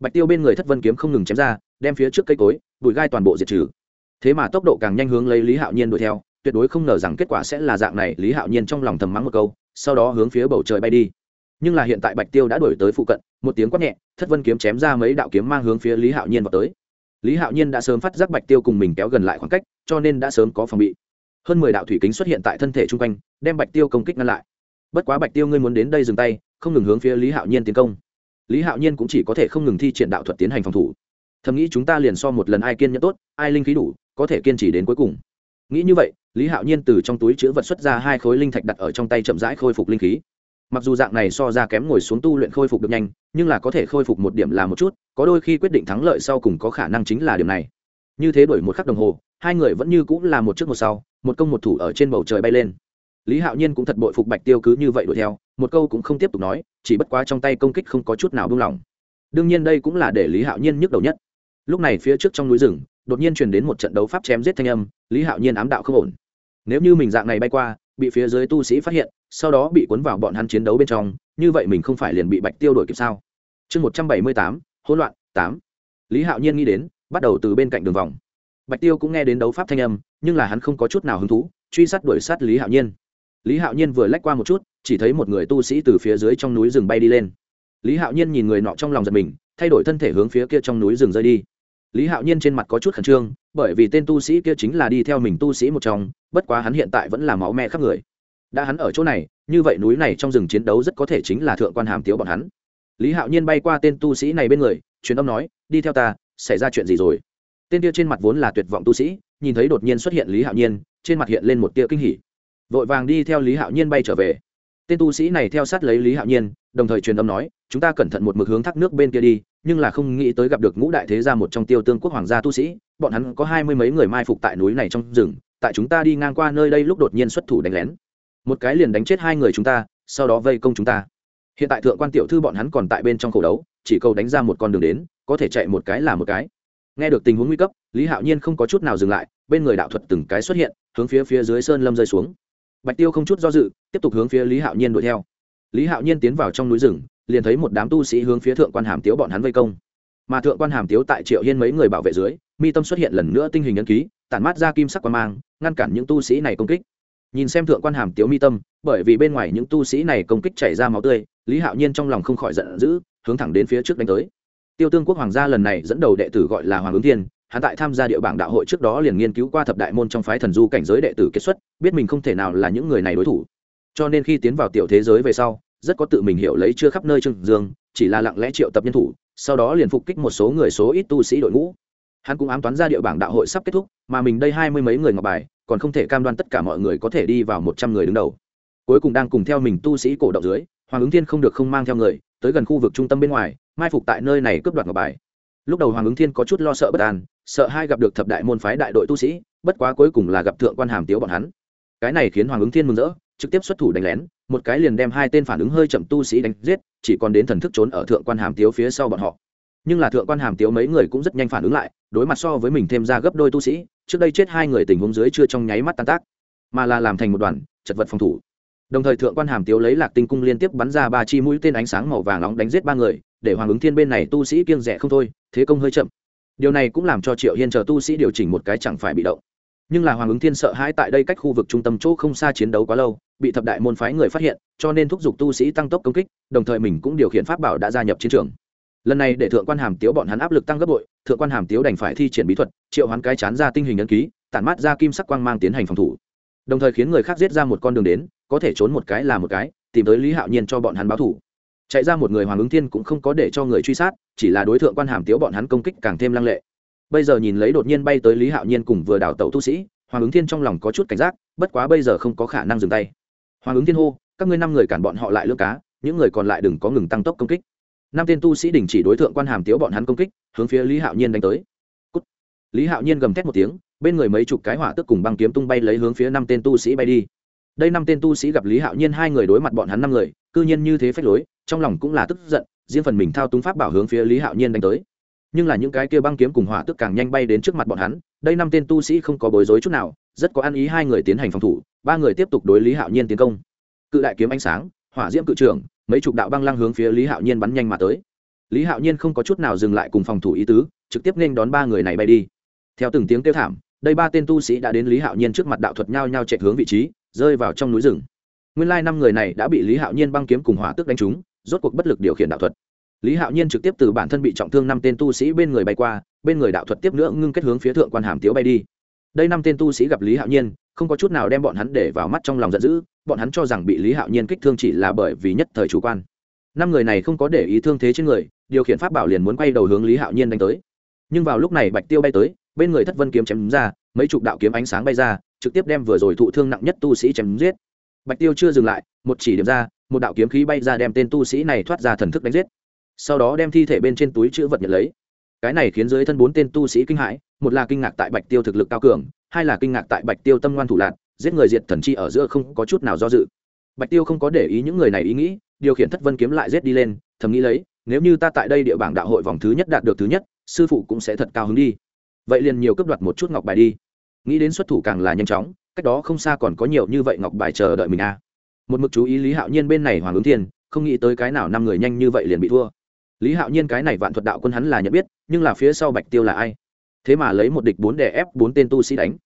bạch tiêu bên người thất vân kiếm không ngừng chém ra, đem phía trước cây cối, bụi gai toàn bộ diệt trừ. Thế mà tốc độ càng nhanh hướng lấy lý hạo nhiên đuổi theo, tuyệt đối không ngờ rằng kết quả sẽ là dạng này, lý hạo nhiên trong lòng thầm mắng một câu, sau đó hướng phía bầu trời bay đi. Nhưng là hiện tại bạch tiêu đã đuổi tới phụ cận, một tiếng quát nhẹ, thất vân kiếm chém ra mấy đạo kiếm mang hướng phía lý hạo nhiên vào tới. Lý hạo nhiên đã sớm phát giác bạch tiêu cùng mình kéo gần lại khoảng cách, cho nên đã sớm có phòng bị. Hơn mười đạo thủy kính xuất hiện tại thân thể chung quanh, đem bạch tiêu công kích ngăn lại. Bất quá bạch tiêu ngươi muốn đến đây dừng tay, không ngừng hướng phía lý hạo nhiên tiến công lý hạo nhiên cũng chỉ có thể không ngừng thi triển đạo thuật tiến hành phòng thủ thầm nghĩ chúng ta liền so một lần ai kiên nhẫn tốt ai linh khí đủ có thể kiên trì đến cuối cùng nghĩ như vậy lý hạo nhiên từ trong túi chữ vật xuất ra hai khối linh thạch đặt ở trong tay chậm rãi khôi phục linh khí mặc dù dạng này so ra kém ngồi xuống tu luyện khôi phục được nhanh nhưng là có thể khôi phục một điểm là một chút có đôi khi quyết định thắng lợi sau cùng có khả năng chính là điểm này như thế đổi một khắc đồng hồ hai người vẫn như cũng là một trước một sau một công một thủ ở trên bầu trời bay lên lý hạo nhiên cũng thật bội phục bạch tiêu cứ như vậy đuổi theo, một câu cũng không tiếp tục nói, chỉ bất quá trong tay công kích không có chút nào buông lỏng. Đương nhiên đây cũng là để lý hạo nhiên nhức đầu nhất. Lúc này phía trước trong núi rừng, đột nhiên truyền đến một trận đấu pháp chém giết thanh âm, lý hạo nhiên ám đạo không ổn. Nếu như mình dạng này bay qua, bị phía dưới tu sĩ phát hiện, sau đó bị cuốn vào bọn hắn chiến đấu bên trong, như vậy mình không phải liền bị bạch tiêu đổi kịp sao? Chương một trăm bảy mươi tám, hỗn loạn, tám. Lý hạo nhiên nghĩ đến, bắt đầu từ bên cạnh đường vòng. Bạch tiêu cũng nghe đến đấu pháp thanh âm, nhưng là hắn không có chút nào hứng thú, truy sát đuổi sát lý hạo nhiên lý hạo nhiên vừa lách qua một chút, chỉ thấy một người tu sĩ từ phía dưới trong núi rừng bay đi lên. Lý hạo nhiên nhìn người nọ trong lòng giật mình, thay đổi thân thể hướng phía kia trong núi rừng rơi đi. Lý hạo nhiên trên mặt có chút khẩn trương, bởi vì tên tu sĩ kia chính là đi theo mình tu sĩ một trong, bất quá hắn hiện tại vẫn là máu me khắp người. Đã hắn ở chỗ này, như vậy núi này trong rừng chiến đấu rất có thể chính là thượng quan hàm tiếu bọn hắn. Lý hạo nhiên bay qua tên tu sĩ này bên người, truyền âm nói, đi theo ta, xảy ra chuyện gì rồi? Tên kia trên mặt vốn là tuyệt vọng tu sĩ, nhìn thấy đột nhiên xuất hiện lý hạo nhiên, trên mặt hiện lên một tia kinh hỉ vội vàng đi theo lý hạo nhiên bay trở về. Tên tu sĩ này theo sát lấy lý hạo nhiên, đồng thời truyền âm nói, chúng ta cẩn thận một mực hướng thác nước bên kia đi, nhưng là không nghĩ tới gặp được ngũ đại thế gia một trong tiêu tương quốc hoàng gia tu sĩ, bọn hắn có hai mươi mấy người mai phục tại núi này trong rừng, tại chúng ta đi ngang qua nơi đây lúc đột nhiên xuất thủ đánh lén. Một cái liền đánh chết hai người chúng ta, sau đó vây công chúng ta. Hiện tại thượng quan tiểu thư bọn hắn còn tại bên trong khẩu đấu, chỉ cầu đánh ra một con đường đến, có thể chạy một cái là một cái. Nghe được tình huống nguy cấp, lý hạo nhiên không có chút nào dừng lại, bên người đạo thuật từng cái xuất hiện, hướng phía phía dưới sơn lâm rơi xuống bạch tiêu không chút do dự, tiếp tục hướng phía lý hạo nhiên đuổi theo. Lý hạo nhiên tiến vào trong núi rừng, liền thấy một đám tu sĩ hướng phía thượng quan hàm tiếu bọn hắn vây công. Mà thượng quan hàm tiếu tại triệu hiên mấy người bảo vệ dưới, mi tâm xuất hiện lần nữa tinh hình ấn ký, tản mát ra kim sắc quan mang, ngăn cản những tu sĩ này công kích. Nhìn xem thượng quan hàm tiếu mi tâm, bởi vì bên ngoài những tu sĩ này công kích chảy ra máu tươi, lý hạo nhiên trong lòng không khỏi giận dữ, hướng thẳng đến phía trước đánh tới. Tiêu tương quốc hoàng gia lần này dẫn đầu đệ tử gọi là hoàng ứng thiên hắn tại tham gia địa bảng đạo hội trước đó liền nghiên cứu qua thập đại môn trong phái thần du cảnh giới đệ tử kết xuất, biết mình không thể nào là những người này đối thủ. Cho nên khi tiến vào tiểu thế giới về sau, rất có tự mình hiểu lấy chưa khắp nơi trưng dương, chỉ là lặng lẽ triệu tập nhân thủ, sau đó liền phục kích một số người số ít tu sĩ đội ngũ. Hắn cũng ám toán ra địa bảng đạo hội sắp kết thúc, mà mình đây hai mươi mấy người ngọc bài, còn không thể cam đoan tất cả mọi người có thể đi vào một trăm người đứng đầu. Cuối cùng đang cùng theo mình tu sĩ cổ động dưới, hoàng ứng thiên không được không mang theo người, tới gần khu vực trung tâm bên ngoài, mai phục tại nơi này cướp đoạt ngọc bài lúc đầu hoàng ứng thiên có chút lo sợ bất an, sợ hai gặp được thập đại môn phái đại đội tu sĩ, bất quá cuối cùng là gặp thượng quan hàm tiếu bọn hắn. Cái này khiến hoàng ứng thiên mừng rỡ, trực tiếp xuất thủ đánh lén, một cái liền đem hai tên phản ứng hơi chậm tu sĩ đánh giết, chỉ còn đến thần thức trốn ở thượng quan hàm tiếu phía sau bọn họ. Nhưng là thượng quan hàm tiếu mấy người cũng rất nhanh phản ứng lại, đối mặt so với mình thêm ra gấp đôi tu sĩ, trước đây chết hai người tình huống dưới chưa trong nháy mắt tan tác, mà là làm thành một đoàn, chật vật phòng thủ đồng thời thượng quan hàm tiếu lấy lạc tinh cung liên tiếp bắn ra ba chi mũi tên ánh sáng màu vàng nóng đánh giết ba người, để hoàng ứng thiên bên này tu sĩ kiêng rẻ không thôi, thế công hơi chậm. Điều này cũng làm cho triệu hiên chờ tu sĩ điều chỉnh một cái chẳng phải bị động. Nhưng là hoàng ứng thiên sợ hãi tại đây cách khu vực trung tâm chỗ không xa chiến đấu quá lâu, bị thập đại môn phái người phát hiện, cho nên thúc giục tu sĩ tăng tốc công kích, đồng thời mình cũng điều khiển pháp bảo đã gia nhập chiến trường. Lần này để thượng quan hàm tiếu bọn hắn áp lực tăng gấp bội, thượng quan hàm tiếu đành phải thi triển bí thuật, triệu hoán cái chán ra tinh hình ấn ký, tản mát ra kim sắc quang mang tiến hành phòng thủ. Đồng thời khiến người khác giết ra một con đường đến có thể trốn một cái là một cái, tìm tới lý hạo nhiên cho bọn hắn báo thủ. Chạy ra một người hoàng ứng thiên cũng không có để cho người truy sát, chỉ là đối tượng quan hàm tiếu bọn hắn công kích càng thêm lăng lệ. Bây giờ nhìn lấy đột nhiên bay tới lý hạo nhiên cùng vừa đào tẩu tu sĩ, hoàng ứng thiên trong lòng có chút cảnh giác, bất quá bây giờ không có khả năng dừng tay. Hoàng ứng thiên hô, các ngươi năm người cản bọn họ lại lưỡng cá, những người còn lại đừng có ngừng tăng tốc công kích. Năm tên tu sĩ đình chỉ đối tượng quan hàm tiếu bọn hắn công kích, hướng phía lý hạo nhiên đánh tới、Cút. Lý hạo nhiên gầm thét một tiếng, bên người mấy chục cái hỏa tức cùng băng kiếm tung bay lấy hướng phía năm tên tu sĩ bay đi đây năm tên tu sĩ gặp lý hạo nhiên hai người đối mặt bọn hắn năm người, cư nhiên như thế phách lối, trong lòng cũng là tức giận, riêng phần mình thao túng pháp bảo hướng phía lý hạo nhiên đánh tới. Nhưng là những cái kia băng kiếm cùng hỏa tức càng nhanh bay đến trước mặt bọn hắn, đây năm tên tu sĩ không có bối rối chút nào, rất có ăn ý hai người tiến hành phòng thủ, ba người tiếp tục đối lý hạo nhiên tiến công. Cự đại kiếm ánh sáng, hỏa diễm cự trưởng mấy chục đạo băng lăng hướng phía lý hạo nhiên bắn nhanh mà tới. Lý hạo nhiên không có chút nào dừng lại cùng phòng thủ ý tứ, trực tiếp nên đón ba người này bay đi. Theo từng tiếng kêu thảm, đây ba tên tu sĩ đã đến lý hạo nhiên trước mặt đạo thuật nhau nhau chạy hướng vị trí rơi vào trong núi rừng. Nguyên lai năm người này đã bị lý hạo nhiên băng kiếm cùng hỏa tức đánh trúng, rốt cuộc bất lực điều khiển đạo thuật. Lý hạo nhiên trực tiếp từ bản thân bị trọng thương năm tên tu sĩ bên người bay qua, bên người đạo thuật tiếp nữa ngưng kết hướng phía thượng quan hàm tiếu bay đi. Đây năm tên tu sĩ gặp lý hạo nhiên, không có chút nào đem bọn hắn để vào mắt trong lòng giận dữ, bọn hắn cho rằng bị lý hạo nhiên kích thương chỉ là bởi vì nhất thời chủ quan. Năm người này không có để ý thương thế trên người, điều khiển pháp bảo liền muốn quay đầu hướng lý hạo nhiên đánh tới. Nhưng vào lúc này bạch tiêu bay tới, bên người thất vân kiếm chém ra, mấy chục đạo kiếm ánh sáng bay ra trực tiếp đem vừa rồi thụ thương nặng nhất tu sĩ chém giết. Bạch tiêu chưa dừng lại, một chỉ điểm ra, một đạo kiếm khí bay ra đem tên tu sĩ này thoát ra thần thức đánh giết. Sau đó đem thi thể bên trên túi chữ vật nhận lấy. Cái này khiến dưới thân bốn tên tu sĩ kinh hãi, một là kinh ngạc tại bạch tiêu thực lực cao cường, hai là kinh ngạc tại bạch tiêu tâm ngoan thủ lạc giết người diệt thần chi ở giữa không có chút nào do dự. Bạch tiêu không có để ý những người này ý nghĩ, điều khiển thất vân kiếm lại giết đi lên, thầm nghĩ lấy, nếu như ta tại đây địa bảng đạo hội vòng thứ nhất đạt được thứ nhất, sư phụ cũng sẽ thật cao hứng đi. Vậy liền nhiều cấp đoạt một chút ngọc bài đi nghĩ đến xuất thủ càng là nhanh chóng, cách đó không xa còn có nhiều như vậy ngọc bài chờ đợi mình a à. một mực chú ý lý hạo nhiên bên này hoàng ứng thiên, không nghĩ tới cái nào năm người nhanh như vậy liền bị thua. Lý hạo nhiên cái này vạn thuật đạo quân hắn là nhận biết, nhưng là phía sau bạch tiêu là ai? Thế mà lấy một địch bốn để ép bốn tên tu sĩ đánh.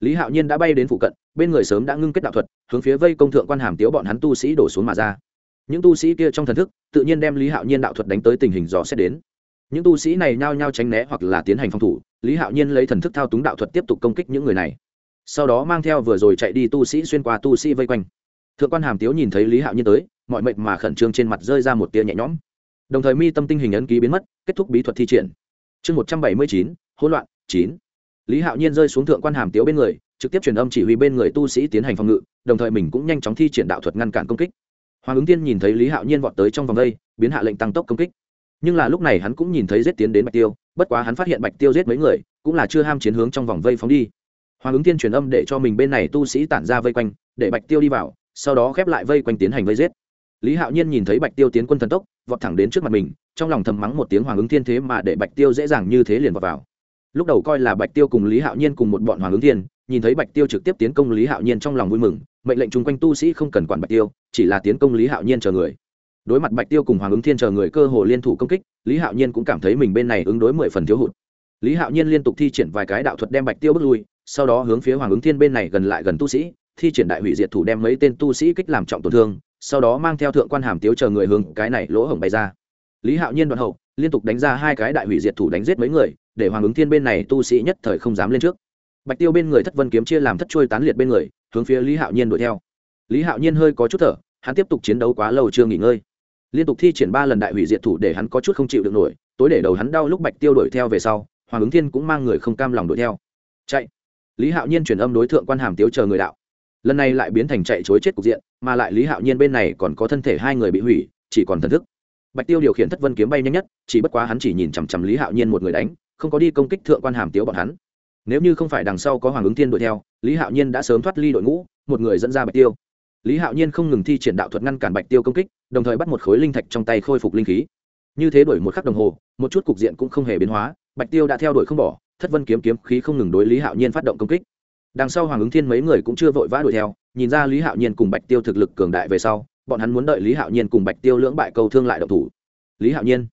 Lý hạo nhiên đã bay đến phụ cận, bên người sớm đã ngưng kết đạo thuật, hướng phía vây công thượng quan hàm tiếu bọn hắn tu sĩ đổ xuống mà ra. Những tu sĩ kia trong thần thức, tự nhiên đem lý hạo nhiên đạo thuật đánh tới tình hình dò xét đến. Những tu sĩ này nhao nhao tránh né hoặc là tiến hành phòng thủ lý hạo nhiên lấy thần thức thao túng đạo thuật tiếp tục công kích những người này. Sau đó mang theo vừa rồi chạy đi tu sĩ xuyên qua tu sĩ vây quanh. Thượng quan hàm tiếu nhìn thấy lý hạo nhiên tới, mọi mệnh mà khẩn trương trên mặt rơi ra một tia nhẹ nhõm. Đồng thời mi tâm tinh hình ấn ký biến mất, kết thúc bí thuật thi triển. Chương một trăm bảy mươi chín, hỗn loạn, chín. Lý hạo nhiên rơi xuống thượng quan hàm tiếu bên người, trực tiếp truyền âm chỉ huy bên người tu sĩ tiến hành phòng ngự, đồng thời mình cũng nhanh chóng thi triển đạo thuật ngăn cản công kích. Hoàng ứng tiên nhìn thấy lý hạo nhiên vọt tới trong vòng đây, biến hạ lệnh tăng tốc công kích nhưng là lúc này hắn cũng nhìn thấy giết tiến đến bạch tiêu, bất quá hắn phát hiện bạch tiêu giết mấy người, cũng là chưa ham chiến hướng trong vòng vây phóng đi. Hoàng ứng tiên truyền âm để cho mình bên này tu sĩ tản ra vây quanh, để bạch tiêu đi vào, sau đó khép lại vây quanh tiến hành vây giết. Lý hạo nhiên nhìn thấy bạch tiêu tiến quân thần tốc, vọt thẳng đến trước mặt mình, trong lòng thầm mắng một tiếng hoàng ứng thiên thế mà để bạch tiêu dễ dàng như thế liền vọt vào. Lúc đầu coi là bạch tiêu cùng lý hạo nhiên cùng một bọn hoàng ứng thiên, nhìn thấy bạch tiêu trực tiếp tiến công lý hạo nhiên trong lòng vui mừng, mệnh lệnh chung quanh tu sĩ không cần quản bạch tiêu, chỉ là tiến công lý hạo nhiên chờ người đối mặt bạch tiêu cùng hoàng ứng thiên chờ người cơ hồ liên thủ công kích, lý hạo nhiên cũng cảm thấy mình bên này ứng đối mười phần thiếu hụt. Lý hạo nhiên liên tục thi triển vài cái đạo thuật đem bạch tiêu bước lui, sau đó hướng phía hoàng ứng thiên bên này gần lại gần tu sĩ, thi triển đại hủy diệt thủ đem mấy tên tu sĩ kích làm trọng tổn thương, sau đó mang theo thượng quan hàm tiếu chờ người hướng cái này lỗ hổng bày ra. Lý hạo nhiên đoạn hậu, liên tục đánh ra hai cái đại hủy diệt thủ đánh giết mấy người, để hoàng ứng thiên bên này tu sĩ nhất thời không dám lên trước. Bạch tiêu bên người thất vân kiếm chia làm thất trôi tán liệt bên người, hướng phía lý hạo nhiên đuổi theo. Lý hạo nhiên hơi có chút thở, hắn tiếp tục chiến đấu quá lâu chưa nghỉ ngơi liên tục thi triển ba lần đại hủy diệt thủ để hắn có chút không chịu được nổi, tối để đầu hắn đau lúc bạch tiêu đuổi theo về sau, hoàng ứng thiên cũng mang người không cam lòng đuổi theo. Chạy. Lý hạo nhiên truyền âm đối tượng quan hàm tiếu chờ người đạo. Lần này lại biến thành chạy chối chết cục diện, mà lại lý hạo nhiên bên này còn có thân thể hai người bị hủy, chỉ còn thần thức. Bạch tiêu điều khiển thất vân kiếm bay nhanh nhất, chỉ bất quá hắn chỉ nhìn chằm chằm lý hạo nhiên một người đánh, không có đi công kích thượng quan hàm tiếu bọn hắn. Nếu như không phải đằng sau có hoàng ứng thiên đuổi theo, lý hạo nhiên đã sớm thoát ly đội ngũ, một người dẫn ra bạch tiêu lý hạo nhiên không ngừng thi triển đạo thuật ngăn cản bạch tiêu công kích, đồng thời bắt một khối linh thạch trong tay khôi phục linh khí. Như thế đổi một khắc đồng hồ, một chút cục diện cũng không hề biến hóa, bạch tiêu đã theo đuổi không bỏ, thất vân kiếm kiếm khí không ngừng đối lý hạo nhiên phát động công kích. Đằng sau hoàng ứng thiên mấy người cũng chưa vội vã đuổi theo, nhìn ra lý hạo nhiên cùng bạch tiêu thực lực cường đại về sau, bọn hắn muốn đợi lý hạo nhiên cùng bạch tiêu lưỡng bại câu thương lại độc thủ. Lý hạo nhiên.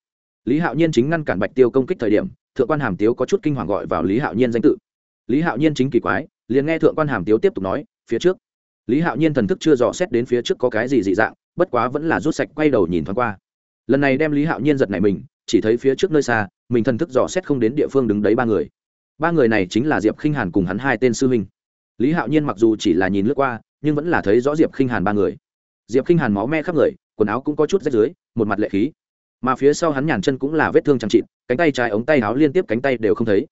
Lý hạo nhiên chính ngăn cản bạch tiêu công kích thời điểm, thượng quan hàm tiếu có chút kinh hoàng gọi vào lý hạo nhiên danh tự. Lý hạo nhiên chính kỳ quái, liền nghe thượng quan hàm tiếu tiếp tục nói, phía trước lý hạo nhiên thần thức chưa dò xét đến phía trước có cái gì dị dạng, bất quá vẫn là rút sạch quay đầu nhìn thoáng qua. Lần này đem lý hạo nhiên giật này mình, chỉ thấy phía trước nơi xa, mình thần thức dò xét không đến địa phương đứng đấy ba người. Ba người này chính là diệp khinh hàn cùng hắn hai tên sư huynh. Lý hạo nhiên mặc dù chỉ là nhìn lướt qua, nhưng vẫn là thấy rõ diệp khinh hàn ba người. Diệp khinh hàn máu me khắp người, quần áo cũng có chút rách dưới, một mặt lệ khí. Mà phía sau hắn nhàn chân cũng là vết thương chẳng trịt cánh tay trái ống tay áo liên tiếp cánh tay đều không thấy.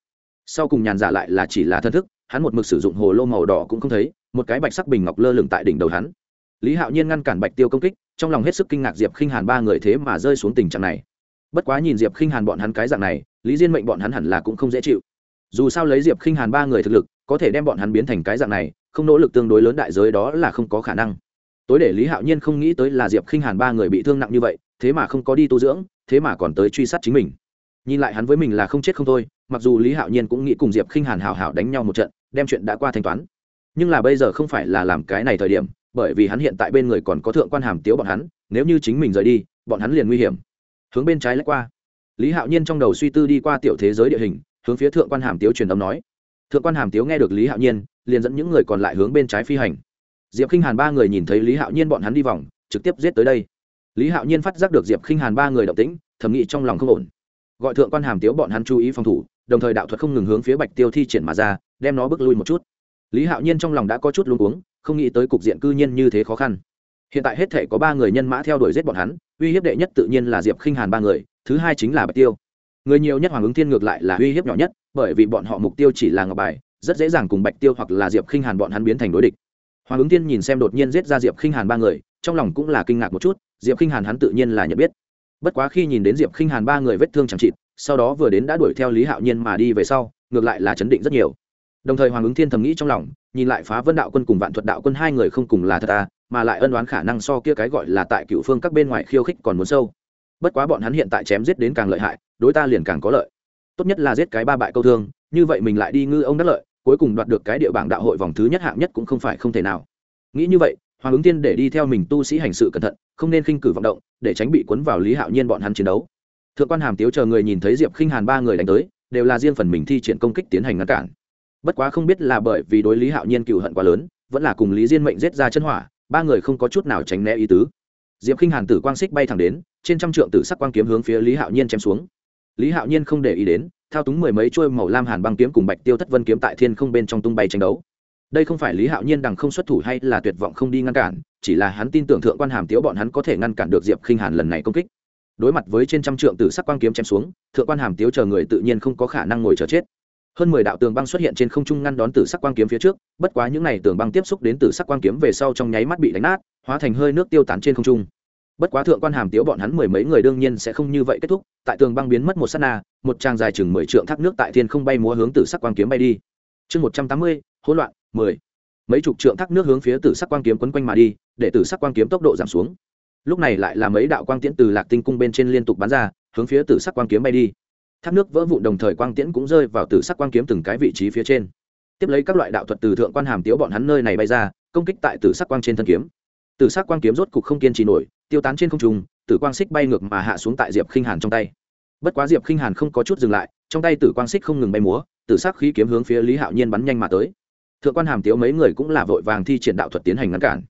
Sau cùng nhàn giả lại là chỉ là thân thức hắn một mực sử dụng hồ lô màu đỏ cũng không thấy, một cái bạch sắc bình ngọc lơ lửng tại đỉnh đầu hắn. Lý hạo nhiên ngăn cản bạch tiêu công kích, trong lòng hết sức kinh ngạc diệp khinh hàn ba người thế mà rơi xuống tình trạng này. Bất quá nhìn diệp khinh hàn bọn hắn cái dạng này, lý diên mệnh bọn hắn hẳn là cũng không dễ chịu. Dù sao lấy diệp khinh hàn ba người thực lực, có thể đem bọn hắn biến thành cái dạng này, không nỗ lực tương đối lớn đại giới đó là không có khả năng. Tối để lý hạo nhiên không nghĩ tới là diệp khinh hàn ba người bị thương nặng như vậy, thế mà không có đi tu dưỡng, thế mà còn tới truy sát chính mình. Nhìn lại hắn với mình là không chết không thôi, mặc dù lý hạo nhiên cũng nghĩ cùng diệp khinh hàn hào hào đánh nhau một trận đem chuyện đã qua thanh toán. Nhưng là bây giờ không phải là làm cái này thời điểm, bởi vì hắn hiện tại bên người còn có thượng quan hàm tiếu bọn hắn, nếu như chính mình rời đi, bọn hắn liền nguy hiểm. Hướng bên trái lách qua. Lý hạo nhiên trong đầu suy tư đi qua tiểu thế giới địa hình, hướng phía thượng quan hàm tiếu truyền âm nói. Thượng quan hàm tiếu nghe được lý hạo nhiên, liền dẫn những người còn lại hướng bên trái phi hành. Diệp k i n h hàn ba người nhìn thấy lý hạo nhiên bọn hắn đi vòng, trực tiếp giết tới đây. Lý hạo nhiên phát giác được diệp k i n h hàn ba người động tĩnh, thầm nghĩ trong lòng không ổn. Gọi thượng quan hàm tiếu bọn hắn chú ý phòng thủ đồng thời đạo thuật không ngừng hướng phía bạch tiêu thi triển mà ra, đem nó bước lui một chút. Lý hạo nhiên trong lòng đã có chút luống cuống, không nghĩ tới cục diện cư nhiên như thế khó khăn. Hiện tại hết thể có ba người nhân mã theo đuổi giết bọn hắn, uy hiếp đệ nhất tự nhiên là diệp khinh hàn ba người, thứ hai chính là bạch tiêu. Người nhiều nhất hoàng ứng thiên ngược lại là uy hiếp nhỏ nhất, bởi vì bọn họ mục tiêu chỉ là ngọc bài, rất dễ dàng cùng bạch tiêu hoặc là diệp khinh hàn bọn hắn biến thành đối địch. Hoàng ứng thiên nhìn xem đột nhiên giết ra diệp khinh hàn ba người, trong lòng cũng là kinh ngạc một chút, diệp khinh hàn hắn tự nhiên là nhận biết. Bất quá khi nhìn đến diệp khinh hàn ba người vết thương chẳng chịt sau đó vừa đến đã đuổi theo lý hạo nhiên mà đi về sau, ngược lại là chấn định rất nhiều. Đồng thời hoàng ứng thiên thầm nghĩ trong lòng, nhìn lại phá vân đạo quân cùng vạn thuật đạo quân hai người không cùng là thật à mà lại ân đoán khả năng so kia cái gọi là tại cựu phương các bên ngoài khiêu khích còn muốn sâu. Bất quá bọn hắn hiện tại chém giết đến càng lợi hại, đối ta liền càng có lợi. Tốt nhất là giết cái ba bại câu thương, như vậy mình lại đi ngư ông đắc lợi, cuối cùng đoạt được cái địa bảng đạo hội vòng thứ nhất hạng nhất cũng không phải không thể nào. Nghĩ như vậy, hoàng ứng tiên để đi theo mình tu sĩ hành sự cẩn thận, không nên khinh cử vọng động, để tránh bị cuốn vào lý hạo nhiên bọn hắn chiến đấu thượng quan hàm tiếu chờ người nhìn thấy diệp khinh hàn ba người đánh tới, đều là riêng phần mình thi triển công kích tiến hành ngăn cản. Bất quá không biết là bởi vì đối lý hạo nhiên cựu hận quá lớn, vẫn là cùng lý diên mệnh giết ra chân hỏa, ba người không có chút nào tránh né ý tứ. Diệp khinh hàn tử quang xích bay thẳng đến, trên trăm trượng tử sắc quang kiếm hướng phía lý hạo nhiên chém xuống. Lý hạo nhiên không để ý đến, thao túng mười mấy chuôi màu lam hàn băng kiếm cùng bạch tiêu thất vân kiếm tại thiên không bên trong tung bay tranh đấu. Đây không phải lý hạo nhiên đằng không xuất thủ hay là tuyệt vọng không đi ngăn cản, chỉ là hắn tin tưởng thượng quan hàm tiếu bọn hắn có thể ngăn cản được diệp khinh hàn lần này công kích đối mặt với trên trăm trượng tử sắc quang kiếm chém xuống, thượng quan hàm tiếu chờ người tự nhiên không có khả năng ngồi chờ chết. Hơn mười đạo tường băng xuất hiện trên không trung ngăn đón tử sắc quang kiếm phía trước, bất quá những n à y tường băng tiếp xúc đến tử sắc quang kiếm về sau trong nháy mắt bị đánh nát, hóa thành hơi nước tiêu tán trên không trung. Bất quá thượng quan hàm tiếu bọn hắn mười mấy người đương nhiên sẽ không như vậy kết thúc, tại tường băng biến mất một s á t na, một tràng dài chừng mười trượng thác nước tại thiên không bay múa hướng tử sắc quang kiếm bay đi. Chương một trăm tám mươi, hỗn loạn, mười. Mấy chục trượng thác nước hướng phía tử sắc quang kiếm quấn quanh mà đi, để tử sắc quang kiếm tốc độ giảm xuống lúc này lại là mấy đạo quang tiễn từ lạc tinh cung bên trên liên tục bắn ra, hướng phía tử sắc quang kiếm bay đi. Thác nước vỡ vụn đồng thời quang tiễn cũng rơi vào tử sắc quang kiếm từng cái vị trí phía trên. Tiếp lấy các loại đạo thuật từ thượng quan hàm tiếu bọn hắn nơi này bay ra, công kích tại tử sắc quang trên thân kiếm. Tử sắc quang kiếm rốt cục không kiên trì nổi, tiêu tán trên không trung, tử quang xích bay ngược mà hạ xuống tại diệp khinh hàn trong tay. Bất quá diệp khinh hàn không có chút dừng lại, trong tay tử quang xích không ngừng bay múa, tử sắc khí kiếm hướng phía lý hạo nhiên bắn nhanh mà tới. Thượng quan hàm tiếu mấy người cũng là vội vàng thi triển đạo thuật tiến hành ngăn cản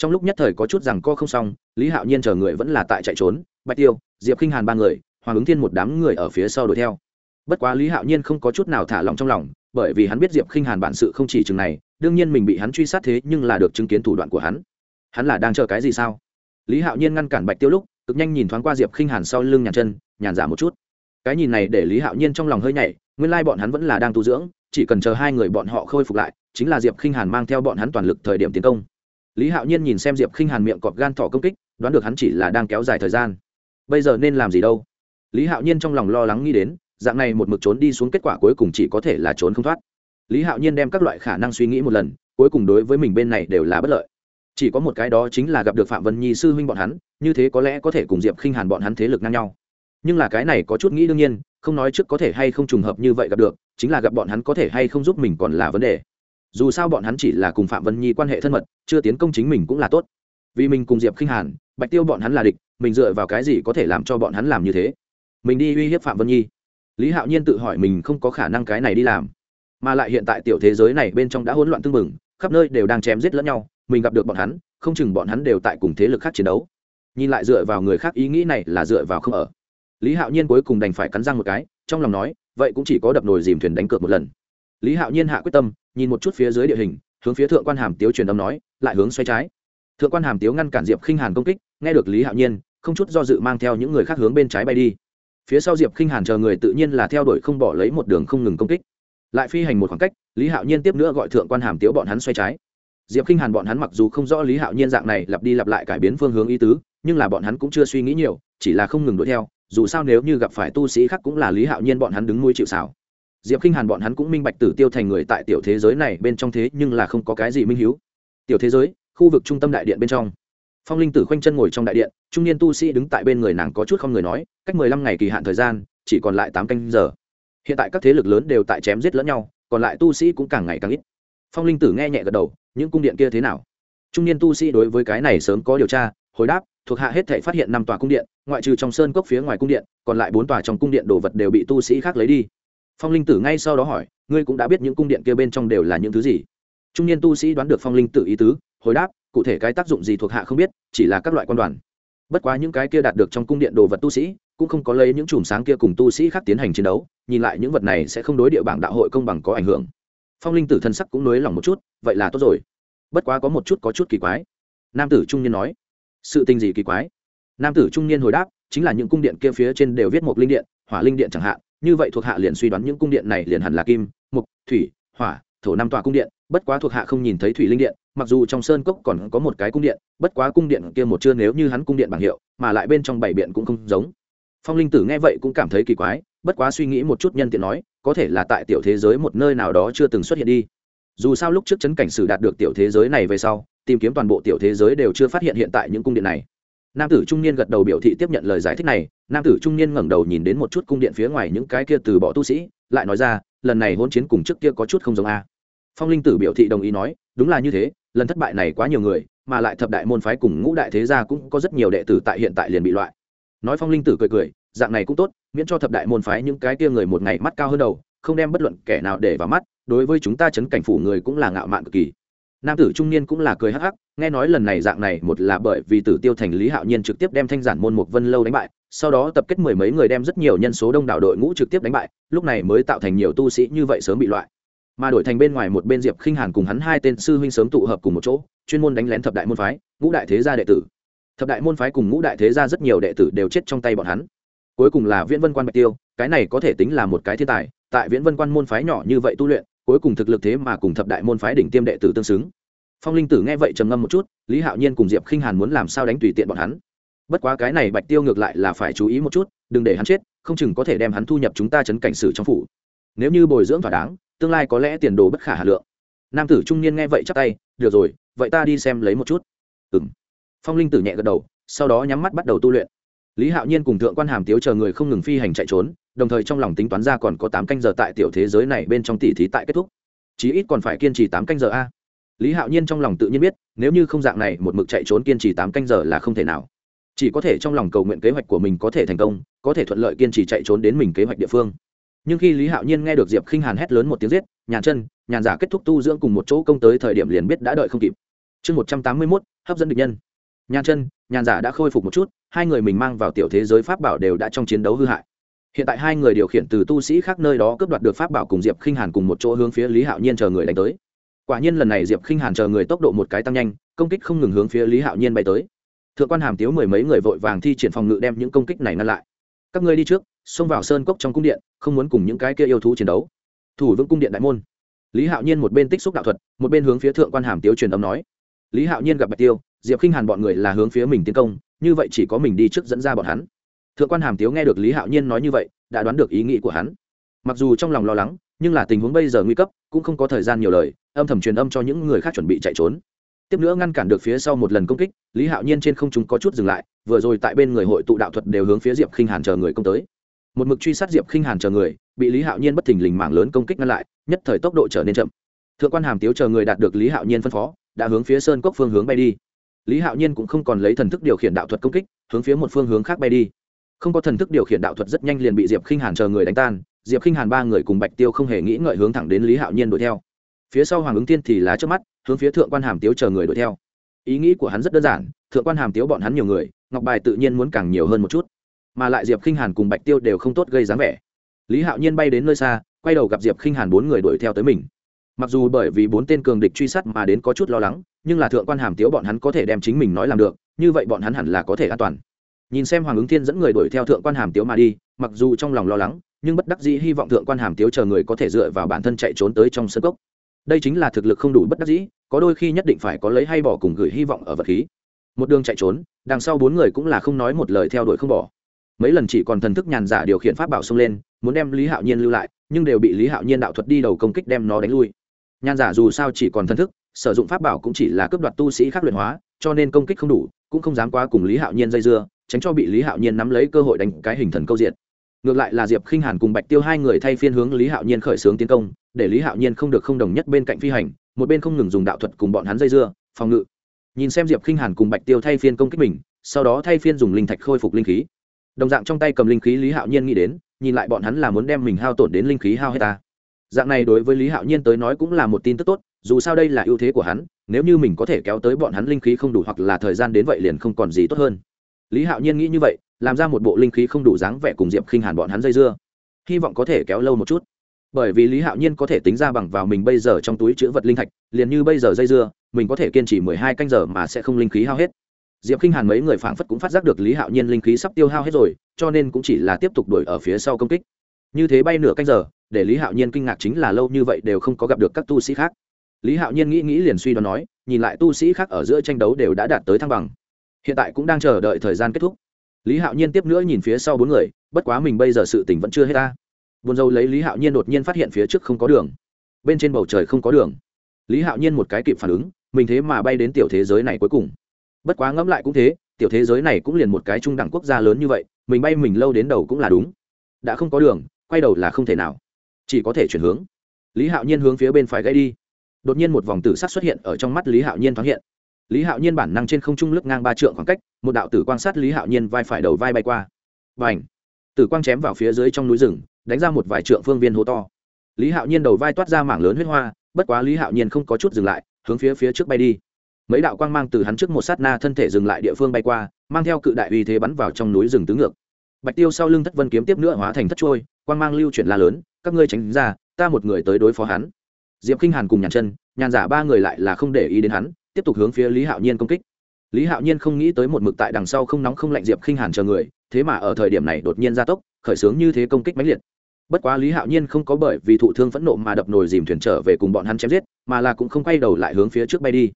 trong lúc nhất thời có chút rằng co không xong, lý hạo nhiên chờ người vẫn là tại chạy trốn, bạch tiêu, diệp khinh hàn ba người, hoàng ứng thiên một đám người ở phía sau đuổi theo. Bất quá lý hạo nhiên không có chút nào thả lòng trong lòng, bởi vì hắn biết diệp khinh hàn bản sự không chỉ chừng này, đương nhiên mình bị hắn truy sát thế nhưng là được chứng kiến thủ đoạn của hắn. Hắn là đang chờ cái gì sao? Lý hạo nhiên ngăn cản bạch tiêu lúc, cực nhanh nhìn thoáng qua diệp khinh hàn sau lưng nhàn chân, nhàn giả một chút. Cái nhìn này để lý hạo nhiên trong lòng hơi nhảy, nguyên lai bọn hắn vẫn là đang tu dưỡng, chỉ cần chờ hai người bọn họ khôi phục lại, chính là diệp khinh hàn mang theo bọn hắn toàn lực thời điểm tiến công lý hạo nhiên nhìn xem diệp khinh hàn miệng cọp gan thỏ công kích, đoán được hắn chỉ là đang kéo dài thời gian. Bây giờ nên làm gì đâu? Lý hạo nhiên trong lòng lo lắng nghĩ đến, dạng này một mực trốn đi xuống kết quả cuối cùng chỉ có thể là trốn không thoát. Lý hạo nhiên đem các loại khả năng suy nghĩ một lần, cuối cùng đối với mình bên này đều là bất lợi. Chỉ có một cái đó chính là gặp được phạm vân nhi sư huynh bọn hắn, như thế có lẽ có thể cùng diệp khinh hàn bọn hắn thế lực ngang nhau. Nhưng là cái này có chút nghĩ đương nhiên, không nói trước có thể hay không trùng hợp như vậy gặp được, chính là gặp bọn hắn có thể hay không giúp mình còn là vấn đề dù sao bọn hắn chỉ là cùng phạm vân nhi quan hệ thân mật, chưa tiến công chính mình cũng là tốt. Vì mình cùng diệp khinh hàn, bạch tiêu bọn hắn là địch, mình dựa vào cái gì có thể làm cho bọn hắn làm như thế? Mình đi uy hiếp phạm vân nhi. Lý hạo nhiên tự hỏi mình không có khả năng cái này đi làm. Mà lại hiện tại tiểu thế giới này bên trong đã hỗn loạn tưng bừng, khắp nơi đều đang chém giết lẫn nhau, mình gặp được bọn hắn, không chừng bọn hắn đều tại cùng thế lực khác chiến đấu. Nhìn lại dựa vào người khác ý nghĩ này là dựa vào không ở. Lý hạo nhiên cuối cùng đành phải cắn răng một cái, trong lòng nói, vậy cũng chỉ có đập nồi dìm thuyền đánh cược một lần. Lý hạo nhiên hạ quyết tâm nhìn một chút phía dưới địa hình, hướng phía thượng quan hàm tiếu truyền âm nói, lại hướng xoay trái. Thượng quan hàm tiếu ngăn cản diệp khinh hàn công kích, nghe được lý hạo nhiên, không chút do dự mang theo những người khác hướng bên trái bay đi. Phía sau diệp khinh hàn chờ người tự nhiên là theo đuổi không bỏ lấy một đường không ngừng công kích. Lại phi hành một khoảng cách, lý hạo nhiên tiếp nữa gọi thượng quan hàm tiếu bọn hắn xoay trái. Diệp khinh hàn bọn hắn mặc dù không rõ lý hạo nhiên dạng này lặp đi lặp lại cải biến phương hướng ý tứ, nhưng là bọn hắn cũng chưa suy nghĩ nhiều, chỉ là không ngừng đuổi theo, dù sao nếu như gặp phải tu sĩ khác cũng là lý hạo nhiên bọn hắn đứng nuôi chịu xảo diệp k i n h hàn bọn hắn cũng minh bạch tử tiêu thành người tại tiểu thế giới này bên trong thế nhưng là không có cái gì minh h tiểu thế giới, khu vực trung tâm đại điện bên trong. Phong linh tử khoanh chân ngồi trong đại điện, trung niên tu sĩ đứng tại bên người nàng có chút không người nói, cách mười lăm ngày kỳ hạn thời gian, chỉ còn lại tám canh giờ. Hiện tại các thế lực lớn đều tại chém giết lẫn nhau, còn lại tu sĩ cũng càng ngày càng ít. Phong linh tử nghe nhẹ gật đầu, những cung điện kia thế nào? Trung niên tu sĩ đối với cái này sớm có điều tra, hồi đáp, thuộc hạ hết thể phát hiện năm tòa cung điện, ngoại trừ trong sơn cốc phía ngoài cung điện, còn lại bốn tòa trong cung điện đồ vật đều bị tu sĩ khác lấy đi phong linh tử ngay sau đó hỏi, ngươi cũng đã biết những cung điện kia bên trong đều là những thứ gì? Trung niên tu sĩ đoán được phong linh tử ý tứ, hồi đáp, cụ thể cái tác dụng gì thuộc hạ không biết, chỉ là các loại quan đoàn. Bất quá những cái kia đạt được trong cung điện đồ vật tu sĩ, cũng không có lấy những chùm sáng kia cùng tu sĩ khác tiến hành chiến đấu, nhìn lại những vật này sẽ không đối địa bảng đạo hội công bằng có ảnh hưởng. Phong linh tử thân sắc cũng nới lỏng một chút, vậy là tốt rồi. Bất quá có một chút có chút kỳ quái. Nam tử trung niên nói, sự tình gì kỳ quái? Nam tử trung niên hồi đáp, chính là những cung điện kia phía trên đều viết một linh điện, hỏa linh điện chẳng hạn như vậy thuộc hạ liền suy đoán những cung điện này liền hẳn là kim mục thủy, hỏa, thổ năm tòa cung điện, bất quá thuộc hạ không nhìn thấy thủy linh điện, mặc dù trong sơn cốc còn có một cái cung điện, bất quá cung điện kia một chưa nếu như hắn cung điện bảng hiệu, mà lại bên trong bảy biện cũng không giống. Phong linh tử nghe vậy cũng cảm thấy kỳ quái, bất quá suy nghĩ một chút nhân tiện nói, có thể là tại tiểu thế giới một nơi nào đó chưa từng xuất hiện đi. Dù sao lúc trước chấn cảnh sử đạt được tiểu thế giới này về sau, tìm kiếm toàn bộ tiểu thế giới đều chưa phát hiện hiện tại những cung điện này nam tử trung niên gật đầu biểu thị tiếp nhận lời giải thích này, nam tử trung niên ngẩng đầu nhìn đến một chút cung điện phía ngoài những cái kia từ bỏ tu sĩ, lại nói ra, lần này hôn chiến cùng trước kia có chút không giống a. Phong linh tử biểu thị đồng ý nói, đúng là như thế, lần thất bại này quá nhiều người, mà lại thập đại môn phái cùng ngũ đại thế gia cũng có rất nhiều đệ tử tại hiện tại liền bị loại. Nói phong linh tử cười cười, dạng này cũng tốt, miễn cho thập đại môn phái những cái kia người một ngày mắt cao hơn đầu, không đem bất luận kẻ nào để vào mắt, đối với chúng ta chấn cảnh phủ người cũng là ngạo mạn cực kỳ nam tử trung niên cũng là cười hắc hắc, nghe nói lần này dạng này, một là bởi vì tử tiêu thành lý hạo nhiên trực tiếp đem thanh giản môn mục vân lâu đánh bại, sau đó tập kết mười mấy người đem rất nhiều nhân số đông đảo đội ngũ trực tiếp đánh bại, lúc này mới tạo thành nhiều tu sĩ như vậy sớm bị loại. Mà đổi thành bên ngoài một bên diệp khinh hàn cùng hắn hai tên sư huynh sớm tụ hợp cùng một chỗ, chuyên môn đánh lén thập đại môn phái, ngũ đại thế gia đệ tử. Thập đại môn phái cùng ngũ đại thế gia rất nhiều đệ tử đều chết trong tay bọn hắn. Cuối cùng là viễn vân quan bạch tiêu, cái này có thể tính là một cái thiên tài, tại viễn vân quan môn phái nhỏ như vậy tu luyện cuối cùng thực lực thế mà cùng thập đại môn phái đỉnh tiêm đệ tử tương xứng. Phong linh tử nghe vậy trầm ngâm một chút, lý hạo nhiên cùng diệp khinh hàn muốn làm sao đánh tùy tiện bọn hắn. Bất quá cái này bạch tiêu ngược lại là phải chú ý một chút, đừng để hắn chết, không chừng có thể đem hắn thu nhập chúng ta chấn cảnh sử trong phủ. Nếu như bồi dưỡng thỏa đáng, tương lai có lẽ tiền đồ bất khả hà lượng. Nam tử trung niên nghe vậy chắc tay, được rồi, vậy ta đi xem lấy một chút. Ừng phong linh tử nhẹ gật đầu, sau đó nhắm mắt bắt đầu tu luyện. Lý hạo nhiên cùng thượng quan hàm tiếu chờ người không ngừng phi hành chạy trốn đồng thời trong lòng tính toán ra còn có tám canh giờ tại tiểu thế giới này bên trong tỷ thí tại kết thúc. Chí ít còn phải kiên trì tám canh giờ a. Lý hạo nhiên trong lòng tự nhiên biết, nếu như không dạng này, một mực chạy trốn kiên trì tám canh giờ là không thể nào. Chỉ có thể trong lòng cầu nguyện kế hoạch của mình có thể thành công, có thể thuận lợi kiên trì chạy trốn đến mình kế hoạch địa phương. Nhưng khi lý hạo nhiên nghe được diệp khinh hàn hét lớn một tiếng giết, nhàn chân, nhàn giả kết thúc tu dưỡng cùng một chỗ công tới thời điểm liền biết đã đợi không kịp. Chương một trăm tám mươi mốt, hấp dẫn địch nhân. Nhàn chân, nhàn giả đã khôi phục một chút, hai người mình mang vào tiểu thế giới pháp bảo đều đã trong chiến đấu hư hại hiện tại hai người điều khiển từ tu sĩ khác nơi đó cướp đoạt được pháp bảo cùng diệp khinh hàn cùng một chỗ hướng phía lý hạo nhiên chờ người đánh tới. Quả nhiên lần này diệp khinh hàn chờ người tốc độ một cái tăng nhanh, công kích không ngừng hướng phía lý hạo nhiên bay tới. Thượng quan hàm tiếu mười mấy người vội vàng thi triển phòng ngự đem những công kích này ngăn lại. Các ngươi đi trước, xông vào sơn cốc trong cung điện, không muốn cùng những cái kia yêu thú chiến đấu. Thủ vững cung điện đại môn. Lý hạo nhiên một bên tích xúc đạo thuật, một bên hướng phía thượng quan hàm tiếu truyền âm nói. Lý hạo nhiên gặp bạch tiêu, diệp k i n h hàn bọn người là hướng phía mình tiến công, như vậy chỉ có mình đi trước dẫn ra bọn hắn thượng quan hàm tiếu nghe được lý hạo nhiên nói như vậy, đã đoán được ý nghĩ của hắn. Mặc dù trong lòng lo lắng, nhưng là tình huống bây giờ nguy cấp, cũng không có thời gian nhiều lời, âm thầm truyền âm cho những người khác chuẩn bị chạy trốn. Tiếp nữa ngăn cản được phía sau một lần công kích, lý hạo nhiên trên không chúng có chút dừng lại, vừa rồi tại bên người hội tụ đạo thuật đều hướng phía diệp khinh hàn chờ người công tới. Một mực truy sát diệp khinh hàn chờ người, bị lý hạo nhiên bất thình lình mảng lớn công kích ngăn lại, nhất thời tốc độ trở nên chậm. Thượng quan hàm tiếu chờ người đạt được lý hạo nhiên phân phó, đã hướng phía sơn cốc phương hướng bay đi. Lý hạo nhiên cũng không còn lấy thần thức điều khiển đạo thuật công kích, hướng phía một phương hướng khác bay đi không có thần thức điều khiển đạo thuật rất nhanh liền bị diệp khinh hàn chờ người đánh tan, diệp khinh hàn ba người cùng bạch tiêu không hề nghĩ ngợi hướng thẳng đến lý hạo nhiên đuổi theo. Phía sau hoàng ứng tiên thì lá trước mắt, hướng phía thượng quan hàm tiếu chờ người đuổi theo. Ý nghĩ của hắn rất đơn giản, thượng quan hàm tiếu bọn hắn nhiều người, ngọc bài tự nhiên muốn càng nhiều hơn một chút. Mà lại diệp khinh hàn cùng bạch tiêu đều không tốt gây dáng vẻ. Lý hạo nhiên bay đến nơi xa, quay đầu gặp diệp khinh hàn bốn người đuổi theo tới mình. Mặc dù bởi vì bốn tên cường địch truy sát mà đến có chút lo lắng, nhưng là thượng quan hàm tiếu bọn hắn có thể đem chính mình nói làm được, như vậy bọn hắn hẳn là có thể an toàn nhìn xem hoàng ứng thiên dẫn người đuổi theo thượng quan hàm tiếu mà đi, mặc dù trong lòng lo lắng, nhưng bất đắc dĩ hy vọng thượng quan hàm tiếu chờ người có thể dựa vào bản thân chạy trốn tới trong sân cốc. Đây chính là thực lực không đủ bất đắc dĩ, có đôi khi nhất định phải có lấy hay bỏ cùng gửi hy vọng ở vật khí. Một đường chạy trốn, đằng sau bốn người cũng là không nói một lời theo đuổi không bỏ. Mấy lần chỉ còn thần thức nhàn giả điều khiển pháp bảo xông lên, muốn đem lý hạo nhiên lưu lại, nhưng đều bị lý hạo nhiên đạo thuật đi đầu công kích đem nó đánh lui. Nhàn giả dù sao chỉ còn thần thức, sử dụng pháp bảo cũng chỉ là cướp đoạt tu sĩ khác luyện hóa, cho nên công kích không đủ, cũng không dám quá cùng lý hạo nhiên dây dưa tránh cho bị lý hạo nhiên nắm lấy cơ hội đánh cái hình thần câu diện ngược lại là diệp khinh hàn cùng bạch tiêu hai người thay phiên hướng lý hạo nhiên khởi xướng tiến công, để lý hạo nhiên không được không đồng nhất bên cạnh phi hành, một bên không ngừng dùng đạo thuật cùng bọn hắn dây dưa, phòng ngự. Nhìn xem diệp khinh hàn cùng bạch tiêu thay phiên công kích mình, sau đó thay phiên dùng linh thạch khôi phục linh khí. Đồng dạng trong tay cầm linh khí lý hạo nhiên nghĩ đến, nhìn lại bọn hắn là muốn đem mình hao tổn đến linh khí hao hết ta. Dạng này đối với lý hạo nhiên tới nói cũng là một tin tức tốt, dù sao đây là ưu thế của hắn, nếu như mình có thể kéo tới bọn hắn linh khí không đủ hoặc là thời gian đến vậy liền không còn gì tốt hơn lý hạo nhiên nghĩ như vậy, làm ra một bộ linh khí không đủ dáng vẻ cùng diệp khinh hàn bọn hắn dây dưa. Hy vọng có thể kéo lâu một chút. Bởi vì lý hạo nhiên có thể tính ra bằng vào mình bây giờ trong túi chữ vật linh thạch, liền như bây giờ dây dưa, mình có thể kiên trì mười hai canh giờ mà sẽ không linh khí hao hết. Diệp k i n h hàn mấy người phảng phất cũng phát giác được lý hạo nhiên linh khí sắp tiêu hao hết rồi, cho nên cũng chỉ là tiếp tục đuổi ở phía sau công kích. Như thế bay nửa canh giờ, để lý hạo nhiên kinh ngạc chính là lâu như vậy đều không có gặp được các tu sĩ khác. Lý hạo nhiên nghĩ nghĩ liền suy đoán nói, nhìn lại tu sĩ khác ở giữa tranh đấu đều đã đạt tới thăng bằng hiện tại cũng đang chờ đợi thời gian kết thúc. Lý hạo nhiên tiếp nữa nhìn phía sau bốn người, bất quá mình bây giờ sự tỉnh vẫn chưa hết ta. Buồn dâu lấy lý hạo nhiên đột nhiên phát hiện phía trước không có đường. Bên trên bầu trời không có đường. Lý hạo nhiên một cái kịp phản ứng, mình thế mà bay đến tiểu thế giới này cuối cùng. Bất quá ngẫm lại cũng thế, tiểu thế giới này cũng liền một cái trung đẳng quốc gia lớn như vậy, mình bay mình lâu đến đầu cũng là đúng. Đã không có đường, quay đầu là không thể nào. Chỉ có thể chuyển hướng. Lý hạo nhiên hướng phía bên phải gãy đi. Đột nhiên một vòng tử sắc xuất hiện ở trong mắt lý hạo nhiên thoáng hiện lý hạo nhiên bản năng trên không trung lướt ngang ba trượng khoảng cách, một đạo tử quan sát lý hạo nhiên vai phải đầu vai bay qua. Và ảnh tử quang chém vào phía dưới trong núi rừng, đánh ra một vài trượng phương viên hố to. Lý hạo nhiên đầu vai toát ra mảng lớn huyết hoa, bất quá lý hạo nhiên không có chút dừng lại, hướng phía phía trước bay đi. Mấy đạo quang mang từ hắn trước một sát na thân thể dừng lại địa phương bay qua, mang theo cự đại uy thế bắn vào trong núi rừng tứ ngược. Bạch tiêu sau lưng thất vân kiếm tiếp nữa hóa thành thất trôi, quang mang lưu chuyển la lớn, các ngươi tránh ra, ta một người tới đối phó hắn. Diệp k i n h hàn cùng nhàn chân, nhàn giả ba người lại là không để ý đến hắn tiếp tục hướng phía lý hạo nhiên công kích. Lý hạo nhiên không nghĩ tới một mực tại đằng sau không nóng không lạnh diệp khinh hàn chờ người, thế mà ở thời điểm này đột nhiên gia tốc, khởi xướng như thế công kích mãnh liệt. Bất quá lý hạo nhiên không có bởi vì thụ thương phẫn nộ mà đập nồi dìm thuyền trở về cùng bọn hắn chém giết, mà là cũng không quay đầu lại hướng phía trước bay đi.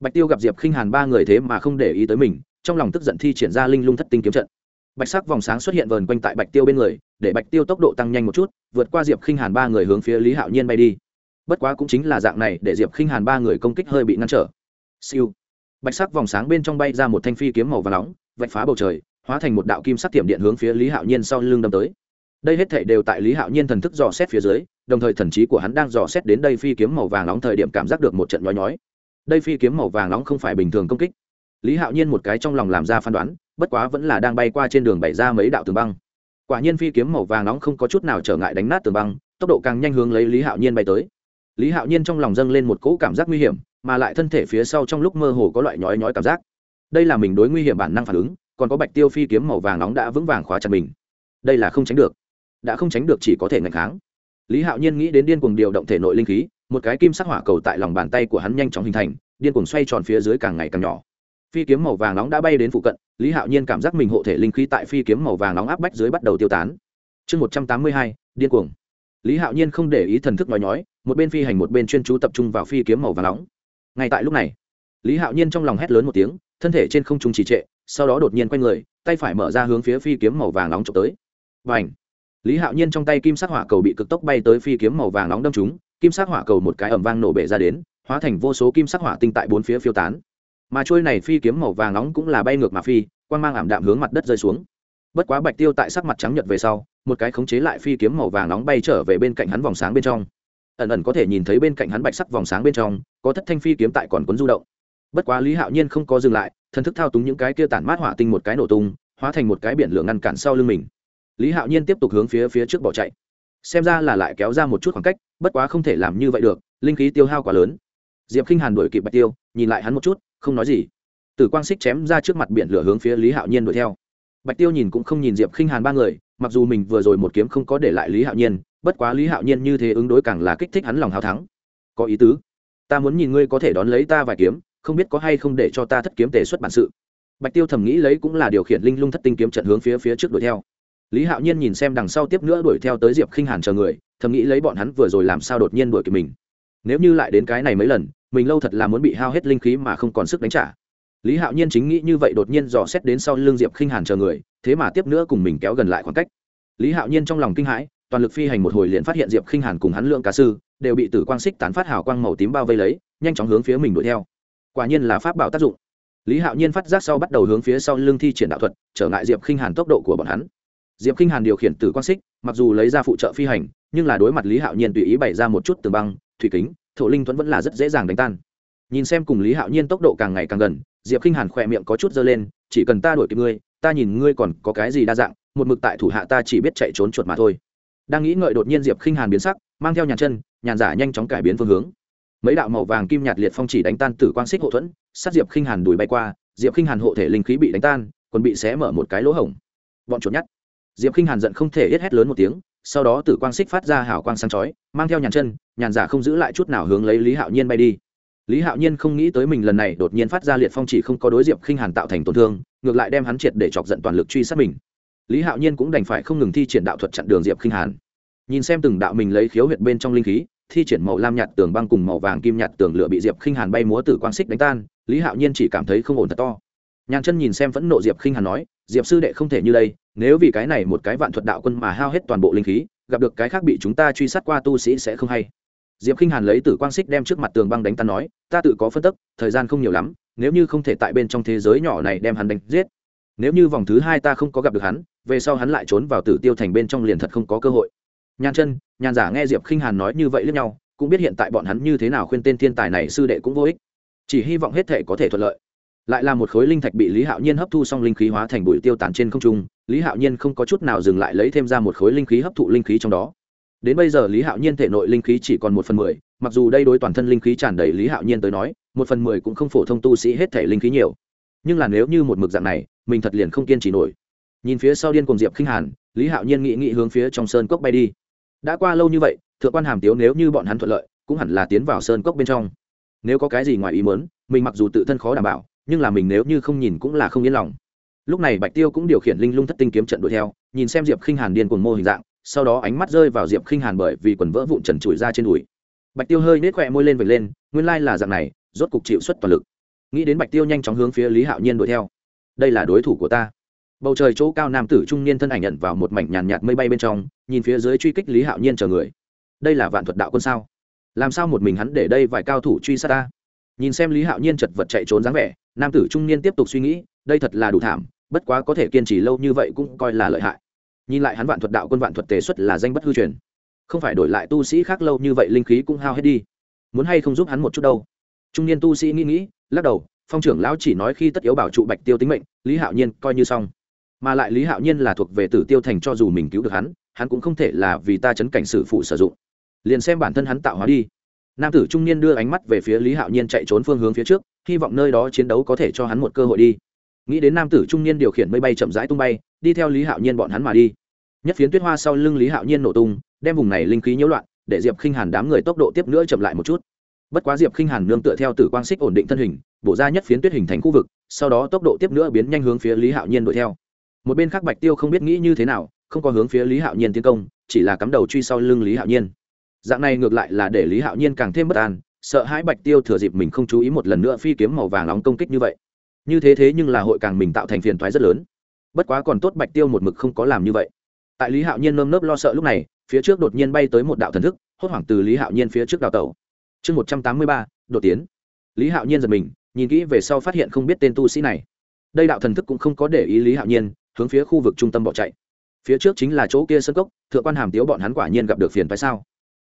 Bạch tiêu gặp diệp khinh hàn ba người thế mà không để ý tới mình, trong lòng tức giận thi triển ra linh lung thất tinh kiếm trận. Bạch sắc vòng sáng xuất hiện vờn quanh tại bạch tiêu bên người, để bạch tiêu tốc độ tăng nhanh một chút, vượt qua diệp khinh hàn ba người hướng phía lý hạo nhiên bay đi. Bất quá cũng chính là dạng này, để diệp khinh hàn ba người công kích hơi bị ngăn trở siêu. Bạch sắc vòng sáng bên trong bay ra một thanh phi kiếm màu và nóng, vạch phá bầu trời, hóa thành một đạo kim sắc tiệm điện hướng phía lý hạo nhiên sau lưng đâm tới. Đây hết thể đều tại lý hạo nhiên thần thức dò xét phía dưới, đồng thời thần trí của hắn đang dò xét đến đây phi kiếm màu vàng nóng thời điểm cảm giác được một trận nhói nhói. Đây phi kiếm màu vàng nóng không phải bình thường công kích. Lý hạo nhiên một cái trong lòng làm ra phán đoán, bất quá vẫn là đang bay qua trên đường bày ra mấy đạo tường băng. Quả nhiên phi kiếm màu vàng nóng không có chút nào trở ngại đánh nát tường băng, tốc độ càng nhanh hướng lấy lý hạo nhiên bay tới. Lý hạo nhiên trong lòng dâng lên một cỗ cảm giác nguy hiểm mà lại thân thể phía sau trong lúc mơ hồ có loại nhói nhói cảm giác. Đây là mình đối nguy hiểm bản năng phản ứng, còn có bạch tiêu phi kiếm màu vàng nóng đã vững vàng khóa chặt mình. Đây là không tránh được. Đã không tránh được chỉ có thể ngạch kháng. Lý hạo nhiên nghĩ đến điên cuồng điều động thể nội linh khí, một cái kim sắc hỏa cầu tại lòng bàn tay của hắn nhanh chóng hình thành, điên cuồng xoay tròn phía dưới càng ngày càng nhỏ. Phi kiếm màu vàng nóng đã bay đến phụ cận, lý hạo nhiên cảm giác mình hộ thể linh khí tại phi kiếm màu vàng nóng áp bách dưới bắt đầu tiêu tán. Chương một trăm tám mươi hai, điên cuồng. Lý hạo nhiên không để ý thần thức nói nhói, một bên phi hành một bên chuyên chú tập trung vào phi kiếm màu vàng nóng ngay tại lúc này, lý hạo nhiên trong lòng hét lớn một tiếng, thân thể trên không trung trì trệ, sau đó đột nhiên quay người, tay phải mở ra hướng phía phi kiếm màu vàng nóng trộm tới. Và ảnh lý hạo nhiên trong tay kim sắc hỏa cầu bị cực tốc bay tới phi kiếm màu vàng nóng đâm trúng, kim sắc hỏa cầu một cái ẩm vang nổ bể ra đến, hóa thành vô số kim sắc hỏa tinh tại bốn phía phiêu tán. Mà trôi này phi kiếm màu vàng nóng cũng là bay ngược mà phi quan g mang ảm đạm hướng mặt đất rơi xuống. Bất quá bạch tiêu tại sắc mặt trắng nhật về sau, một cái khống chế lại phi kiếm màu vàng nóng bay trở về bên cạnh hắn vòng sáng bên trong ẩn ẩn có thể nhìn thấy bên cạnh hắn bạch sắc vòng sáng bên trong, có thất thanh phi kiếm tại còn cuốn du động. Bất quá lý hạo nhiên không có dừng lại, thần thức thao túng những cái kia tản mát hỏa tinh một cái nổ tung, hóa thành một cái biển lửa ngăn cản sau lưng mình. Lý hạo nhiên tiếp tục hướng phía phía trước bỏ chạy. Xem ra là lại kéo ra một chút khoảng cách, bất quá không thể làm như vậy được, linh khí tiêu hao quá lớn. Diệp k i n h hàn đuổi kịp bạch tiêu, nhìn lại hắn một chút, không nói gì. Tử quang xích chém ra trước mặt biển lửa hướng phía lý hạo nhiên đuổi theo. Bạch tiêu nhìn cũng không nhìn diệp k i n h hàn ba người, mặc dù mình vừa rồi một kiếm không có để lại lý hạo nhiên bất quá lý hạo nhiên như thế ứng đối càng là kích thích hắn lòng hào thắng có ý tứ ta muốn nhìn ngươi có thể đón lấy ta vài kiếm không biết có hay không để cho ta thất kiếm tề xuất bản sự bạch tiêu thầm nghĩ lấy cũng là điều khiển linh lung thất tinh kiếm trận hướng phía phía trước đuổi theo lý hạo nhiên nhìn xem đằng sau tiếp nữa đuổi theo tới diệp khinh hàn chờ người thầm nghĩ lấy bọn hắn vừa rồi làm sao đột nhiên đuổi kịp mình nếu như lại đến cái này mấy lần mình lâu thật là muốn bị hao hết linh khí mà không còn sức đánh trả lý hạo nhiên chính nghĩ như vậy đột nhiên dò xét đến sau l ư n g diệp khinh hàn chờ người thế mà tiếp nữa cùng mình kéo gần lại khoảng cách lý hạo nhiên trong lòng kinh hãi toàn lực phi hành một hồi liền phát hiện diệp khinh hàn cùng hắn lượng cá sư đều bị tử quang xích tán phát hào quang màu tím bao vây lấy, nhanh chóng hướng phía mình đuổi theo. Quả nhiên là pháp bảo tác dụng. Lý hạo nhiên phát giác sau bắt đầu hướng phía sau lưng thi triển đạo thuật, trở ngại diệp khinh hàn tốc độ của bọn hắn. Diệp khinh hàn điều khiển tử quang xích, mặc dù lấy ra phụ trợ phi hành, nhưng là đối mặt lý hạo nhiên tùy ý bày ra một chút tường băng, thủy kính, thổ linh thuẫn vẫn là rất dễ dàng đánh tan. Nhìn xem cùng lý hạo nhiên tốc độ càng ngày càng gần, diệp khinh hàn khỏe miệng có chút dơ lên, chỉ cần ta đuổi kịp ngươi, ta nhìn ngươi còn có cái gì đa dạng, một mực tại thủ hạ ta chỉ biết chạy trốn chuột mà thôi đang nghĩ ngợi đột nhiên diệp khinh hàn biến sắc mang theo nhàn chân nhàn giả nhanh chóng cải biến phương hướng mấy đạo màu vàng kim nhạt liệt phong chỉ đánh tan tử quang xích hộ thuẫn sát diệp khinh hàn đuổi bay qua diệp khinh hàn hộ thể linh khí bị đánh tan còn bị xé mở một cái lỗ hổng bọn chuột nhát diệp khinh hàn giận không thể hết hét lớn một tiếng sau đó tử quang xích phát ra hảo quang sáng chói mang theo nhàn chân nhàn giả không giữ lại chút nào hướng lấy lý hạo nhiên bay đi lý hạo nhiên không nghĩ tới mình lần này đột nhiên phát ra liệt phong chỉ không có đối diệp khinh hàn tạo thành tổn thương ngược lại đem hắn triệt để chọc giận toàn lực truy sát mình lý hạo nhiên cũng đành phải không ngừng thi triển đạo thuật chặn đường diệp khinh hàn. Nhìn xem từng đạo mình lấy khiếu huyệt bên trong linh khí, thi triển màu lam nhạt tường băng cùng màu vàng kim nhạt tường lửa bị diệp khinh hàn bay múa từ quang xích đánh tan, lý hạo nhiên chỉ cảm thấy không ổn thật to. Nhàn chân nhìn xem phẫn nộ diệp khinh hàn nói, diệp sư đệ không thể như đây, nếu vì cái này một cái vạn thuật đạo quân mà hao hết toàn bộ linh khí, gặp được cái khác bị chúng ta truy sát qua tu sĩ sẽ không hay. Diệp khinh hàn lấy t ử quang xích đem trước mặt tường băng đánh tan nói, ta tự có phân tức, thời gian không nhiều lắm, nếu như không thể tại bên trong thế giới nhỏ này đem hắn đánh giết nếu như vòng thứ hai ta không có gặp được hắn, về sau hắn lại trốn vào tử tiêu thành bên trong liền thật không có cơ hội. Nhàn chân nhàn giả nghe diệp k i n h hàn nói như vậy lẫn nhau, cũng biết hiện tại bọn hắn như thế nào khuyên tên thiên tài này sư đệ cũng vô ích. Chỉ hy vọng hết thể có thể thuận lợi. Lại là một khối linh thạch bị lý hạo nhiên hấp thu xong linh khí hóa thành bụi tiêu tán trên không trung, lý hạo nhiên không có chút nào dừng lại lấy thêm ra một khối linh khí hấp thụ linh khí trong đó. Đến bây giờ lý hạo nhiên thể nội linh khí chỉ còn một phần mười, mặc dù đây đối toàn thân linh khí tràn đầy lý hạo nhiên tới nói, một phần mười cũng không phổ thông tu sĩ hết thể linh khí nhiều. Nhưng là nếu như một mực dạng này mình thật liền không kiên trì nổi. Nhìn phía sau điên cùng diệp khinh hàn, lý hạo nhiên nghị nghị hướng phía trong sơn cốc bay đi. Đã qua lâu như vậy, thượng quan hàm tiếu nếu như bọn hắn thuận lợi, cũng hẳn là tiến vào sơn cốc bên trong. Nếu có cái gì ngoài ý mớn mình mặc dù tự thân khó đảm bảo, nhưng là mình nếu như không nhìn cũng là không yên lòng. Lúc này bạch tiêu cũng điều khiển linh lung thất tinh kiếm trận đuổi theo, nhìn xem diệp khinh hàn điên cuồng mô hình dạng, sau đó ánh mắt rơi vào diệp khinh hàn bởi vì quần vỡ vụn trần trụi ra trên đùi. Bạch tiêu hơi nết khỏe môi lên vệt lên, nguyên lai là dạng này, rốt cục chịu xuất toàn lực. Nghĩ đến bạch tiêu nhanh chóng hướng phía lý hạo nhiên đuổi theo đây là đối thủ của ta. Bầu trời chỗ cao nam tử trung niên thân ảnh nhận vào một mảnh nhàn nhạt mây bay bên trong, nhìn phía dưới truy kích lý hạo nhiên chờ người. Đây là vạn thuật đạo quân sao? Làm sao một mình hắn để đây vài cao thủ truy sát ta? Nhìn xem lý hạo nhiên chật vật chạy trốn dáng vẻ, nam tử trung niên tiếp tục suy nghĩ, đây thật là đủ thảm, bất quá có thể kiên trì lâu như vậy cũng coi là lợi hại. Nhìn lại hắn vạn thuật đạo quân vạn thuật tề xuất là danh bất hư truyền. Không phải đổi lại tu sĩ khác lâu như vậy linh khí cũng hao hết đi. Muốn hay không giúp hắn một chút đâu? Trung niên tu sĩ nghĩ nghĩ, lắc đầu phong trưởng lão chỉ nói khi tất yếu bảo trụ bạch tiêu tính mệnh, lý hạo nhiên coi như xong. Mà lại lý hạo nhiên là thuộc về tử tiêu thành cho dù mình cứu được hắn hắn cũng không thể là vì ta chấn cảnh sử phụ sử dụng. Liền xem bản thân hắn tạo hóa đi. Nam tử trung niên đưa ánh mắt về phía lý hạo nhiên chạy trốn phương hướng phía trước, hy vọng nơi đó chiến đấu có thể cho hắn một cơ hội đi. Nghĩ đến nam tử trung niên điều khiển mây bay chậm rãi tung bay, đi theo lý hạo nhiên bọn hắn mà đi. Nhất phiến tuyết hoa sau lưng lý hạo nhiên nổ tung, đem vùng này linh khí nhiễu loạn, để diệp khinh hàn đám người tốc độ tiếp nữa chậm lại một chút bất quá diệp khinh hàn nương tựa theo tử quang xích ổn định thân hình, bổ ra nhất phiến tuyết hình thành khu vực, sau đó tốc độ tiếp nữa biến nhanh hướng phía lý hạo nhiên đuổi theo. Một bên khác bạch tiêu không biết nghĩ như thế nào, không có hướng phía lý hạo nhiên tiến công, chỉ là cắm đầu truy sau lưng lý hạo nhiên. Dạng này ngược lại là để lý hạo nhiên càng thêm bất an, sợ hãi bạch tiêu thừa dịp mình không chú ý một lần nữa phi kiếm màu vàng nóng công kích như vậy. Như thế thế nhưng là hội càng mình tạo thành phiền toái rất lớn. Bất quá còn tốt bạch tiêu một mực không có làm như vậy. Tại lý hạo nhiên nơm nớp lo sợ lúc này, phía trước đột nhiên bay tới một đạo thần thức, hốt hoảng từ lý hạo nhiên phía trước đào tẩu chương một trăm tám mươi ba, đột tiến. Lý hạo nhiên giật mình, nhìn kỹ về sau phát hiện không biết tên tu sĩ này. Đây đạo thần thức cũng không có để ý lý hạo nhiên, hướng phía khu vực trung tâm bỏ chạy. Phía trước chính là chỗ kia sân cốc, thượng quan hàm tiếu bọn hắn quả nhiên gặp được phiền phải sao?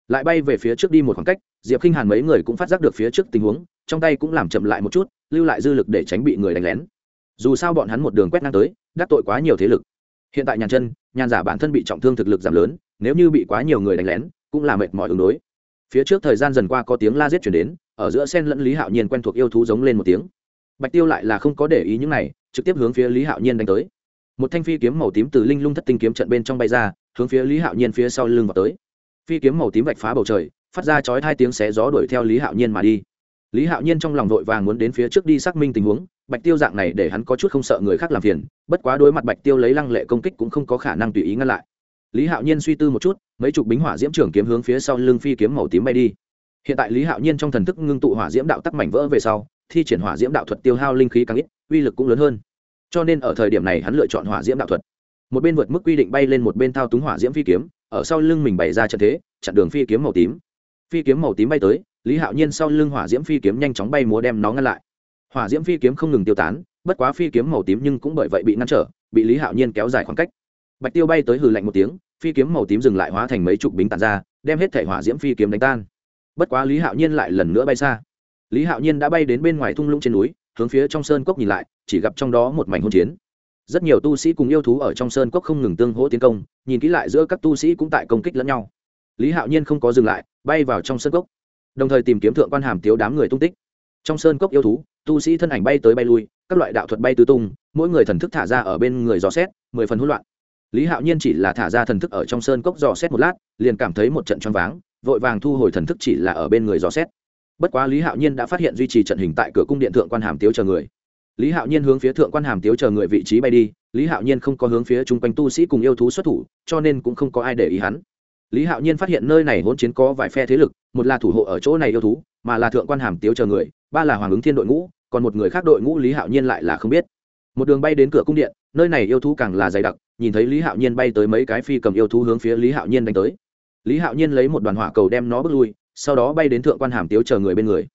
Lại bay về phía trước đi một khoảng cách, diệp k i n h hàn mấy người cũng phát giác được phía trước tình huống, trong tay cũng làm chậm lại một chút, lưu lại dư lực để tránh bị người đánh lén. Dù sao bọn hắn một đường quét ngang tới, đắc tội quá nhiều thế lực. Hiện tại nhàn chân, nhàn giả bản thân bị trọng thương thực lực giảm lớn, nếu như bị quá nhiều người đánh lén, cũng là mệt mỏi ứng đối phía trước thời gian dần qua có tiếng la giết chuyển đến, ở giữa sen lẫn lý hạo nhiên quen thuộc yêu thú giống lên một tiếng. Bạch tiêu lại là không có để ý những này, trực tiếp hướng phía lý hạo nhiên đánh tới. Một thanh phi kiếm màu tím từ linh lung thất tinh kiếm trận bên trong bay ra, hướng phía lý hạo nhiên phía sau lưng vào tới. Phi kiếm màu tím vạch phá bầu trời, phát ra chói hai tiếng xé gió đuổi theo lý hạo nhiên mà đi. Lý hạo nhiên trong lòng vội vàng muốn đến phía trước đi xác minh tình huống, bạch tiêu dạng này để hắn có chút không sợ người khác làm phiền, bất quá đối mặt bạch tiêu lấy lăng lệ công kích cũng không có khả năng tùy ý ngăn lại lý hạo nhiên suy tư một chút, mấy chục bính hỏa diễm trưởng kiếm hướng phía sau lưng phi kiếm màu tím bay đi. Hiện tại lý hạo nhiên trong thần thức ngưng tụ hỏa diễm đạo tắc mảnh vỡ về sau, thi triển hỏa diễm đạo thuật tiêu hao linh khí càng ít, uy lực cũng lớn hơn. Cho nên ở thời điểm này hắn lựa chọn hỏa diễm đạo thuật. Một bên vượt mức quy định bay lên một bên thao túng hỏa diễm phi kiếm, ở sau lưng mình bày ra trận thế, chặn đường phi kiếm màu tím. Phi kiếm màu tím bay tới, lý hạo nhiên sau lưng hỏa diễm phi kiếm nhanh chóng bay múa đem nó ngăn lại. Hỏa diễm phi kiếm không ngừng tiêu tán, bất quá phi kiếm màu tím nhưng cũng bởi vậy bị ngăn trở, bị lý hạo nhiên kéo dài khoảng cách. Bạch tiêu bay tới hừ lạnh một tiếng phi kiếm màu tím dừng lại hóa thành mấy chục bính tàn ra, đem hết thể hỏa diễm phi kiếm đánh tan. Bất quá lý hạo nhiên lại lần nữa bay xa. Lý hạo nhiên đã bay đến bên ngoài thung lũng trên núi, hướng phía trong sơn cốc nhìn lại, chỉ gặp trong đó một mảnh hôn chiến. Rất nhiều tu sĩ cùng yêu thú ở trong sơn cốc không ngừng tương hỗ tiến công, nhìn kỹ lại giữa các tu sĩ cũng tại công kích lẫn nhau. Lý hạo nhiên không có dừng lại, bay vào trong sơn cốc, đồng thời tìm kiếm thượng quan hàm tiếu đám người tung tích. Trong sơn cốc yêu thú, tu sĩ thân ảnh bay tới bay lui, các loại đạo thuật bay tứ tung, mỗi người thần thức thả ra ở bên người dò xét, mười phần hỗn loạn lý hạo nhiên chỉ là thả ra thần thức ở trong sơn cốc dò xét một lát, liền cảm thấy một trận choáng váng, vội vàng thu hồi thần thức chỉ là ở bên người dò xét. Bất quá lý hạo nhiên đã phát hiện duy trì trận hình tại cửa cung điện thượng quan hàm tiếu chờ người. Lý hạo nhiên hướng phía thượng quan hàm tiếu chờ người vị trí bay đi, lý hạo nhiên không có hướng phía chung quanh tu sĩ cùng yêu thú xuất thủ, cho nên cũng không có ai để ý hắn. Lý hạo nhiên phát hiện nơi này hỗn chiến có vài phe thế lực, một là thủ hộ ở chỗ này yêu thú, mà là thượng quan hàm tiếu chờ người, ba là hoàng ứng thiên đội ngũ, còn một người khác đội ngũ lý hạo nhiên lại là không biết. Một đường bay đến cửa cung điện, nơi này yêu thú càng là dày đặc nhìn thấy lý hạo nhiên bay tới mấy cái phi cầm yêu thú hướng phía lý hạo nhiên đánh tới. Lý hạo nhiên lấy một đoàn hỏa cầu đem nó bước lui, sau đó bay đến thượng quan hàm tiếu chờ người bên người.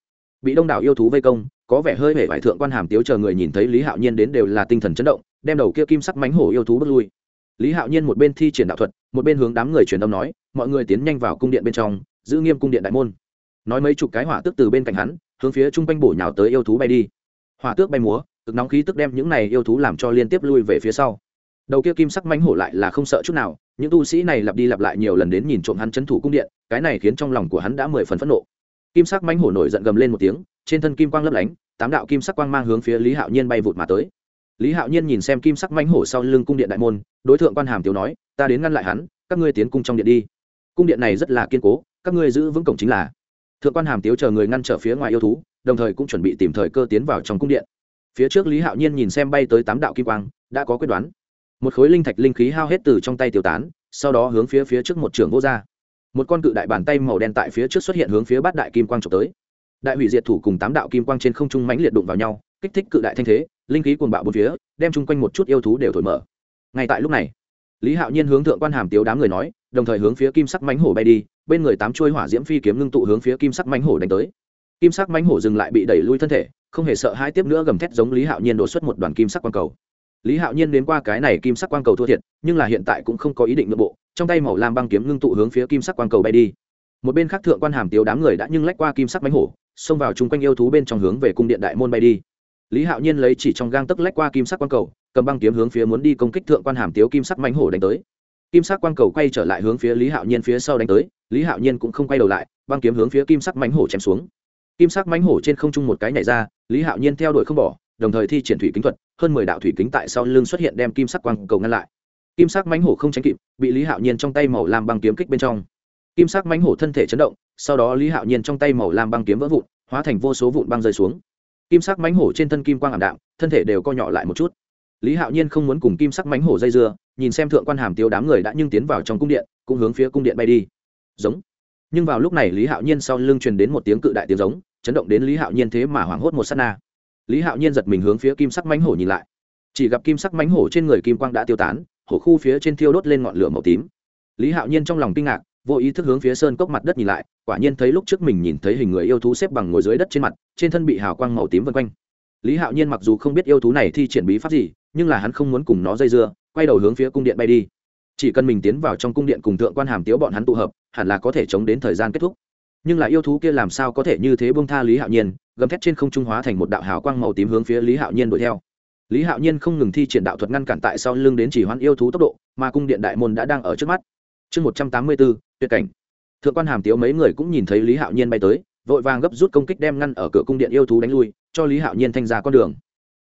Bị đông đảo yêu thú vây công, có vẻ hơi hể vải thượng quan hàm tiếu chờ người nhìn thấy lý hạo nhiên đến đều là tinh thần chấn động, đem đầu kia kim sắc mánh hổ yêu thú bước lui. Lý hạo nhiên một bên thi triển đạo thuật, một bên hướng đám người truyền âm nói, mọi người tiến nhanh vào cung điện bên trong, giữ nghiêm cung điện đại môn. Nói mấy chục cái hỏa tước từ bên cạnh hắn, hướng phía chung quanh bổ nhào tới yêu thú bay đi. Hỏa tước bay múa, cực nóng khí tức đem những này yêu thú làm cho liên tiếp lui về phía sau đầu kia kim sắc mánh hổ lại là không sợ chút nào, những tu sĩ này lặp đi lặp lại nhiều lần đến nhìn trộm hắn trấn thủ cung điện, cái này khiến trong lòng của hắn đã mười phần phẫn nộ. Kim sắc mánh hổ nổi giận gầm lên một tiếng, trên thân kim quang lấp lánh, tám đạo kim sắc quang mang hướng phía lý hạo nhiên bay vụt mà tới. Lý hạo nhiên nhìn xem kim sắc mánh hổ sau lưng cung điện đại môn, đối tượng quan hàm tiểu nói, ta đến ngăn lại hắn, các ngươi tiến cung trong điện đi. Cung điện này rất là kiên cố, các ngươi giữ vững cổng chính là. Thượng quan hàm tiếu chờ người ngăn trở phía ngoài yêu thú, đồng thời cũng chuẩn bị tìm thời cơ tiến vào trong cung điện. Phía trước lý hạo nhiên nhìn xem bay tới tám đạo kim quang, đã có quyết đoán một khối linh thạch linh khí hao hết từ trong tay tiêu tán, sau đó hướng phía phía trước một trường vô r một con cự đại bàn tay màu đen tại phía trước xuất hiện hướng phía bát đại kim quang trộm tới. Đại hủy diệt thủ cùng tám đạo kim quang trên không trung mãnh liệt đụng vào nhau, kích thích cự đại thanh thế, linh khí cuồng bạo bốn phía, đem chung quanh một chút yêu thú đều thổi mở. Ngay tại lúc này, lý hạo nhiên hướng thượng quan hàm tiếu đám người nói, đồng thời hướng phía kim sắc mánh hổ bay đi, bên người tám chuôi hỏa diễm phi kiếm ngưng tụ hướng phía kim sắc mánh hổ đánh tới. Kim sắc mánh hổ dừng lại bị đẩy lui thân thể, không hề sợ hai tiếp nữa gầm thét giống lý hạo nhiên đổ xuất một đoàn kim sắc quang cầu lý hạo nhiên đến qua cái này kim sắc quang cầu thua thiệt, nhưng là hiện tại cũng không có ý định nội bộ, trong tay màu lam băng kiếm ngưng tụ hướng phía kim sắc quang cầu bay đi. Một bên khác thượng quan hàm tiếu đám người đã nhưng lách qua kim sắc bánh hổ, xông vào chung quanh yêu thú bên trong hướng về cung điện đại môn bay đi. Lý hạo nhiên lấy chỉ trong gang tấc lách qua kim sắc quang cầu, cầm băng kiếm hướng phía muốn đi công kích thượng quan hàm tiếu kim sắc bánh hổ đánh tới. Kim sắc quang cầu quay trở lại hướng phía lý hạo nhiên phía sau đánh tới, lý hạo nhiên cũng không quay đầu lại, băng kiếm hướng phía kim sắc mánh hổ chém xuống. Kim sắc mánh hổ trên không trung một cái nhảy ra, lý hạo nhiên theo đuổi không bỏ đồng thời thi triển thủy kính thuật, hơn mười đạo thủy kính tại sau lưng xuất hiện đem kim sắc quang cầu ngăn lại. Kim sắc mãnh hổ không tránh kịp, bị lý hạo nhiên trong tay màu lam băng kiếm kích bên trong. Kim sắc mãnh hổ thân thể chấn động, sau đó lý hạo nhiên trong tay màu lam băng kiếm vỡ vụn, hóa thành vô số vụn băng rơi xuống. Kim sắc mãnh hổ trên thân kim quang ảm đạm, thân thể đều co nhỏ lại một chút. Lý hạo nhiên không muốn cùng kim sắc mãnh hổ dây dưa, nhìn xem thượng quan hàm tiêu đám người đã nhưng tiến vào trong cung điện, cũng hướng phía cung điện bay đi. Giống. Nhưng vào lúc này lý hạo nhiên sau lưng truyền đến một tiếng cự đại tiếng giống, chấn động đến lý hạo nhiên thế mà hoảng hốt một s á t na lý hạo nhiên giật mình hướng phía kim sắc mánh hổ nhìn lại. Chỉ gặp kim sắc mánh hổ trên người kim quang đã tiêu tán, hổ khu phía trên thiêu đốt lên ngọn lửa màu tím. Lý hạo nhiên trong lòng kinh ngạc, vô ý thức hướng phía sơn cốc mặt đất nhìn lại, quả nhiên thấy lúc trước mình nhìn thấy hình người yêu thú xếp bằng ngồi dưới đất trên mặt, trên thân bị hào quang màu tím vân quanh. Lý hạo nhiên mặc dù không biết yêu thú này thi triển bí pháp gì, nhưng là hắn không muốn cùng nó dây dưa, quay đầu hướng phía cung điện bay đi. Chỉ cần mình tiến vào trong cung điện cùng thượng quan hàm tiếu bọn hắn tụ hợp, hẳn là có thể chống đến thời gian kết thúc. Nhưng là yêu thú kia làm sao có thể như thế bông tha lý hạo nhiên gầm thét trên không trung hóa thành một đạo hào quang màu tím hướng phía lý hạo nhiên đuổi theo. Lý hạo nhiên không ngừng thi triển đạo thuật ngăn cản tại sau lưng đến chỉ hoãn yêu thú tốc độ, mà cung điện đại môn đã đang ở trước mắt. Chương một trăm tám mươi bốn tuyệt cảnh. Thượng quan hàm tiếu mấy người cũng nhìn thấy lý hạo nhiên bay tới, vội vàng gấp rút công kích đem ngăn ở cửa cung điện yêu thú đánh lui, cho lý hạo nhiên thanh ra con đường.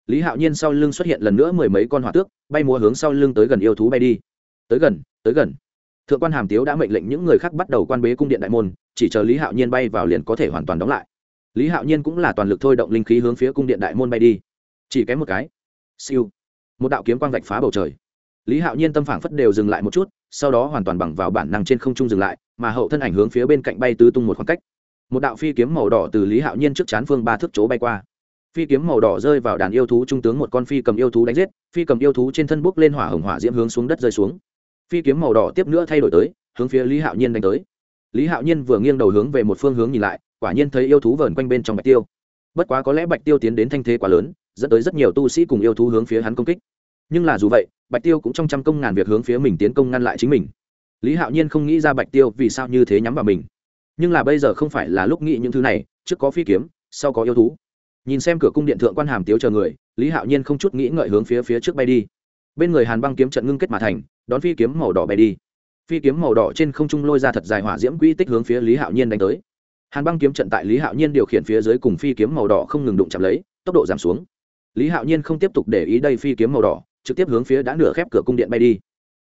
Lý hạo nhiên sau lưng xuất hiện lần nữa mười mấy con hỏa tước, bay múa hướng sau lưng tới gần yêu thú bay đi. Tới gần tới gần. Thượng quan hàm tiếu đã mệnh lệnh những người khác bắt đầu quan bế cung điện đại môn, chỉ chờ lý hạo nhiên bay vào liền có thể hoàn toàn đóng lại lý hạo nhiên cũng là toàn lực thôi động linh khí hướng phía cung điện đại môn bay đi. Chỉ kém một cái. Siêu. Một đạo kiếm quang vạch phá bầu trời. Lý hạo nhiên tâm phản phất đều dừng lại một chút, sau đó hoàn toàn bằng vào bản năng trên không trung dừng lại, mà hậu thân ảnh hướng phía bên cạnh bay tứ tung một khoảng cách. Một đạo phi kiếm màu đỏ từ lý hạo nhiên trước chán phương ba thước chỗ bay qua. Phi kiếm màu đỏ rơi vào đàn yêu thú trung tướng một con phi cầm yêu thú đánh giết, phi cầm yêu thú trên thân bốc lên hỏa hồng hỏa diễm hướng xuống đất rơi xuống. Phi kiếm màu đỏ tiếp nữa thay đổi tới, hướng phía lý hạo nhiên đánh tới. Lý hạo nhiên vừa nghiêng đầu hướng về một phương hướng nhìn lại quả nhiên thấy yêu thú vờn quanh bên trong bạch tiêu. Bất quá có lẽ bạch tiêu tiến đến thanh thế quá lớn, dẫn tới rất nhiều tu sĩ cùng yêu thú hướng phía hắn công kích. Nhưng là dù vậy, bạch tiêu cũng trong trăm công ngàn việc hướng phía mình tiến công ngăn lại chính mình. Lý hạo nhiên không nghĩ ra bạch tiêu vì sao như thế nhắm vào mình. Nhưng là bây giờ không phải là lúc nghĩ những thứ này, trước có phi kiếm, sau có yêu thú. Nhìn xem cửa cung điện thượng quan hàm tiếu chờ người, lý hạo nhiên không chút nghĩ ngợi hướng phía phía trước bay đi. Bên người hàn băng kiếm trận ngưng kết mà thành, đón phi kiếm màu đỏ bay đi. Phi kiếm màu đỏ trên không trung lôi ra thật dài hỏa diễm quỹ tích hướng phía lý hạo nhiên đánh tới hàn băng kiếm trận tại lý hạo nhiên điều khiển phía dưới cùng phi kiếm màu đỏ không ngừng đụng chạm lấy, tốc độ giảm xuống. Lý hạo nhiên không tiếp tục để ý đây phi kiếm màu đỏ, trực tiếp hướng phía đã nửa khép cửa cung điện bay đi.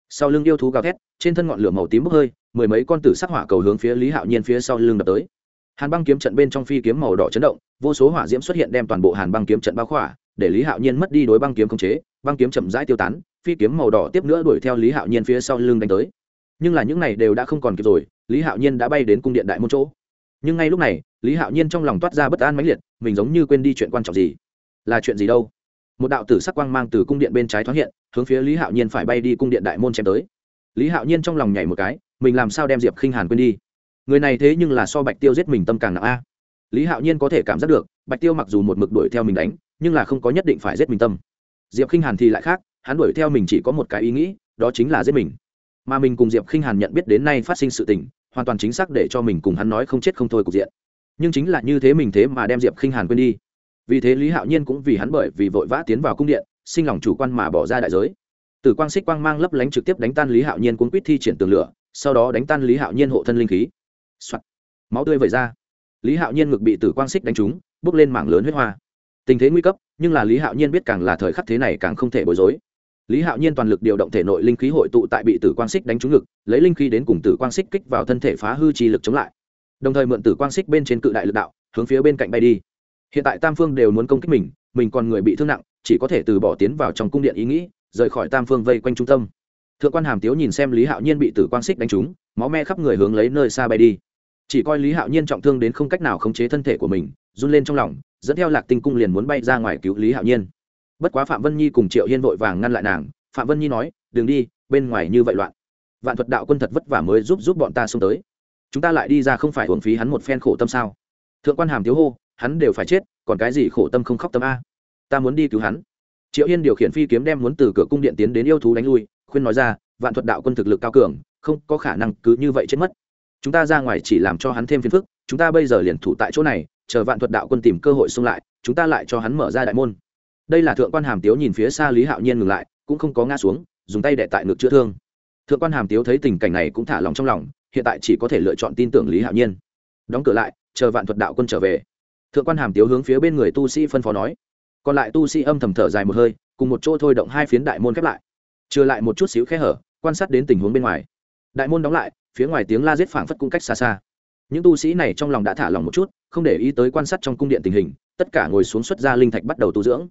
Sau lưng yêu thú gào thét, trên thân ngọn lửa màu tím bốc hơi, mười mấy con tử sắc hỏa cầu hướng phía lý hạo nhiên phía sau lưng đập tới. Hàn băng kiếm trận bên trong phi kiếm màu đỏ chấn động, vô số hỏa diễm xuất hiện đem toàn bộ hàn băng kiếm trận bao khỏa, để lý hạo nhiên mất đi đối băng kiếm khống chế, băng kiếm chậm rãi tiêu tán, phi kiếm màu đỏ tiếp nữa đuổi theo lý hạo nhiên phía sau lưng đánh tới. Nhưng là những này đều đã không còn kịp rồi, lý hạo nhiên đã bay đến cung điện đại môn chỗ nhưng ngay lúc này, lý hạo nhiên trong lòng toát ra bất an mãnh liệt, mình giống như quên đi chuyện quan trọng gì. Là chuyện gì đâu? Một đạo tử sắc quang mang từ cung điện bên trái thoáng hiện, hướng phía lý hạo nhiên phải bay đi cung điện đại môn chém tới. Lý hạo nhiên trong lòng nhảy một cái, mình làm sao đem diệp khinh hàn quên đi? Người này thế nhưng là so bạch tiêu giết mình tâm càng nặng a. Lý hạo nhiên có thể cảm giác được, bạch tiêu mặc dù một mực đuổi theo mình đánh, nhưng là không có nhất định phải giết mình tâm. Diệp khinh hàn thì lại khác, hắn đuổi theo mình chỉ có một cái ý nghĩ, đó chính là giết mình. Mà mình cùng diệp khinh hàn nhận biết đến nay phát sinh sự tình hoàn toàn chính xác để cho mình cùng hắn nói không chết không thôi cục diện. Nhưng chính là như thế mình thế mà đem diệp khinh hàn quên đi. Vì thế lý hạo nhiên cũng vì hắn bởi vì vội vã tiến vào cung điện, sinh lòng chủ quan mà bỏ ra đại giới. Tử quang xích quang mang lấp lánh trực tiếp đánh tan lý hạo nhiên cuốn quýt thi triển tường lửa, sau đó đánh tan lý hạo nhiên hộ thân linh khí、Soạn. máu tươi vẩy ra. Lý hạo nhiên ngực bị tử quang xích đánh trúng bước lên mảng lớn huyết hoa. Tình thế nguy cấp, nhưng là lý hạo nhiên biết càng là thời khắc thế này càng không thể bối rối lý hạo nhiên toàn lực điều động thể nội linh khí hội tụ tại bị tử quang xích đánh trúng ngực, lấy linh khí đến cùng tử quang xích kích vào thân thể phá hư trì lực chống lại. Đồng thời mượn tử quang xích bên trên cự đại lực đạo, hướng phía bên cạnh bay đi. Hiện tại tam phương đều muốn công kích mình mình còn người bị thương nặng, chỉ có thể từ bỏ tiến vào trong cung điện ý nghĩ, rời khỏi tam phương vây quanh trung tâm. Thượng quan hàm tiếu nhìn xem lý hạo nhiên bị tử quang xích đánh trúng, máu me khắp người hướng lấy nơi xa bay đi. Chỉ coi lý hạo nhiên trọng thương đến không cách nào khống chế thân thể của mình, run lên trong lòng, dẫn theo lạc tinh cung liền muốn bay ra ngoài cứu lý hạo nhiên bất quá phạm vân nhi cùng triệu hiên vội vàng ngăn lại nàng, phạm vân nhi nói đ ừ n g đi, bên ngoài như vậy loạn. Vạn thuật đạo quân thật vất vả mới giúp giúp bọn ta xông tới. Chúng ta lại đi ra không phải hưởng phí hắn một phen khổ tâm sao? Thượng quan hàm thiếu hô, hắn đều phải chết, còn cái gì khổ tâm không khóc tâm a? Ta muốn đi cứu hắn. Triệu hiên điều khiển phi kiếm đem muốn từ cửa cung điện tiến đến yêu thú đánh lui, khuyên nói ra, vạn thuật đạo quân thực lực cao cường, không có khả năng cứ như vậy chết mất. Chúng ta ra ngoài chỉ làm cho hắn thêm phiền phức, chúng ta bây giờ liền thủ tại chỗ này, chờ vạn thuật đạo quân tìm cơ hội xung lại, chúng ta lại cho hắn mở ra đại môn đây là thượng quan hàm tiếu nhìn phía xa lý hạo nhiên ngừng lại, cũng không có ngã xuống, dùng tay đệ tại ngực chữa thương. Thượng quan hàm tiếu thấy tình cảnh này cũng thả lòng trong lòng, hiện tại chỉ có thể lựa chọn tin tưởng lý hạo nhiên. Đóng cửa lại, chờ vạn thuật đạo quân trở về. Thượng quan hàm tiếu hướng phía bên người tu sĩ phân phó nói. Còn lại tu sĩ âm thầm thở dài một hơi, cùng một chỗ thôi động hai phiến đại môn khép lại. Trừ lại một chút xíu khe hở, quan sát đến tình huống bên ngoài. Đại môn đóng lại, phía ngoài tiếng la giết phảng phất cung cách xa xa. Những tu sĩ này trong lòng đã thả lòng một chút, không để ý tới quan sát trong cung điện tình hình, tất cả ngồi xuống xuất ra linh thạch bắt đầu tu dưỡng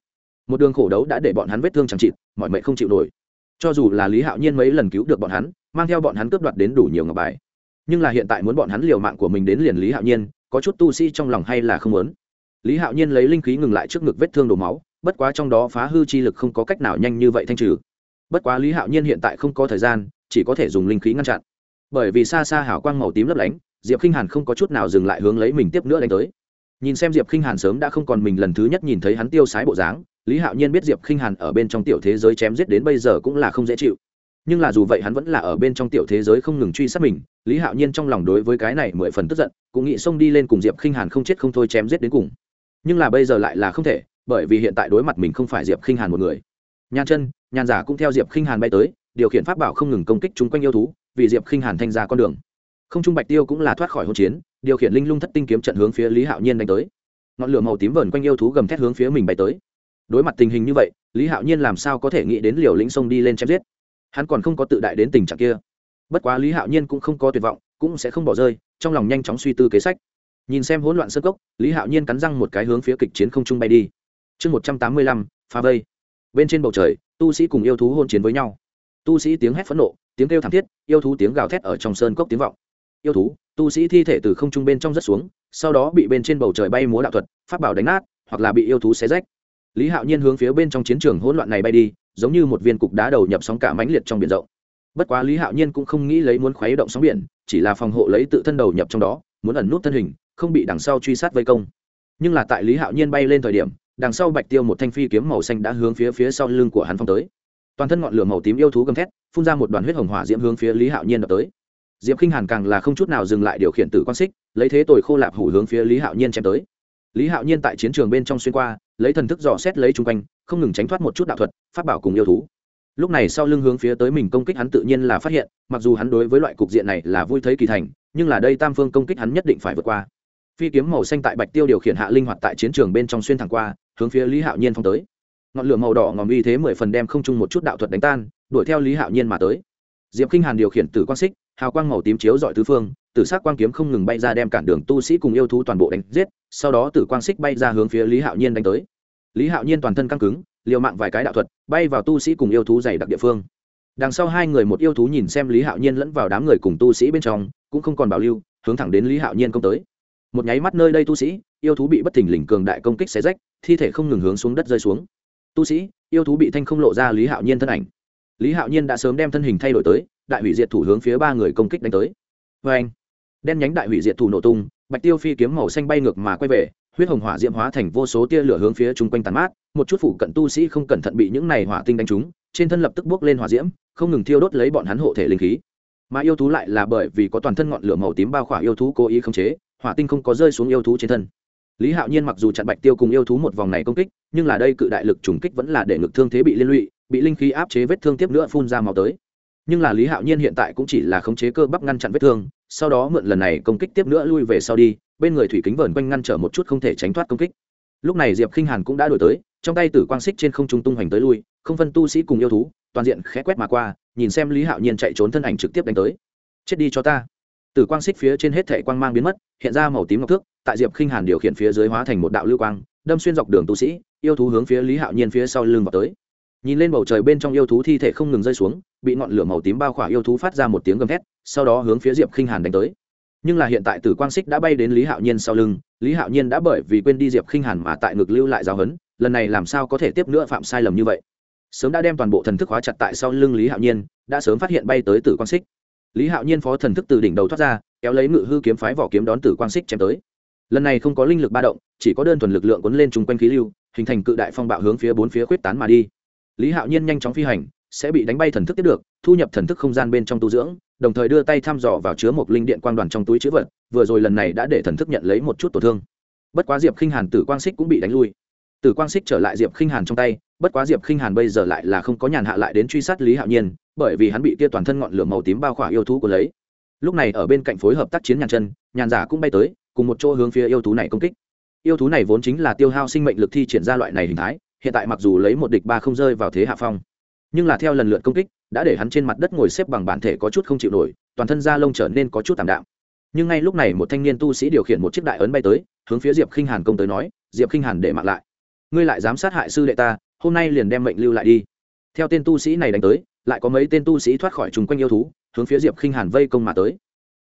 một đường khổ đấu đã để bọn hắn vết thương chẳng chịt, mọi mệnh không chịu nổi. Cho dù là lý hạo nhiên mấy lần cứu được bọn hắn, mang theo bọn hắn cướp đoạt đến đủ nhiều ngọc bài. Nhưng là hiện tại muốn bọn hắn liều mạng của mình đến liền lý hạo nhiên, có chút tu sĩ trong lòng hay là không muốn. Lý hạo nhiên lấy linh khí ngừng lại trước ngực vết thương đổ máu, bất quá trong đó phá hư chi lực không có cách nào nhanh như vậy thanh trừ. Bất quá lý hạo nhiên hiện tại không có thời gian, chỉ có thể dùng linh khí ngăn chặn. Bởi vì xa xa hảo quang màu tím lấp lánh, diệp k i n h hàn không có chút nào dừng lại hướng lấy mình tiếp nữa đánh tới nhìn xem diệp k i n h hàn sớm đã không còn mình lần thứ nhất nhìn thấy hắn tiêu sái bộ dáng, lý hạo nhiên biết diệp k i n h hàn ở bên trong tiểu thế giới chém giết đến bây giờ cũng là không dễ chịu. Nhưng là dù vậy hắn vẫn là ở bên trong tiểu thế giới không ngừng truy sát mình, lý hạo nhiên trong lòng đối với cái này mười phần tức giận, cũng nghĩ xông đi lên cùng diệp k i n h hàn không chết không thôi chém giết đến cùng. Nhưng là bây giờ lại là không thể, bởi vì hiện tại đối mặt mình không phải diệp k i n h hàn một người. Nhàn chân nhàn giả cũng theo diệp k i n h hàn bay tới, điều khiển pháp bảo không ngừng công kích chung quanh yêu thú, vì diệp k i n h hàn thanh ra con đường. Không trung bạch tiêu cũng là thoát khỏi hỗn chiến điều khiển linh lung thất tinh kiếm trận hướng phía lý hạo nhiên đánh tới. Ngọn lửa màu tím vờn quanh yêu thú gầm thét hướng phía mình bay tới. Đối mặt tình hình như vậy, lý hạo nhiên làm sao có thể nghĩ đến liều lĩnh sông đi lên chém giết? Hắn còn không có tự đại đến tình trạng kia. Bất quá lý hạo nhiên cũng không có tuyệt vọng, cũng sẽ không bỏ rơi, trong lòng nhanh chóng suy tư kế sách. Nhìn xem hỗn loạn sơ cốc, lý hạo nhiên cắn răng một cái hướng phía kịch chiến không trung bay đi. Chương một trăm tám mươi lăm, phá vây. Bên trên bầu trời, tu sĩ cùng yêu thú hôn chiến với nhau. Tu sĩ tiếng hét phẫn nộ, tiếng kêu thảm thiết, yêu thú tiếng gào thét ở trong sơn cốc tiếng vọng yêu thú, tu sĩ thi thể từ không trung bên trong rất xuống, sau đó bị bên trên bầu trời bay múa đạo thuật phát bảo đánh nát, hoặc là bị yêu thú xé rách. Lý hạo nhiên hướng phía bên trong chiến trường hỗn loạn này bay đi, giống như một viên cục đá đầu nhập sóng cả mãnh liệt trong biển rộng. Bất quá lý hạo nhiên cũng không nghĩ lấy muốn khuấy động sóng biển, chỉ là phòng hộ lấy tự thân đầu nhập trong đó, muốn ẩn nút thân hình, không bị đằng sau truy sát vây công. Nhưng là tại lý hạo nhiên bay lên thời điểm, đằng sau bạch tiêu một thanh phi kiếm màu xanh đã hướng phía phía sau lưng của hắn phong tới. Toàn thân ngọn lửa màu tím yêu thú gầm thét, phun ra một đoàn huyết hồng hỏa diễm hướng phía lý hạo nhiên đập tới diệp k i n h hàn càng là không chút nào dừng lại điều khiển tử quan xích, lấy thế tồi khô lạp hủ hướng phía lý hạo nhiên chém tới. Lý hạo nhiên tại chiến trường bên trong xuyên qua, lấy thần thức dò xét lấy chung quanh, không ngừng tránh thoát một chút đạo thuật phát bảo cùng yêu thú. Lúc này sau lưng hướng phía tới mình công kích hắn tự nhiên là phát hiện, mặc dù hắn đối với loại cục diện này là vui thấy kỳ thành, nhưng là đây tam phương công kích hắn nhất định phải vượt qua. Phi kiếm màu xanh tại bạch tiêu điều khiển hạ linh hoạt tại chiến trường bên trong xuyên thẳng qua, hướng phía lý hạo nhiên phong tới. Ngọn lửa màu đỏ ngòm uy thế mười phần đem không chung một chút đạo thuật đánh tan, đuổi theo lý hạo nhiên mà tới. Diệp k i n h hàn điều khiển tử quang xích hào quang màu tím chiếu dọi tứ phương, tử s ắ c quang kiếm không ngừng bay ra đem cản đường tu sĩ cùng yêu thú toàn bộ đánh giết, sau đó tử quang xích bay ra hướng phía lý hạo nhiên đánh tới. Lý hạo nhiên toàn thân căng cứng, liều mạng vài cái đạo thuật, bay vào tu sĩ cùng yêu thú dày đặc địa phương. Đằng sau hai người một yêu thú nhìn xem lý hạo nhiên lẫn vào đám người cùng tu sĩ bên trong, cũng không còn bảo lưu, hướng thẳng đến lý hạo nhiên công tới. Một nháy mắt nơi đây tu sĩ, yêu thú bị bất thình lình cường đại công kích xé rách, thi thể không ngừng hướng xuống đất rơi xuống. Tu sĩ, yêu thú bị thanh không lộ ra lý hạo nhiên thân ảnh. Lý hạo nhiên đã sớm đem thân hình thay đổi tới đại hủy diệt thủ hướng phía ba người công kích đánh tới. Vê anh, đen nhánh đại hủy diệt thủ nổ tung, bạch tiêu phi kiếm màu xanh bay ngược mà quay về, huyết hồng hỏa diễm hóa thành vô số tia lửa hướng phía chung quanh tàn mát, một chút phụ cận tu sĩ không cẩn thận bị những này hỏa tinh đánh trúng, trên thân lập tức bước lên hỏa diễm, không ngừng thiêu đốt lấy bọn hắn hộ thể linh khí. Mà yêu thú lại là bởi vì có toàn thân ngọn lửa màu tím bao khỏa yêu thú cố ý khống chế, hỏa tinh không có rơi xuống yêu thú trên thân. Lý hạo nhiên mặc dù chặn bạch tiêu cùng yêu thú một vòng này công kích, nhưng là đây cự đại lực trùng kích vẫn là để ngực thương thế bị liên lụy, bị linh khí áp chế vết thương tiếp nữa phun ra màu tới nhưng là lý hạo nhiên hiện tại cũng chỉ là khống chế cơ bắp ngăn chặn vết thương, sau đó mượn lần này công kích tiếp nữa lui về sau đi, bên người thủy kính vờn quanh ngăn trở một chút không thể tránh thoát công kích. Lúc này diệp k i n h hàn cũng đã đổi tới, trong tay tử quang xích trên không trung tung hoành tới lui, không phân tu sĩ cùng yêu thú, toàn diện khẽ quét mà qua, nhìn xem lý hạo nhiên chạy trốn thân ảnh trực tiếp đánh tới. Chết đi cho ta. Tử quang xích phía trên hết thệ quang mang biến mất, hiện ra màu tím ngọc thước, tại diệp k i n h hàn điều khiển phía dưới hóa thành một đạo lưu quang, đâm xuyên dọc đường tu sĩ, yêu thú hướng phía lý hạo nhiên phía sau lưng vào tới. Nhìn lên bầu trời bên trong yêu thú thi thể không ngừng rơi xuống bị ngọn lửa màu tím bao khỏa yêu thú phát ra một tiếng gầm thét, sau đó hướng phía diệp k i n h hàn đánh tới. Nhưng là hiện tại tử quang xích đã bay đến lý hạo nhiên sau lưng, lý hạo nhiên đã bởi vì quên đi diệp khinh hàn mà tại ngực lưu lại giáo hấn lần này làm sao có thể tiếp nữa phạm sai lầm như vậy? Sớm đã đem toàn bộ thần thức hóa chặt tại sau lưng lý hạo nhiên, đã sớm phát hiện bay tới tử quang xích. Lý hạo nhiên phó thần thức từ đỉnh đầu thoát ra, kéo lấy ngự hư kiếm phái vỏ kiếm đón tử quang xích chém tới. Lần này không có linh lực ba động, chỉ có đơn thuần lực lượng quấn lên chung quanh khí lưu, hình thành cự đại phong bạo hướng phía bốn phía khuyết tán mà đi. Lý hạo nhiên nhanh chóng phi hành sẽ bị đánh bay thần thức tiếp được, thu nhập thần thức không gian bên trong tu dưỡng, đồng thời đưa tay thăm dò vào chứa một linh điện quang đoàn trong túi chữ vật, vừa rồi lần này đã để thần thức nhận lấy một chút tổn thương. Bất quá diệp khinh hàn tử quang xích cũng bị đánh lui. Tử quang xích trở lại diệp khinh hàn trong tay, bất quá diệp khinh hàn bây giờ lại là không có nhàn hạ lại đến truy sát lý hạo nhiên, bởi vì hắn bị kia toàn thân ngọn lửa màu tím bao khỏa yêu thú của lấy. Lúc này ở bên cạnh phối hợp tác chiến nhàn chân, nhàn giả cũng bay tới, cùng một chỗ hướng phía yêu thú này công kích. Yêu thú này vốn chính là tiêu hao sinh mệnh lực thi triển ra loại này hình thái, hiện tại mặc dù lấy một địch ba không rơi vào thế hạ phong nhưng là theo lần lượt công kích, đã để hắn trên mặt đất ngồi xếp bằng bản thể có chút không chịu nổi, toàn thân da lông trở nên có chút tảm đạm. Nhưng ngay lúc này một thanh niên tu sĩ điều khiển một chiếc đại ấn bay tới, hướng phía diệp khinh hàn công tới nói, diệp khinh hàn để mạng lại. Ngươi lại dám sát hại sư đệ ta, hôm nay liền đem mệnh lưu lại đi. Theo tên tu sĩ này đánh tới, lại có mấy tên tu sĩ thoát khỏi chung quanh yêu thú, hướng phía diệp khinh hàn vây công mà tới.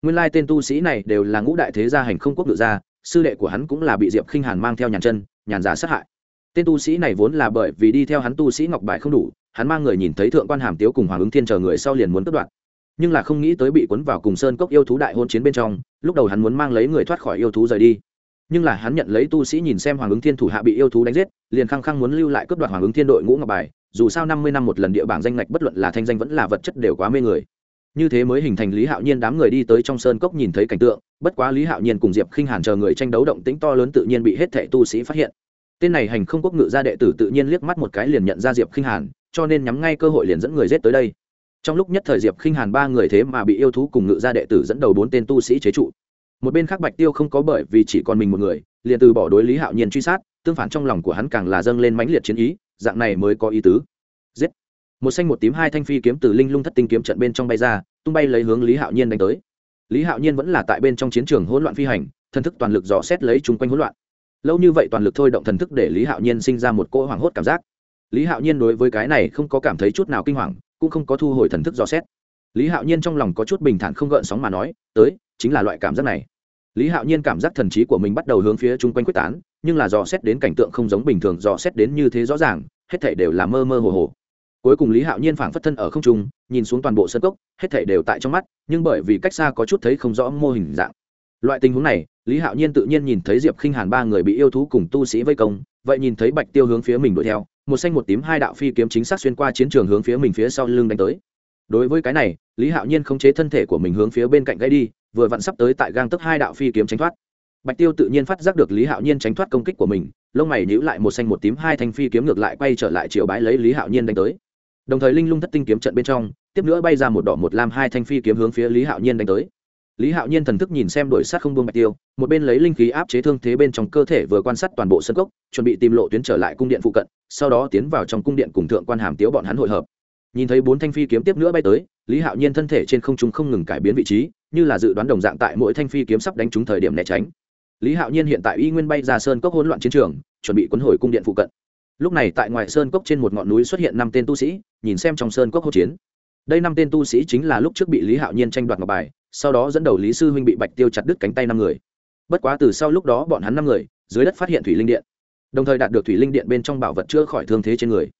Nguyên lai tên tu sĩ này đều là ngũ đại thế gia hành không quốc ngự gia, sư đệ của hắn cũng là bị diệp khinh hàn mang theo nhàn chân, nhàn giả sát hại. Tên tu sĩ này vốn là bởi vì đi theo hắn tu sĩ ngọc bài không đủ hắn mang người nhìn thấy thượng quan hàm tiếu cùng hoàng ứng thiên chờ người sau liền muốn cất đoạn nhưng là không nghĩ tới bị cuốn vào cùng sơn cốc yêu thú đại hôn chiến bên trong, lúc đầu hắn muốn mang lấy người thoát khỏi yêu thú rời đi. Nhưng là hắn nhận lấy tu sĩ nhìn xem hoàng ứng thiên thủ hạ bị yêu thú đánh giết, liền khăng khăng muốn lưu lại cướp đoạt hoàng ứng thiên đội ngũ ngọc bài, dù sao năm mươi năm một lần địa bảng danh ngạch bất luận là thanh danh vẫn là vật chất đều quá mê người. Như thế mới hình thành lý hạo nhiên đám người đi tới trong sơn cốc nhìn thấy cảnh tượng, bất quá lý hạo nhiên cùng diệp khinh hàn chờ người tranh đấu động tĩnh to lớn tự nhiên bị hết thệ tu sĩ phát hiện tên này hành không quốc ngự gia đệ tử tự nhiên liếc mắt một cái liền nhận ra diệp khinh hàn, cho nên nhắm ngay cơ hội liền dẫn người giết tới đây. Trong lúc nhất thời diệp khinh hàn ba người thế mà bị yêu thú cùng ngự gia đệ tử dẫn đầu bốn tên tu sĩ chế trụ. Một bên khác bạch tiêu không có bởi vì chỉ còn mình một người, liền từ bỏ đối lý hạo nhiên truy sát, tương phản trong lòng của hắn càng là dâng lên mãnh liệt chiến ý, dạng này mới có ý tứ. Giết! Một xanh một tím hai thanh phi kiếm từ linh lung thất tinh kiếm trận bên trong bay ra, tung bay lấy hướng lý hạo nhiên đánh tới. Lý hạo nhiên vẫn là tại bên trong chiến trường hỗn loạn phi hành thân thức toàn lực dò xét lấy chung quanh hỗn loạn lâu như vậy toàn lực thôi động thần thức để lý hạo nhiên sinh ra một cỗ hoảng hốt cảm giác. Lý hạo nhiên đối với cái này không có cảm thấy chút nào kinh hoàng, cũng không có thu hồi thần thức dò xét. Lý hạo nhiên trong lòng có chút bình thản không gợn sóng mà nói, tới, chính là loại cảm giác này. Lý hạo nhiên cảm giác thần trí của mình bắt đầu hướng phía chung quanh quyết tán, nhưng là dò xét đến cảnh tượng không giống bình thường, dò xét đến như thế rõ ràng, hết thể đều là mơ mơ hồ hồ. Cuối cùng lý hạo nhiên phảng phất thân ở không trung, nhìn xuống toàn bộ sân cốc, hết thể đều tại trong mắt, nhưng bởi vì cách xa có chút thấy không rõ mô hình dạng loại tình huống này, lý hạo nhiên tự nhiên nhìn thấy diệp khinh hàn ba người bị yêu thú cùng tu sĩ vây công, vậy nhìn thấy bạch tiêu hướng phía mình đuổi theo, một xanh một tím hai đạo phi kiếm chính xác xuyên qua chiến trường hướng phía mình phía sau lưng đánh tới. Đối với cái này, lý hạo nhiên khống chế thân thể của mình hướng phía bên cạnh gãy đi, vừa vặn sắp tới tại gang tức hai đạo phi kiếm tránh thoát. Bạch tiêu tự nhiên phát giác được lý hạo nhiên tránh thoát công kích của mình, lông mày nhữ lại một xanh một tím hai thanh phi kiếm ngược lại quay trở lại chiều bái lấy lý hạo nhiên đánh tới. Đồng thời linh lung thất tinh kiếm trận bên trong, tiếp nữa bay ra một đỏ một lam hai thanh phi kiếm hướng phía lý hạo nhiên đánh tới lý hạo nhiên thần thức nhìn xem đổi sát không buông bạch tiêu, một bên lấy linh khí áp chế thương thế bên trong cơ thể vừa quan sát toàn bộ sân cốc, chuẩn bị tìm lộ tuyến trở lại cung điện phụ cận, sau đó tiến vào trong cung điện cùng thượng quan hàm tiếu bọn hắn hội hợp. Nhìn thấy bốn thanh phi kiếm tiếp nữa bay tới, lý hạo nhiên thân thể trên không trung không ngừng cải biến vị trí, như là dự đoán đồng dạng tại mỗi thanh phi kiếm sắp đánh trúng thời điểm né tránh. Lý hạo nhiên hiện tại y nguyên bay ra sơn cốc hỗn loạn chiến trường, chuẩn bị quấn hồi cung điện phụ cận. Lúc này tại ngoài sơn cốc trên một ngọn núi xuất hiện năm tên tu sĩ, nhìn xem trong sơn cốc hỗn chiến. Đây năm tên tu sĩ chính là lúc trước bị lý hạo nhiên tranh đoạt ngọc bài sau đó dẫn đầu lý sư huynh bị bạch tiêu chặt đứt cánh tay năm người bất quá từ sau lúc đó bọn hắn năm người dưới đất phát hiện thủy linh điện đồng thời đạt được thủy linh điện bên trong bảo vật chữa khỏi thương thế trên người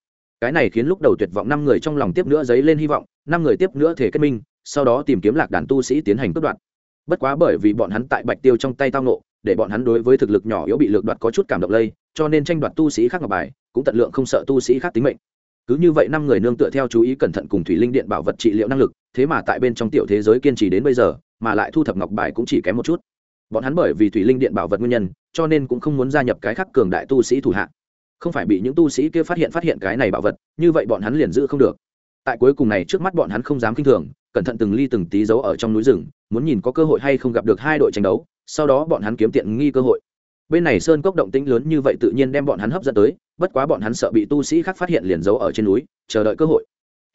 cái này khiến lúc đầu tuyệt vọng năm người trong lòng tiếp nữa dấy lên hy vọng năm người tiếp nữa thể kết minh sau đó tìm kiếm lạc đàn tu sĩ tiến hành cướp đoạt bất quá bởi vì bọn hắn tại bạch tiêu trong tay tao nộ để bọn hắn đối với thực lực nhỏ yếu bị lược đoạt có chút cảm động lây cho nên tranh đoạt tu sĩ khác ngọc bài cũng tận lượng không sợ tu sĩ khác tính mệnh cứ như vậy năm người nương tựa theo chú ý cẩn thận cùng thủy linh điện bảo vật trị liệu năng lực thế mà tại bên trong tiểu thế giới kiên trì đến bây giờ, mà lại thu thập ngọc bài cũng chỉ kém một chút. Bọn hắn bởi vì thủy linh điện bảo vật nguyên nhân, cho nên cũng không muốn gia nhập cái khắc cường đại tu sĩ thủ hạ. Không phải bị những tu sĩ kia phát hiện phát hiện cái này bảo vật, như vậy bọn hắn liền giữ không được. Tại cuối cùng này, trước mắt bọn hắn không dám kinh thường, cẩn thận từng ly từng tí giấu ở trong núi rừng, muốn nhìn có cơ hội hay không gặp được hai đội tranh đấu, sau đó bọn hắn kiếm tiện nghi cơ hội. Bên này sơn cốc động tĩnh lớn như vậy tự nhiên đem bọn hắn hấp dẫn tới, bất quá bọn hắn sợ bị tu sĩ khác phát hiện liền giấu ở trên núi, chờ đợi cơ hội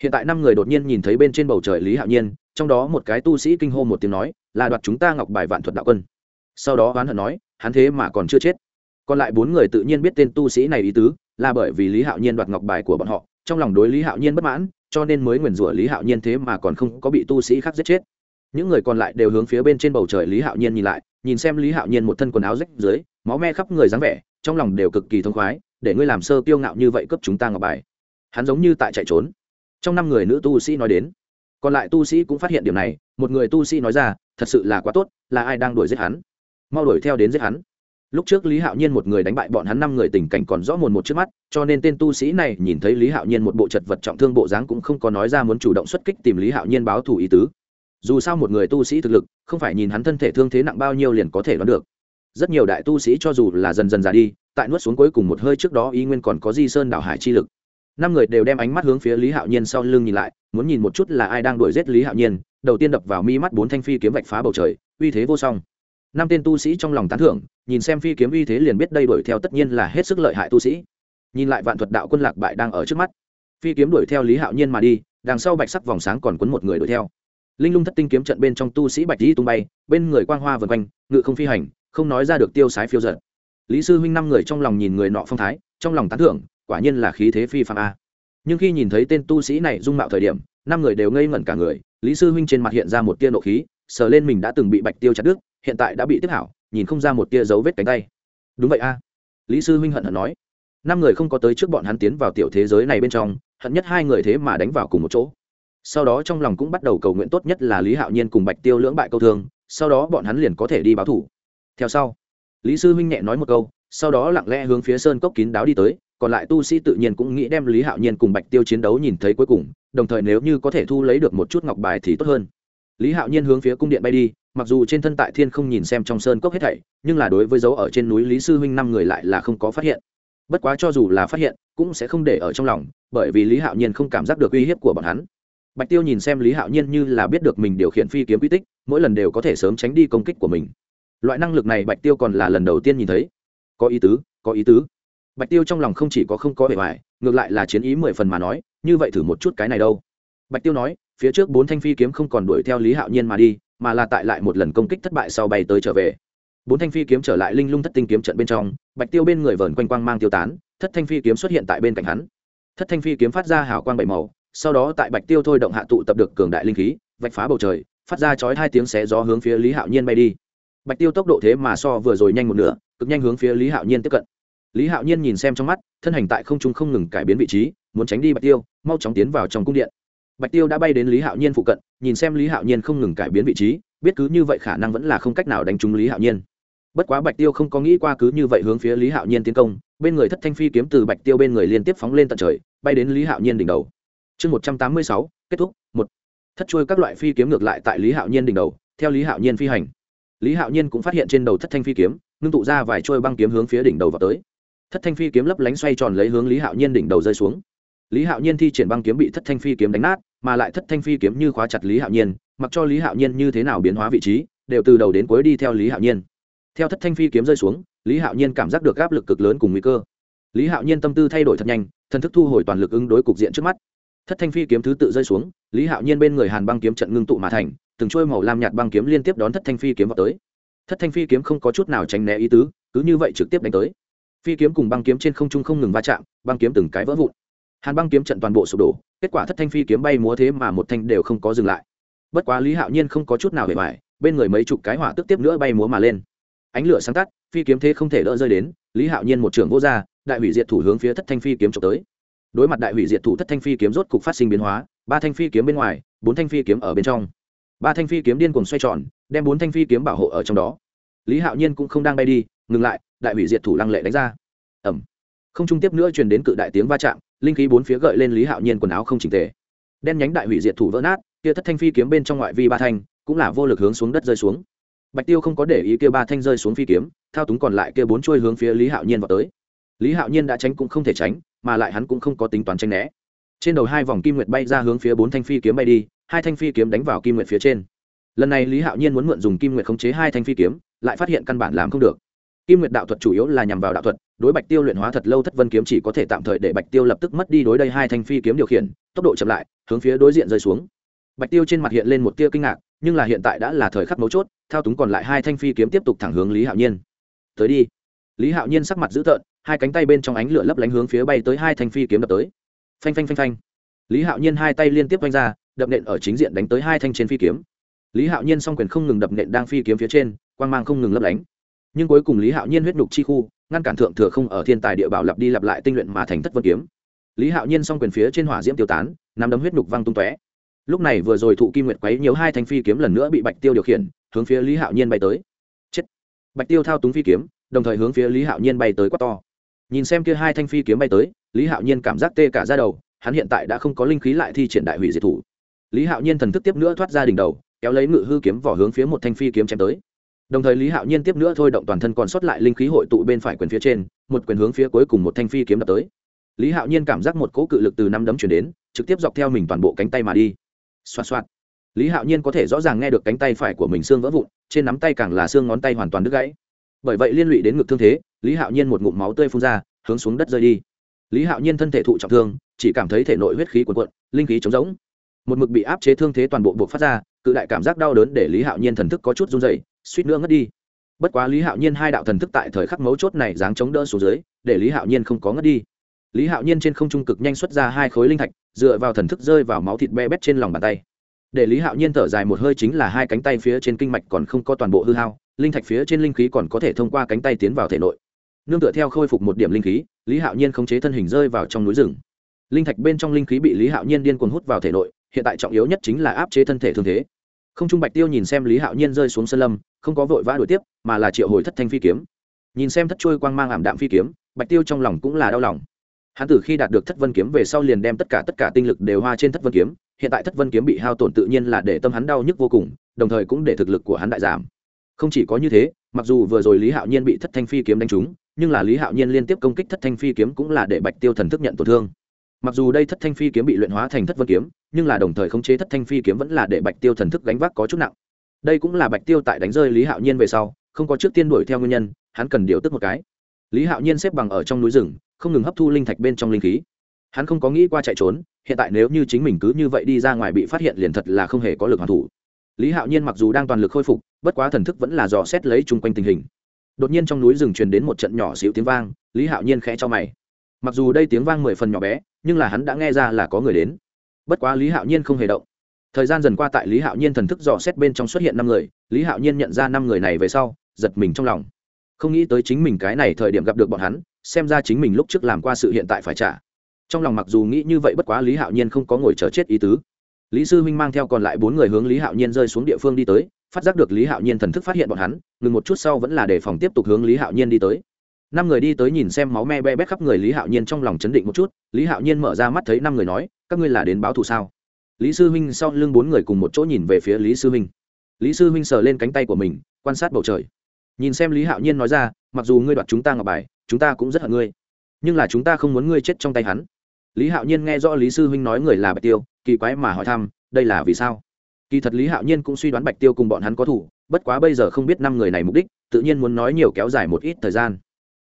hiện tại năm người đột nhiên nhìn thấy bên trên bầu trời lý hạo nhiên, trong đó một cái tu sĩ kinh hô một tiếng nói, là đoạt chúng ta ngọc bài vạn thuật đạo quân. Sau đó oán hận nói, hắn thế mà còn chưa chết. Còn lại bốn người tự nhiên biết tên tu sĩ này ý tứ, là bởi vì lý hạo nhiên đoạt ngọc bài của bọn họ, trong lòng đối lý hạo nhiên bất mãn, cho nên mới nguyền rủa lý hạo nhiên thế mà còn không có bị tu sĩ khác giết chết. Những người còn lại đều hướng phía bên trên bầu trời lý hạo nhiên nhìn lại, nhìn xem lý hạo nhiên một thân quần áo rách dưới, máu me khắp người dáng vẻ, trong lòng đều cực kỳ thông khoái, để ngươi làm sơ kiêu ngạo như vậy cướp chúng ta ngọc bài. Hắn giống như tại chạy trốn trong năm người nữ tu sĩ nói đến, còn lại tu sĩ cũng phát hiện điểm này, một người tu sĩ nói ra, thật sự là quá tốt, là ai đang đuổi giết hắn? Mau đuổi theo đến giết hắn. Lúc trước lý hạo nhiên một người đánh bại bọn hắn năm người tình cảnh còn rõ mồn một trước mắt, cho nên tên tu sĩ này nhìn thấy lý hạo nhiên một bộ chật vật trọng thương bộ dáng cũng không có nói ra muốn chủ động xuất kích tìm lý hạo nhiên báo thù ý tứ. Dù sao một người tu sĩ thực lực, không phải nhìn hắn thân thể thương thế nặng bao nhiêu liền có thể đoán được. Rất nhiều đại tu sĩ cho dù là dần dần già đi, tại nuốt xuống cuối cùng một hơi trước đó, Y nguyên còn có di sơn đảo hải chi lực năm người đều đem ánh mắt hướng phía lý hạo nhiên sau lưng nhìn lại, muốn nhìn một chút là ai đang đuổi giết lý hạo nhiên, đầu tiên đập vào mi mắt bốn thanh phi kiếm vạch phá bầu trời, uy thế vô song. Năm tên tu sĩ trong lòng tán thưởng, nhìn xem phi kiếm uy thế liền biết đây đuổi theo tất nhiên là hết sức lợi hại tu sĩ. Nhìn lại vạn thuật đạo quân lạc bại đang ở trước mắt. Phi kiếm đuổi theo lý hạo nhiên mà đi, đằng sau bạch sắc vòng sáng còn quấn một người đuổi theo. Linh lung thất tinh kiếm trận bên trong tu sĩ bạch dĩ tung bay, bên người quang hoa vần quanh, ngự không phi hành, không nói ra được tiêu sái phiêu giật lý sư huynh năm người trong lòng nhìn người nọ phong thái, trong lòng tán thưởng quả nhiên là khí thế phi phạm a. Nhưng khi nhìn thấy tên tu sĩ này dung mạo thời điểm, năm người đều ngây ngẩn cả người, lý sư huynh trên mặt hiện ra một tia nộ khí, sờ lên mình đã từng bị bạch tiêu chặt đứt, hiện tại đã bị tiếp hảo, nhìn không ra một tia dấu vết cánh tay. Đúng vậy a. Lý sư huynh hận hận nói. Năm người không có tới trước bọn hắn tiến vào tiểu thế giới này bên trong, hận nhất hai người thế mà đánh vào cùng một chỗ. Sau đó trong lòng cũng bắt đầu cầu nguyện tốt nhất là lý hạo nhiên cùng bạch tiêu lưỡng bại câu thương, sau đó bọn hắn liền có thể đi báo thủ. Theo sau, lý sư huynh nhẹ nói một câu, sau đó lặng lẽ hướng phía sơn cốc kín đáo đi tới còn lại tu sĩ tự nhiên cũng nghĩ đem lý hạo nhiên cùng bạch tiêu chiến đấu nhìn thấy cuối cùng, đồng thời nếu như có thể thu lấy được một chút ngọc bài thì tốt hơn. Lý hạo nhiên hướng phía cung điện bay đi, mặc dù trên thân tại thiên không nhìn xem trong sơn cốc hết thảy, nhưng là đối với dấu ở trên núi lý sư huynh năm người lại là không có phát hiện. Bất quá cho dù là phát hiện, cũng sẽ không để ở trong lòng, bởi vì lý hạo nhiên không cảm giác được uy hiếp của bọn hắn. Bạch tiêu nhìn xem lý hạo nhiên như là biết được mình điều khiển phi kiếm quy tích, mỗi lần đều có thể sớm tránh đi công kích của mình. Loại năng lực này bạch tiêu còn là lần đầu tiên nhìn thấy. Có ý tứ, có ý tứ bạch tiêu trong lòng không chỉ có không có vẻ ngoài, ngược lại là chiến ý mười phần mà nói, như vậy thử một chút cái này đâu. Bạch tiêu nói, phía trước bốn thanh phi kiếm không còn đuổi theo lý hạo nhiên mà đi, mà là tại lại một lần công kích thất bại sau bay tới trở về. Bốn thanh phi kiếm trở lại linh lung thất tinh kiếm trận bên trong, bạch tiêu bên người vờn quanh quang mang tiêu tán, thất thanh phi kiếm xuất hiện tại bên cạnh hắn. Thất thanh phi kiếm phát ra hào quang bảy màu, sau đó tại bạch tiêu thôi động hạ tụ tập được cường đại linh khí, vạch phá bầu trời, phát ra chói hai tiếng xé gió hướng phía lý hạo nhiên bay đi. Bạch tiêu tốc độ thế mà so vừa rồi nhanh một nửa, cực nhanh hướng phía lý hạo nhiên tiếp cận lý hạo nhiên nhìn xem trong mắt, thân hành tại không trung không ngừng cải biến vị trí, muốn tránh đi bạch tiêu, mau chóng tiến vào trong cung điện. Bạch tiêu đã bay đến lý hạo nhiên phụ cận, nhìn xem lý hạo nhiên không ngừng cải biến vị trí, biết cứ như vậy khả năng vẫn là không cách nào đánh trúng lý hạo nhiên. Bất quá bạch tiêu không có nghĩ qua cứ như vậy hướng phía lý hạo nhiên tiến công, bên người thất thanh phi kiếm từ bạch tiêu bên người liên tiếp phóng lên tận trời, bay đến lý hạo nhiên đỉnh đầu. Chương một trăm tám mươi sáu, kết thúc, một. Thất trôi các loại phi kiếm ngược lại tại lý hạo nhiên đỉnh đầu, theo lý hạo nhiên phi hành. Lý hạo nhiên cũng phát hiện trên đầu thất thanh phi kiếm, ngưng tụ ra vài trôi băng kiếm hướng phía đỉnh đầu vào tới thất thanh phi kiếm lấp lánh xoay tròn lấy hướng lý hạo nhiên đỉnh đầu rơi xuống. Lý hạo nhiên thi triển băng kiếm bị thất thanh phi kiếm đánh nát, mà lại thất thanh phi kiếm như khóa chặt lý hạo nhiên, mặc cho lý hạo nhiên như thế nào biến hóa vị trí, đều từ đầu đến cuối đi theo lý hạo nhiên. Theo thất thanh phi kiếm rơi xuống, lý hạo nhiên cảm giác được áp lực cực lớn cùng nguy cơ. Lý hạo nhiên tâm tư thay đổi thật nhanh, thần thức thu hồi toàn lực ứng đối cục diện trước mắt. Thất thanh phi kiếm thứ tự rơi xuống, lý hạo nhiên bên người hàn băng kiếm trận ngưng tụ mà thành, từng trôi màu lam nhạt băng kiếm liên tiếp đón thất thanh phi kiếm vào tới. Thất thanh phi kiếm không có chút nào tránh né ý tứ, cứ như vậy trực tiếp đánh tới phi kiếm cùng băng kiếm trên không trung không ngừng va chạm, băng kiếm từng cái vỡ vụn. Hàn băng kiếm trận toàn bộ sụp đổ, kết quả thất thanh phi kiếm bay múa thế mà một thanh đều không có dừng lại. Bất quá lý hạo nhiên không có chút nào bề ngoài, bên người mấy chục cái hỏa tức tiếp nữa bay múa mà lên. Ánh lửa sáng tắt, phi kiếm thế không thể đỡ rơi đến, lý hạo nhiên một trưởng vô r đại hủy diệt thủ hướng phía thất thanh phi kiếm trộm tới. Đối mặt đại hủy diệt thủ thất thanh phi kiếm rốt cục phát sinh biến hóa, ba thanh phi kiếm bên ngoài, bốn thanh phi kiếm ở bên trong. Ba thanh phi kiếm điên cùng xoay tròn, đem bốn thanh phi kiếm bảo hộ ở trong đó. Lý hạo nhiên cũng không đang bay đi, ngừng lại đại hủy diệt thủ lăng lệ đánh ra. Ẩm không trung tiếp nữa truyền đến cự đại tiếng va chạm, linh khí bốn phía gợi lên lý hạo nhiên quần áo không chỉnh tề. Đen nhánh đại hủy diệt thủ vỡ nát, kia thất thanh phi kiếm bên trong ngoại vi ba thanh, cũng là vô lực hướng xuống đất rơi xuống. Bạch tiêu không có để ý kia ba thanh rơi xuống phi kiếm, thao túng còn lại kia bốn chuôi hướng phía lý hạo nhiên vào tới. Lý hạo nhiên đã tránh cũng không thể tránh, mà lại hắn cũng không có tính toán tranh né. Trên đầu hai vòng kim nguyệt bay ra hướng phía bốn thanh phi kiếm bay đi, hai thanh phi kiếm đánh vào kim nguyệt phía trên. Lần này lý hạo nhiên muốn mượn dùng kim nguyệt khống chế hai thanh phi kiếm, lại phát hiện căn bản làm không được kim nguyệt đạo thuật chủ yếu là nhằm vào đạo thuật, đối bạch tiêu luyện hóa thật lâu thất vân kiếm chỉ có thể tạm thời để bạch tiêu lập tức mất đi đối đây hai thanh phi kiếm điều khiển, tốc độ chậm lại, hướng phía đối diện rơi xuống. Bạch tiêu trên mặt hiện lên một tia kinh ngạc, nhưng là hiện tại đã là thời khắc mấu chốt, thao túng còn lại hai thanh phi kiếm tiếp tục thẳng hướng lý hạo nhiên. Tới đi. Lý hạo nhiên sắc mặt dữ tợn, hai cánh tay bên trong ánh lửa lấp lánh hướng phía bay tới hai thanh phi kiếm đập tới. Phanh phanh phanh phanh. Lý hạo nhiên hai tay liên tiếp vanh ra, đập nện ở chính diện đánh tới hai thanh trên phi kiếm. Lý hạo nhiên s o n g quyền không ngừng đập nện đang phi kiếm phía trên, quang mang không ngừng lấp lánh nhưng cuối cùng lý hạo nhiên huyết nhục chi khu ngăn cản thượng thừa không ở thiên tài địa bảo lặp đi lặp lại tinh luyện mà thành thất vân kiếm lý hạo nhiên s o n g quyền phía trên hỏa diễm tiêu tán nằm đấm huyết nhục văng tung tóe lúc này vừa rồi thụ kim nguyệt quấy nhiều hai thanh phi kiếm lần nữa bị bạch tiêu điều khiển hướng phía lý hạo nhiên bay tới chết bạch tiêu thao túng phi kiếm đồng thời hướng phía lý hạo nhiên bay tới quát to nhìn xem kia hai thanh phi kiếm bay tới lý hạo nhiên cảm giác tê cả ra đầu hắn hiện tại đã không có linh khí lại thi triển đại hủy diệt thủ lý hạo nhiên thần thức tiếp nữa thoát ra đỉnh đầu kéo lấy ngự hư kiếm vỏ hướng phía một thanh phi kiếm chém tới đồng thời lý hạo nhiên tiếp nữa thôi động toàn thân còn sót lại linh khí hội tụ bên phải quyền phía trên, một quyền hướng phía cuối cùng một thanh phi kiếm đập tới. Lý hạo nhiên cảm giác một cỗ cự lực từ năm đấm chuyển đến, trực tiếp dọc theo mình toàn bộ cánh tay mà đi. Xoa xoa lý hạo nhiên có thể rõ ràng nghe được cánh tay phải của mình xương vỡ vụn, trên nắm tay càng là xương ngón tay hoàn toàn đứt gãy. Bởi vậy liên lụy đến ngực thương thế, lý hạo nhiên một ngụm máu tươi phun ra, hướng xuống đất rơi đi. Lý hạo nhiên thân thể thụ trọng thương, chỉ cảm thấy thể nội huyết khí cuồn cuộn, linh khí trống rỗng. Một mực bị áp chế thương thế toàn bộ buộc phát ra, cự đại cảm giác đau đớn để lý hạo nhiên thần thức có chút run dày suýt nữa ngất đi. Bất quá lý hạo nhiên hai đạo thần thức tại thời khắc mấu chốt này dáng chống đỡ xuống dưới, để lý hạo nhiên không có ngất đi. Lý hạo nhiên trên không trung cực nhanh xuất ra hai khối linh thạch, dựa vào thần thức rơi vào máu thịt be bét trên lòng bàn tay. Để lý hạo nhiên thở dài một hơi chính là hai cánh tay phía trên kinh mạch còn không có toàn bộ hư hao, linh thạch phía trên linh khí còn có thể thông qua cánh tay tiến vào thể nội. Nương tựa theo khôi phục một điểm linh khí, lý hạo nhiên khống chế thân hình rơi vào trong núi rừng. Linh thạch bên trong linh khí bị lý hạo nhiên điên cuồng hút vào thể nội, hiện tại trọng yếu nhất chính là áp chế thân thể thương thế không trung bạch tiêu nhìn xem lý hạo nhiên rơi xuống sân lâm, không có vội vã đuổi tiếp, mà là triệu hồi thất thanh phi kiếm. Nhìn xem thất trôi quang mang ảm đạm phi kiếm, bạch tiêu trong lòng cũng là đau lòng. Hắn từ khi đạt được thất vân kiếm về sau liền đem tất cả tất cả tinh lực đều hoa trên thất vân kiếm, hiện tại thất vân kiếm bị hao tổn tự nhiên là để tâm hắn đau nhức vô cùng, đồng thời cũng để thực lực của hắn đại giảm. Không chỉ có như thế, mặc dù vừa rồi lý hạo nhiên bị thất thanh phi kiếm đánh trúng, nhưng là lý hạo nhiên liên tiếp công kích thất thanh phi kiếm cũng là để bạch tiêu thần thức nhận tổn thương. Mặc dù đây thất thanh phi kiếm bị luyện hóa thành thất vân kiếm nhưng là đồng thời khống chế thất thanh phi kiếm vẫn là để bạch tiêu thần thức gánh vác có chút nặng. Đây cũng là bạch tiêu tại đánh rơi lý hạo nhiên về sau, không có trước tiên đuổi theo nguyên nhân, hắn cần điều tức một cái. Lý hạo nhiên xếp bằng ở trong núi rừng, không ngừng hấp thu linh thạch bên trong linh khí. Hắn không có nghĩ qua chạy trốn, hiện tại nếu như chính mình cứ như vậy đi ra ngoài bị phát hiện liền thật là không hề có lực hoàn thủ. Lý hạo nhiên mặc dù đang toàn lực khôi phục, bất quá thần thức vẫn là dò xét lấy chung quanh tình hình. Đột nhiên trong núi rừng truyền đến một trận nhỏ xíu tiếng vang, lý hạo nhiên khẽ cho mày. Mặc dù đây tiếng vang mười phần nhỏ bé, nhưng là hắn đã nghe ra là có người đến bất quá lý hạo nhiên không hề động. Thời gian dần qua tại lý hạo nhiên thần thức dò xét bên trong xuất hiện năm người, lý hạo nhiên nhận ra năm người này về sau, giật mình trong lòng. Không nghĩ tới chính mình cái này thời điểm gặp được bọn hắn, xem ra chính mình lúc trước làm qua sự hiện tại phải trả. Trong lòng mặc dù nghĩ như vậy bất quá lý hạo nhiên không có ngồi chờ chết ý tứ. Lý sư huynh mang theo còn lại bốn người hướng lý hạo nhiên rơi xuống địa phương đi tới, phát giác được lý hạo nhiên thần thức phát hiện bọn hắn, ngừng một chút sau vẫn là đề phòng tiếp tục hướng lý hạo nhiên đi tới năm người đi tới nhìn xem máu me be bét khắp người lý hạo nhiên trong lòng chấn định một chút, lý hạo nhiên mở ra mắt thấy năm người nói, các ngươi là đến báo thù sao? Lý sư huynh sau lưng bốn người cùng một chỗ nhìn về phía lý sư huynh. Lý sư huynh sờ lên cánh tay của mình, quan sát bầu trời. Nhìn xem lý hạo nhiên nói ra, mặc dù ngươi đoạt chúng ta ngọc bài, chúng ta cũng rất hận ngươi, nhưng là chúng ta không muốn ngươi chết trong tay hắn. Lý hạo nhiên nghe rõ lý sư huynh nói người là bạch tiêu, kỳ quái mà hỏi thăm, đây là vì sao? Kỳ thật lý hạo nhiên cũng suy đoán bạch tiêu cùng bọn hắn có thủ bất quá bây giờ không biết năm người này mục đích, tự nhiên muốn nói nhiều kéo dài một ít thời gian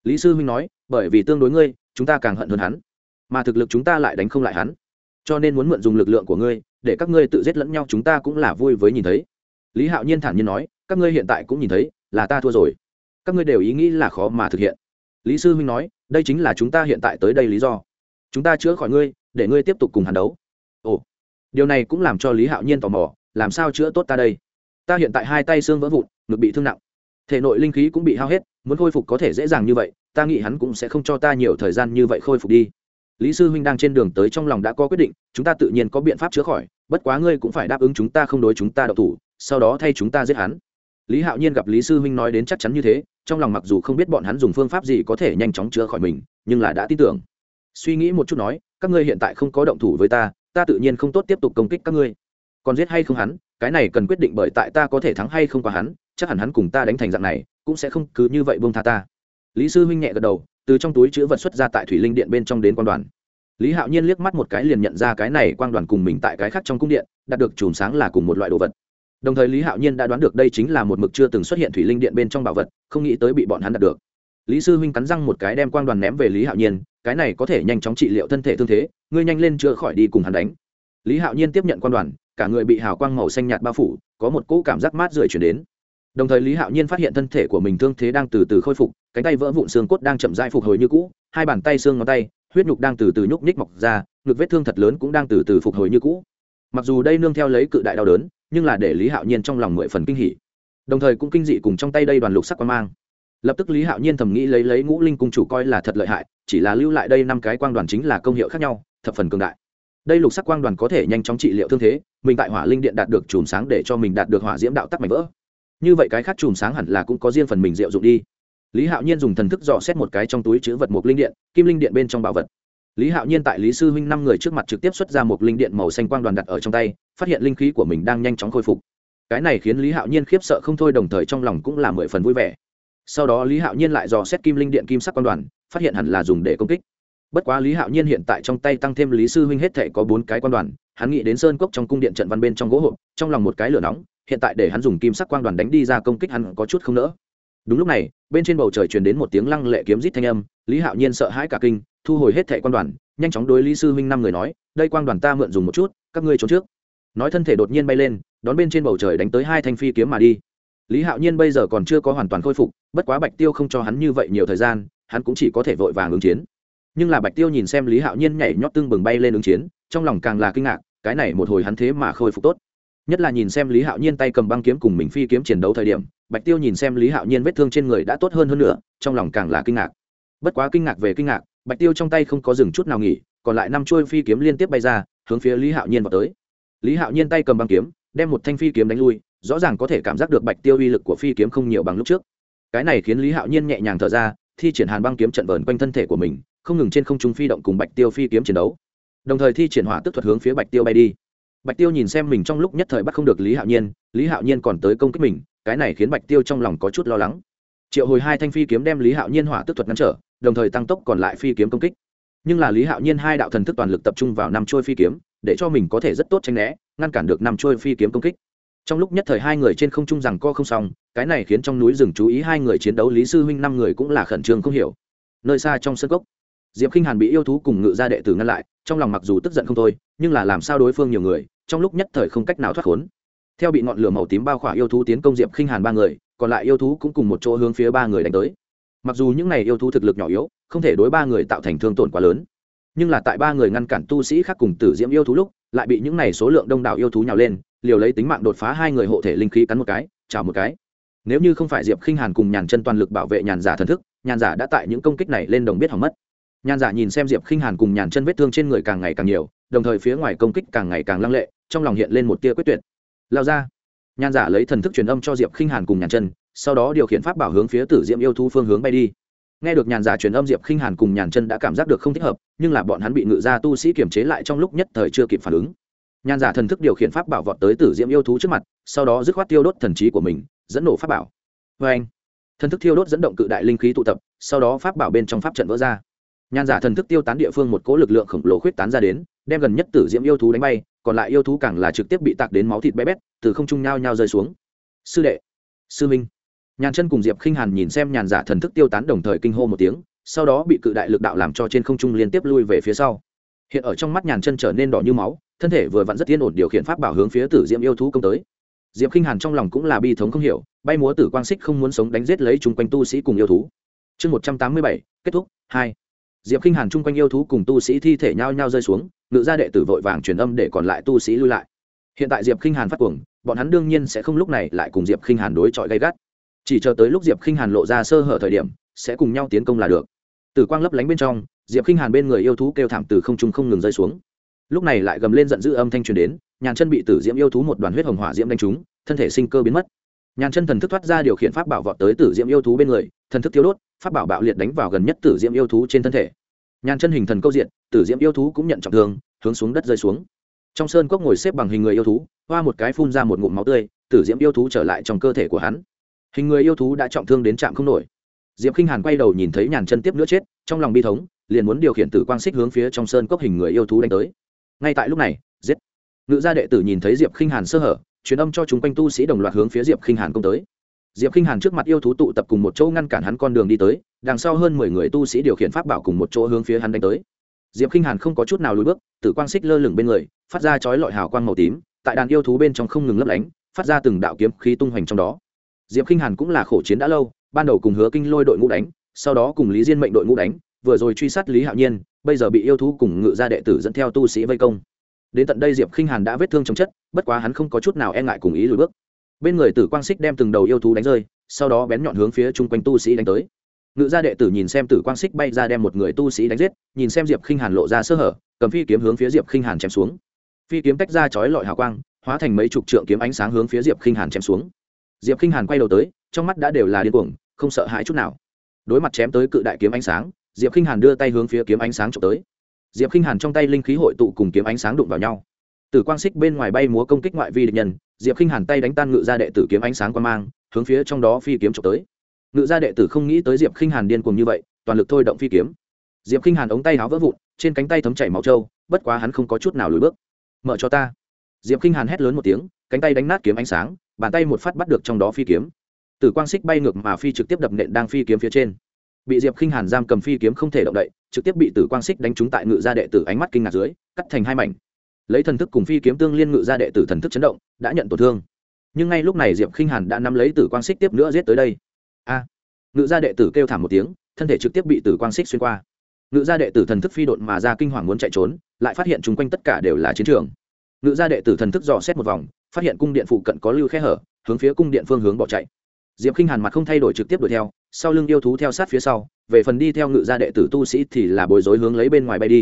lý sư huynh nói, bởi vì tương đối ngươi, chúng ta càng hận hơn hắn, mà thực lực chúng ta lại đánh không lại hắn. Cho nên muốn mượn dùng lực lượng của ngươi, để các ngươi tự giết lẫn nhau chúng ta cũng là vui với nhìn thấy. Lý hạo nhiên thản nhiên nói, các ngươi hiện tại cũng nhìn thấy, là ta thua rồi. Các ngươi đều ý nghĩ là khó mà thực hiện. Lý sư huynh nói, đây chính là chúng ta hiện tại tới đây lý do. Chúng ta chữa khỏi ngươi, để ngươi tiếp tục cùng hàn đấu. Ồ, điều này cũng làm cho lý hạo nhiên tò mò, làm sao chữa tốt ta đây? Ta hiện tại hai tay xương vỡ vụn, ngực bị thương nặng thể nội linh khí cũng bị hao hết, muốn khôi phục có thể dễ dàng như vậy, ta nghĩ hắn cũng sẽ không cho ta nhiều thời gian như vậy khôi phục đi. Lý sư huynh đang trên đường tới trong lòng đã có quyết định, chúng ta tự nhiên có biện pháp chữa khỏi, bất quá ngươi cũng phải đáp ứng chúng ta không đối chúng ta đậu thủ, sau đó thay chúng ta giết hắn. Lý hạo nhiên gặp lý sư huynh nói đến chắc chắn như thế, trong lòng mặc dù không biết bọn hắn dùng phương pháp gì có thể nhanh chóng chữa khỏi mình, nhưng là đã tin tưởng. Suy nghĩ một chút nói, các ngươi hiện tại không có động thủ với ta ta tự nhiên không tốt tiếp tục công kích các ngươi. Còn giết hay không hắn, cái này cần quyết định bởi tại ta có thể thắng hay không qua hắn chắc hẳn hắn cùng ta đánh thành dạng này, cũng sẽ không cứ như vậy buông tha ta. Lý sư huynh nhẹ gật đầu, từ trong túi chữ vật xuất ra tại thủy linh điện bên trong đến quan đoàn. Lý hạo nhiên liếc mắt một cái liền nhận ra cái này quang đoàn cùng mình tại cái khác trong cung điện, đạt được chùm sáng là cùng một loại đồ vật. Đồng thời lý hạo nhiên đã đoán được đây chính là một mực chưa từng xuất hiện thủy linh điện bên trong bảo vật, không nghĩ tới bị bọn hắn đạt được. Lý sư huynh cắn răng một cái đem quang đoàn ném về lý hạo nhiên, cái này có thể nhanh chóng trị liệu thân thể thương thế, ngươi nhanh lên chữa khỏi đi cùng hắn đánh. Lý hạo nhiên tiếp nhận quang đoàn, cả người bị hào quang màu xanh nhạt bao phủ, có một cỗ cảm giác mát rượi chuyển đến đồng thời lý hạo nhiên phát hiện thân thể của mình thương thế đang từ từ khôi phục, cánh tay vỡ vụn xương cốt đang chậm dai phục hồi như cũ, hai bàn tay xương ngón tay, huyết nhục đang từ từ nhúc nhích mọc ra, ngực vết thương thật lớn cũng đang từ từ phục hồi như cũ. Mặc dù đây nương theo lấy cự đại đau đớn, nhưng là để lý hạo nhiên trong lòng mười phần kinh hỉ. Đồng thời cũng kinh dị cùng trong tay đây đoàn lục sắc quan mang. Lập tức lý hạo nhiên thầm nghĩ lấy lấy ngũ linh cung chủ coi là thật lợi hại, chỉ là lưu lại đây năm cái quang đoàn chính là công hiệu khác nhau, thập phần cường đại. Đây lục sắc quang đoàn có thể nhanh chóng trị liệu thương thế, mình tại hỏa linh điện đạt được chùm sáng để cho mình đạt được hỏa diễm đạo tắc mảnh vỡ như vậy cái khác chùm sáng hẳn là cũng có riêng phần mình diệu dụng đi. Lý hạo nhiên dùng thần thức dò xét một cái trong túi chữ vật một linh điện, kim linh điện bên trong bảo vật. Lý hạo nhiên tại lý sư huynh năm người trước mặt trực tiếp xuất ra một linh điện màu xanh quang đoàn đặt ở trong tay, phát hiện linh khí của mình đang nhanh chóng khôi phục. Cái này khiến lý hạo nhiên khiếp sợ không thôi, đồng thời trong lòng cũng là mười phần vui vẻ. Sau đó lý hạo nhiên lại dò xét kim linh điện kim sắc quang đoàn, phát hiện hẳn là dùng để công kích. Bất quá lý hạo nhiên hiện tại trong tay tăng thêm lý sư huynh hết thể có bốn cái quan đoàn, hắn nghĩ đến sơn cốc trong cung điện trận văn bên trong gỗ hộp, trong lòng một cái lửa nóng hiện tại để hắn dùng kim sắc quang đoàn đánh đi ra công kích hắn có chút không nỡ. Đúng lúc này, bên trên bầu trời truyền đến một tiếng lăng lệ kiếm rít thanh âm, lý hạo nhiên sợ hãi cả kinh, thu hồi hết thẻ quan đoàn, nhanh chóng đối lý sư huynh năm người nói, đây quang đoàn ta mượn dùng một chút, các ngươi trốn trước. Nói thân thể đột nhiên bay lên, đón bên trên bầu trời đánh tới hai thanh phi kiếm mà đi. Lý hạo nhiên bây giờ còn chưa có hoàn toàn khôi phục, bất quá bạch tiêu không cho hắn như vậy nhiều thời gian, hắn cũng chỉ có thể vội vàng ứng chiến. Nhưng là bạch tiêu nhìn xem lý hạo nhiên nhảy nhót tưng bừng bay lên ứng chiến, trong lòng càng là kinh ngạc, cái này một hồi hắn thế mà khôi phục tốt nhất là nhìn xem lý hạo nhiên tay cầm băng kiếm cùng mình phi kiếm chiến đấu thời điểm, bạch tiêu nhìn xem lý hạo nhiên vết thương trên người đã tốt hơn hơn nữa, trong lòng càng là kinh ngạc. Bất quá kinh ngạc về kinh ngạc, bạch tiêu trong tay không có dừng chút nào nghỉ, còn lại năm chuôi phi kiếm liên tiếp bay ra, hướng phía lý hạo nhiên vào tới. Lý hạo nhiên tay cầm băng kiếm, đem một thanh phi kiếm đánh lui, rõ ràng có thể cảm giác được bạch tiêu uy lực của phi kiếm không nhiều bằng lúc trước. Cái này khiến lý hạo nhiên nhẹ nhàng thở ra, thi triển hàn băng kiếm trận vờn quanh thân thể của mình, không ngừng trên không trung phi động cùng bạch tiêu phi kiếm chiến đấu. Đồng thời thi triển hỏa tức thuật hướng phía bạch tiêu bay đi bạch tiêu nhìn xem mình trong lúc nhất thời bắt không được lý hạo nhiên, lý hạo nhiên còn tới công kích mình, cái này khiến bạch tiêu trong lòng có chút lo lắng. Triệu hồi hai thanh phi kiếm đem lý hạo nhiên hỏa tức thuật ngăn trở, đồng thời tăng tốc còn lại phi kiếm công kích. Nhưng là lý hạo nhiên hai đạo thần thức toàn lực tập trung vào năm trôi phi kiếm, để cho mình có thể rất tốt tranh né, ngăn cản được năm trôi phi kiếm công kích. Trong lúc nhất thời hai người trên không trung rằng co không xong, cái này khiến trong núi rừng chú ý hai người chiến đấu lý sư huynh năm người cũng là khẩn trương không hiểu. Nơi xa trong sân cốc, diệp k i n h hàn bị yêu thú cùng ngự gia đệ tử ngăn lại, trong lòng mặc dù tức giận không thôi, nhưng là làm sao đối phương nhiều người trong lúc nhất thời không cách nào thoát khốn. Theo bị ngọn lửa màu tím bao khỏa yêu thú tiến công diệp khinh hàn ba người, còn lại yêu thú cũng cùng một chỗ hướng phía ba người đánh tới. Mặc dù những này yêu thú thực lực nhỏ yếu, không thể đối ba người tạo thành thương tổn quá lớn, nhưng là tại ba người ngăn cản tu sĩ khác cùng tử diễm yêu thú lúc, lại bị những này số lượng đông đảo yêu thú nhào lên, liều lấy tính mạng đột phá hai người hộ thể linh khí cắn một cái, chảo một cái. Nếu như không phải diệp khinh hàn cùng nhàn chân toàn lực bảo vệ nhàn giả thần thức, nhàn giả đã tại những công kích này lên đồng biết hỏng mất. Nhàn giả nhìn xem diệp khinh hàn cùng nhàn chân vết thương trên người càng ngày càng nhiều đồng thời phía ngoài công kích càng ngày càng lăng lệ, trong lòng hiện lên một tia quyết tuyệt. Lao ra. Nhàn giả lấy thần thức truyền âm cho diệp khinh hàn cùng nhàn chân, sau đó điều khiển pháp bảo hướng phía tử diệm yêu thu phương hướng bay đi. Nghe được nhàn giả truyền âm, diệp khinh hàn cùng nhàn chân đã cảm giác được không thích hợp, nhưng là bọn hắn bị ngự gia tu sĩ kiềm chế lại trong lúc nhất thời chưa kịp phản ứng. Nhàn giả thần thức điều khiển pháp bảo vọt tới tử diệm yêu thú trước mặt, sau đó dứt khoát tiêu đốt thần trí của mình, dẫn nổ pháp bảo. Vê anh, thần thức thiêu đốt dẫn động cự đại linh khí tụ tập, sau đó pháp bảo bên trong pháp trận vỡ ra. Nhàn giả thần thức tiêu tán địa phương một cỗ lực lượng khổng lồ khuyết tán ra đến đem gần nhất tử diễm yêu thú đánh bay, còn lại yêu thú càng là trực tiếp bị tạc đến máu thịt bé bét, từ không trung nhao nhao rơi xuống. Sư đệ, sư minh. Nhàn chân cùng diệp khinh hàn nhìn xem nhàn giả thần thức tiêu tán đồng thời kinh hô một tiếng, sau đó bị cự đại lực đạo làm cho trên không trung liên tiếp lui về phía sau. Hiện ở trong mắt nhàn chân trở nên đỏ như máu, thân thể vừa vặn rất yên ổn điều khiển pháp bảo hướng phía tử diễm yêu thú công tới. Diệp khinh hàn trong lòng cũng là bi thống không hiểu, bay múa tử quang xích không muốn sống đánh giết lấy chung quanh tu sĩ cùng yêu thú. Chương một trăm tám mươi bảy, kết thúc, hai diệp Kinh hàn chung quanh yêu thú cùng tu sĩ thi thể nhao nhao rơi xuống, ngự gia đệ tử vội vàng truyền âm để còn lại tu sĩ lui lại. Hiện tại diệp Kinh hàn phát cuồng, bọn hắn đương nhiên sẽ không lúc này lại cùng diệp Kinh hàn đối chọi gay gắt. Chỉ chờ tới lúc diệp Kinh hàn lộ ra sơ hở thời điểm, sẽ cùng nhau tiến công là được. Tử quang lấp lánh bên trong, diệp Kinh hàn bên người yêu thú kêu thảm từ không trung không ngừng rơi xuống. Lúc này lại gầm lên giận dữ âm thanh truyền đến, nhàn chân bị tử diễm yêu thú một đoàn huyết hồng hỏa diễm đánh trúng, thân thể sinh cơ biến mất nhàn chân thần thức thoát ra điều khiển pháp bảo vọt tới tử diễm yêu thú bên người, thần thức thiếu đốt, pháp bảo bạo liệt đánh vào gần nhất tử diễm yêu thú trên thân thể. Nhàn chân hình thần câu diện, tử diễm yêu thú cũng nhận trọng thương, hướng xuống đất rơi xuống. Trong sơn cốc ngồi xếp bằng hình người yêu thú, hoa một cái phun ra một ngụm máu tươi, tử diễm yêu thú trở lại trong cơ thể của hắn. Hình người yêu thú đã trọng thương đến trạm không nổi. Diệp k i n h hàn quay đầu nhìn thấy nhàn chân tiếp nữa chết, trong lòng bi thống, liền muốn điều khiển tử quang xích hướng phía trong sơn cốc hình người yêu thú đánh tới. Ngay tại lúc này, giết. Ngự gia đệ tử nhìn thấy diệp k i n h hàn sơ hở truyền âm cho chúng quanh tu sĩ đồng loạt hướng phía diệp khinh hàn công tới. Diệp khinh hàn trước mặt yêu thú tụ tập cùng một chỗ ngăn cản hắn con đường đi tới, đằng sau hơn mười người tu sĩ điều khiển pháp bảo cùng một chỗ hướng phía hắn đánh tới. Diệp khinh hàn không có chút nào lùi bước, tử quang xích lơ lửng bên người, phát ra chói lọi hào quang màu tím, tại đàn yêu thú bên trong không ngừng lấp lánh, phát ra từng đạo kiếm khí tung hoành trong đó. Diệp khinh hàn cũng là khổ chiến đã lâu, ban đầu cùng hứa kinh lôi đội ngũ đánh, sau đó cùng lý diên mệnh đội ngũ đánh, vừa rồi truy sát lý hạo nhiên, bây giờ bị yêu thú cùng ngự gia đệ tử dẫn theo tu sĩ vây công đến tận đây diệp khinh hàn đã vết thương chồng chất, bất quá hắn không có chút nào e ngại cùng ý lùi bước. Bên người tử quang xích đem từng đầu yêu thú đánh rơi, sau đó bén nhọn hướng phía chung quanh tu sĩ đánh tới. Ngự gia đệ tử nhìn xem tử quang xích bay ra đem một người tu sĩ đánh giết, nhìn xem diệp khinh hàn lộ ra sơ hở, cầm phi kiếm hướng phía diệp khinh hàn chém xuống. Phi kiếm tách ra chói lọi hào quang, hóa thành mấy chục trượng kiếm ánh sáng hướng phía diệp khinh hàn chém xuống. Diệp khinh hàn quay đầu tới, trong mắt đã đều là điên cuồng, không sợ hãi chút nào. Đối mặt chém tới cự đại kiếm ánh sáng, diệp khinh hàn đưa tay hướng phía kiếm ánh sáng trộm tới diệp k i n h hàn trong tay linh khí hội tụ cùng kiếm ánh sáng đụng vào nhau. Từ quang xích bên ngoài bay múa công kích ngoại vi địch nhân, diệp k i n h hàn tay đánh tan ngự ra đệ tử kiếm ánh sáng quan mang, hướng phía trong đó phi kiếm trộm tới. Ngự gia đệ tử không nghĩ tới diệp k i n h hàn điên cuồng như vậy, toàn lực thôi động phi kiếm. Diệp k i n h hàn ống tay háo vỡ vụn, trên cánh tay thấm chảy máu trâu, bất quá hắn không có chút nào lùi bước. Mở cho ta. Diệp k i n h hàn hét lớn một tiếng, cánh tay đánh nát kiếm ánh sáng, bàn tay một phát bắt được trong đó phi kiếm. Tử quang xích bay ngược mà phi trực tiếp đập nện đang phi kiếm phía trên bị diệp khinh hàn giam cầm phi kiếm không thể động đậy, trực tiếp bị tử quang xích đánh trúng tại ngự gia đệ tử ánh mắt kinh ngạc dưới, cắt thành hai mảnh. Lấy thần thức cùng phi kiếm tương liên ngự gia đệ tử thần thức chấn động, đã nhận tổn thương. Nhưng ngay lúc này diệp khinh hàn đã nắm lấy tử quang xích tiếp nữa giết tới đây. A! Ngự gia đệ tử kêu thảm một tiếng, thân thể trực tiếp bị tử quang xích xuyên qua. Ngự gia đệ tử thần thức phi độn mà ra kinh hoàng muốn chạy trốn, lại phát hiện chung quanh tất cả đều là chiến trường. Ngự gia đệ tử thần thức dò xét một vòng, phát hiện cung điện phụ cận có lưu khe hở, hướng phía cung điện phương hướng bỏ chạy diệp k i n h hàn mặt không thay đổi trực tiếp đuổi theo, sau lưng yêu thú theo sát phía sau, về phần đi theo ngự gia đệ tử tu sĩ thì là bối rối hướng lấy bên ngoài bay đi.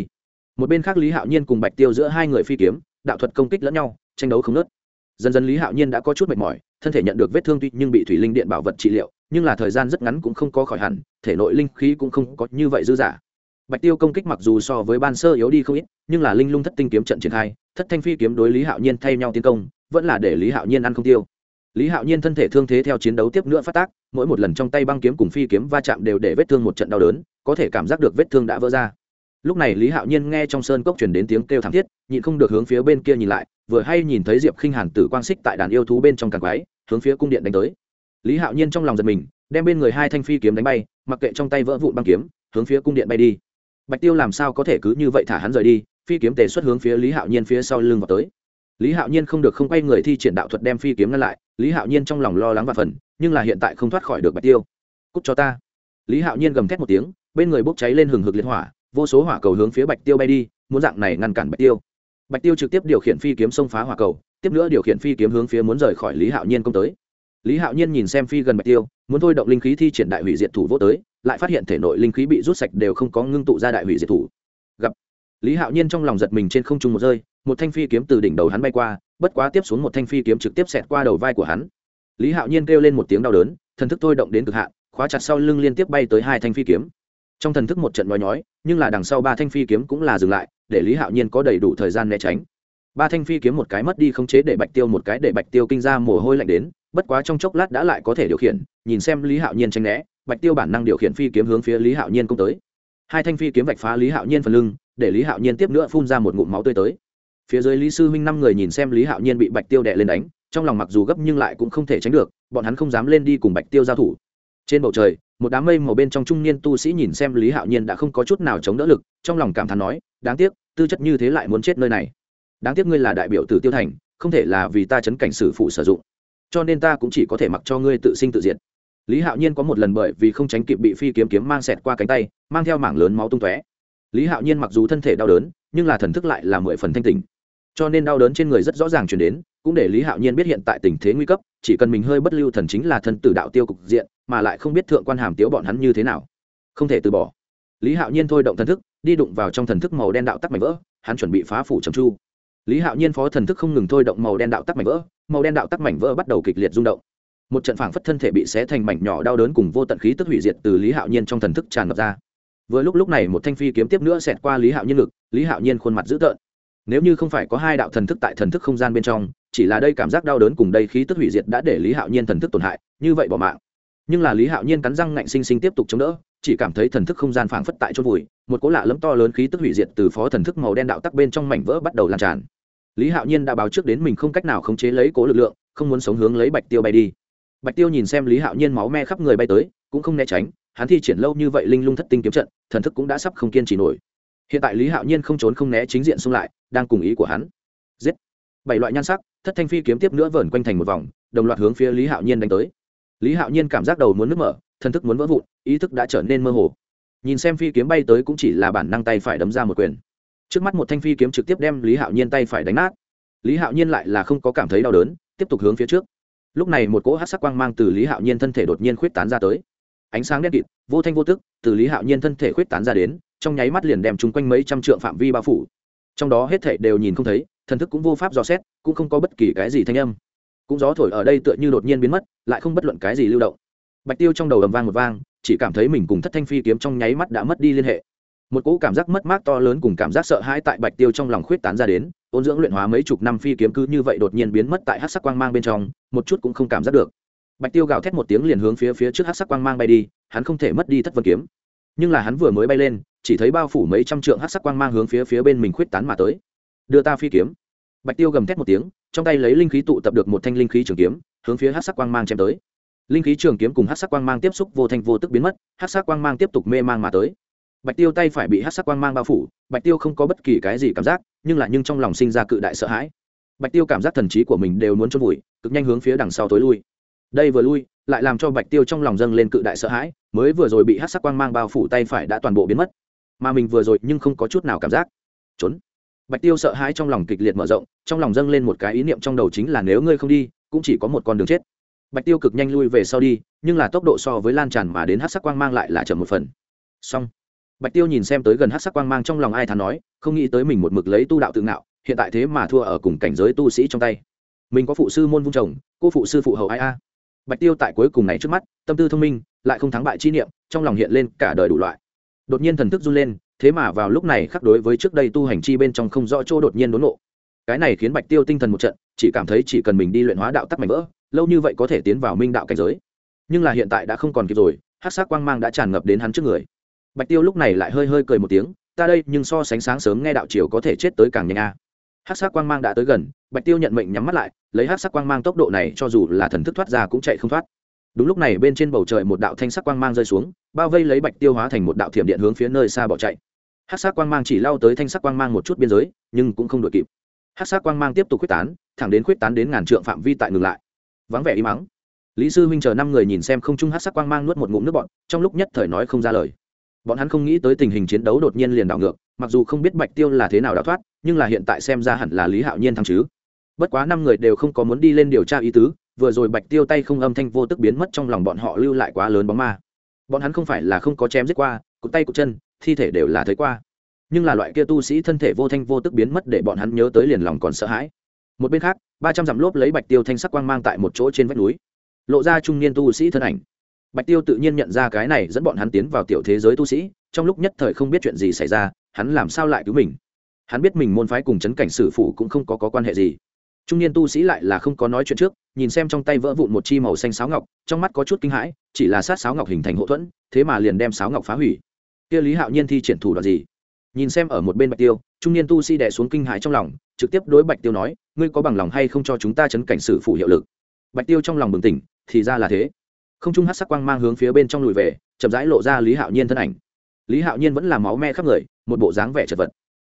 Một bên khác lý hạo nhiên cùng bạch tiêu giữa hai người phi kiếm, đạo thuật công kích lẫn nhau, tranh đấu không nớt dần dần lý hạo nhiên đã có chút mệt mỏi, thân thể nhận được vết thương tuy nhưng bị thủy linh điện bảo vật trị liệu, nhưng là thời gian rất ngắn cũng không có khỏi hẳn, thể nội linh khí cũng không có như vậy dư dả. Bạch tiêu công kích mặc dù so với ban sơ yếu đi không ít, nhưng là linh lung thất tinh kiếm trận triển khai, thất thanh phi kiếm đối lý hạo nhiên thay nhau tiến công, vẫn là để lý hạo nhiên ăn không tiêu lý hạo nhiên thân thể thương thế theo chiến đấu tiếp nữa phát tác, mỗi một lần trong tay băng kiếm cùng phi kiếm va chạm đều để vết thương một trận đau đớn, có thể cảm giác được vết thương đã vỡ ra. Lúc này lý hạo nhiên nghe trong sơn cốc truyền đến tiếng kêu thảm thiết, nhịn không được hướng phía bên kia nhìn lại, vừa hay nhìn thấy diệp khinh hàn tử quang xích tại đàn yêu thú bên trong càng quái, hướng phía cung điện đánh tới. Lý hạo nhiên trong lòng giật mình, đem bên người hai thanh phi kiếm đánh bay, mặc kệ trong tay vỡ vụn băng kiếm, hướng phía cung điện bay đi. Bạch tiêu làm sao có thể cứ như vậy thả hắn rời đi, phi kiếm tề xuất hướng phía lý hạo nhiên phía sau lưng vào tới. Lý hạo nhiên không được không quay người thi triển đạo thuật đem phi kiếm ngăn lại lý hạo nhiên trong lòng lo lắng và phần, nhưng là hiện tại không thoát khỏi được bạch tiêu. Cúc cho ta. Lý hạo nhiên gầm thét một tiếng, bên người bốc cháy lên hừng hực liệt hỏa, vô số hỏa cầu hướng phía bạch tiêu bay đi, muốn dạng này ngăn cản bạch tiêu. Bạch tiêu trực tiếp điều khiển phi kiếm xông phá hỏa cầu, tiếp nữa điều khiển phi kiếm hướng phía muốn rời khỏi lý hạo nhiên công tới. Lý hạo nhiên nhìn xem phi gần bạch tiêu, muốn thôi động linh khí thi triển đại hủy diệt thủ vô tới, lại phát hiện thể nội linh khí bị rút sạch đều không có ngưng tụ ra đại hủy diệt thủ. Gặp lý hạo nhiên trong lòng giật mình trên không trung một rơi một thanh phi kiếm từ đỉnh đầu hắn bay qua bất quá tiếp xuống một thanh phi kiếm trực tiếp xẹt qua đầu vai của hắn. Lý hạo nhiên kêu lên một tiếng đau đớn, thần thức thôi động đến cực hạn, khóa chặt sau lưng liên tiếp bay tới hai thanh phi kiếm. Trong thần thức một trận nói nhói, nhưng là đằng sau ba thanh phi kiếm cũng là dừng lại, để lý hạo nhiên có đầy đủ thời gian né tránh. Ba thanh phi kiếm một cái mất đi không chế để bạch tiêu một cái để bạch tiêu kinh ra mồ hôi lạnh đến, bất quá trong chốc lát đã lại có thể điều khiển, nhìn xem lý hạo nhiên tranh né, bạch tiêu bản năng điều khiển phi kiếm hướng phía lý hạo nhiên công tới. Hai thanh phi kiếm vạch phá lý hạo nhiên phần lưng, để lý hạo nhiên tiếp nữa phun ra một ngụm máu tươi tới phía dưới lý sư huynh năm người nhìn xem lý hạo nhiên bị bạch tiêu đè lên đánh, trong lòng mặc dù gấp nhưng lại cũng không thể tránh được, bọn hắn không dám lên đi cùng bạch tiêu giao thủ. Trên bầu trời, một đám mây màu bên trong trung niên tu sĩ nhìn xem lý hạo nhiên đã không có chút nào chống đỡ lực, trong lòng cảm thán nói, đáng tiếc, tư chất như thế lại muốn chết nơi này. Đáng tiếc ngươi là đại biểu từ tiêu thành, không thể là vì ta chấn cảnh sử phụ sử dụng. Cho nên ta cũng chỉ có thể mặc cho ngươi tự sinh tự diệt. Lý hạo nhiên có một lần bởi vì không tránh kịp bị phi kiếm kiếm mang xẹt qua cánh tay, mang theo mảng lớn máu tung tóe. Lý hạo nhiên mặc dù thân thể đau đớn, nhưng là thần thức lại là mười phần thanh tình cho nên đau đớn trên người rất rõ ràng chuyển đến, cũng để lý hạo nhiên biết hiện tại tình thế nguy cấp, chỉ cần mình hơi bất lưu thần chính là thân tử đạo tiêu cục diện, mà lại không biết thượng quan hàm tiếu bọn hắn như thế nào. Không thể từ bỏ. Lý hạo nhiên thôi động thần thức, đi đụng vào trong thần thức màu đen đạo tắc mảnh vỡ, hắn chuẩn bị phá phủ trầm chu lý hạo nhiên phó thần thức không ngừng thôi động màu đen đạo tắc mảnh vỡ, màu đen đạo tắc mảnh vỡ bắt đầu kịch liệt rung động. Một trận phảng phất thân thể bị xé thành mảnh nhỏ đau đớn cùng vô tận khí tức hủy diệt từ lý hạo nhiên trong thần thức tràn ngập ra. Vừa lúc lúc này một thanh phi kiếm tiếp nữa xẹt qua lý hạo nhiên ngực, lý hạo nhiên khuôn mặt dữ tợn nếu như không phải có hai đạo thần thức tại thần thức không gian bên trong, chỉ là đây cảm giác đau đớn cùng đây khí tức hủy diệt đã để lý hạo nhiên thần thức tổn hại, như vậy bỏ mạng. Nhưng là lý hạo nhiên cắn răng ngạnh sinh sinh tiếp tục chống đỡ, chỉ cảm thấy thần thức không gian phảng phất tại chôn vùi, một cỗ lạ lẫm to lớn khí tức hủy diệt từ phó thần thức màu đen đạo tắc bên trong mảnh vỡ bắt đầu lan tràn. Lý hạo nhiên đã báo trước đến mình không cách nào khống chế lấy cố lực lượng, không muốn sống hướng lấy bạch tiêu bay đi. Bạch tiêu nhìn xem lý hạo nhiên máu me khắp người bay tới, cũng không né tránh, hắn thi triển lâu như vậy linh lung thất tinh kiếm trận, thần thức cũng đã sắp không kiên trì nổi hiện tại lý hạo nhiên không trốn không né chính diện xung lại, đang cùng ý của hắn. Giết. Bảy loại nhan sắc, thất thanh phi kiếm tiếp nữa vờn quanh thành một vòng, đồng loạt hướng phía lý hạo nhiên đánh tới. Lý hạo nhiên cảm giác đầu muốn nước mở, thân thức muốn vỡ vụn, ý thức đã trở nên mơ hồ. Nhìn xem phi kiếm bay tới cũng chỉ là bản năng tay phải đấm ra một quyền. Trước mắt một thanh phi kiếm trực tiếp đem lý hạo nhiên tay phải đánh nát. Lý hạo nhiên lại là không có cảm thấy đau đớn, tiếp tục hướng phía trước. Lúc này một cỗ hát sắc quang mang từ lý hạo nhiên thân thể đột nhiên khuyết tán ra tới. Ánh sáng đen kịt, vô thanh vô tức, từ lý hạo nhiên thân thể khuyết tán ra đến trong nháy mắt liền đem chúng quanh mấy trăm trượng phạm vi bao phủ. Trong đó hết thảy đều nhìn không thấy, thần thức cũng vô pháp dò xét, cũng không có bất kỳ cái gì thanh âm. Cũng gió thổi ở đây tựa như đột nhiên biến mất, lại không bất luận cái gì lưu động. Bạch tiêu trong đầu ầm vang một vang, chỉ cảm thấy mình cùng thất thanh phi kiếm trong nháy mắt đã mất đi liên hệ. Một cỗ cảm giác mất mát to lớn cùng cảm giác sợ hãi tại bạch tiêu trong lòng khuyết tán ra đến, ôn dưỡng luyện hóa mấy chục năm phi kiếm cứ như vậy đột nhiên biến mất tại hát sắc quang mang bên trong, một chút cũng không cảm giác được. Bạch tiêu gào thét một tiếng liền hướng phía phía trước hát sắc quang mang bay đi, hắn không thể mất đi thất vân kiếm. Nhưng là hắn vừa mới bay lên chỉ thấy bao phủ mấy trăm trượng hát sắc quang mang hướng phía phía bên mình khuyết tán mà tới. Đưa ta phi kiếm. Bạch tiêu gầm thét một tiếng, trong tay lấy linh khí tụ tập được một thanh linh khí trường kiếm, hướng phía hát sắc quang mang chém tới. Linh khí trường kiếm cùng hát sắc quang mang tiếp xúc vô thanh vô tức biến mất hát sắc quang mang tiếp tục mê mang mà tới. Bạch tiêu tay phải bị hát sắc quang mang bao phủ, bạch tiêu không có bất kỳ cái gì cảm giác, nhưng lại nhưng trong lòng sinh ra cự đại sợ hãi. Bạch tiêu cảm giác thần trí của mình đều muốn trôn vùi, cực nhanh hướng phía đằng sau tối lui. Đây vừa lui, lại làm cho bạch tiêu trong lòng dâng lên cự đại sợ hãi, mới vừa rồi bị hát sắc quang mang bao phủ tay phải đã toàn bộ biến mất mà mình vừa rồi nhưng không có chút nào cảm giác. Trốn. Bạch tiêu sợ hãi trong lòng kịch liệt mở rộng, trong lòng dâng lên một cái ý niệm trong đầu chính là nếu ngươi không đi, cũng chỉ có một con đường chết. Bạch tiêu cực nhanh lui về sau đi, nhưng là tốc độ so với lan tràn mà đến hát sắc quang mang lại là chậm một phần. Xong. Bạch tiêu nhìn xem tới gần hát sắc quang mang trong lòng ai thán nói, không nghĩ tới mình một mực lấy tu đạo tự ngạo, hiện tại thế mà thua ở cùng cảnh giới tu sĩ trong tay. Mình có phụ sư môn vung chồng, cô phụ sư phụ hậu ai a. Bạch tiêu tại cuối cùng này trước mắt, tâm tư thông minh, lại không thắng bại chi niệm, trong lòng hiện lên cả đời đủ loại đột nhiên thần thức run lên, thế mà vào lúc này khắc đối với trước đây tu hành chi bên trong không rõ chỗ đột nhiên đốn ngộ cái này khiến bạch tiêu tinh thần một trận, chỉ cảm thấy chỉ cần mình đi luyện hóa đạo tắc mảnh vỡ, lâu như vậy có thể tiến vào minh đạo cảnh giới. Nhưng là hiện tại đã không còn kịp rồi hát sắc quang mang đã tràn ngập đến hắn trước người. Bạch tiêu lúc này lại hơi hơi cười một tiếng, ta đây, nhưng so sánh sáng sớm nghe đạo triều có thể chết tới càng nhanh a. À. hát sắc quang mang đã tới gần, bạch tiêu nhận mệnh nhắm mắt lại, lấy hát sắc quang mang tốc độ này cho dù là thần thức thoát ra cũng chạy không thoát đúng lúc này bên trên bầu trời một đạo thanh sắc quang mang rơi xuống, bao vây lấy bạch tiêu hóa thành một đạo thiểm điện hướng phía nơi xa bỏ chạy. Hát sắc quang mang chỉ lao tới thanh sắc quang mang một chút biên giới, nhưng cũng không đội kịp. Hát sắc quang mang tiếp tục quyết tán, thẳng đến quyết tán đến ngàn trượng phạm vi tại ngừng lại. Vắng vẻ im mắng lý sư huynh chờ năm người nhìn xem không trung hát sắc quang mang nuốt một ngụm nước bọn trong lúc nhất thời nói không ra lời. Bọn hắn không nghĩ tới tình hình chiến đấu đột nhiên liền đảo ngược, mặc dù không biết bạch tiêu là thế nào đào thoát, nhưng là hiện tại xem ra hẳn là lý hạo nhiên thắng chứ. Bất quá năm người đều không có muốn đi lên điều tra ý tứ vừa rồi bạch tiêu tay không âm thanh vô tức biến mất trong lòng bọn họ lưu lại quá lớn bóng ma. Bọn hắn không phải là không có chém giết qua cụt tay cụt chân thi thể đều là thấy qua. Nhưng là loại kia tu sĩ thân thể vô thanh vô tức biến mất để bọn hắn nhớ tới liền lòng còn sợ hãi. Một bên khác ba trăm dặm lốp lấy bạch tiêu thanh sắc quang mang tại một chỗ trên vách núi. Lộ ra trung niên tu sĩ thân ảnh. Bạch tiêu tự nhiên nhận ra cái này dẫn bọn hắn tiến vào tiểu thế giới tu sĩ trong lúc nhất thời không biết chuyện gì xảy ra hắn làm sao lại cứu mình? Hắn biết mình môn phái cùng chấn cảnh sử phụ cũng không có, có quan hệ gì trung niên tu sĩ lại là không có nói chuyện trước, nhìn xem trong tay vỡ vụn một chi màu xanh sáo ngọc, trong mắt có chút kinh hãi, chỉ là sát sáo ngọc hình thành hậu thuẫn, thế mà liền đem sáo ngọc phá hủy. Kia lý hạo nhiên thi triển thủ đoạn gì? Nhìn xem ở một bên bạch tiêu, trung niên tu sĩ đẻ xuống kinh hãi trong lòng, trực tiếp đối bạch tiêu nói, ngươi có bằng lòng hay không cho chúng ta chấn cảnh sử phủ hiệu lực? Bạch tiêu trong lòng bừng tỉnh, thì ra là thế. Không trung hát sắc quang mang hướng phía bên trong lùi về, chậm rãi lộ ra lý hạo nhiên thân ảnh. Lý hạo nhiên vẫn là máu me khắp người, một bộ dáng vẻ chật vật.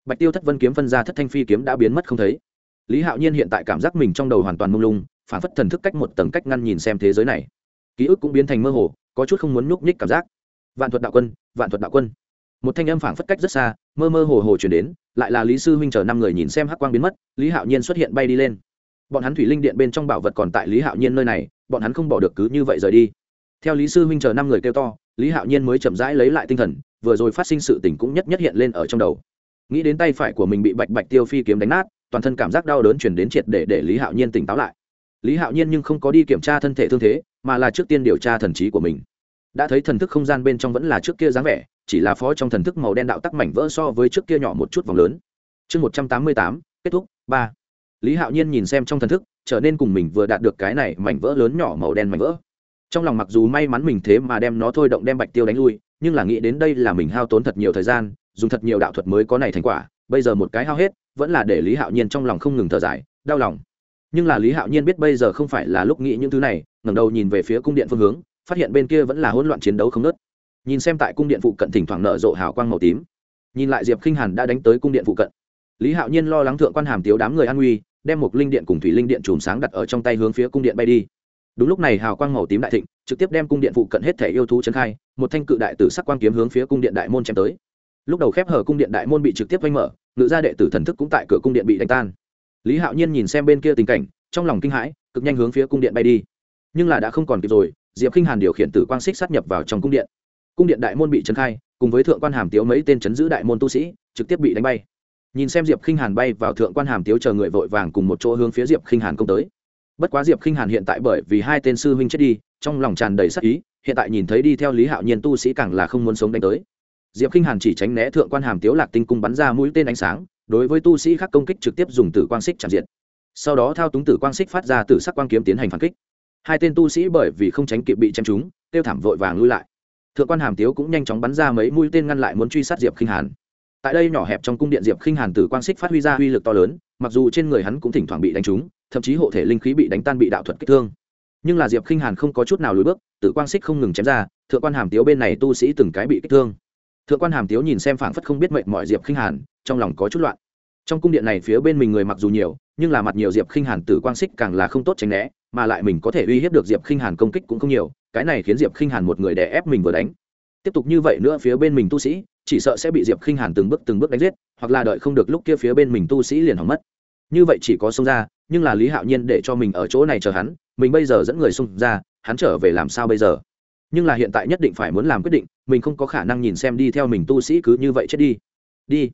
Bạch tiêu thất vân kiếm phân ra thất thanh phi kiếm đã biến mất không thấy lý hạo nhiên hiện tại cảm giác mình trong đầu hoàn toàn mông lung, phản phất thần thức cách một tầng cách ngăn nhìn xem thế giới này. Ký ức cũng biến thành mơ hồ, có chút không muốn nhúc nhích cảm giác. Vạn thuật đạo quân, vạn thuật đạo quân. Một thanh âm phảng phất cách rất xa, mơ mơ hồ hồ chuyển đến, lại là lý sư huynh chờ năm người nhìn xem hắc quang biến mất, lý hạo nhiên xuất hiện bay đi lên. Bọn hắn thủy linh điện bên trong bảo vật còn tại lý hạo nhiên nơi này, bọn hắn không bỏ được cứ như vậy rời đi. Theo lý sư huynh chờ năm người kêu to, lý hạo nhiên mới chậm rãi lấy lại tinh thần, vừa rồi phát sinh sự tình cũng nhất nhất hiện lên ở trong đầu. Nghĩ đến tay phải của mình bị bạch bạch tiêu phi kiếm đánh nát toàn thân cảm giác đau đớn chuyển đến triệt để để lý hạo nhiên tỉnh táo lại. Lý hạo nhiên nhưng không có đi kiểm tra thân thể thương thế, mà là trước tiên điều tra thần trí của mình. Đã thấy thần thức không gian bên trong vẫn là trước kia dáng vẻ, chỉ là phó trong thần thức màu đen đạo tắc mảnh vỡ so với trước kia nhỏ một chút vòng lớn. Chương một trăm tám mươi tám, kết thúc, ba. Lý hạo nhiên nhìn xem trong thần thức, trở nên cùng mình vừa đạt được cái này mảnh vỡ lớn nhỏ màu đen mảnh vỡ. Trong lòng mặc dù may mắn mình thế mà đem nó thôi động đem bạch tiêu đánh lui, nhưng là nghĩ đến đây là mình hao tốn thật nhiều thời gian, dùng thật nhiều đạo thuật mới có này thành quả, bây giờ một cái hao hết vẫn là để lý hạo nhiên trong lòng không ngừng thở dài, đau lòng. Nhưng là lý hạo nhiên biết bây giờ không phải là lúc nghĩ những thứ này, ngẩng đầu nhìn về phía cung điện phương hướng, phát hiện bên kia vẫn là hỗn loạn chiến đấu không nớt nhìn xem tại cung điện phụ cận thỉnh thoảng nở rộ hào quang màu tím. Nhìn lại diệp k i n h hàn đã đánh tới cung điện phụ cận. Lý hạo nhiên lo lắng thượng quan hàm tiếu đám người an nguy, đem một linh điện cùng thủy linh điện chùm sáng đặt ở trong tay hướng phía cung điện bay đi. Đúng lúc này hào quang màu tím đại thịnh, trực tiếp đem cung điện phụ cận hết thể yêu thú trấn khai, một thanh cự đại tử sắc quang kiếm hướng phía cung điện đại môn chém tới. Lúc đầu khép hở cung điện đại môn bị trực tiếp vanh mở ngự gia đệ tử thần thức cũng tại cửa cung điện bị đánh tan. Lý hạo nhiên nhìn xem bên kia tình cảnh, trong lòng kinh hãi, cực nhanh hướng phía cung điện bay đi. Nhưng là đã không còn kịp rồi, diệp k i n h hàn điều khiển tử quang xích sát nhập vào trong cung điện. Cung điện đại môn bị trấn khai, cùng với thượng quan hàm tiếu mấy tên chấn giữ đại môn tu sĩ, trực tiếp bị đánh bay. Nhìn xem diệp k i n h hàn bay vào thượng quan hàm tiếu chờ người vội vàng cùng một chỗ hướng phía diệp k i n h hàn công tới. Bất quá diệp k i n h hàn hiện tại bởi vì hai tên sư huynh chết đi, trong lòng tràn đầy sắc ý, hiện tại nhìn thấy đi theo lý hạo nhiên tu sĩ càng là không muốn sống đánh tới diệp k i n h hàn chỉ tránh né thượng quan hàm tiếu lạc tinh cung bắn ra mũi tên ánh sáng, đối với tu sĩ khác công kích trực tiếp dùng tử quang xích chạm diện sau đó thao túng tử quang xích phát ra tử sắc quang kiếm tiến hành phản kích. Hai tên tu sĩ bởi vì không tránh kịp bị chém trúng, tiêu thảm vội vàng lui lại. Thượng quan hàm tiếu cũng nhanh chóng bắn ra mấy mũi tên ngăn lại muốn truy sát diệp Kinh hàn. Tại đây nhỏ hẹp trong cung điện diệp Kinh hàn tử quang xích phát huy ra uy lực to lớn, mặc dù trên người hắn cũng thỉnh thoảng bị đánh trúng, thậm chí hộ thể linh khí bị đánh tan bị đạo thuật kích thương. Nhưng là diệp Kinh hàn không có chút nào lùi bước, tử quang xích không ngừng chém ra, thượng quan hàm tiếu bên này tu sĩ từng cái bị kích thương thượng quan hàm tiếu nhìn xem phảng phất không biết mệnh mọi diệp khinh hàn, trong lòng có chút loạn. Trong cung điện này phía bên mình người mặc dù nhiều, nhưng là mặt nhiều diệp khinh hàn tử quang xích càng là không tốt tránh né, mà lại mình có thể uy hiếp được diệp khinh hàn công kích cũng không nhiều, cái này khiến diệp khinh hàn một người đè ép mình vừa đánh. Tiếp tục như vậy nữa phía bên mình tu sĩ, chỉ sợ sẽ bị diệp khinh hàn từng bước từng bước đánh giết, hoặc là đợi không được lúc kia phía bên mình tu sĩ liền hỏng mất. Như vậy chỉ có xông ra, nhưng là lý hạo nhiên để cho mình ở chỗ này chờ hắn, mình bây giờ dẫn người xông ra, hắn trở về làm sao bây giờ? Nhưng là hiện tại nhất định phải muốn làm quyết định, mình không có khả năng nhìn xem đi theo mình tu sĩ cứ như vậy chết đi. Đi.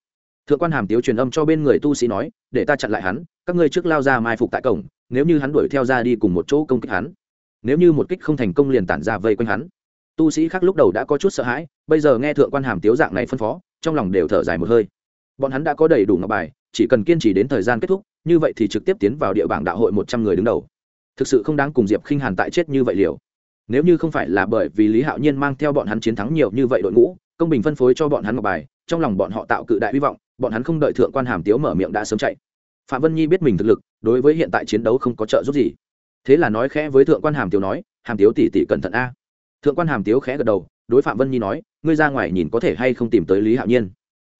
Thượng quan hàm tiếu truyền âm cho bên người tu sĩ nói, để ta chặn lại hắn, các ngươi trước lao ra mai phục tại cổng, nếu như hắn đuổi theo ra đi cùng một chỗ công kích hắn. Nếu như một kích không thành công liền tản ra vây quanh hắn. Tu sĩ khác lúc đầu đã có chút sợ hãi, bây giờ nghe thượng quan hàm tiếu dạng này phân phó, trong lòng đều thở dài một hơi. Bọn hắn đã có đầy đủ ngọc bài, chỉ cần kiên trì đến thời gian kết thúc, như vậy thì trực tiếp tiến vào địa bảng đạo hội một trăm người đứng đầu. Thực sự không đáng cùng diệp khinh hàn tại chết như vậy liều nếu như không phải là bởi vì lý hạo nhiên mang theo bọn hắn chiến thắng nhiều như vậy đội ngũ, công bình phân phối cho bọn hắn ngọc bài, trong lòng bọn họ tạo cự đại hy vọng, bọn hắn không đợi thượng quan hàm tiếu mở miệng đã sớm chạy. Phạm vân nhi biết mình thực lực, đối với hiện tại chiến đấu không có trợ giúp gì. Thế là nói khẽ với thượng quan hàm tiếu nói, hàm tiếu tỉ tỉ cẩn thận a. Thượng quan hàm tiếu khẽ gật đầu, đối phạm vân nhi nói, ngươi ra ngoài nhìn có thể hay không tìm tới lý hạo nhiên.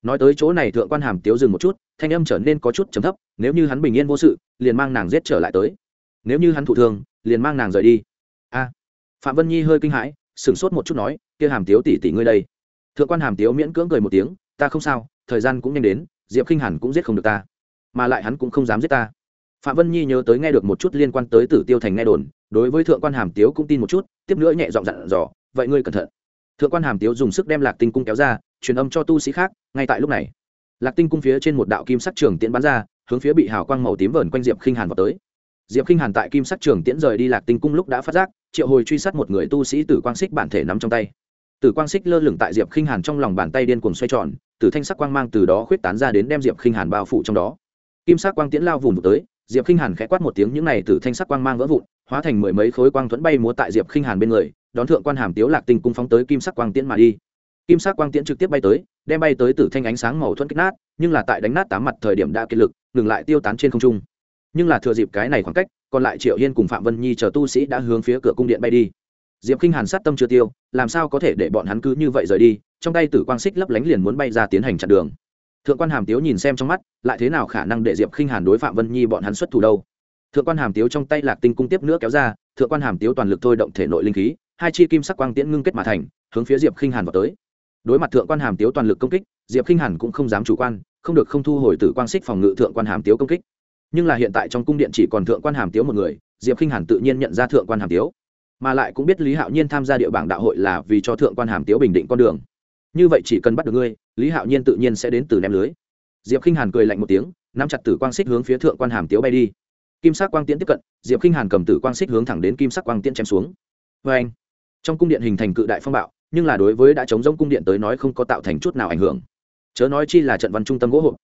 Nói tới chỗ này thượng quan hàm tiếu dừng một chút, thanh âm trở nên có chút chấm thấp, nếu như hắn bình yên vô sự, liền mang nàng giết trở lại tới. Nếu như hắn thụ thương, liền mang nàng rời đi phạm vân nhi hơi kinh hãi, sửng sốt một chút nói, kia hàm tiếu tỷ tỷ ngươi đây. Thượng quan hàm tiếu miễn cưỡng cười một tiếng, ta không sao, thời gian cũng nhanh đến, diệp khinh hàn hẳn cũng giết không được ta, mà lại hắn cũng không dám giết ta. Phạm vân nhi nhớ tới nghe được một chút liên quan tới tử tiêu thành nghe đồn, đối với thượng quan hàm tiếu cũng tin một chút, tiếp nữa nhẹ giọng dặn dò, vậy ngươi cẩn thận. Thượng quan hàm tiếu dùng sức đem lạc tinh cung kéo ra, truyền âm cho tu sĩ khác, ngay tại lúc này, lạc tinh cung phía trên một đạo kim sắc trường tiễn bắn ra, hướng phía bị hào quang màu tím vờn quanh diệp khinh hàn vào tới diệp Kinh hàn tại kim sắc trường tiễn rời đi lạc tinh cung lúc đã phát giác, triệu hồi truy sát một người tu sĩ tử quang xích bản thể nắm trong tay. Tử quang xích lơ lửng tại diệp Kinh hàn trong lòng bàn tay điên cuồng xoay tròn, Tử thanh sắc quang mang từ đó khuyết tán ra đến đem diệp Kinh hàn bao phủ trong đó. Kim sắc quang tiễn lao vùng tới, diệp k i n h hàn khẽ quát một tiếng, những này Tử thanh sắc quang mang vỡ vụn, hóa thành mười mấy khối quang thuẫn bay múa tại diệp k i n h hàn bên người, đón thượng quan hàm tiếu lạc tinh cung phóng tới kim sắc quang tiễn mà đi. Kim sắc quang tiễn trực tiếp bay tới, đem bay tới Tử thanh ánh sáng màu thuẫn kích nát, nhưng là tại đánh nát tám mặt thời điểm đã kiệt lực, ngừng lại tiêu tán trên không trung nhưng là thừa dịp cái này khoảng cách, còn lại triệu hiên cùng phạm vân nhi chờ tu sĩ đã hướng phía cửa cung điện bay đi. Diệp k i n h hàn sát tâm chưa tiêu, làm sao có thể để bọn hắn cứ như vậy rời đi, trong tay tử quang xích lấp lánh liền muốn bay ra tiến hành chặn đường. Thượng quan hàm tiếu nhìn xem trong mắt, lại thế nào khả năng để diệp h hàn đối phạm vân nhi bọn hắn xuất thủ đâu? Thượng quan hàm tiếu trong tay lạc tinh cung tiếp nữa kéo ra, thượng quan hàm tiếu toàn lực thôi động thể nội linh khí, hai chi kim sắc quang tiễn ngưng kết mà thành, hướng phía diệp h hàn vào tới. Đối mặt thượng quan hàm tiếu toàn lực công kích, diệp h hàn cũng không dám chủ quan, không được không thu hồi tử quang xích phòng ngự thượng quan hàm tiếu công kích nhưng là hiện tại trong cung điện chỉ còn thượng quan hàm tiếu một người, diệp khinh hàn tự nhiên nhận ra thượng quan hàm tiếu, mà lại cũng biết lý hạo nhiên tham gia địa bảng đạo hội là vì cho thượng quan hàm tiếu bình định con đường. Như vậy chỉ cần bắt được ngươi, lý hạo nhiên tự nhiên sẽ đến từ ném lưới. Diệp k i n h hàn cười lạnh một tiếng, nắm chặt tử quang xích hướng phía thượng quan hàm tiếu bay đi. Kim sắc quang tiễn tiếp cận, diệp k i n h hàn cầm tử quang xích hướng thẳng đến kim sắc quang tiễn chém xuống. Vê anh, trong cung điện hình thành cự đại phong bạo, nhưng là đối với đã chống giống cung điện tới nói không có tạo thành chút nào ảnh hưởng. Chớ nói chi là trận văn trung tâm gỗ hộp.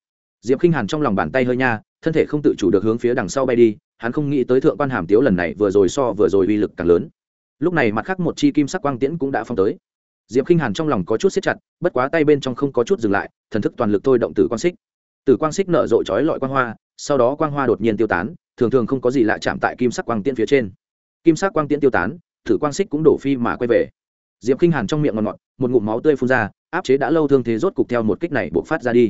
Diệp k i n h hàn trong lòng bàn tay hơi nha thân thể không tự chủ được hướng phía đằng sau bay đi, hắn không nghĩ tới thượng quan hàm tiếu lần này vừa rồi so vừa rồi uy lực càng lớn. Lúc này mặt khác một chi kim sắc quang tiễn cũng đã phong tới. Diệp k i n h hàn trong lòng có chút xếp chặt, bất quá tay bên trong không có chút dừng lại, thần thức toàn lực thôi động tử quang xích. Tử quang xích nở rộ trói lọi quang hoa, sau đó quang hoa đột nhiên tiêu tán, thường thường không có gì lạ chạm tại kim sắc quang tiễn phía trên. Kim sắc quang tiễn tiêu tán, tử quang xích cũng đổ phi mà quay về. Diệp k i n h hàn trong miệng ngọt ngọt, một ngụm máu tươi phun ra, áp chế đã lâu thương thế rốt cục theo một kích này buộc phát ra đi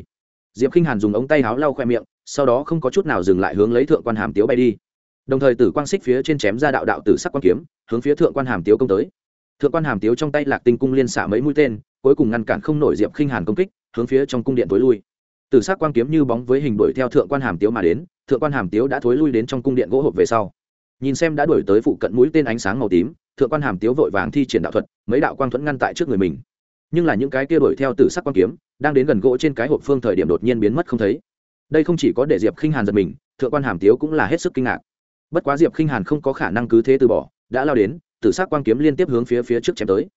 diệp Kinh hàn dùng ống tay háo lau khoe miệng, sau đó không có chút nào dừng lại hướng lấy thượng quan hàm tiếu bay đi. Đồng thời tử quang xích phía trên chém ra đạo đạo tử sắc quang kiếm, hướng phía thượng quan hàm tiếu công tới. Thượng quan hàm tiếu trong tay lạc tinh cung liên xả mấy mũi tên, cuối cùng ngăn cản không nổi diệp khinh hàn công kích, hướng phía trong cung điện tối lui. Tử sắc quan quang kiếm như bóng với hình đuổi theo thượng quan hàm tiếu mà đến, thượng quan hàm tiếu đã thối lui đến trong cung điện gỗ hộp về sau. Nhìn xem đã đuổi tới phụ cận mũi tên ánh sáng màu tím, thượng quan hàm tiếu vội vàng thi triển đạo thuật, mấy đạo quang thuẫn ngăn tại trước người mình nhưng là những cái kia đuổi theo tử sắc quang kiếm, đang đến gần gỗ trên cái hộp phương thời điểm đột nhiên biến mất không thấy. Đây không chỉ có để diệp khinh hàn giật mình, thượng quan hàm tiếu cũng là hết sức kinh ngạc. Bất quá diệp khinh hàn không có khả năng cứ thế từ bỏ, đã lao đến, tử sắc quang kiếm liên tiếp hướng phía phía trước chém tới.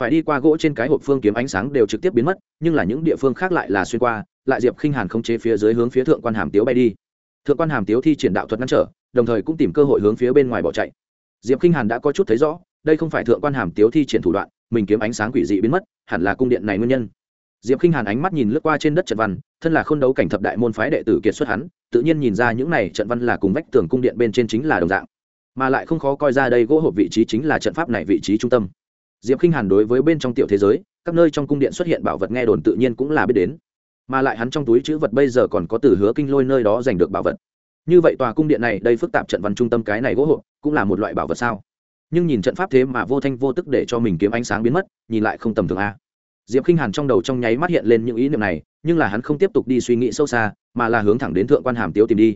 Phải đi qua gỗ trên cái hộp phương kiếm ánh sáng đều trực tiếp biến mất, nhưng là những địa phương khác lại là xuyên qua, lại diệp khinh hàn không chế phía dưới hướng phía thượng quan hàm tiếu bay đi. Thượng quan hàm tiếu thi triển đạo thuật ngăn trở, đồng thời cũng tìm cơ hội hướng phía bên ngoài bỏ chạy. Diệp khinh hàn đã có chút thấy rõ đây không phải thượng quan hàm tiếu thi triển thủ đoạn, mình kiếm ánh sáng quỷ dị biến mất, hẳn là cung điện này nguyên nhân. Diệp khinh hàn ánh mắt nhìn lướt qua trên đất trận văn, thân là k h ô n đấu cảnh thập đại môn phái đệ tử kiệt xuất hắn, tự nhiên nhìn ra những này trận văn là cùng vách tường cung điện bên trên chính là đồng dạng, mà lại không khó coi ra đây gỗ hộp vị trí chính là trận pháp này vị trí trung tâm. Diệp khinh hàn đối với bên trong tiểu thế giới, các nơi trong cung điện xuất hiện bảo vật nghe đồn tự nhiên cũng là biết đến, mà lại hắn trong túi chữ vật bây giờ còn có từ hứa kinh lôi nơi đó giành được bảo vật. Như vậy tòa cung điện này, đây phức tạp trận văn trung tâm cái này gỗ hộp, cũng là một loại bảo vật sao? Nhưng nhìn trận pháp thế mà vô thanh vô tức để cho mình kiếm ánh sáng biến mất, nhìn lại không tầm thường a. Diệp k i n h hàn trong đầu trong nháy mắt hiện lên những ý niệm này, nhưng là hắn không tiếp tục đi suy nghĩ sâu xa, mà là hướng thẳng đến thượng quan hàm tiếu tìm đi.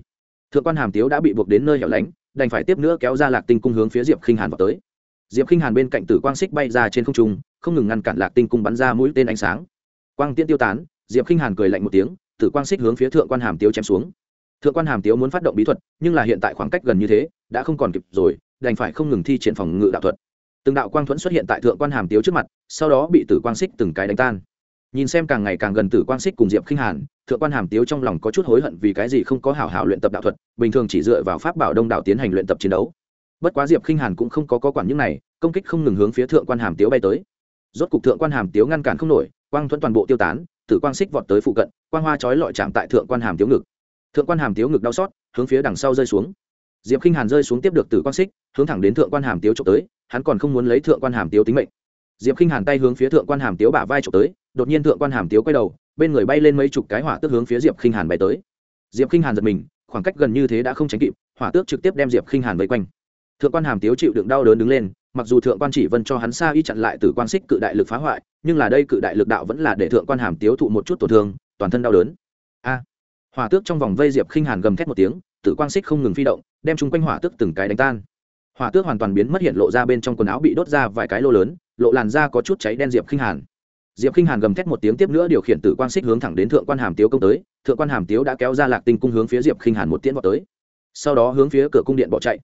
Thượng quan hàm tiếu đã bị buộc đến nơi hẻo lánh, đành phải tiếp nữa kéo ra lạc tinh cung hướng phía diệp k i n h hàn vào tới. Diệp k i n h hàn bên cạnh tử quang xích bay ra trên không trung, không ngừng ngăn cản lạc tinh cung bắn ra mũi tên ánh sáng. Quang tiên tiêu tán, diệp k i n h hàn cười lạnh một tiếng, tử quang xích hướng phía thượng quan hàm tiếu chém xuống. Thượng quan hàm tiếu muốn phát động bí thuật, nhưng là hiện tại khoảng cách gần như thế, đã không còn kịp rồi đành phải không ngừng thi triển phòng ngự đạo thuật. Từng đạo quang thuẫn xuất hiện tại thượng quan hàm tiếu trước mặt sau đó bị tử quang xích từng cái đánh tan. Nhìn xem càng ngày càng gần tử quang xích cùng diệp khinh hàn thượng quan hàm tiếu trong lòng có chút hối hận vì cái gì không có hảo hảo luyện tập đạo thuật bình thường chỉ dựa vào pháp bảo đông đạo tiến hành luyện tập chiến đấu. Bất quá diệp khinh hàn cũng không có, có quản những này công kích không ngừng hướng phía thượng quan hàm tiếu bay tới. Rốt cục thượng quan hàm tiếu ngăn cản không nổi quang thuẫn toàn bộ tiêu tán tử quang xích vọt tới phụ cận quang hoa chói lọi chạm tại thượng quan hàm tiếu ngực. Thượng quan hàm tiếu ngực đau xót hướng phía đằng sau rơi xuống diệp k i n h hàn rơi xuống tiếp được tử Quan xích hướng thẳng đến thượng quan hàm tiếu trộm tới hắn còn không muốn lấy thượng quan hàm tiếu tính mệnh. Diệp k i n h hàn tay hướng phía thượng quan hàm tiếu bả vai trộm tới đột nhiên thượng quan hàm tiếu quay đầu bên người bay lên mấy chục cái hỏa tước hướng phía diệp k i n h hàn bay tới. Diệp k i n h hàn giật mình khoảng cách gần như thế đã không tránh kịp hỏa tước trực tiếp đem diệp k i n h hàn vây quanh. Thượng quan hàm tiếu chịu đựng đau đớn đứng lên mặc dù thượng quan chỉ vân cho hắn xa y chặn lại từ quan xích cự đại lực phá hoại nhưng là đây cự đại lực đạo vẫn là để thượng quan hàm tiếu thụ một chút tổn thương toàn thân đau đớn. A! À, hỏa tước trong vòng vây diệp khinh hàn gầm thét một tiếng tử quang xích không ngừng phi động đem chung quanh hỏa tước từng cái đánh tan. Hỏa tước hoàn toàn biến mất hiện lộ ra bên trong quần áo bị đốt ra vài cái lô lớn, lộ làn da có chút cháy đen diệp khinh hàn. Diệp khinh hàn gầm thét một tiếng tiếp nữa điều khiển tử quang xích hướng thẳng đến thượng quan hàm tiếu công tới, thượng quan hàm tiếu đã kéo ra lạc tinh cung hướng phía diệp khinh hàn một tiễn vào tới. Sau đó hướng phía cửa cung điện bỏ chạy.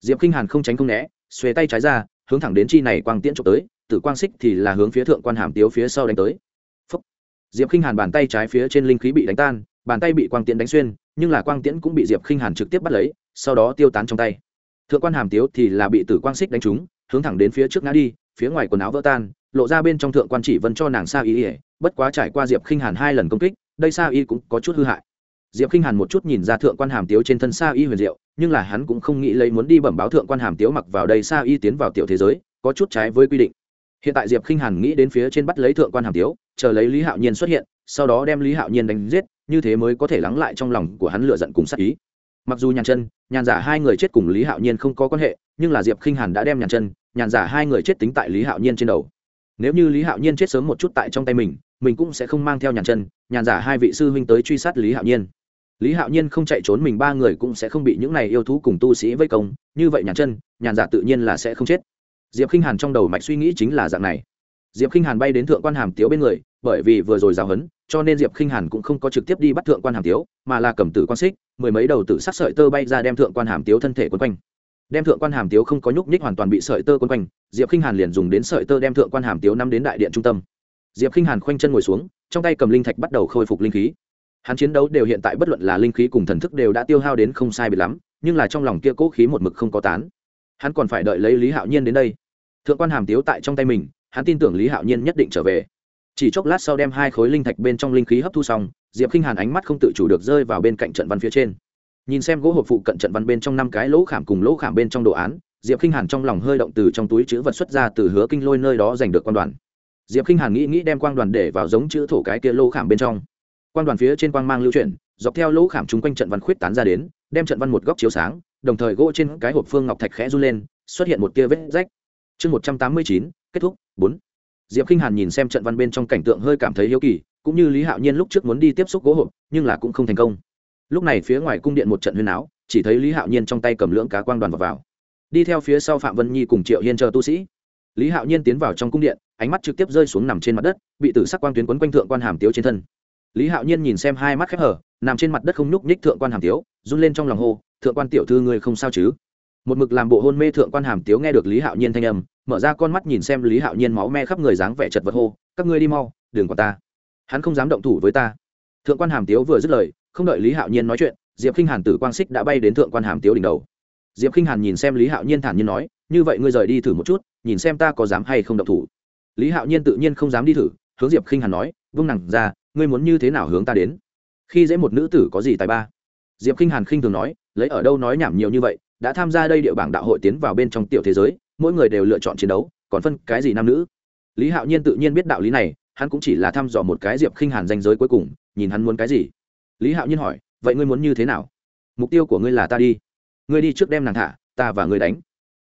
Diệp khinh hàn không tránh không né, xuề tay trái ra, hướng thẳng đến chi này quang tiễn trộm tới, tử quang xích thì là hướng phía thượng quan hàm tiếu phía sau đánh tới. Phúc. diệp khinh hàn bàn tay trái phía trên linh khí bị đánh tan, bàn tay bị quang tiễn đánh xuyên, nhưng là quang tiễn cũng bị diệp khinh hàn trực tiếp bắt lấy sau đó tiêu tán trong tay. Thượng quan hàm tiếu thì là bị tử quang xích đánh trúng, hướng thẳng đến phía trước ngã đi, phía ngoài quần áo vỡ tan, lộ ra bên trong thượng quan chỉ vân cho nàng sa y ỉa bất quá trải qua diệp khinh hàn hai lần công kích, đây sa y cũng có chút hư hại. Diệp khinh hàn một chút nhìn ra thượng quan hàm tiếu trên thân sa y huyền diệu, nhưng là hắn cũng không nghĩ lấy muốn đi bẩm báo thượng quan hàm tiếu mặc vào đây sa y tiến vào tiểu thế giới, có chút trái với quy định. Hiện tại diệp khinh hàn nghĩ đến phía trên bắt lấy thượng quan hàm tiếu, chờ lấy lý hạo nhiên xuất hiện, sau đó đem lý hạo nhiên đánh giết, như thế mới có thể lắng lại trong lòng của hắn lựa giận cùng sát ý mặc dù nhàn chân, nhàn giả hai người chết cùng lý hạo nhiên không có quan hệ, nhưng là diệp khinh hàn đã đem nhàn chân, nhàn giả hai người chết tính tại lý hạo nhiên trên đầu. Nếu như lý hạo nhiên chết sớm một chút tại trong tay mình mình cũng sẽ không mang theo nhàn chân, nhàn giả hai vị sư huynh tới truy sát lý hạo nhiên. Lý hạo nhiên không chạy trốn mình ba người cũng sẽ không bị những này yêu thú cùng tu sĩ vây công, như vậy nhàn chân, nhàn giả tự nhiên là sẽ không chết. Diệp k i n h hàn trong đầu mạch suy nghĩ chính là dạng này. Diệp k i n h hàn bay đến thượng quan hàm tiếu bên người, bởi vì vừa rồi giáo hấn cho nên diệp khinh hàn cũng không có trực tiếp đi bắt thượng quan hàm tiếu, mà là cầm tử quan xích, mười mấy đầu tử sắc sợi tơ bay ra đem thượng quan hàm tiếu thân thể quấn quanh. Đem thượng quan hàm tiếu không có nhúc nhích hoàn toàn bị sợi tơ quấn quanh, diệp khinh hàn liền dùng đến sợi tơ đem thượng quan hàm tiếu nắm đến đại điện trung tâm. Diệp khinh hàn khoanh chân ngồi xuống, trong tay cầm linh thạch bắt đầu khôi phục linh khí. Hắn chiến đấu đều hiện tại bất luận là linh khí cùng thần thức đều đã tiêu hao đến không sai bị lắm, nhưng là trong lòng kia cố khí một mực không có tán. Hắn còn phải đợi lấy lý hạo nhiên đến đây. Thượng quan hàm tiếu tại trong tay mình, hắn tin tưởng lý hạo nhiên nhất định trở về chỉ chốc lát sau đem hai khối linh thạch bên trong linh khí hấp thu xong, diệp k i n h hàn ánh mắt không tự chủ được rơi vào bên cạnh trận văn phía trên. Nhìn xem gỗ hộp phụ cận trận văn bên trong năm cái lỗ khảm cùng lỗ khảm bên trong đồ án, diệp k i n h hàn trong lòng hơi động từ trong túi chữ vật xuất ra từ hứa kinh lôi nơi đó giành được quan đoàn. Diệp k i n h hàn nghĩ nghĩ đem quan đoàn để vào giống chữ thổ cái kia lỗ khảm bên trong. Quan đoàn phía trên quang mang lưu chuyển, dọc theo lỗ khảm chung quanh trận văn khuyết tán ra đến, đem trận văn một góc chiếu sáng, đồng thời gỗ trên cái hộp phương ngọc thạch khẽ run lên, xuất hiện một tia vết rách. Chương một trăm tám mươi chín, kết thúc, bốn diệp k i n h hàn nhìn xem trận văn bên trong cảnh tượng hơi cảm thấy hiếu kỳ cũng như lý hạo nhiên lúc trước muốn đi tiếp xúc gỗ hộp nhưng là cũng không thành công. Lúc này phía ngoài cung điện một trận huyên áo chỉ thấy lý hạo nhiên trong tay cầm lưỡng cá quang đoàn vào, vào. đi theo phía sau phạm vân nhi cùng triệu hiên chờ tu sĩ. Lý hạo nhiên tiến vào trong cung điện ánh mắt trực tiếp rơi xuống nằm trên mặt đất bị tử sắc quang tuyến quấn quanh thượng quan hàm tiếu trên thân. Lý hạo nhiên nhìn xem hai mắt khép hở nằm trên mặt đất không nhúc nhích thượng quan hàm tiếu run lên trong lòng hô thượng quan tiểu thư ngươi không sao chứ? Một mực làm bộ hôn mê thượng quan hàm tiếu nghe được lý hạo nhiên thanh âm mở ra con mắt nhìn xem lý hạo nhiên máu me khắp người dáng vẻ chật vật hô, các ngươi đi mau, đừng còn ta. Hắn không dám động thủ với ta. Thượng quan hàm tiếu vừa dứt lời, không đợi lý hạo nhiên nói chuyện, diệp k i n h hàn tử quang xích đã bay đến thượng quan hàm tiếu đỉnh đầu. Diệp k i n h hàn nhìn xem lý hạo nhiên thản nhiên nói, như vậy ngươi rời đi thử một chút, nhìn xem ta có dám hay không động thủ. Lý hạo nhiên tự nhiên không dám đi thử, hướng diệp k i n h hàn nói, vung nặng ra, ngươi muốn như thế nào hướng ta đến? Khi dễ một nữ tử có gì tài ba? Diệp k i n h hàn khinh thường nói, lấy ở đâu nói nhảm nhiều như vậy, đã tham gia đây địa bảng đạo hội tiến vào bên trong tiểu thế giới mỗi người đều lựa chọn chiến đấu, còn phân cái gì nam nữ? Lý hạo nhiên tự nhiên biết đạo lý này, hắn cũng chỉ là thăm dò một cái diệp khinh hàn danh giới cuối cùng, nhìn hắn muốn cái gì. Lý hạo nhiên hỏi, vậy ngươi muốn như thế nào? Mục tiêu của ngươi là ta đi. Ngươi đi trước đem nàng thả, ta và ngươi đánh.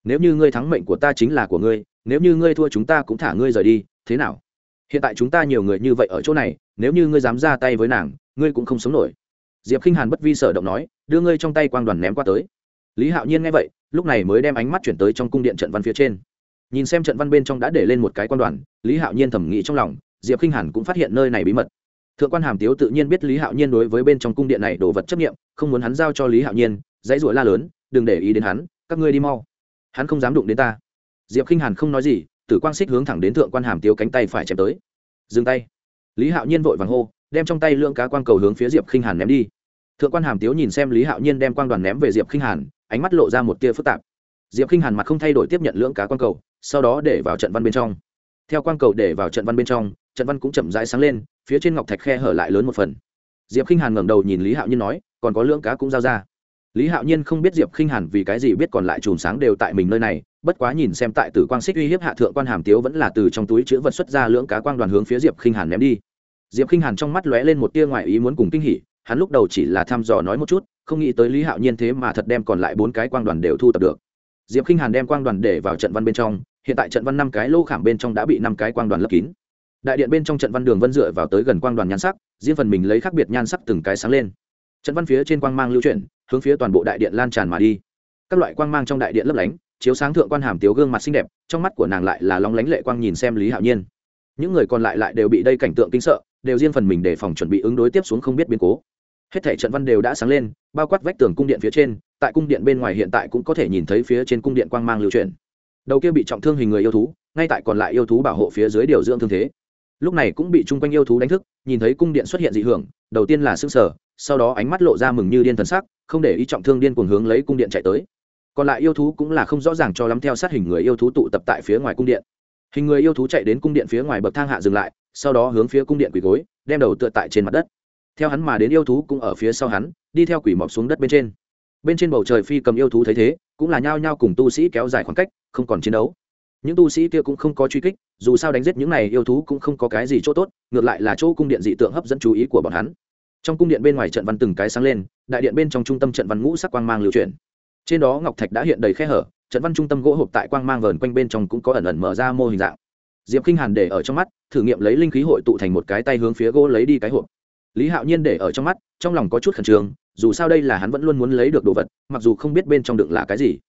Nếu như ngươi thắng mệnh của ta chính là của ngươi, nếu như ngươi thua chúng ta cũng thả ngươi rời đi, thế nào? Hiện tại chúng ta nhiều người như vậy ở chỗ này, nếu như ngươi dám ra tay với nàng, ngươi cũng không sống nổi. Diệp k i n h hàn bất vi sở động nói, đưa ngươi trong tay quang đoàn ném qua tới lý hạo nhiên nghe vậy, lúc này mới đem ánh mắt chuyển tới trong cung điện trận văn phía trên. Nhìn xem trận văn bên trong đã để lên một cái quan đoàn, lý hạo nhiên thẩm nghĩ trong lòng, diệp k i n h hàn cũng phát hiện nơi này bí mật. Thượng quan hàm tiếu tự nhiên biết lý hạo nhiên đối với bên trong cung điện này đồ vật chấp nghiệm không muốn hắn giao cho lý hạo nhiên, dãy rủa la lớn, đừng để ý đến hắn, các ngươi đi mau. Hắn không dám đụng đến ta. Diệp k i n h hàn không nói gì, tử quang xích hướng thẳng đến thượng quan hàm tiếu cánh tay phải chém tới. Dừng tay. Lý hạo nhiên vội vàng hô, đem trong tay lượng cá quang cầu hướng phía diệp khinh hàn ném đi. Thượng quan hàm tiếu nhìn xem lý hạo nhiên đem quang đoàn ném về diệp khinh hàn ánh mắt lộ ra một tia phức tạp. Diệp khinh hàn mặt không thay đổi tiếp nhận lưỡng cá quang cầu, sau đó để vào trận văn bên trong. Theo quang cầu để vào trận văn bên trong, trận văn cũng chậm rãi sáng lên, phía trên ngọc thạch khe hở lại lớn một phần. Diệp khinh hàn ngẩng đầu nhìn lý hạo nhiên nói, còn có lưỡng cá cũng giao ra. Lý hạo nhiên không biết diệp khinh hàn vì cái gì biết còn lại chùm sáng đều tại mình nơi này, bất quá nhìn xem tại tử quang xích uy hiếp hạ thượng quan hàm tiếu vẫn là từ trong túi chữ vật xuất ra lưỡng cá quang đoàn hướng phía diệp khinh hàn ném đi. Diệp khinh hàn trong mắt lóe lên một tia ngoại ý muốn cùng kinh hỉ, hắn lúc đầu chỉ là thăm dò nói một chút không nghĩ tới lý hạo nhiên thế mà thật đem còn lại bốn cái quang đoàn đều thu tập được. Diệp khinh hàn đem quang đoàn để vào trận văn bên trong, hiện tại trận văn năm cái lô khảm bên trong đã bị năm cái quang đoàn lấp kín. Đại điện bên trong trận văn đường vân dựa vào tới gần quang đoàn nhan sắc, riêng phần mình lấy khác biệt nhan sắc từng cái sáng lên. Trận văn phía trên quang mang lưu chuyển, hướng phía toàn bộ đại điện lan tràn mà đi. Các loại quang mang trong đại điện lấp lánh, chiếu sáng thượng quan hàm tiếu gương mặt xinh đẹp, trong mắt của nàng lại là lóng lánh lệ quang nhìn xem lý hạo nhiên. Những người còn lại lại đều bị đây cảnh tượng kinh sợ, đều riêng phần mình để phòng chuẩn bị ứng đối tiếp xuống không biết biến cố hết thể trận văn đều đã sáng lên, bao quát vách tường cung điện phía trên, tại cung điện bên ngoài hiện tại cũng có thể nhìn thấy phía trên cung điện quang mang lưu chuyển. Đầu kia bị trọng thương hình người yêu thú, ngay tại còn lại yêu thú bảo hộ phía dưới điều dưỡng thương thế. Lúc này cũng bị chung quanh yêu thú đánh thức, nhìn thấy cung điện xuất hiện dị hưởng, đầu tiên là s ư n g sở sau đó ánh mắt lộ ra mừng như điên thần sắc, không để ý trọng thương điên cuồng hướng lấy cung điện chạy tới. Còn lại yêu thú cũng là không rõ ràng cho lắm theo sát hình người yêu thú tụ tập tại phía ngoài cung điện. Hình người yêu thú chạy đến cung điện phía ngoài bậc thang hạ dừng lại, sau đó hướng phía cung điện quỳ gối, đem đầu tựa tại trên mặt đất theo hắn mà đến yêu thú cũng ở phía sau hắn, đi theo quỷ mọc xuống đất bên trên. Bên trên bầu trời phi cầm yêu thú thấy thế, cũng là nhao nhao cùng tu sĩ kéo dài khoảng cách, không còn chiến đấu. Những tu sĩ kia cũng không có truy kích, dù sao đánh giết những này yêu thú cũng không có cái gì chỗ tốt, ngược lại là chỗ cung điện dị tượng hấp dẫn chú ý của bọn hắn. Trong cung điện bên ngoài trận văn từng cái sáng lên, đại điện bên trong trung tâm trận văn ngũ sắc quang mang lưu chuyển. Trên đó ngọc thạch đã hiện đầy khe hở, trận văn trung tâm gỗ hộp tại quang mang vờn quanh bên trong cũng có ẩn ẩn mở ra mô hình dạng. Diệp k i n h hàn để ở trong mắt, thử nghiệm lấy linh khí hội tụ thành một cái tay hướng phía gỗ lấy đi cái hộp lý hạo nhiên để ở trong mắt, trong lòng có chút khẩn trương, dù sao đây là hắn vẫn luôn muốn lấy được đồ vật, mặc dù không biết bên trong đựng là cái gì.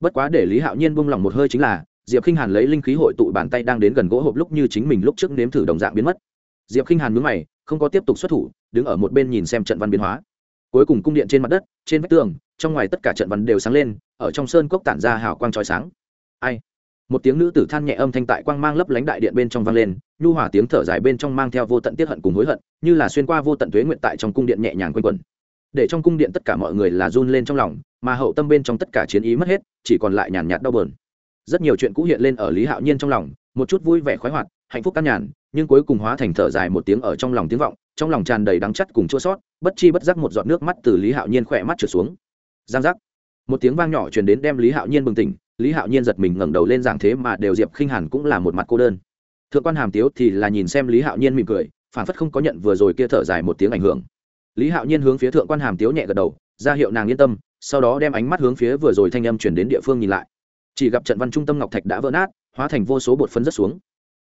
Bất quá để lý hạo nhiên buông lòng một hơi chính là, diệp k i n h hàn lấy linh khí hội tụ bàn tay đang đến gần gỗ hộp lúc như chính mình lúc trước nếm thử đồng dạng biến mất. Diệp k i n h hàn mướn mày, không có tiếp tục xuất thủ, đứng ở một bên nhìn xem trận văn biến hóa. Cuối cùng cung điện trên mặt đất, trên vách tường, trong ngoài tất cả trận văn đều sáng lên, ở trong sơn cốc tản ra hào quang trói sáng. Ai? Một tiếng nữ tử than nhẹ âm thanh tại quang mang lấp lánh đại điện bên trong vang lên nhu hòa tiếng thở dài bên trong mang theo vô tận tiết hận cùng hối hận, như là xuyên qua vô tận thuế nguyện tại trong cung điện nhẹ nhàng quanh quẩn. Để trong cung điện tất cả mọi người là run lên trong lòng, mà hậu tâm bên trong tất cả chiến ý mất hết, chỉ còn lại nhàn nhạt đau bờn rất nhiều chuyện cũ hiện lên ở lý hạo nhiên trong lòng, một chút vui vẻ khoái hoạt, hạnh phúc căn nhàn, nhưng cuối cùng hóa thành thở dài một tiếng ở trong lòng tiếng vọng, trong lòng tràn đầy đắng chắt cùng chua sót, bất chi bất giác một giọt nước mắt từ lý hạo nhiên khỏe mắt trở xuống. Giang giác. Một tiếng vang nhỏ truyền đến đem lý hạo nhiên bừng tỉnh, lý hạo nhiên giật mình ngẩng đầu lên giảng thế mà đều diệp khinh hàn cũng là một mặt cô đơn thượng quan hàm tiếu thì là nhìn xem lý hạo nhiên mỉm cười phản phất không có nhận vừa rồi kia thở dài một tiếng ảnh hưởng. Lý hạo nhiên hướng phía thượng quan hàm tiếu nhẹ gật đầu, ra hiệu nàng yên tâm, sau đó đem ánh mắt hướng phía vừa rồi thanh âm chuyển đến địa phương nhìn lại. Chỉ gặp trận văn trung tâm ngọc thạch đã vỡ nát, hóa thành vô số bột phấn rất xuống.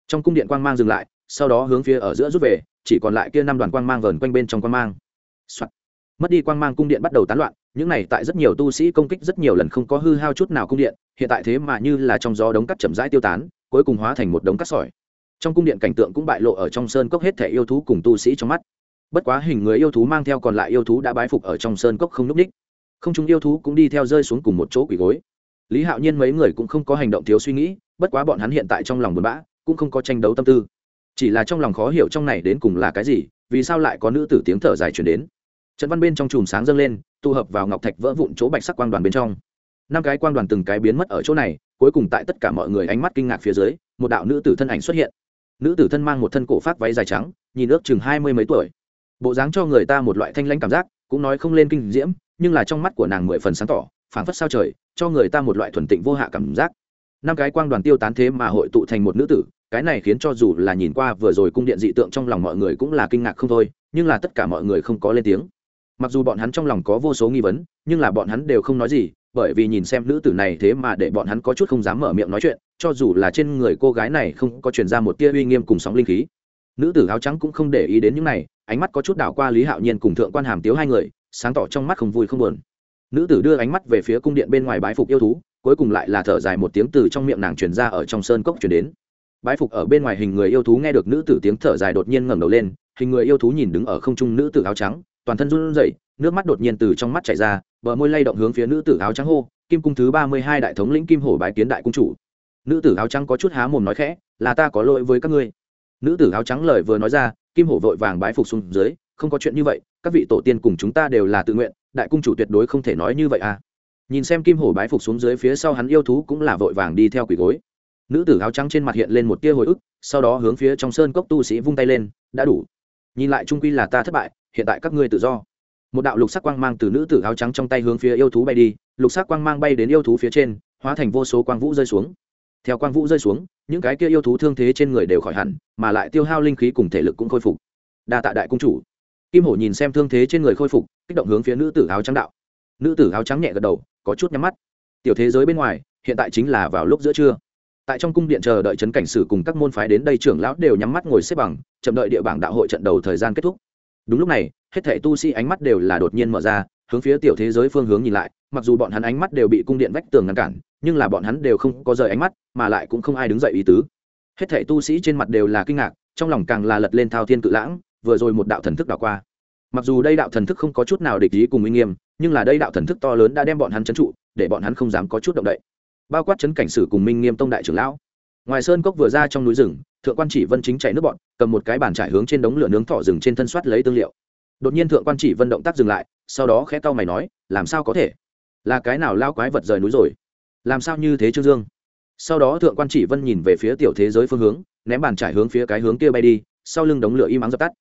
Trong cung điện quang mang dừng lại, sau đó hướng phía ở giữa rút về, chỉ còn lại kia năm đoàn quang mang vờn quanh bên trong quang mang、Soạn. mất đi quang mang cung điện bắt đầu tán loạn, những này tại rất nhiều tu sĩ công kích rất nhiều lần không có hư hao chút nào cung điện, hiện tại thế mà như là trong gió đống cắt chậm rãi tiêu tán, cuối cùng hóa thành một đống cắt sỏi trong cung điện cảnh tượng cũng bại lộ ở trong sơn cốc hết thể yêu thú cùng tu sĩ trong mắt. Bất quá hình người yêu thú mang theo còn lại yêu thú đã bái phục ở trong sơn cốc không n ú c ních không chúng yêu thú cũng đi theo rơi xuống cùng một chỗ quỷ gối. Lý hạo nhiên mấy người cũng không có hành động thiếu suy nghĩ, bất quá bọn hắn hiện tại trong lòng buồn bã, cũng không có tranh đấu tâm tư. Chỉ là trong lòng khó hiểu trong này đến cùng là cái gì, vì sao lại có nữ tử tiếng thở dài chuyển đến. Trận văn bên trong chùm sáng dâng lên, tụ hợp vào ngọc thạch vỡ vụn chỗ bạch sắc quang đoàn bên trong. Năm cái quang đoàn từng cái biến mất ở chỗ này, cuối cùng tại tất cả mọi người ánh mắt kinh ngạc phía dưới, một đạo nữ tử thân ảnh xuất hiện nữ tử thân mang một thân cổ phát váy dài trắng, nhìn ước chừng hai mươi mấy tuổi. Bộ dáng cho người ta một loại thanh lãnh cảm giác, cũng nói không lên kinh diễm, nhưng là trong mắt của nàng mười phần sáng tỏ, phảng phất sao trời, cho người ta một loại thuần tịnh vô hạ cảm giác. Năm cái quang đoàn tiêu tán thế mà hội tụ thành một nữ tử, cái này khiến cho dù là nhìn qua vừa rồi cung điện dị tượng trong lòng mọi người cũng là kinh ngạc không thôi, nhưng là tất cả mọi người không có lên tiếng. Mặc dù bọn hắn trong lòng có vô số nghi vấn, nhưng là bọn hắn đều không nói gì bởi vì nhìn xem nữ tử này thế mà để bọn hắn có chút không dám mở miệng nói chuyện, cho dù là trên người cô gái này không có chuyển ra một tia uy nghiêm cùng sóng linh khí. Nữ tử áo trắng cũng không để ý đến những này, ánh mắt có chút đảo qua lý hạo nhiên cùng thượng quan hàm tiếu hai người, sáng tỏ trong mắt không vui không buồn. Nữ tử đưa ánh mắt về phía cung điện bên ngoài bái phục yêu thú, cuối cùng lại là thở dài một tiếng từ trong miệng nàng truyền ra ở trong sơn cốc truyền đến. Bái phục ở bên ngoài hình người yêu thú nghe được nữ tử tiếng thở dài đột nhiên ngẩng đầu lên, hình người yêu thú nhìn đứng ở không trung nữ tử áo trắng, toàn thân run rẩy nước mắt đột nhiên từ trong mắt chảy ra, bờ môi lay động hướng phía nữ tử áo trắng hô, kim cung thứ ba mươi hai đại thống lĩnh kim hổ bái kiến đại cung chủ. Nữ tử áo trắng có chút há mồm nói khẽ, là ta có lỗi với các ngươi. Nữ tử áo trắng lời vừa nói ra, kim hổ vội vàng bái phục xuống dưới, không có chuyện như vậy, các vị tổ tiên cùng chúng ta đều là tự nguyện, đại cung chủ tuyệt đối không thể nói như vậy à. Nhìn xem kim hổ bái phục xuống dưới phía sau hắn yêu thú cũng là vội vàng đi theo quỷ gối. Nữ tử áo trắng trên mặt hiện lên một tia hồi ức, sau đó hướng phía trong sơn cốc tu sĩ vung tay lên, đã đủ. Nhìn lại trung quy là ta thất bại, hiện tại các ngươi tự do một đạo lục sắc quang mang từ nữ tử áo trắng trong tay hướng phía yêu thú bay đi, lục sắc quang mang bay đến yêu thú phía trên, hóa thành vô số quang vũ rơi xuống. Theo quang vũ rơi xuống, những cái kia yêu thú thương thế trên người đều khỏi hẳn, mà lại tiêu hao linh khí cùng thể lực cũng khôi phục. Đa tạ đại cung chủ. Kim hổ nhìn xem thương thế trên người khôi phục, kích động hướng phía nữ tử áo trắng đạo. Nữ tử áo trắng nhẹ gật đầu, có chút nhắm mắt. Tiểu thế giới bên ngoài, hiện tại chính là vào lúc giữa trưa. Tại trong cung điện chờ đợi trấn cảnh sử cùng các môn phái đến đây trưởng lão đều nhắm mắt ngồi xếp bằng, chậm đợi địa bảng đạo hội trận đầu thời gian kết thúc đúng lúc này, hết thảy tu sĩ ánh mắt đều là đột nhiên mở ra, hướng phía tiểu thế giới phương hướng nhìn lại, mặc dù bọn hắn ánh mắt đều bị cung điện vách tường ngăn cản, nhưng là bọn hắn đều không có rời ánh mắt, mà lại cũng không ai đứng dậy ý tứ. Hết thảy tu sĩ trên mặt đều là kinh ngạc, trong lòng càng là lật lên thao thiên cự lãng, vừa rồi một đạo thần thức đảo qua. Mặc dù đây đạo thần thức không có chút nào địch ý cùng uy nghiêm, nhưng là đây đạo thần thức to lớn đã đem bọn hắn trấn trụ, để bọn hắn không dám có chút động đậy. Bao quát chấn cảnh sử cùng minh nghiêm tông đại trưởng lão ngoài sơn cốc vừa ra trong núi rừng, thượng quan chỉ vân chính chạy nước bọn, cầm một cái bàn trải hướng trên đống lửa nướng thỏ rừng trên thân soát lấy tương liệu. Đột nhiên thượng quan chỉ vân động tác dừng lại, sau đó khẽ cau mày nói, làm sao có thể? Là cái nào lao quái vật rời núi rồi? Làm sao như thế trương dương? Sau đó thượng quan chỉ vân nhìn về phía tiểu thế giới phương hướng, ném bàn trải hướng phía cái hướng kia bay đi, sau lưng đống lửa im ắng dập tắt.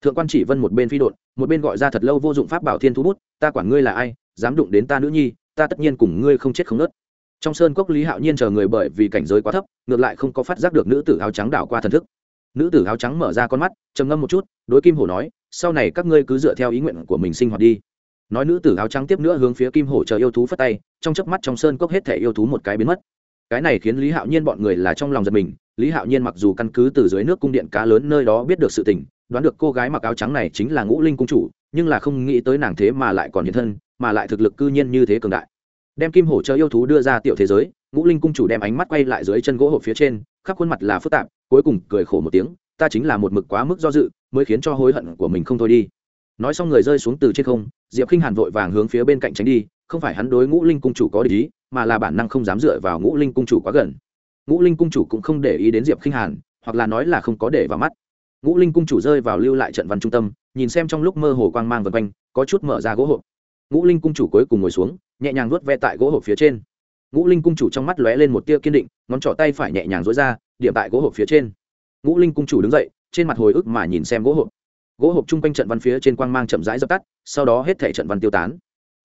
Thượng quan chỉ vân một bên phi đột một bên gọi ra thật lâu vô dụng pháp bảo thiên thú bút, ta quản ngươi là ai, dám đụng đến ta nữ nhi, ta tất nhiên cùng ngươi không chết không nớt trong sơn cốc lý hạo nhiên chờ người bởi vì cảnh giới quá thấp, ngược lại không có phát giác được nữ tử áo trắng đảo qua thần thức. Nữ tử áo trắng mở ra con mắt, trầm ngâm một chút, đối kim hổ nói, sau này các ngươi cứ dựa theo ý nguyện của mình sinh hoạt đi. Nói nữ tử áo trắng tiếp nữa hướng phía kim hổ chờ yêu thú phất tay, trong chớp mắt trong sơn cốc hết thể yêu thú một cái biến mất. Cái này khiến lý hạo nhiên bọn người là trong lòng giật mình, lý hạo nhiên mặc dù căn cứ từ dưới nước cung điện cá lớn nơi đó biết được sự tình, đoán được cô gái mặc áo trắng này chính là ngũ linh cung chủ, nhưng là không nghĩ tới nàng thế mà lại còn hiện thân, mà lại thực lực cư nhiên như thế cường đại đem kim hổ chờ yêu thú đưa ra tiểu thế giới ngũ linh cung chủ đem ánh mắt quay lại dưới chân gỗ hộp phía trên khắp khuôn mặt là phức tạp cuối cùng cười khổ một tiếng ta chính là một mực quá mức do dự mới khiến cho hối hận của mình không thôi đi. Nói xong người rơi xuống từ trên không diệp k i n h hàn vội vàng hướng phía bên cạnh tránh đi không phải hắn đối ngũ linh cung chủ có ý, mà là bản năng không dám dựa vào ngũ linh cung chủ quá gần. Ngũ linh cung chủ cũng không để ý đến diệp k i n h hàn hoặc là nói là không có để vào mắt. Ngũ linh cung chủ rơi vào lưu lại trận văn trung tâm nhìn xem trong lúc mơ hồ quang mang vân quanh có chút mở ra gỗ hộp. Ngũ linh cung chủ cuối cùng ngồi xuống nhẹ nhàng vuốt ve tại gỗ hộp phía trên. Ngũ linh cung chủ trong mắt lóe lên một tia kiên định, ngón trỏ tay phải nhẹ nhàng dối ra, điểm tại gỗ hộp phía trên. Ngũ linh cung chủ đứng dậy, trên mặt hồi ức mà nhìn xem gỗ hộp. Gỗ hộp chung quanh trận văn phía trên quang mang chậm rãi dập tắt, sau đó hết thể trận văn tiêu tán.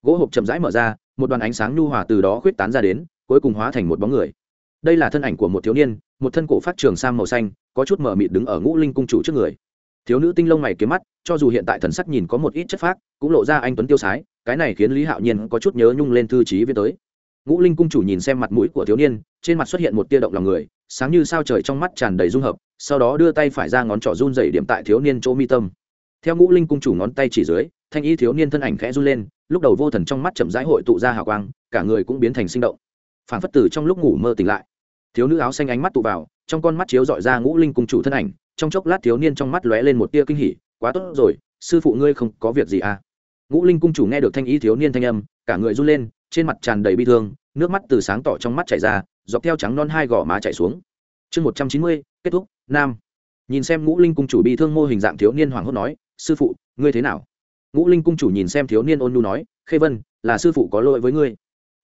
Gỗ hộp chậm rãi mở ra, một đoàn ánh sáng nhu hòa từ đó khuyết tán ra đến, cuối cùng hóa thành một bóng người. Đây là thân ảnh của một thiếu niên, một thân cổ phát trường sang màu xanh, có chút mờ mịt đứng ở ngũ linh cung chủ trước người. Thiếu nữ tinh lông mày kiếm mắt, cho dù hiện tại thần sắc nhìn có một ít chất phác, cũng lộ ra anh tuấn tiêu sái cái này khiến lý hạo nhiên có chút nhớ nhung lên thư trí viên tới ngũ linh cung chủ nhìn xem mặt mũi của thiếu niên trên mặt xuất hiện một tia động lòng người sáng như sao trời trong mắt tràn đầy dung hợp sau đó đưa tay phải ra ngón trỏ run dày điểm tại thiếu niên chỗ mi tâm theo ngũ linh cung chủ ngón tay chỉ dưới thanh y thiếu niên thân ảnh khẽ run lên lúc đầu vô thần trong mắt chậm rãi hội tụ ra hào quang cả người cũng biến thành sinh động phản phất tử trong lúc ngủ mơ tỉnh lại thiếu nữ áo xanh ánh mắt tụ vào trong con mắt chiếu dọi ra ngũ linh cung chủ thân ảnh trong chốc lát thiếu niên trong mắt lóe lên một tia kinh hỉ quá tốt rồi sư phụ ngươi không có việc gì à ngũ linh cung chủ nghe được thanh y thiếu niên thanh âm, cả người run lên, trên mặt tràn đầy bi thương, nước mắt từ sáng tỏ trong mắt chảy ra, dọc theo trắng non hai gò má chảy xuống. Chương một trăm chín mươi, kết thúc, nam. Nhìn xem ngũ linh cung chủ bi thương mô hình dạng thiếu niên hoàng hốt nói, sư phụ, ngươi thế nào? Ngũ linh cung chủ nhìn xem thiếu niên ôn nhu nói, khê vân, là sư phụ có lỗi với ngươi.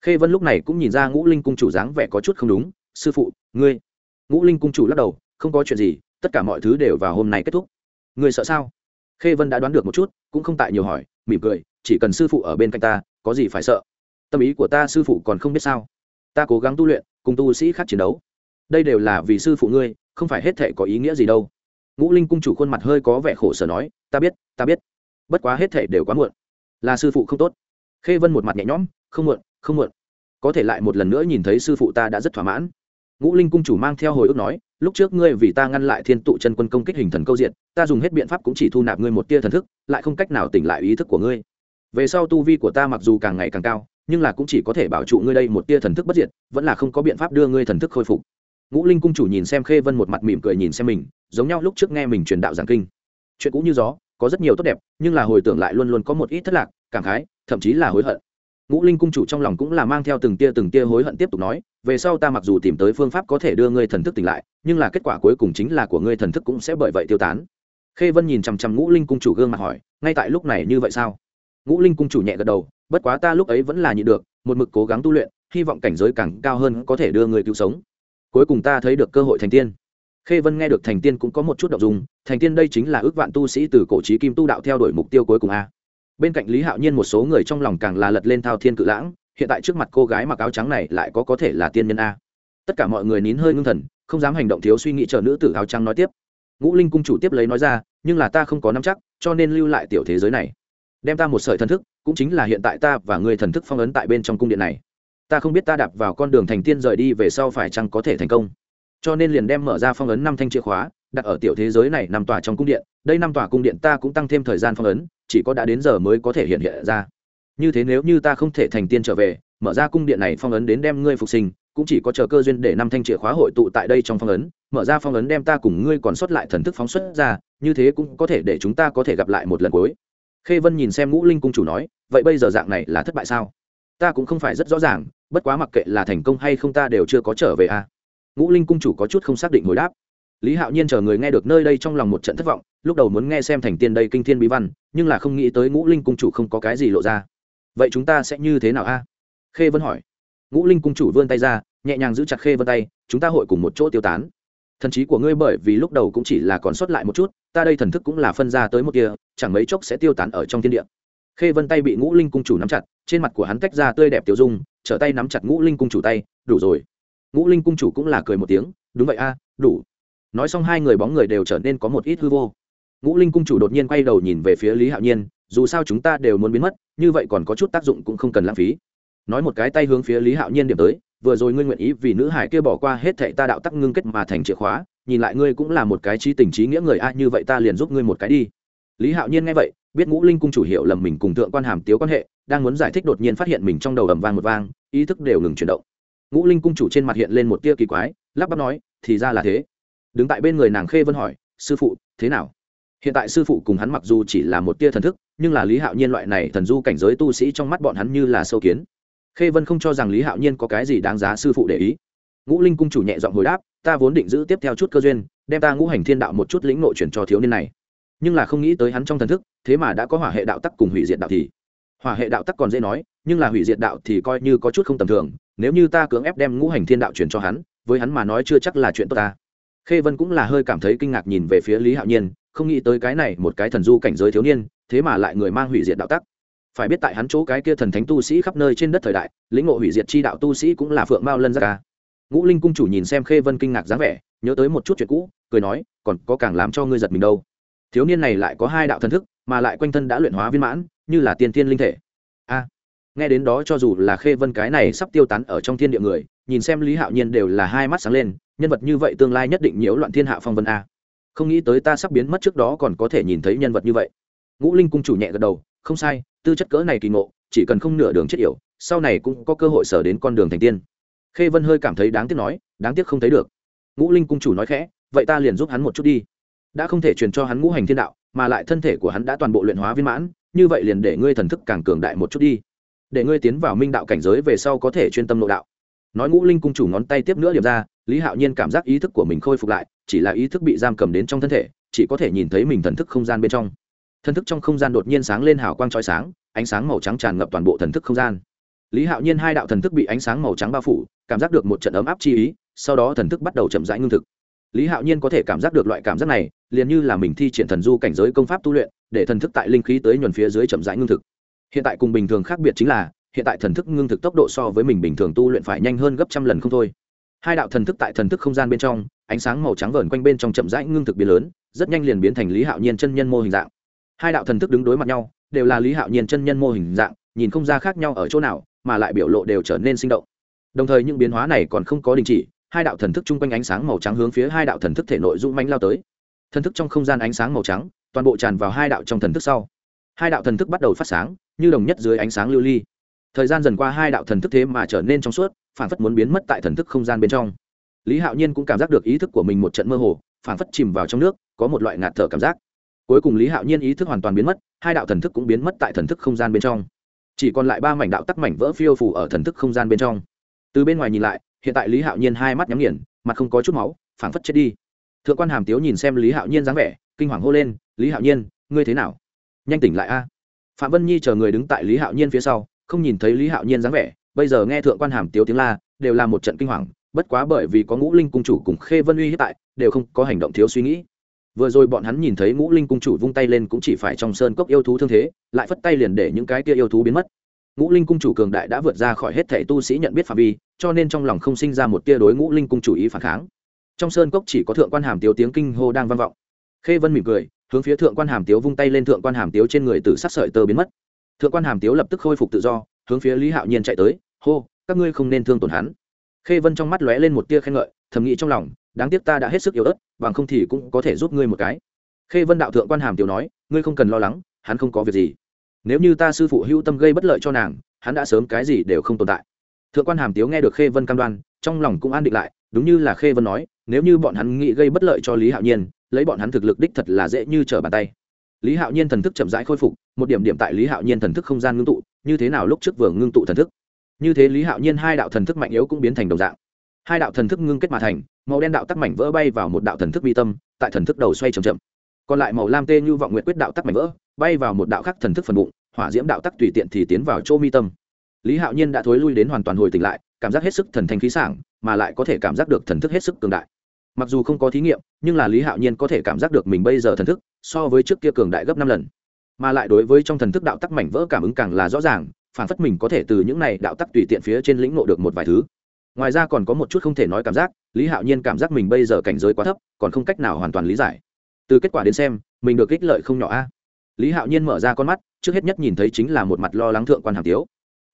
Khê vân lúc này cũng nhìn ra ngũ linh cung chủ dáng vẻ có chút không đúng, sư phụ, ngươi ngũ linh cung chủ lắc đầu, không có chuyện gì, tất cả mọi thứ đều vào hôm nay kết thúc. Ngươi sợ sao? Khê vân đã đoán được một chút, cũng không tại nhiều hỏi, mỉm cười, chỉ cần sư phụ ở bên cạnh ta, có gì phải sợ. Tâm ý của ta sư phụ còn không biết sao. Ta cố gắng tu luyện, cùng tu sĩ khác chiến đấu. Đây đều là vì sư phụ ngươi, không phải hết thể có ý nghĩa gì đâu. Ngũ linh cung chủ khuôn mặt hơi có vẻ khổ sở nói, ta biết ta biết. Bất quá hết thể đều quá muộn. Là sư phụ không tốt. Khê vân một mặt nhẹ nhõm, không muộn không muộn. Có thể lại một lần nữa nhìn thấy sư phụ ta đã rất thỏa mãn. Ngũ linh cung chủ mang theo hồi ức nói lúc trước ngươi vì ta ngăn lại thiên tụ chân quân công kích hình thần câu diện, ta dùng hết biện pháp cũng chỉ thu nạp ngươi một tia thần thức, lại không cách nào tỉnh lại ý thức của ngươi. Về sau tu vi của ta mặc dù càng ngày càng cao, nhưng là cũng chỉ có thể bảo trụ ngươi đây một tia thần thức bất diệt, vẫn là không có biện pháp đưa ngươi thần thức khôi phục. Ngũ linh cung chủ nhìn xem khê vân một mặt mỉm cười nhìn xem mình, giống nhau lúc trước nghe mình truyền đạo giảng kinh. Chuyện cũng như gió, có rất nhiều tốt đẹp, nhưng là hồi tưởng lại luôn luôn có một ít thất lạc, cảm khái, thậm chí là hối hận. Ngũ linh cung chủ trong lòng cũng là mang theo từng tia từng tia hối hận tiếp tục nói về sau ta mặc dù tìm tới phương pháp có thể đưa ngươi thần thức tỉnh lại, nhưng là kết quả cuối cùng chính là của ngươi thần thức cũng sẽ bởi vậy tiêu tán. Khê vân nhìn chằm chằm ngũ linh cung chủ gương mặt hỏi, ngay tại lúc này như vậy sao? Ngũ linh cung chủ nhẹ gật đầu, bất quá ta lúc ấy vẫn là nhịn được, một mực cố gắng tu luyện, hy vọng cảnh giới càng cao hơn có thể đưa người cứu sống. Cuối cùng ta thấy được cơ hội thành tiên. Khê vân nghe được thành tiên cũng có một chút đ ộ n g dùng thành tiên đây chính là ước vạn tu sĩ từ cổ trí kim tu đạo theo đuổi mục tiêu cuối cùng a. Bên cạnh lý hạo nhiên một số người trong lòng càng là lật lên thao thiên cự lãng hiện tại trước mặt cô gái mặc áo trắng này lại có có thể là tiên nhân a. Tất cả mọi người nín hơi ngưng thần, không dám hành động thiếu suy nghĩ chờ nữ tử áo trắng nói tiếp. Ngũ linh cung chủ tiếp lấy nói ra, nhưng là ta không có nắm chắc, cho nên lưu lại tiểu thế giới này. Đem ta một sợi thần thức, cũng chính là hiện tại ta và người thần thức phong ấn tại bên trong cung điện này. Ta không biết ta đạp vào con đường thành tiên rời đi về sau phải chăng có thể thành công. Cho nên liền đem mở ra phong ấn năm thanh chìa khóa, đặt ở tiểu thế giới này nằm tòa trong cung điện. Đây năm tòa cung điện ta cũng tăng thêm thời gian phong ấn, chỉ có đã đến giờ mới có thể hiện hiện ra như thế nếu như ta không thể thành tiên trở về, mở ra cung điện này phong ấn đến đem ngươi phục sinh, cũng chỉ có chờ cơ duyên để năm thanh chìa khóa hội tụ tại đây trong phong ấn, mở ra phong ấn đem ta cùng ngươi còn sót lại thần thức phóng xuất ra, như thế cũng có thể để chúng ta có thể gặp lại một lần cuối. Khê vân nhìn xem ngũ linh cung chủ nói, vậy bây giờ dạng này là thất bại sao? Ta cũng không phải rất rõ ràng, bất quá mặc kệ là thành công hay không ta đều chưa có trở về a à? ngũ linh cung chủ có chút không xác định hồi đáp. Lý hạo nhiên chờ người nghe được nơi đây trong lòng một trận thất vọng, lúc đầu muốn nghe xem thành tiên đây kinh thiên bí văn, nhưng là không nghĩ tới ngũ linh cung chủ không có cái gì lộ ra vậy chúng ta sẽ như thế nào a? Khê vân hỏi. Ngũ linh cung chủ vươn tay ra, nhẹ nhàng giữ chặt khê vân tay, chúng ta hội cùng một chỗ tiêu tán. Thần trí của ngươi bởi vì lúc đầu cũng chỉ là còn sót lại một chút, ta đây thần thức cũng là phân ra tới một kia, chẳng mấy chốc sẽ tiêu tán ở trong thiên địa. Khê vân tay bị ngũ linh cung chủ nắm chặt, trên mặt của hắn tách ra tươi đẹp tiểu dung, trở tay nắm chặt ngũ linh cung chủ tay, đủ rồi. Ngũ linh cung chủ cũng là cười một tiếng, đúng vậy a, đủ. Nói xong hai người bóng người đều trở nên có một ít hư vô. Ngũ linh cung chủ đột nhiên quay đầu nhìn về phía lý hạo nhiên, dù sao chúng ta đều muốn biến mất như vậy còn có chút tác dụng cũng không cần lãng phí. Nói một cái tay hướng phía lý hạo nhiên điểm tới, vừa rồi ngươi nguyện ý vì nữ hải kia bỏ qua hết thệ ta đạo tắc ngưng kết mà thành chìa khóa, nhìn lại ngươi cũng là một cái trí tình trí nghĩa người a, như vậy ta liền giúp ngươi một cái đi. Lý hạo nhiên nghe vậy, biết ngũ linh cung chủ hiệu lầm mình cùng thượng quan hàm tiếu quan hệ, đang muốn giải thích đột nhiên phát hiện mình trong đầu ầm vang một vang, ý thức đều ngừng chuyển động. Ngũ linh cung chủ trên mặt hiện lên một tia kỳ quái, lắp bắp nói, thì ra là thế. Đứng tại bên người nàng khê vân hỏi, sư phụ, thế nào? Hiện tại sư phụ cùng hắn mặc dù chỉ là một tia thần thức, nhưng là lý hạo nhiên loại này thần du cảnh giới tu sĩ trong mắt bọn hắn như là sâu kiến. Khê vân không cho rằng lý hạo nhiên có cái gì đáng giá sư phụ để ý. Ngũ linh cung chủ nhẹ giọng hồi đáp, ta vốn định giữ tiếp theo chút cơ duyên, đem ta ngũ hành thiên đạo một chút lĩnh nội chuyển cho thiếu niên này. Nhưng là không nghĩ tới hắn trong thần thức, thế mà đã có hỏa hệ đạo tắc cùng hủy diệt đạo thì. Hỏa hệ đạo tắc còn dễ nói, nhưng là hủy diệt đạo thì coi như có chút không tầm thường, nếu như ta cưỡng ép đem ngũ hành thiên đạo chuyển cho hắn, với hắn mà nói chưa chắc là chuyện tốt ta khê vân cũng là hơi cảm thấy kinh ngạc nhìn về phía lý hạo nhiên, không nghĩ tới cái này một cái thần du cảnh giới thiếu niên, thế mà lại người mang hủy diệt đạo tắc. Phải biết tại hắn chỗ cái kia thần thánh tu sĩ khắp nơi trên đất thời đại, lĩnh ngộ hủy diệt chi đạo tu sĩ cũng là phượng mao lân gia ca. Ngũ linh cung chủ nhìn xem khê vân kinh ngạc dáng vẻ, nhớ tới một chút chuyện cũ, cười nói, còn có càng làm cho ngươi giật mình đâu. Thiếu niên này lại có hai đạo thần thức, mà lại quanh thân đã luyện hóa viên mãn, như là tiên tiên linh thể. A. Nghe đến đó cho dù là khê vân cái này sắp tiêu tán ở trong thiên địa người, nhìn xem lý hạo nhiên đều là hai mắt sáng lên nhân vật như vậy tương lai nhất định nhiễu loạn thiên hạ phong vân a. Không nghĩ tới ta sắp biến mất trước đó còn có thể nhìn thấy nhân vật như vậy. Ngũ linh cung chủ nhẹ gật đầu, không sai, tư chất cỡ này kỳ ngộ, chỉ cần không nửa đường chết yểu, sau này cũng có cơ hội sở đến con đường thành tiên. Khê vân hơi cảm thấy đáng tiếc nói, đáng tiếc không thấy được. Ngũ linh cung chủ nói khẽ, vậy ta liền giúp hắn một chút đi. Đã không thể truyền cho hắn ngũ hành thiên đạo, mà lại thân thể của hắn đã toàn bộ luyện hóa viên mãn, như vậy liền để ngươi thần thức càng cường đại một chút đi. Để ngươi tiến vào minh đạo cảnh giới về sau có thể chuyên tâm nội đạo nói ngũ linh cung chủ ngón tay tiếp nữa điểm ra, lý hạo nhiên cảm giác ý thức của mình khôi phục lại, chỉ là ý thức bị giam cầm đến trong thân thể, chỉ có thể nhìn thấy mình thần thức không gian bên trong. Thần thức trong không gian đột nhiên sáng lên hào quang trói sáng, ánh sáng màu trắng tràn ngập toàn bộ thần thức không gian. Lý hạo nhiên hai đạo thần thức bị ánh sáng màu trắng bao phủ, cảm giác được một trận ấm áp chi ý, sau đó thần thức bắt đầu chậm rãi ngưng thực. Lý hạo nhiên có thể cảm giác được loại cảm giác này, liền như là mình thi triển thần du cảnh giới công pháp tu luyện, để thần thức tại linh khí tới nhuần phía dưới chậm rãi ngưng thực. Hiện tại cùng bình thường khác biệt chính là hiện tại thần thức ngưng thực tốc độ so với mình bình thường tu luyện phải nhanh hơn gấp trăm lần không thôi. Hai đạo thần thức tại thần thức không gian bên trong, ánh sáng màu trắng vờn quanh bên trong chậm rãi ngưng thực biến lớn, rất nhanh liền biến thành lý hạo nhiên chân nhân mô hình dạng. Hai đạo thần thức đứng đối mặt nhau, đều là lý hạo nhiên chân nhân mô hình dạng, nhìn không ra khác nhau ở chỗ nào, mà lại biểu lộ đều trở nên sinh động. Đồng thời những biến hóa này còn không có đình chỉ, hai đạo thần thức chung quanh ánh sáng màu trắng hướng phía hai đạo thần thức thể nội dũng mánh lao tới. Thần thức trong không gian ánh sáng màu trắng, toàn bộ tràn vào hai đạo trong thần thức sau. Hai đạo thần thức bắt đầu phát sáng, như đồng nhất dưới ánh sáng lưu ly thời gian dần qua hai đạo thần thức thế mà trở nên trong suốt phản phất muốn biến mất tại thần thức không gian bên trong. Lý hạo nhiên cũng cảm giác được ý thức của mình một trận mơ hồ phản phất chìm vào trong nước, có một loại ngạt thở cảm giác. Cuối cùng lý hạo nhiên ý thức hoàn toàn biến mất, hai đạo thần thức cũng biến mất tại thần thức không gian bên trong. Chỉ còn lại ba mảnh đạo tắc mảnh vỡ phiêu phủ ở thần thức không gian bên trong. Từ bên ngoài nhìn lại, hiện tại lý hạo nhiên hai mắt nhắm nghiền, mặt không có chút máu, phảng phất chết đi. Thượng quan hàm tiếu nhìn xem lý hạo nhiên dáng vẻ, kinh hoàng hô lên, lý hạo nhiên, ngươi thế nào? Nhanh tỉnh lại a. Phạm vân nhi chờ người đứng tại lý hạo nhiên phía sau không nhìn thấy lý hạo nhiên dáng vẻ, bây giờ nghe thượng quan hàm tiếu tiếng la, đều là một trận kinh hoàng, bất quá bởi vì có ngũ linh cung chủ cùng khê vân uy hiện tại, đều không có hành động thiếu suy nghĩ. Vừa rồi bọn hắn nhìn thấy ngũ linh cung chủ vung tay lên cũng chỉ phải trong sơn cốc yêu thú thương thế, lại phất tay liền để những cái kia yêu thú biến mất. Ngũ linh cung chủ cường đại đã vượt ra khỏi hết thẻ tu sĩ nhận biết phạm vi, cho nên trong lòng không sinh ra một tia đối ngũ linh cung chủ ý phản kháng. Trong sơn cốc chỉ có thượng quan hàm tiếu tiếng kinh hô đang vang vọng. Khê vân mỉm cười, hướng phía thượng quan hàm tiếu vung tay lên thượng quan hàm tiếu trên người từ sát sợi tơ biến mất thượng quan hàm tiếu lập tức khôi phục tự do, hướng phía lý hạo nhiên chạy tới, hô, các ngươi không nên thương tổn hắn. Khê vân trong mắt lóe lên một tia khen ngợi, thầm nghĩ trong lòng, đáng tiếc ta đã hết sức yếu ớt, bằng không thì cũng có thể giúp ngươi một cái. Khê vân đạo thượng quan hàm tiếu nói, ngươi không cần lo lắng, hắn không có việc gì. Nếu như ta sư phụ hữu tâm gây bất lợi cho nàng, hắn đã sớm cái gì đều không tồn tại. Thượng quan hàm tiếu nghe được khê vân cam đoan, trong lòng cũng an định lại, đúng như là khê vân nói, nếu như bọn hắn nghĩ gây bất lợi cho lý hạo nhiên, lấy bọn hắn thực lực đích thật là dễ như trở bàn tay lý hạo nhiên thần thức chậm rãi khôi phục, một điểm điểm tại lý hạo nhiên thần thức không gian ngưng tụ, như thế nào lúc trước vừa ngưng tụ thần thức? Như thế lý hạo nhiên hai đạo thần thức mạnh yếu cũng biến thành đồng dạng. Hai đạo thần thức ngưng kết mà thành, màu đen đạo tắc mảnh vỡ bay vào một đạo thần thức mi tâm, tại thần thức đầu xoay chậm chậm. Còn lại màu lam tê như vọng nguyện quyết đạo tắc mảnh vỡ, bay vào một đạo khác thần thức phần bụng, hỏa diễm đạo tắc tùy tiện thì tiến vào chỗ mi tâm. Lý hạo nhiên đã thối lui đến hoàn toàn hồi tỉnh lại, cảm giác hết sức thần thanh khí sảng, mà lại có thể cảm giác được thần thức hết sức cường đại mặc dù không có thí nghiệm, nhưng là lý hạo nhiên có thể cảm giác được mình bây giờ thần thức, so với trước kia cường đại gấp năm lần. Mà lại đối với trong thần thức đạo tắc mảnh vỡ cảm ứng càng là rõ ràng, phản phất mình có thể từ những này đạo tắc tùy tiện phía trên lĩnh ngộ được một vài thứ. Ngoài ra còn có một chút không thể nói cảm giác, lý hạo nhiên cảm giác mình bây giờ cảnh giới quá thấp, còn không cách nào hoàn toàn lý giải. Từ kết quả đến xem, mình được ích lợi không nhỏ a. Lý hạo nhiên mở ra con mắt, trước hết nhất nhìn thấy chính là một mặt lo lắng thượng quan hàm tiếu.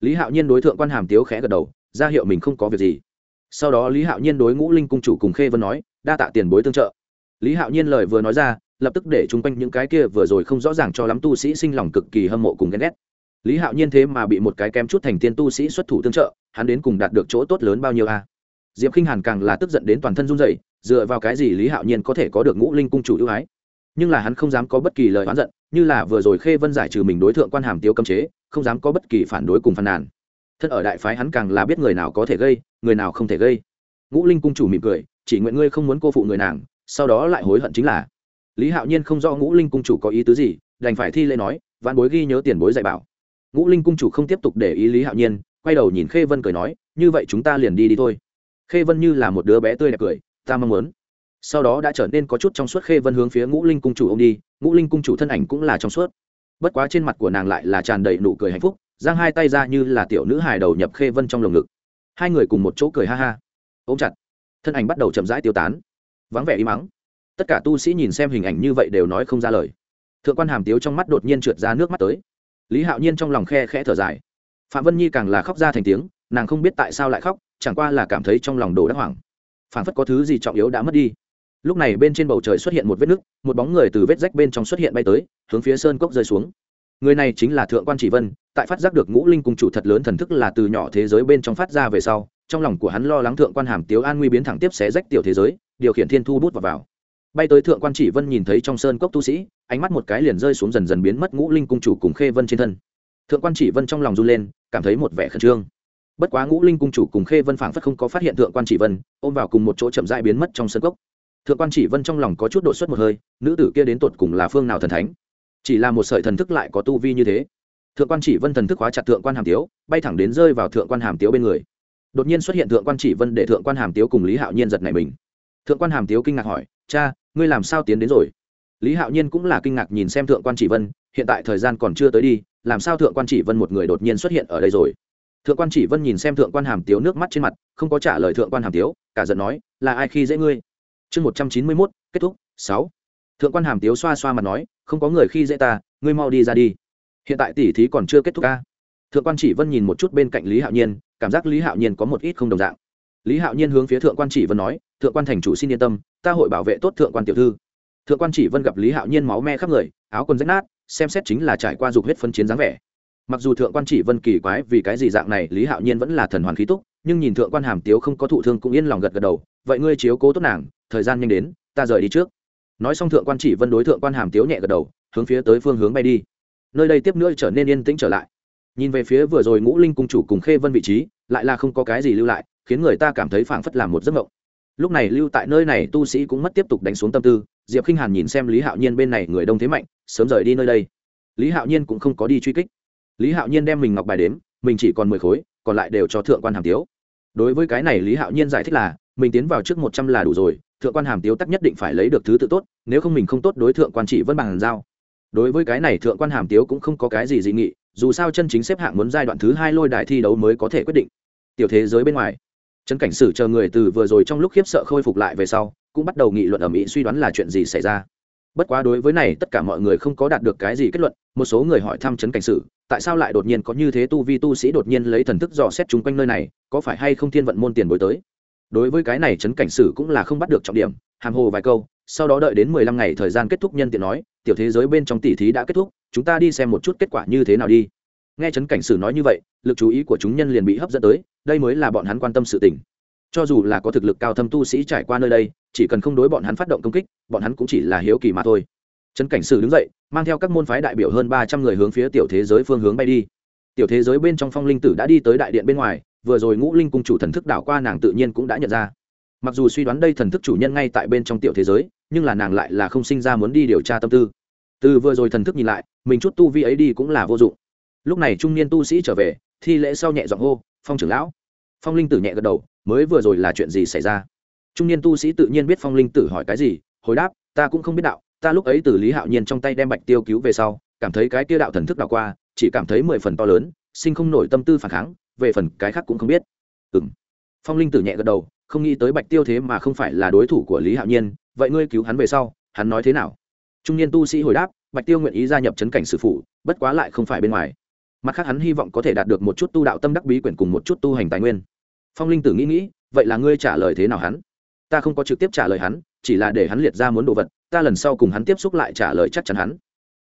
Lý hạo nhiên đối thượng quan hàm tiếu khẽ gật đầu, ra hiệu mình không có việc gì sau đó lý hạo nhiên đối ngũ linh cung chủ cùng khê vân nói, đa tạ tiền bối tương trợ. Lý hạo nhiên lời vừa nói ra, lập tức để chung quanh những cái kia vừa rồi không rõ ràng cho lắm tu sĩ sinh lòng cực kỳ hâm mộ cùng ghen ghét. Lý hạo nhiên thế mà bị một cái kém chút thành tiên tu sĩ xuất thủ tương trợ, hắn đến cùng đạt được chỗ tốt lớn bao nhiêu a? À? diệp k i n h hàn càng là tức giận đến toàn thân run dậy dựa vào cái gì lý hạo nhiên có thể có được ngũ linh cung chủ ưu ái? Nhưng là hắn không dám có bất kỳ lời oán giận, như là vừa rồi khê vân giải trừ mình đối tượng quan hàm tiêu cấm chế, không dám có bất kỳ phản đối cùng phàn nàn thân ở đại phái hắn càng là biết người nào có thể gây, người nào không thể gây. Ngũ linh cung chủ mỉm cười, chỉ nguyện ngươi không muốn cô phụ người nàng, sau đó lại hối hận chính là. Lý hạo nhiên không rõ ngũ linh cung chủ có ý tứ gì, đành phải thi lễ nói văn bối ghi nhớ tiền bối dạy bảo. Ngũ linh cung chủ không tiếp tục để ý lý hạo nhiên, quay đầu nhìn khê vân cười nói, như vậy chúng ta liền đi đi thôi. Khê vân như là một đứa bé tươi đẹp cười, ta mong muốn. Sau đó đã trở nên có chút trong suốt khê vân hướng phía ngũ linh cung chủ ô m đi, ngũ linh cung chủ thân ảnh cũng là trong suốt. Bất quá trên mặt của nàng lại là tràn đầy nụ cười hạnh phúc giang hai tay ra như là tiểu nữ hài đầu nhập khê vân trong lồng ngực. Hai người cùng một chỗ cười ha ha. Ôm chặt. Thân ảnh bắt đầu chậm rãi tiêu tán. Vắng vẻ y mắng. Tất cả tu sĩ nhìn xem hình ảnh như vậy đều nói không ra lời. Thượng quan hàm tiếu trong mắt đột nhiên trượt ra nước mắt tới. Lý hạo nhiên trong lòng khe khẽ thở dài. Phạm vân nhi càng là khóc ra thành tiếng, nàng không biết tại sao lại khóc, chẳng qua là cảm thấy trong lòng đồ đắc hoảng. Phản phất có thứ gì trọng yếu đã mất đi. Lúc này bên trên bầu trời xuất hiện một vết nứt, một bóng người từ vết rách bên trong xuất hiện bay tới, hướng phía sơn cốc rơi xuống người này chính là thượng quan chỉ vân tại phát giác được ngũ linh cùng chủ thật lớn thần thức là từ nhỏ thế giới bên trong phát ra về sau trong lòng của hắn lo lắng thượng quan hàm tiếu an nguy biến thẳng tiếp xé rách tiểu thế giới điều khiển thiên thu bút vào, vào. Bay tới thượng quan chỉ vân nhìn thấy trong sơn cốc tu sĩ ánh mắt một cái liền rơi xuống dần dần biến mất ngũ linh cung chủ cùng khê vân trên thân. Thượng quan chỉ vân trong lòng run lên cảm thấy một vẻ khẩn trương. Bất quá ngũ linh cung chủ cùng khê vân phảng phất không có phát hiện thượng quan chỉ vân ôm vào cùng một chỗ chậm dại biến mất trong sân cốc. Thượng quan chỉ vân trong lòng có chút độ xuất một hơi nữ tử kia đến tột cùng là phương nào thần thánh? Chỉ là một sợi thần thức lại có tu vi như thế. Thượng quan chỉ vân thần thức hóa chặt thượng quan hàm tiếu, bay thẳng đến rơi vào thượng quan hàm tiếu bên người. Đột nhiên xuất hiện thượng quan chỉ vân để thượng quan hàm tiếu cùng lý hạo nhiên giật này mình. Thượng quan hàm tiếu kinh ngạc hỏi, cha, ngươi làm sao tiến đến rồi? Lý hạo nhiên cũng là kinh ngạc nhìn xem thượng quan chỉ vân, hiện tại thời gian còn chưa tới đi, làm sao thượng quan chỉ vân một người đột nhiên xuất hiện ở đây rồi? Thượng quan chỉ vân nhìn xem thượng quan hàm tiếu nước mắt trên mặt, không có trả lời thượng quan hàm tiếu, cả giận nói, là ai khi dễ ngươi? Chương một trăm chín mươi mốt, kết thúc, sáu. Thượng quan hàm tiếu xoa xoa mặt nói không có người khi dễ ta, ngươi mau đi ra đi. Hiện tại tỉ thí còn chưa kết thúc ca. Thượng quan chỉ vân nhìn một chút bên cạnh lý hạo nhiên, cảm giác lý hạo nhiên có một ít không đồng dạng. Lý hạo nhiên hướng phía thượng quan chỉ vân nói, thượng quan thành chủ xin yên tâm, ta hội bảo vệ tốt thượng quan tiểu thư. Thượng quan chỉ vân gặp lý hạo nhiên máu me khắp người, áo quần rách nát, xem xét chính là trải qua dục huyết phân chiến dáng vẻ. Mặc dù thượng quan chỉ vân kỳ quái vì cái gì dạng này, lý hạo nhiên vẫn là thần hoàn khí túc, nhưng nhìn thượng quan hàm tiếu không có thụ thương cũng yên lòng gật gật đầu, vậy ngươi chiếu cố tốt nàng, thời gian nhanh đến, ta rời đi trước nói xong thượng quan chỉ vân đối thượng quan hàm tiếu nhẹ gật đầu, hướng phía tới phương hướng bay đi. Nơi đây tiếp nữa trở nên yên tĩnh trở lại. Nhìn về phía vừa rồi ngũ linh cung chủ cùng khê vân vị trí, lại là không có cái gì lưu lại, khiến người ta cảm thấy phảng phất làm một giấc mộng. Lúc này lưu tại nơi này tu sĩ cũng mất tiếp tục đánh xuống tâm tư, diệp k i n h hàn nhìn xem lý hạo nhiên bên này người đông thế mạnh, sớm rời đi nơi đây. Lý hạo nhiên cũng không có đi truy kích. Lý hạo nhiên đem mình ngọc bài đếm, mình chỉ còn mười khối, còn lại đều cho thượng quan hàm tiếu. Đối với cái này lý hạo nhiên giải thích là mình tiến vào trước một trăm là đủ rồi, thượng quan hàm tiếu tắc nhất định phải lấy được thứ tự tốt, nếu không mình không tốt đối thượng quan chỉ vân bằng giao. Đối với cái này thượng quan hàm tiếu cũng không có cái gì dị nghị, dù sao chân chính xếp hạng muốn giai đoạn thứ hai lôi đại thi đấu mới có thể quyết định. Tiểu thế giới bên ngoài, trấn cảnh sử chờ người từ vừa rồi trong lúc khiếp sợ khôi phục lại về sau, cũng bắt đầu nghị luận ở mỹ suy đoán là chuyện gì xảy ra. Bất quá đối với này, tất cả mọi người không có đạt được cái gì kết luận, một số người hỏi thăm trấn cảnh sử, tại sao lại đột nhiên có như thế tu vi tu sĩ đột nhiên lấy thần thức dò xét chung quanh nơi này, có phải hay không thiên vận môn tiền bối tới? Đối với cái này trấn cảnh sử cũng là không bắt được trọng điểm, hàm hồ vài câu, sau đó đợi đến mười lăm ngày thời gian kết thúc nhân tiện nói, tiểu thế giới bên trong tỷ thí đã kết thúc, chúng ta đi xem một chút kết quả như thế nào đi. Nghe trấn cảnh sử nói như vậy, lực chú ý của chúng nhân liền bị hấp dẫn tới, đây mới là bọn hắn quan tâm sự tình. Cho dù là có thực lực cao thâm tu sĩ trải qua nơi đây, chỉ cần không đối bọn hắn phát động công kích, bọn hắn cũng chỉ là hiếu kỳ mà thôi. Trấn cảnh sử đứng dậy, mang theo các môn phái đại biểu hơn ba trăm người hướng phía tiểu thế giới phương hướng bay đi. Tiểu thế giới bên trong phong linh tử đã đi tới đại điện bên ngoài vừa rồi ngũ linh cung chủ thần thức đảo qua nàng tự nhiên cũng đã nhận ra. Mặc dù suy đoán đây thần thức chủ nhân ngay tại bên trong tiểu thế giới, nhưng là nàng lại là không sinh ra muốn đi điều tra tâm tư. Từ vừa rồi thần thức nhìn lại, mình chút tu vi ấy đi cũng là vô dụng. Lúc này trung niên tu sĩ trở về, thi lễ sau nhẹ giọng hô, phong trưởng lão. Phong linh tử nhẹ gật đầu, mới vừa rồi là chuyện gì xảy ra? Trung niên tu sĩ tự nhiên biết phong linh tử hỏi cái gì, hồi đáp, ta cũng không biết đạo, ta lúc ấy từ lý hạo nhiên trong tay đem bạch tiêu cứu về sau, cảm thấy cái kia đạo thần thức đảo qua, chỉ cảm thấy mười phần to lớn, sinh không nổi tâm tư phản kháng về phần cái khác cũng không biết. Ừ m phong linh tử nhẹ gật đầu, không nghĩ tới bạch tiêu thế mà không phải là đối thủ của lý hạo nhiên, vậy ngươi cứu hắn về sau, hắn nói thế nào? Trung niên tu sĩ hồi đáp, bạch tiêu nguyện ý gia nhập chấn cảnh sử phụ, bất quá lại không phải bên ngoài. Mặt khác hắn hy vọng có thể đạt được một chút tu đạo tâm đắc bí quyển cùng một chút tu hành tài nguyên. Phong linh tử nghĩ nghĩ, vậy là ngươi trả lời thế nào hắn? Ta không có trực tiếp trả lời hắn, chỉ là để hắn liệt ra muốn đồ vật, ta lần sau cùng hắn tiếp xúc lại trả lời chắc chắn hắn.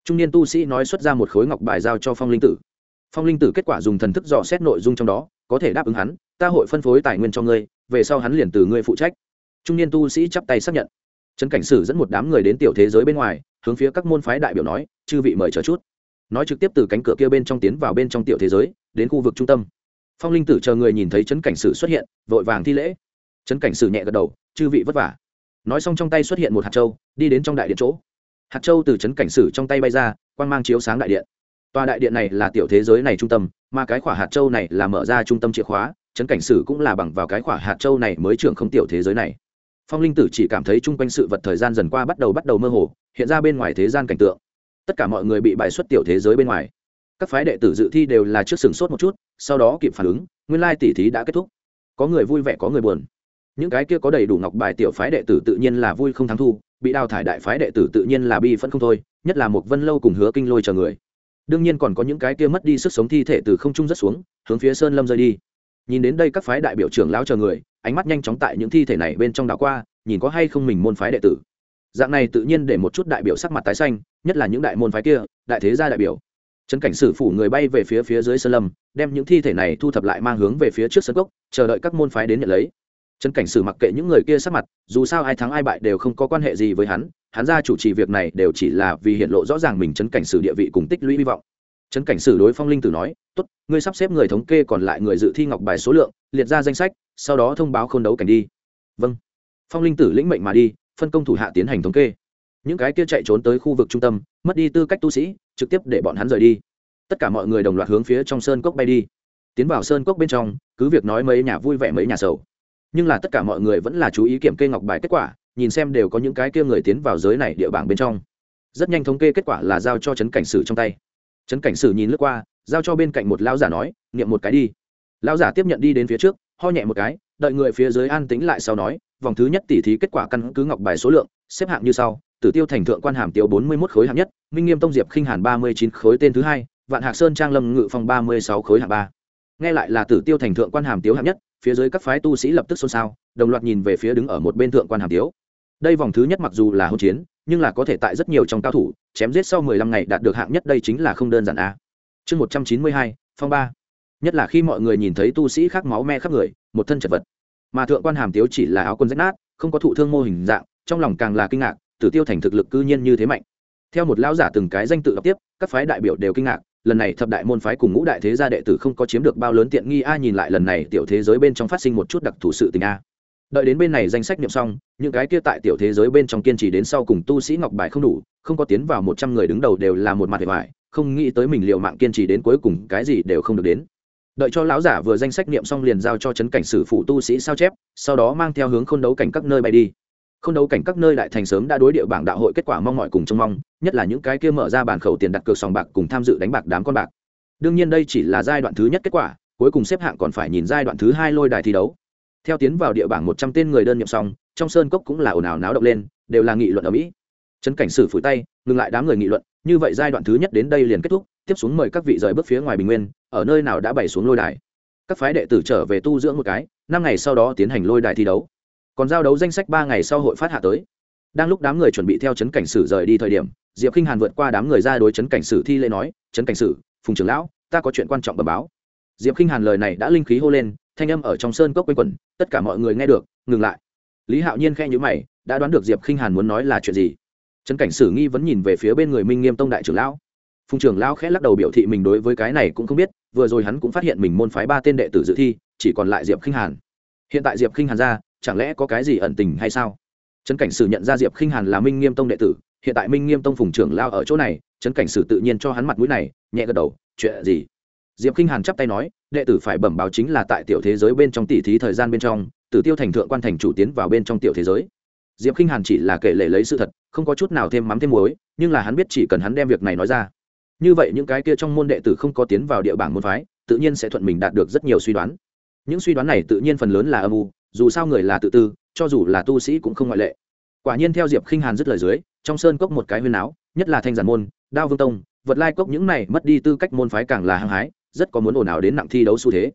Trung niên tu sĩ nói xuất ra một khối ngọc bài giao cho phong linh tử phong linh tử kết quả dùng thần thức dò xét nội dung trong đó, có thể đáp ứng hắn, ta hội phân phối tài nguyên cho ngươi, về sau hắn liền từ ngươi phụ trách. Trung niên tu sĩ chắp tay xác nhận. Trấn cảnh sử dẫn một đám người đến tiểu thế giới bên ngoài, hướng phía các môn phái đại biểu nói, chư vị mời chờ chút. Nói trực tiếp từ cánh cửa kia bên trong tiến vào bên trong tiểu thế giới, đến khu vực trung tâm. Phong linh tử chờ người nhìn thấy trấn cảnh sử xuất hiện, vội vàng thi lễ. Trấn cảnh sử nhẹ gật đầu, chư vị vất vả. Nói xong trong tay xuất hiện một hạt châu, đi đến trong đại điện chỗ. Hạt châu từ trấn cảnh sử trong tay bay ra quan g mang chiếu sáng đại điện tòa đại điện này là tiểu thế giới này trung tâm, mà cái khỏa hạt châu này là mở ra trung tâm chìa khóa, chấn cảnh sử cũng là bằng vào cái khỏa hạt châu này mới trưởng không tiểu thế giới này. Phong linh tử chỉ cảm thấy chung quanh sự vật thời gian dần qua bắt đầu bắt đầu mơ hồ, hiện ra bên ngoài thế gian cảnh tượng. Tất cả mọi người bị bài xuất tiểu thế giới bên ngoài. Các phái đệ tử dự thi đều là trước sừng sốt một chút, sau đó kịp phản ứng, nguyên lai tỉ thí đã kết thúc. Có người vui vẻ, có người buồn. Những cái kia có đầy đủ ngọc bài tiểu phái đệ tử tự nhiên là vui không thắng thu, bị đào thải đại phái đệ tử tự nhiên là bi phẫn không thôi, nhất là một vân lâu cùng hứa kinh lôi chờ người đương nhiên còn có những cái kia mất đi sức sống thi thể từ không trung rất xuống, hướng phía sơn lâm rơi đi. Nhìn đến đây các phái đại biểu trưởng lão chờ người, ánh mắt nhanh chóng tại những thi thể này bên trong đảo qua, nhìn có hay không mình môn phái đệ tử. Dạng này tự nhiên để một chút đại biểu sắc mặt tái xanh, nhất là những đại môn phái kia, đại thế gia đại biểu. Trấn cảnh sử phủ người bay về phía phía dưới sơn lâm, đem những thi thể này thu thập lại mang hướng về phía trước sân cốc, chờ đợi các môn phái đến nhận lấy. Trấn cảnh sử mặc kệ những người kia sắc mặt, dù sao ai thắng ai bại đều không có quan hệ gì với hắn hắn ra chủ trì việc này đều chỉ là vì hiện lộ rõ ràng mình chấn cảnh sử địa vị cùng tích lũy hy vọng. Chấn cảnh sử đối phong linh tử nói, tốt, ngươi sắp xếp người thống kê còn lại người dự thi ngọc bài số lượng, liệt ra danh sách, sau đó thông báo khôn đấu cảnh đi. Vâng. Phong linh tử lĩnh mệnh mà đi, phân công thủ hạ tiến hành thống kê. Những cái kia chạy trốn tới khu vực trung tâm, mất đi tư cách tu sĩ, trực tiếp để bọn hắn rời đi. Tất cả mọi người đồng loạt hướng phía trong sơn cốc bay đi. Tiến vào sơn cốc bên trong, cứ việc nói mấy nhà vui vẻ mấy nhà sầu, nhưng là tất cả mọi người vẫn là chú ý kiểm kê ngọc bài kết quả nhìn xem đều có những cái kia người tiến vào giới này địa bảng bên trong. Rất nhanh thống kê kết quả là giao cho trấn cảnh sử trong tay. Trấn cảnh sử nhìn lướt qua, giao cho bên cạnh một lão giả nói, niệm một cái đi. Lão giả tiếp nhận đi đến phía trước, ho nhẹ một cái, đợi người phía dưới an tĩnh lại sau nói, vòng thứ nhất tỉ thí kết quả căn cứ ngọc bài số lượng, xếp hạng như sau, tử tiêu thành thượng quan hàm tiêu bốn mươi một khối hạng nhất, minh nghiêm tông diệp khinh hàn ba mươi chín khối tên thứ hai, vạn hạc sơn trang lâm ngự phong ba mươi sáu khối hạng ba. Nghe lại là tử tiêu thành thượng quan hàm tiếu hạng nhất, phía dưới các phái tu sĩ lập tức xôn xao, đồng loạt nhìn về phía đứng ở một bên thượng quan hàm tiếu đây vòng thứ nhất mặc dù là hỗn chiến, nhưng là có thể tại rất nhiều trong cao thủ, chém giết sau mười lăm ngày đạt được hạng nhất đây chính là không đơn giản a. Chương một trăm chín mươi hai, phong ba. Nhất là khi mọi người nhìn thấy tu sĩ khác máu me khắp người, một thân chật vật. Mà thượng quan hàm tiếu chỉ là áo quân rách nát, không có thụ thương mô hình dạng, trong lòng càng là kinh ngạc, tử tiêu thành thực lực cư nhiên như thế mạnh. Theo một lão giả từng cái danh tự đọc tiếp, các phái đại biểu đều kinh ngạc, lần này thập đại môn phái cùng ngũ đại thế gia đệ tử không có chiếm được bao lớn tiện nghi, a, nhìn lại lần này tiểu thế giới bên trong phát sinh một chút đặc thù sự tình, a đợi đến bên này danh sách niệm xong, những cái kia tại tiểu thế giới bên trong kiên trì đến sau cùng tu sĩ ngọc bài không đủ, không có tiến vào một trăm người đứng đầu đều là một mặt hệ vải không nghĩ tới mình liệu mạng kiên trì đến cuối cùng cái gì đều không được đến. Đợi cho lão giả vừa danh sách niệm xong liền giao cho chấn cảnh sử phụ tu sĩ sao chép, sau đó mang theo hướng k h ô n đấu cảnh các nơi bay đi. K h ô n đấu cảnh các nơi đại thành sớm đã đối địa bảng đạo hội kết quả mong mọi cùng trông mong, nhất là những cái kia mở ra bàn khẩu tiền đặt cược sòng bạc cùng tham dự đánh bạc đám con bạc. Đương nhiên đây chỉ là giai đoạn thứ nhất kết quả, cuối cùng xếp hạng còn phải nhìn giai đoạn thứ hai lôi đài thi đấu theo tiến vào địa bảng một trăm tên người đơn nhậm xong, trong sơn cốc cũng là ồn ào náo động lên, đều là nghị luận ở mỹ. Trấn cảnh sử phủi tay, ngừng lại đám người nghị luận, như vậy giai đoạn thứ nhất đến đây liền kết thúc, tiếp xuống mời các vị rời bước phía ngoài bình nguyên, ở nơi nào đã bày xuống lôi đài. Các phái đệ tử trở về tu dưỡng một cái, năm ngày sau đó tiến hành lôi đài thi đấu. Còn giao đấu danh sách ba ngày sau hội phát hạ tới. Đang lúc đám người chuẩn bị theo trấn cảnh sử rời đi thời điểm, diệp k i n h hàn vượt qua đám người ra đối trấn cảnh sử thi lễ nói, trấn cảnh sử, phùng trưởng lão, ta có chuyện quan trọng bẩm báo. Diệp k i n h hàn lời này đã linh khí hô lên thanh âm ở trong sơn cốc quanh quẩn, tất cả mọi người nghe được, ngừng lại. Lý hạo nhiên khe nhữ mày, đã đoán được diệp khinh hàn muốn nói là chuyện gì. Trấn cảnh sử nghi vẫn nhìn về phía bên người minh nghiêm tông đại trưởng lão. Phùng trưởng lão khẽ lắc đầu biểu thị mình đối với cái này cũng không biết, vừa rồi hắn cũng phát hiện mình môn phái ba tên đệ tử dự thi, chỉ còn lại diệp khinh hàn. Hiện tại diệp khinh hàn ra, chẳng lẽ có cái gì ẩn tình hay sao? Trấn cảnh sử nhận ra diệp khinh hàn là minh nghiêm tông đệ tử, hiện tại minh nghiêm tông phùng trưởng lao ở chỗ này, trấn cảnh sử tự nhiên cho hắn mặt mũi này, nhẹ gật đầu, chuyện gì? Diệp Kinh hàn chắp tay nói, đệ tử phải bẩm báo chính là tại tiểu thế giới bên trong tỷ thí thời gian bên trong, tử tiêu thành thượng quan thành chủ tiến vào bên trong tiểu thế giới. Diệp Kinh hàn chỉ là kể lể lấy sự thật, không có chút nào thêm mắm thêm muối, nhưng là hắn biết chỉ cần hắn đem việc này nói ra. Như vậy những cái kia trong môn đệ tử không có tiến vào địa bảng môn phái, tự nhiên sẽ thuận mình đạt được rất nhiều suy đoán. Những suy đoán này tự nhiên phần lớn là âm u, dù sao người là tự tư, cho dù là tu sĩ cũng không ngoại lệ. Quả nhiên theo diệp khinh hàn dứt lời dưới, trong sơn cốc một cái huyên áo nhất là thanh giản môn, đao vương tông, vật lai cốc những này mất đi tư cách môn phái càng là hăng hái rất có muốn ồn ào đến nặng thi đấu xu thế.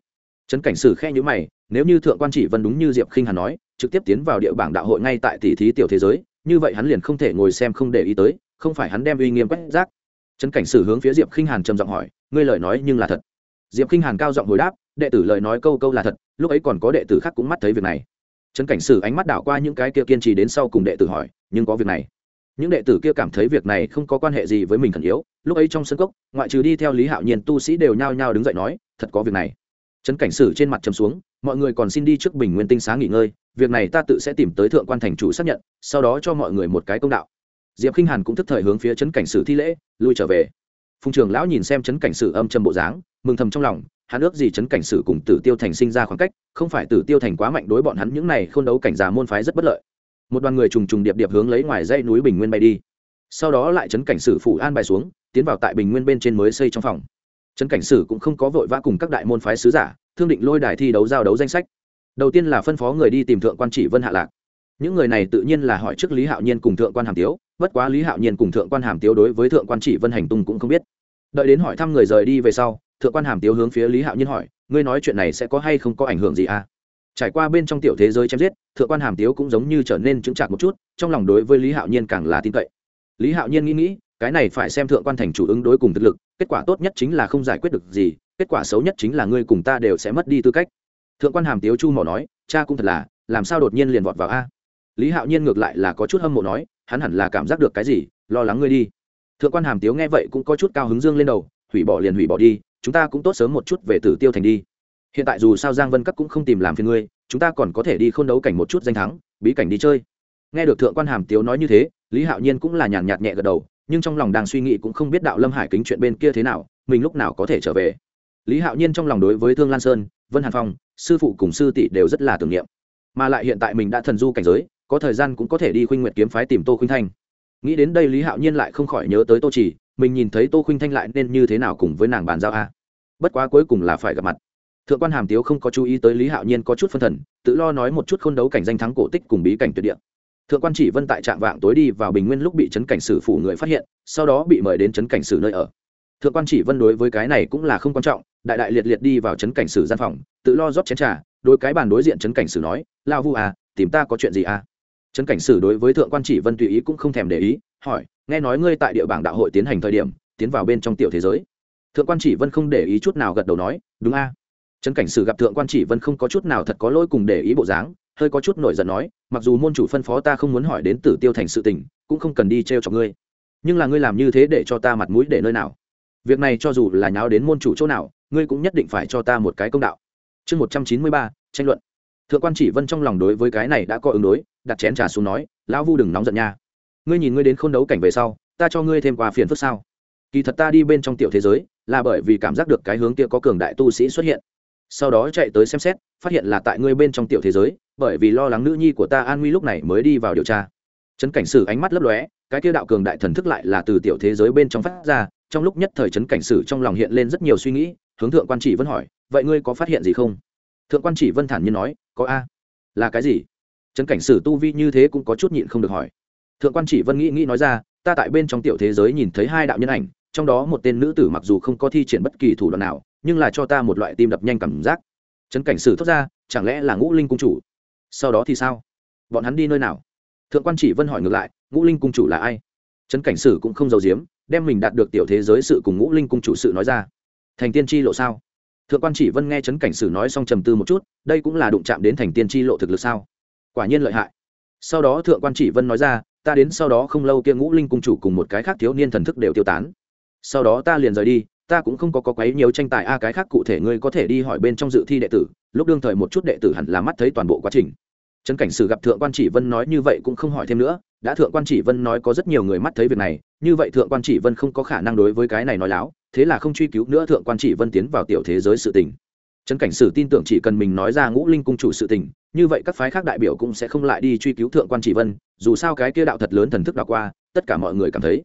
Trấn cảnh sử khe nhữ mày, nếu như thượng quan chỉ vân đúng như diệp khinh hàn nói, trực tiếp tiến vào địa bảng đạo hội ngay tại tỷ thí tiểu thế giới, như vậy hắn liền không thể ngồi xem không để ý tới, không phải hắn đem uy nghiêm quét rác. Trấn cảnh sử hướng phía diệp khinh hàn trầm giọng hỏi, ngươi lời nói nhưng là thật? Diệp khinh hàn cao giọng hồi đáp, đệ tử lời nói câu câu là thật, lúc ấy còn có đệ tử khác cũng mắt thấy việc này. Trấn cảnh sử ánh mắt đảo qua những cái kia kiên trì đến sau cùng đệ tử hỏi, nhưng có việc này? Những đệ tử kia cảm thấy việc này không có quan hệ gì với mình khẩn yếu. Lúc ấy trong sân cốc, ngoại trừ đi theo lý hạo nhiên, tu sĩ đều nhao nhao đứng dậy nói, thật có việc này. Trấn cảnh sử trên mặt trầm xuống, mọi người còn xin đi trước bình nguyên tinh xá nghỉ ngơi, việc này ta tự sẽ tìm tới thượng quan thành chủ xác nhận, sau đó cho mọi người một cái công đạo. Diệp k i n h hàn cũng thức thời hướng phía trấn cảnh sử thi lễ, lui trở về. Phùng trường lão nhìn xem trấn cảnh sử âm trầm bộ dáng, mừng thầm trong lòng, hắn ước gì trấn cảnh sử cùng tử tiêu thành sinh ra khoảng cách, không phải tử tiêu thành quá mạnh đối bọn hắn những này k h ô n đấu cảnh già môn phái rất bất lợi một đoàn người trùng trùng điệp điệp hướng lấy ngoài dãy núi bình nguyên bay đi. Sau đó lại trấn cảnh sử phủ an bài xuống, tiến vào tại bình nguyên bên trên mới xây trong phòng. Trấn cảnh sử cũng không có vội vã cùng các đại môn phái sứ giả, thương định lôi đài thi đấu giao đấu danh sách. Đầu tiên là phân phó người đi tìm thượng quan chỉ vân hạ lạc. Những người này tự nhiên là hỏi trước lý hạo nhiên cùng thượng quan hàm tiếu, bất quá lý hạo nhiên cùng thượng quan hàm tiếu đối với thượng quan chỉ vân hành tung cũng không biết. Đợi đến hỏi thăm người rời đi về sau, thượng quan hàm tiếu hướng phía lý hạo nhiên hỏi, ngươi nói chuyện này sẽ có hay không có ảnh hưởng gì à? Trải qua bên trong tiểu thế giới chém giết, thượng quan hàm tiếu cũng giống như trở nên chững chạc một chút, trong lòng đối với lý hạo nhiên càng là tin cậy. Lý hạo nhiên nghĩ nghĩ, cái này phải xem thượng quan thành chủ ứng đối cùng thực lực, kết quả tốt nhất chính là không giải quyết được gì, kết quả xấu nhất chính là ngươi cùng ta đều sẽ mất đi tư cách. Thượng quan hàm tiếu chu mỏ nói, cha cũng thật là, làm sao đột nhiên liền vọt vào a? Lý hạo nhiên ngược lại là có chút hâm mộ nói, hắn hẳn là cảm giác được cái gì, lo lắng ngươi đi. Thượng quan hàm tiếu nghe vậy cũng có chút cao hứng dương lên đầu, hủy bỏ liền hủy bỏ đi, chúng ta cũng tốt sớm một chút về tử tiêu thành đi hiện tại dù sao giang vân các cũng không tìm làm phiền ngươi, chúng ta còn có thể đi k h ô n đấu cảnh một chút danh thắng, bí cảnh đi chơi. Nghe được thượng quan hàm tiếu nói như thế, lý hạo nhiên cũng là nhàn nhạt nhẹ gật đầu, nhưng trong lòng đang suy nghĩ cũng không biết đạo lâm hải kính chuyện bên kia thế nào, mình lúc nào có thể trở về. Lý hạo nhiên trong lòng đối với thương lan sơn, vân hàn phong, sư phụ cùng sư tỷ đều rất là tưởng niệm. Mà lại hiện tại mình đã thần du cảnh giới, có thời gian cũng có thể đi khuynh nguyệt kiếm phái tìm tô khuynh thanh. Nghĩ đến đây lý hạo nhiên lại không khỏi nhớ tới tô chỉ, mình nhìn thấy tô khuynh thanh lại nên như thế nào cùng với nàng bàn giao a. Bất quá cuối cùng là phải gặp mặt thượng quan hàm tiếu không có chú ý tới lý hạo nhiên có chút phân thần, tự lo nói một chút k h ô n đấu cảnh danh thắng cổ tích cùng bí cảnh tuyệt địa. Thượng quan chỉ vân tại trạm vạng tối đi vào bình nguyên lúc bị chấn cảnh sử phủ người phát hiện, sau đó bị mời đến chấn cảnh sử nơi ở. Thượng quan chỉ vân đối với cái này cũng là không quan trọng, đại đại liệt liệt đi vào chấn cảnh sử gian phòng, tự lo rót chén t r à đôi cái bàn đối diện chấn cảnh sử nói, lao vu à tìm ta có chuyện gì à? Trấn cảnh sử đối với thượng quan chỉ vân tùy ý cũng không thèm để ý, hỏi, nghe nói ngươi tại địa bảng đạo hội tiến hành thời điểm, tiến vào bên trong tiểu thế giới? Thượng quan chỉ vân không để ý chút nào gật đầu nói, đúng a trấn cảnh sử gặp thượng quan chỉ vân không có chút nào thật có lỗi cùng để ý bộ dáng, hơi có chút nổi giận nói, mặc dù môn chủ phân phó ta không muốn hỏi đến tử tiêu thành sự tình, cũng không cần đi t r e o cho ngươi. Nhưng là ngươi làm như thế để cho ta mặt mũi để nơi nào? Việc này cho dù là nháo đến môn chủ chỗ nào, ngươi cũng nhất định phải cho ta một cái công đạo. Chương một trăm chín mươi ba, tranh luận. Thượng quan chỉ vân trong lòng đối với cái này đã có ứng đối, đặt chén trà xuống nói, lão vu đừng nóng giận nha. Ngươi nhìn ngươi đến k h ô n đấu cảnh về sau, ta cho ngươi thêm quà phiền phức sao? Kỳ thật ta đi bên trong tiểu thế giới, là bởi vì cảm giác được cái hướng kia có cường đại tu sĩ xuất hiện sau đó chạy tới xem xét, phát hiện là tại ngươi bên trong tiểu thế giới, bởi vì lo lắng nữ nhi của ta an nguy lúc này mới đi vào điều tra. Trấn cảnh sử ánh mắt lấp lóe, cái kia đạo cường đại thần thức lại là từ tiểu thế giới bên trong phát ra, trong lúc nhất thời trấn cảnh sử trong lòng hiện lên rất nhiều suy nghĩ, hướng thượng quan chỉ vân hỏi, vậy ngươi có phát hiện gì không? Thượng quan chỉ vân thản nhiên nói, có a. Là cái gì? Trấn cảnh sử tu vi như thế cũng có chút nhịn không được hỏi. Thượng quan chỉ vân nghĩ nghĩ nói ra, ta tại bên trong tiểu thế giới nhìn thấy hai đạo nhân ảnh, trong đó một tên nữ tử mặc dù không có thi triển bất kỳ thủ đoạn nào nhưng là cho ta một loại tim đập nhanh cảm giác. Trấn cảnh sử thốt ra, chẳng lẽ là ngũ linh cung chủ? Sau đó thì sao? Bọn hắn đi nơi nào? Thượng quan chỉ vân hỏi ngược lại, ngũ linh cung chủ là ai? Trấn cảnh sử cũng không giấu giếm, đem mình đạt được tiểu thế giới sự cùng ngũ linh cung chủ sự nói ra. Thành tiên tri lộ sao? Thượng quan chỉ vân nghe trấn cảnh sử nói xong trầm tư một chút, đây cũng là đụng chạm đến thành tiên tri lộ thực lực sao? Quả nhiên lợi hại. Sau đó thượng quan chỉ vân nói ra, ta đến sau đó không lâu kia ngũ linh cung chủ cùng một cái khác thiếu niên thần thức đều tiêu tán. Sau đó ta liền rời đi ta cũng không có có quấy nhiều tranh tài a, cái khác cụ thể ngươi có thể đi hỏi bên trong dự thi đệ tử, lúc đương thời một chút đệ tử hẳn là mắt thấy toàn bộ quá trình. Trấn cảnh sử gặp thượng quan chỉ vân nói như vậy cũng không hỏi thêm nữa, đã thượng quan chỉ vân nói có rất nhiều người mắt thấy việc này, như vậy thượng quan chỉ vân không có khả năng đối với cái này nói láo, thế là không truy cứu nữa thượng quan chỉ vân tiến vào tiểu thế giới sự tình. Trấn cảnh sử tin tưởng chỉ cần mình nói ra ngũ linh cung chủ sự tình, như vậy các phái khác đại biểu cũng sẽ không lại đi truy cứu thượng quan chỉ vân, dù sao cái kia đạo thật lớn thần thức đ qua, tất cả mọi người cảm thấy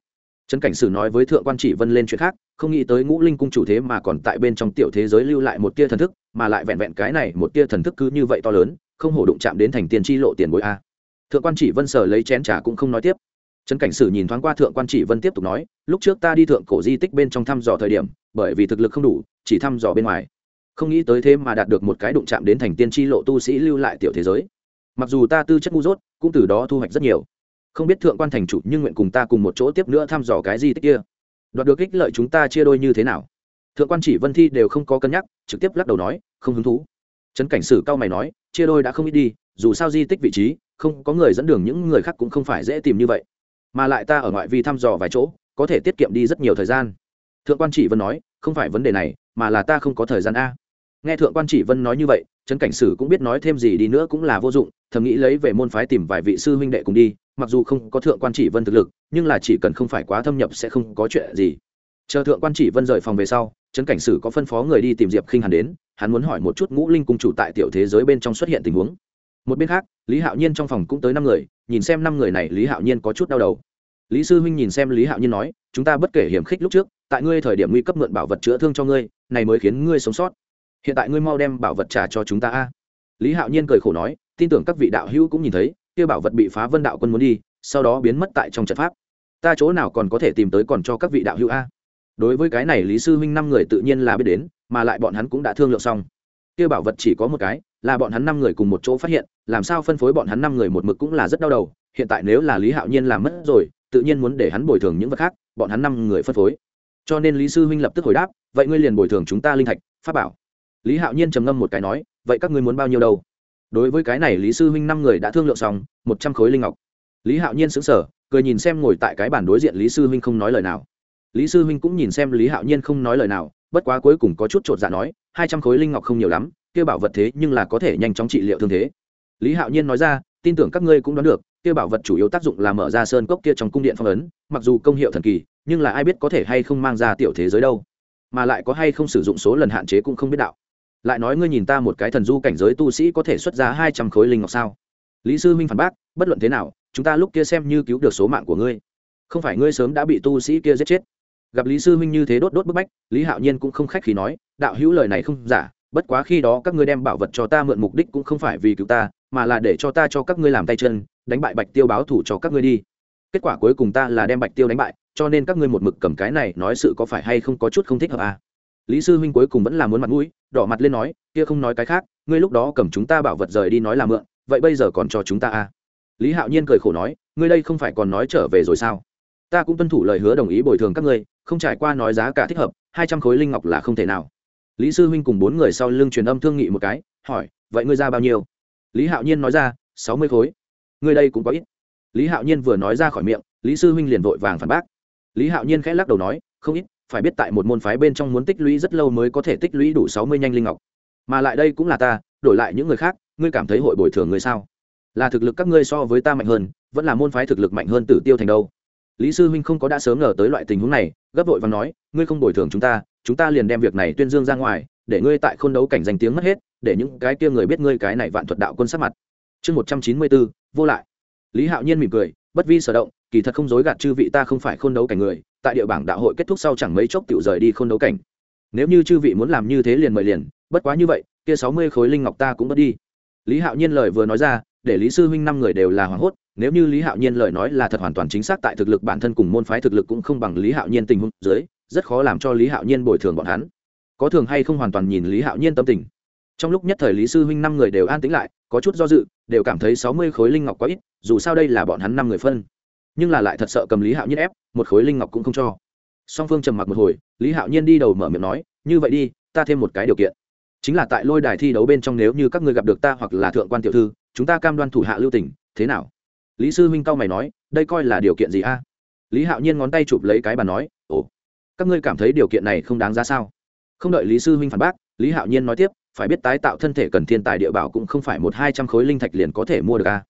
trấn cảnh sử nói với thượng quan chỉ vân lên chuyện khác, không nghĩ tới ngũ linh cung chủ thế mà còn tại bên trong tiểu thế giới lưu lại một tia thần thức, mà lại vẹn vẹn cái này một tia thần thức cứ như vậy to lớn, không hổ đụng chạm đến thành tiền chi lộ tiền bối a. Thượng quan chỉ vân sở lấy chén trà cũng không nói tiếp. Trấn cảnh sử nhìn thoáng qua thượng quan chỉ vân tiếp tục nói, lúc trước ta đi thượng cổ di tích bên trong thăm dò thời điểm, bởi vì thực lực không đủ, chỉ thăm dò bên ngoài. Không nghĩ tới thế mà đạt được một cái đụng chạm đến thành tiên tri lộ tu sĩ lưu lại tiểu thế giới. Mặc dù ta tư chất ngu dốt, cũng từ đó thu hoạch rất nhiều không biết thượng quan thành chủ nhưng nguyện cùng ta cùng một chỗ tiếp nữa thăm dò cái gì tích kia. Đoạt được ích lợi chúng ta chia đôi như thế nào? Thượng quan chỉ vân thi đều không có cân nhắc, trực tiếp lắc đầu nói, không hứng thú. Trấn cảnh sử cao mày nói, chia đôi đã không ít đi, dù sao di tích vị trí, không có người dẫn đường những người khác cũng không phải dễ tìm như vậy. Mà lại ta ở ngoại vi thăm dò vài chỗ, có thể tiết kiệm đi rất nhiều thời gian. Thượng quan chỉ vân nói, không phải vấn đề này, mà là ta không có thời gian a. Nghe thượng quan chỉ vân nói như vậy, trấn cảnh sử cũng biết nói thêm gì đi nữa cũng là vô dụng, thầm nghĩ lấy về môn phái tìm vài vị sư huynh đệ cùng đi mặc dù không có thượng quan chỉ vân thực lực, nhưng là chỉ cần không phải quá thâm nhập sẽ không có chuyện gì. Chờ thượng quan chỉ vân rời phòng về sau, trấn cảnh sử có phân phó người đi tìm diệp khinh hàn đến, hắn muốn hỏi một chút ngũ linh cung chủ tại tiểu thế giới bên trong xuất hiện tình huống. Một bên khác, lý hạo nhiên trong phòng cũng tới năm người, nhìn xem năm người này lý hạo nhiên có chút đau đầu. Lý sư huynh nhìn xem lý hạo nhiên nói, chúng ta bất kể hiểm khích lúc trước, tại ngươi thời điểm nguy cấp mượn bảo vật chữa thương cho ngươi, này mới khiến ngươi sống sót. Hiện tại ngươi mau đem bảo vật trả cho chúng ta a. Lý hạo nhiên cười khổ nói, tin tưởng các vị đạo hữu cũng nhìn thấy kia bảo vật bị phá vân đạo quân muốn đi, sau đó biến mất tại trong trận pháp. Ta chỗ nào còn có thể tìm tới còn cho các vị đạo hữu a? Đối với cái này lý sư huynh năm người tự nhiên là biết đến, mà lại bọn hắn cũng đã thương lượng xong. Kia bảo vật chỉ có một cái, là bọn hắn năm người cùng một chỗ phát hiện, làm sao phân phối bọn hắn năm người một mực cũng là rất đau đầu. Hiện tại nếu là lý hạo nhiên làm mất rồi, tự nhiên muốn để hắn bồi thường những vật khác, bọn hắn năm người phân phối. Cho nên lý sư huynh lập tức hồi đáp, vậy ngươi liền bồi thường chúng ta linh thạch, pháp bảo. Lý hạo nhiên trầm ngâm một cái nói, vậy các ngươi muốn bao nhiêu đâu? Đối với cái này lý sư huynh năm người đã thương lượng xong, một trăm khối linh ngọc. Lý hạo nhiên xứng sở cười nhìn xem ngồi tại cái bản đối diện lý sư huynh không nói lời nào. Lý sư huynh cũng nhìn xem lý hạo nhiên không nói lời nào, bất quá cuối cùng có chút t r ộ t dạ nói, hai trăm khối linh ngọc không nhiều lắm kêu bảo vật thế nhưng là có thể nhanh chóng trị liệu thương thế. Lý hạo nhiên nói ra, tin tưởng các ngươi cũng đoán được kêu bảo vật chủ yếu tác dụng là mở ra sơn cốc kia trong cung điện phong ấn, mặc dù công hiệu thần kỳ, nhưng là ai biết có thể hay không mang ra tiểu thế giới đâu. Mà lại có hay không sử dụng số lần hạn chế cũng không biết đạo lại nói ngươi nhìn ta một cái thần du cảnh giới tu sĩ có thể xuất ra hai trăm khối linh ngọc sao? Lý sư minh phản bác, bất luận thế nào, chúng ta lúc kia xem như cứu được số mạng của ngươi. Không phải ngươi sớm đã bị tu sĩ kia giết chết. Gặp lý sư minh như thế đốt đốt bức bách, lý hạo nhiên cũng không khách khí nói, đạo hữu lời này không giả, bất quá khi đó các ngươi đem bảo vật cho ta mượn mục đích cũng không phải vì cứu ta, mà là để cho ta cho các ngươi làm tay chân, đánh bại bạch tiêu báo thủ cho các ngươi đi. Kết quả cuối cùng ta là đem bạch tiêu đánh bại, cho nên các ngươi một mực cầm cái này nói sự có phải hay không có chút không thích hợp à? Lý sư huynh cuối cùng vẫn là muốn mặt mũi, đỏ mặt lên nói, kia không nói cái khác, ngươi lúc đó cầm chúng ta bảo vật rời đi nói là mượn, vậy bây giờ còn cho chúng ta à? Lý hạo nhiên cười khổ nói, ngươi đây không phải còn nói trở về rồi sao? Ta cũng tuân thủ lời hứa đồng ý bồi thường các ngươi, không trải qua nói giá cả thích hợp, hai trăm khối linh ngọc là không thể nào. Lý sư huynh cùng bốn người sau lưng truyền âm thương nghị một cái, hỏi, vậy ngươi ra bao nhiêu? Lý hạo nhiên nói ra, sáu mươi khối. Ngươi đây cũng có ít. Lý hạo nhiên vừa nói ra khỏi miệng, lý sư huynh liền vội vàng phản bác. Lý hạo nhiên khẽ lắc đầu nói, không ít phải biết tại một môn phái bên trong muốn tích lũy rất lâu mới có thể tích lũy đủ sáu mươi nhanh linh ngọc. Mà lại đây cũng là ta, đổi lại những người khác, ngươi cảm thấy hội bồi thường người sao? Là thực lực các ngươi so với ta mạnh hơn, vẫn là môn phái thực lực mạnh hơn tử tiêu thành đâu? Lý sư huynh không có đã sớm ngờ tới loại tình huống này, gấp vội và nói, ngươi không bồi thường chúng ta chúng ta liền đem việc này tuyên dương ra ngoài, để ngươi tại khôn đấu cảnh danh tiếng mất hết, để những cái kia người biết ngươi cái này vạn thuật đạo quân sát mặt. Chương một trăm chín mươi bốn, vô lại. Lý hạo nhiên mỉm cười, bất vi sở động, kỳ thật không dối gạt chư vị ta không phải khôn đấu cảnh người tại địa bảng đạo hội kết thúc sau chẳng mấy chốc tiểu rời đi khôn đấu cảnh. Nếu như chư vị muốn làm như thế liền mời liền, bất quá như vậy, kia sáu mươi khối linh ngọc ta cũng mất đi. Lý hạo nhiên lời vừa nói ra, để lý sư huynh năm người đều là hoảng hốt, nếu như lý hạo nhiên lời nói là thật hoàn toàn chính xác tại thực lực bản thân cùng môn phái thực lực cũng không bằng lý hạo nhiên tình huống dưới, rất khó làm cho lý hạo nhiên bồi thường bọn hắn. Có thường hay không hoàn toàn nhìn lý hạo nhiên tâm tình. Trong lúc nhất thời lý sư huynh năm người đều an tĩnh lại, có chút do dự, đều cảm thấy sáu mươi khối linh ngọc quá ít, dù sao đây là bọn hắn năm người phân nhưng là lại thật sợ cầm lý hạo nhiên ép, một khối linh ngọc cũng không cho. Song phương trầm mặc một hồi, lý hạo nhiên đi đầu mở miệng nói, như vậy đi, ta thêm một cái điều kiện. Chính là tại lôi đài thi đấu bên trong nếu như các ngươi gặp được ta hoặc là thượng quan tiểu thư, chúng ta cam đoan thủ hạ lưu tỉnh thế nào? Lý sư huynh cao mày nói, đây coi là điều kiện gì a? Lý hạo nhiên ngón tay chụp lấy cái bàn nói, ồ, các ngươi cảm thấy điều kiện này không đáng ra sao? Không đợi lý sư huynh phản bác, lý hạo nhiên nói tiếp, phải biết tái tạo thân thể cần thiên tài địa bảo cũng không phải một hai trăm khối linh thạch liền có thể mua được a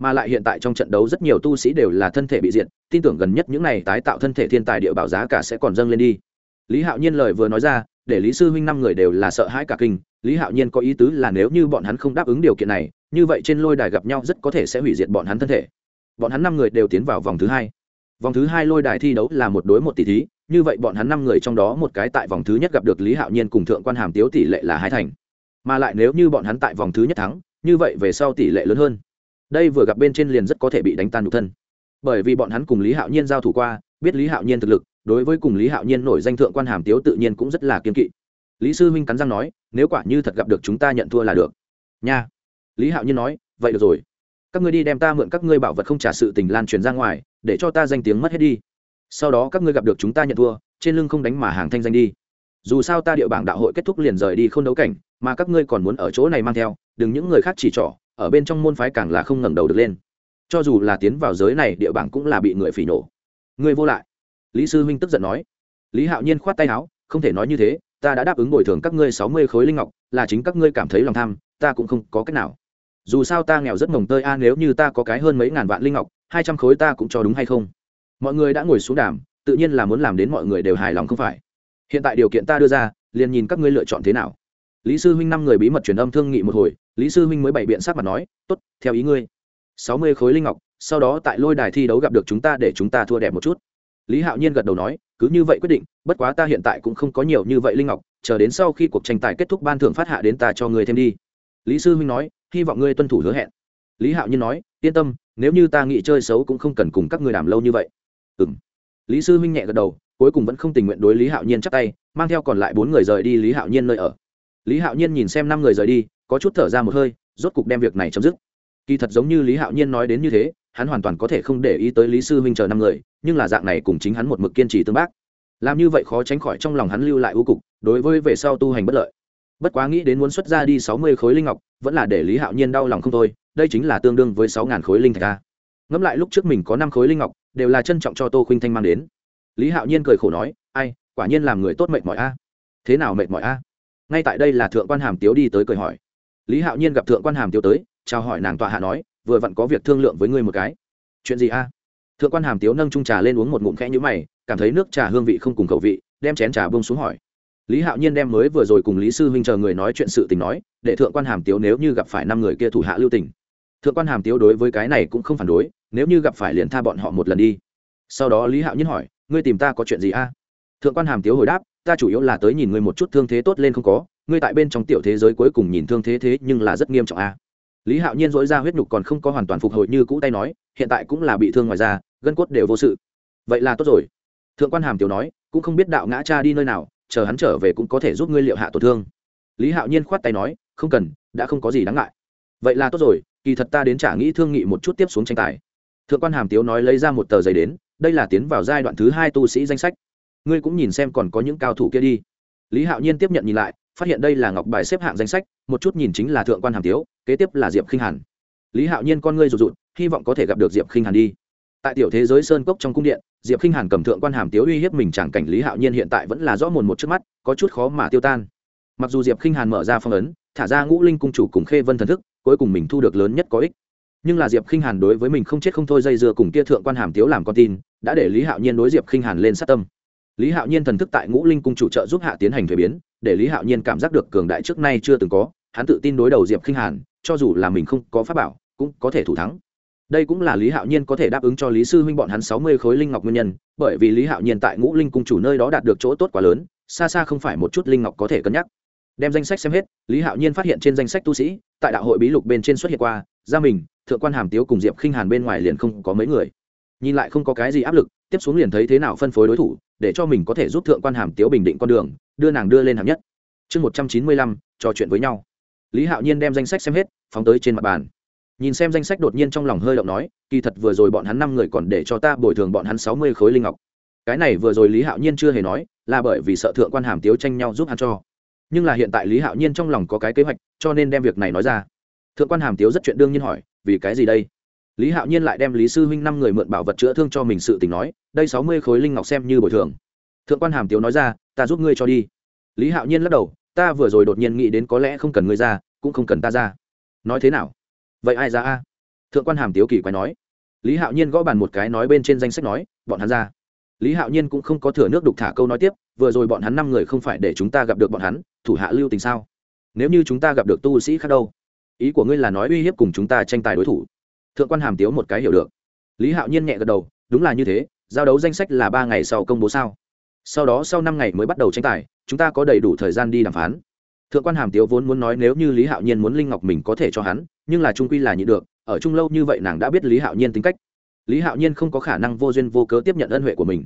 mà lại hiện tại trong trận đấu rất nhiều tu sĩ đều là thân thể bị diệt, tin tưởng gần nhất những này tái tạo thân thể thiên tài địa bảo giá cả sẽ còn dâng lên đi. Lý hạo nhiên lời vừa nói ra, để lý sư huynh năm người đều là sợ hãi cả kinh, lý hạo nhiên có ý tứ là nếu như bọn hắn không đáp ứng điều kiện này, như vậy trên lôi đài gặp nhau rất có thể sẽ hủy diệt bọn hắn thân thể. Bọn hắn năm người đều tiến vào vòng thứ hai. Vòng thứ hai lôi đài thi đấu là một đối một tỷ thí, như vậy bọn hắn năm người trong đó một cái tại vòng thứ nhất gặp được lý hạo nhiên cùng thượng quan hàm tiếu tỷ lệ là hai thành. Mà lại nếu như bọn hắn tại vòng thứ nhất thắng, như vậy về sau tỷ lệ lớn hơn đây vừa gặp bên trên liền rất có thể bị đánh tan nhục thân. Bởi vì bọn hắn cùng lý hạo nhiên giao thủ qua, biết lý hạo nhiên thực lực, đối với cùng lý hạo nhiên nổi danh thượng quan hàm tiếu tự nhiên cũng rất là kiên kỵ. Lý sư huynh cắn răng nói, nếu quả như thật gặp được chúng ta nhận thua là được. Nha. Lý hạo nhiên nói, vậy được rồi. Các ngươi đi đem ta mượn các ngươi bảo vật không trả sự tình lan truyền ra ngoài, để cho ta danh tiếng mất hết đi. Sau đó các ngươi gặp được chúng ta nhận thua, trên lưng không đánh mà hàng thanh danh đi. Dù sao ta địa bảng đạo hội kết thúc liền rời đi không đấu cảnh, mà các ngươi còn muốn ở chỗ này mang theo, đừng những người khác chỉ trỏ ở bên trong môn phái càng là không ngẩng đầu được lên. Cho dù là tiến vào giới này, địa bảng cũng là bị người phỉ nổ. Ngươi vô lại. Lý sư huynh tức giận nói. Lý hạo nhiên khoát tay áo, không thể nói như thế, ta đã đáp ứng bồi thường các ngươi sáu mươi khối linh ngọc, là chính các ngươi cảm thấy lòng tham, ta cũng không có cách nào. Dù sao ta nghèo rất mồng tơi a, nếu như ta có cái hơn mấy ngàn vạn linh ngọc, hai trăm khối ta cũng cho đúng hay không? Mọi người đã ngồi xuống đàm, tự nhiên là muốn làm đến mọi người đều hài lòng không phải. Hiện tại điều kiện ta đưa ra, liền nhìn các ngươi lựa chọn thế nào. Lý sư huynh năm người bí mật truyền âm thương nghị một hồi lý sư huynh mới bày biện sắc mặt nói, tốt, theo ý ngươi. Sáu mươi khối linh ngọc, sau đó tại lôi đài thi đấu gặp được chúng ta để chúng ta thua đẹp một chút. Lý hạo nhiên gật đầu nói, cứ như vậy quyết định, bất quá ta hiện tại cũng không có nhiều như vậy linh ngọc, chờ đến sau khi cuộc tranh tài kết thúc ban thưởng phát hạ đến ta cho ngươi thêm đi. Lý sư huynh nói, hy vọng ngươi tuân thủ hứa hẹn. Lý hạo nhiên nói, yên tâm, nếu như ta nghĩ chơi xấu cũng không cần cùng các người đàm lâu như vậy. Ừ m lý sư huynh nhẹ gật đầu, cuối cùng vẫn không tình nguyện đối lý hạo nhiên chắc tay, mang theo còn lại bốn người rời đi lý hạo nhiên nơi ở lý hạo nhiên nhìn xem năm người rời đi, có chút thở ra một hơi, rốt cục đem việc này chấm dứt. Kỳ thật giống như lý hạo nhiên nói đến như thế, hắn hoàn toàn có thể không để ý tới lý sư huynh chờ năm người, nhưng là dạng này cùng chính hắn một mực kiên trì tương bác. Làm như vậy khó tránh khỏi trong lòng hắn lưu lại ưu cục, đối với về sau tu hành bất lợi. Bất quá nghĩ đến muốn xuất ra đi sáu mươi khối linh ngọc, vẫn là để lý hạo nhiên đau lòng không thôi, đây chính là tương đương với sáu ngàn khối linh thạch a. Ngẫm lại lúc trước mình có năm khối linh ngọc, đều là trân trọng cho tô khuynh thanh mang đến. Lý hạo nhiên cười khổ nói, ai, quả nhiên làm người tốt mệt mỏi a. Thế nào mệt mỏi a? Ngay tại đây là thượng quan hàm tiếu đi tới cười hỏi. Lý hạo nhiên gặp thượng quan hàm tiếu tới, chào hỏi nàng tọa hạ nói, vừa vặn có việc thương lượng với ngươi một cái. Chuyện gì a? Thượng quan hàm tiếu nâng trung trà lên uống một ngụm khẽ nhữ mày, cảm thấy nước trà hương vị không cùng khẩu vị, đem chén trà bông xuống hỏi. Lý hạo nhiên đem mới vừa rồi cùng lý sư huynh chờ người nói chuyện sự tình nói, để thượng quan hàm tiếu nếu như gặp phải năm người kia thủ hạ lưu tình. Thượng quan hàm tiếu đối với cái này cũng không phản đối, nếu như gặp phải liền tha bọn họ một lần đi. Sau đó lý hạo nhiên hỏi, ngươi tìm ta có chuyện gì a? Thượng quan hàm tiếu hồi đáp ta chủ yếu là tới nhìn ngươi một chút thương thế tốt lên không có, ngươi tại bên trong tiểu thế giới cuối cùng nhìn thương thế thế nhưng là rất nghiêm trọng a. Lý hạo nhiên dỗi ra huyết nhục còn không có hoàn toàn phục hồi như cũ tay nói, hiện tại cũng là bị thương ngoài da, gân cốt đều vô sự. Vậy là tốt rồi. Thượng quan hàm tiểu nói, cũng không biết đạo ngã cha đi nơi nào, chờ hắn trở về cũng có thể giúp ngươi liệu hạ tổn thương. Lý hạo nhiên khoát tay nói, không cần, đã không có gì đáng ngại. Vậy là tốt rồi, kỳ thật ta đến trả nghĩ thương nghị một chút tiếp xuống tranh tài. Thượng quan hàm tiếu nói lấy ra một tờ giấy đến, đây là tiến vào giai đoạn thứ hai tu sĩ danh sách ngươi cũng nhìn xem còn có những cao thủ kia đi. Lý hạo nhiên tiếp nhận nhìn lại, phát hiện đây là ngọc bài xếp hạng danh sách, một chút nhìn chính là thượng quan hàm tiếu, kế tiếp là diệp khinh hàn. Lý hạo nhiên con ngươi rụt rụt, hy vọng có thể gặp được diệp khinh hàn đi. Tại tiểu thế giới sơn cốc trong cung điện, diệp khinh hàn cầm thượng quan hàm tiếu uy hiếp mình chẳng cảnh lý hạo nhiên hiện tại vẫn là rõ mồn một trước mắt, có chút khó mà tiêu tan. Mặc dù diệp khinh hàn mở ra phong ấn, thả ra ngũ linh cung chủ cùng khê vân thần thức, cuối cùng mình thu được lớn nhất có ích. Nhưng là diệp khinh hàn đối với mình không chết không thôi dây dưa cùng kia thượng quan hàm tiếu làm con tin, đã để lý hạo nhiên đối diệp khinh hàn lên sát tâm lý hạo nhiên thần thức tại ngũ linh cung chủ trợ giúp hạ tiến hành thuế biến, để lý hạo nhiên cảm giác được cường đại trước nay chưa từng có, hắn tự tin đối đầu diệp khinh hàn, cho dù là mình không có pháp bảo, cũng có thể thủ thắng. Đây cũng là lý hạo nhiên có thể đáp ứng cho lý sư huynh bọn hắn sáu mươi khối linh ngọc nguyên nhân, bởi vì lý hạo nhiên tại ngũ linh cung chủ nơi đó đạt được chỗ tốt quá lớn, xa xa không phải một chút linh ngọc có thể cân nhắc. Đem danh sách xem hết, lý hạo nhiên phát hiện trên danh sách tu sĩ, tại đạo hội bí lục bên trên xuất hiện qua, gia mình, thượng quan hàm tiếu cùng diệp khinh hàn bên ngoài liền không có mấy người nhìn lại không có cái gì áp lực, tiếp xuống liền thấy thế nào phân phối đối thủ, để cho mình có thể giúp thượng quan hàm tiếu bình định con đường, đưa nàng đưa lên hạng nhất. Chương một trăm chín mươi lăm, trò chuyện với nhau. Lý hạo nhiên đem danh sách xem hết, phóng tới trên mặt bàn. Nhìn xem danh sách đột nhiên trong lòng hơi động nói, kỳ thật vừa rồi bọn hắn năm người còn để cho ta bồi thường bọn hắn sáu mươi khối linh ngọc. Cái này vừa rồi lý hạo nhiên chưa hề nói, là bởi vì sợ thượng quan hàm tiếu tranh nhau giúp hắn cho. Nhưng là hiện tại lý hạo nhiên trong lòng có cái kế hoạch, cho nên đem việc này nói ra. Thượng quan hàm tiếu rất chuyện đương nhiên hỏi, vì cái gì đây? Lý hạo nhiên lại đem lý sư huynh năm người mượn bảo vật chữa thương cho mình sự tình nói, đây sáu mươi khối linh ngọc xem như bồi thường. Thượng quan hàm tiếu nói ra, ta giúp ngươi cho đi. Lý hạo nhiên lắc đầu, ta vừa rồi đột nhiên nghĩ đến có lẽ không cần ngươi ra, cũng không cần ta ra. Nói thế nào? Vậy ai ra a? Thượng quan hàm tiếu kỳ quay nói. Lý hạo nhiên gõ bàn một cái nói bên trên danh sách nói, bọn hắn ra. Lý hạo nhiên cũng không có thừa nước đục thả câu nói tiếp, vừa rồi bọn hắn năm người không phải để chúng ta gặp được bọn hắn, thủ hạ lưu tình sao? Nếu như chúng ta gặp được tu sĩ khác đâu? Ý của ngươi là nói uy hiếp cùng chúng ta tranh tài đối thủ thượng quan hàm tiếu một cái hiểu được. Lý hạo nhiên nhẹ gật đầu, đúng là như thế, giao đấu danh sách là ba ngày sau công bố sao? Sau đó sau năm ngày mới bắt đầu tranh tài, chúng ta có đầy đủ thời gian đi đàm phán. Thượng quan hàm tiếu vốn muốn nói nếu như lý hạo nhiên muốn linh ngọc mình có thể cho hắn, nhưng là trung quy là nhị được, ở chung lâu như vậy nàng đã biết lý hạo nhiên tính cách. Lý hạo nhiên không có khả năng vô duyên vô cớ tiếp nhận ân huệ của mình.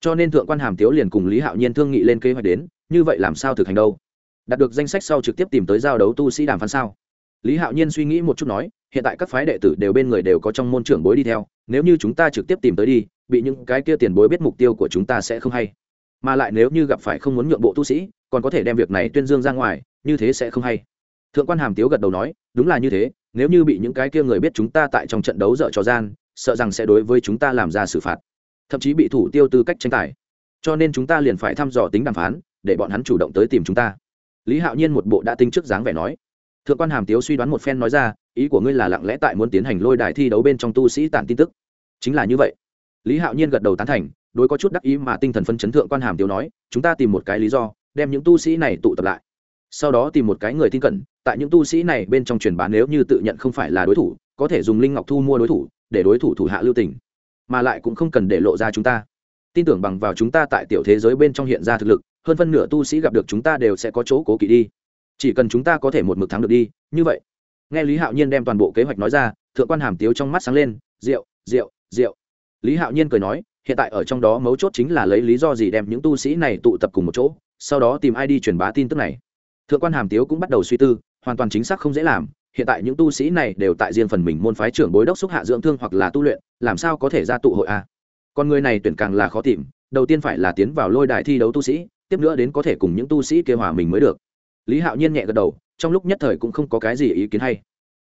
Cho nên thượng quan hàm tiếu liền cùng lý hạo nhiên thương nghị lên kế hoạch đến, như vậy làm sao thực hành đâu? Đạt được danh sách sau trực tiếp tìm tới giao đấu tu sĩ đàm phán sao? Lý hạo nhiên suy nghĩ một chút nói, hiện tại các phái đệ tử đều bên người đều có trong môn trưởng bối đi theo, nếu như chúng ta trực tiếp tìm tới đi, bị những cái kia tiền bối biết mục tiêu của chúng ta sẽ không hay. Mà lại nếu như gặp phải không muốn nhượng bộ tu sĩ, còn có thể đem việc này tuyên dương ra ngoài, như thế sẽ không hay. Thượng quan hàm tiếu gật đầu nói, đúng là như thế, nếu như bị những cái kia người biết chúng ta tại trong trận đấu dở trò gian, sợ rằng sẽ đối với chúng ta làm ra xử phạt, thậm chí bị thủ tiêu tư cách tranh tài. Cho nên chúng ta liền phải thăm dò tính đàm phán, để bọn hắn chủ động tới tìm chúng ta. Lý hạo nhiên một bộ đã tinh trước dáng vẻ nói thượng quan hàm tiếu suy đoán một phen nói ra, ý của ngươi là lặng lẽ tại muốn tiến hành lôi đài thi đấu bên trong tu sĩ tản tin tức. Chính là như vậy. Lý hạo nhiên gật đầu tán thành, đối có chút đắc ý mà tinh thần phân chấn thượng quan hàm tiếu nói, chúng ta tìm một cái lý do, đem những tu sĩ này tụ tập lại. Sau đó tìm một cái người tin cẩn, tại những tu sĩ này bên trong truyền bán nếu như tự nhận không phải là đối thủ, có thể dùng linh ngọc thu mua đối thủ, để đối thủ thủ hạ lưu tình. Mà lại cũng không cần để lộ ra chúng ta. Tin tưởng bằng vào chúng ta tại tiểu thế giới bên trong hiện ra thực lực, hơn phân nửa tu sĩ gặp được chúng ta đều sẽ có chỗ cố kỵ đi chỉ cần chúng ta có thể một mực thắng được đi, như vậy. Nghe lý hạo nhiên đem toàn bộ kế hoạch nói ra, thượng quan hàm tiếu trong mắt sáng lên, rượu rượu rượu. Lý hạo nhiên cười nói, hiện tại ở trong đó mấu chốt chính là lấy lý do gì đem những tu sĩ này tụ tập cùng một chỗ, sau đó tìm ai đi truyền bá tin tức này. Thượng quan hàm tiếu cũng bắt đầu suy tư, hoàn toàn chính xác không dễ làm, hiện tại những tu sĩ này đều tại riêng phần mình môn phái trưởng bối đốc xúc hạ dưỡng thương hoặc là tu luyện, làm sao có thể ra tụ hội a à? con người này tuyển càng là khó tìm, đầu tiên phải là tiến vào lôi đài thi đấu tu sĩ, tiếp nữa đến có thể cùng những tu sĩ kêu hòa mình mới được lý hạo nhiên nhẹ gật đầu, trong lúc nhất thời cũng không có cái gì ý kiến hay.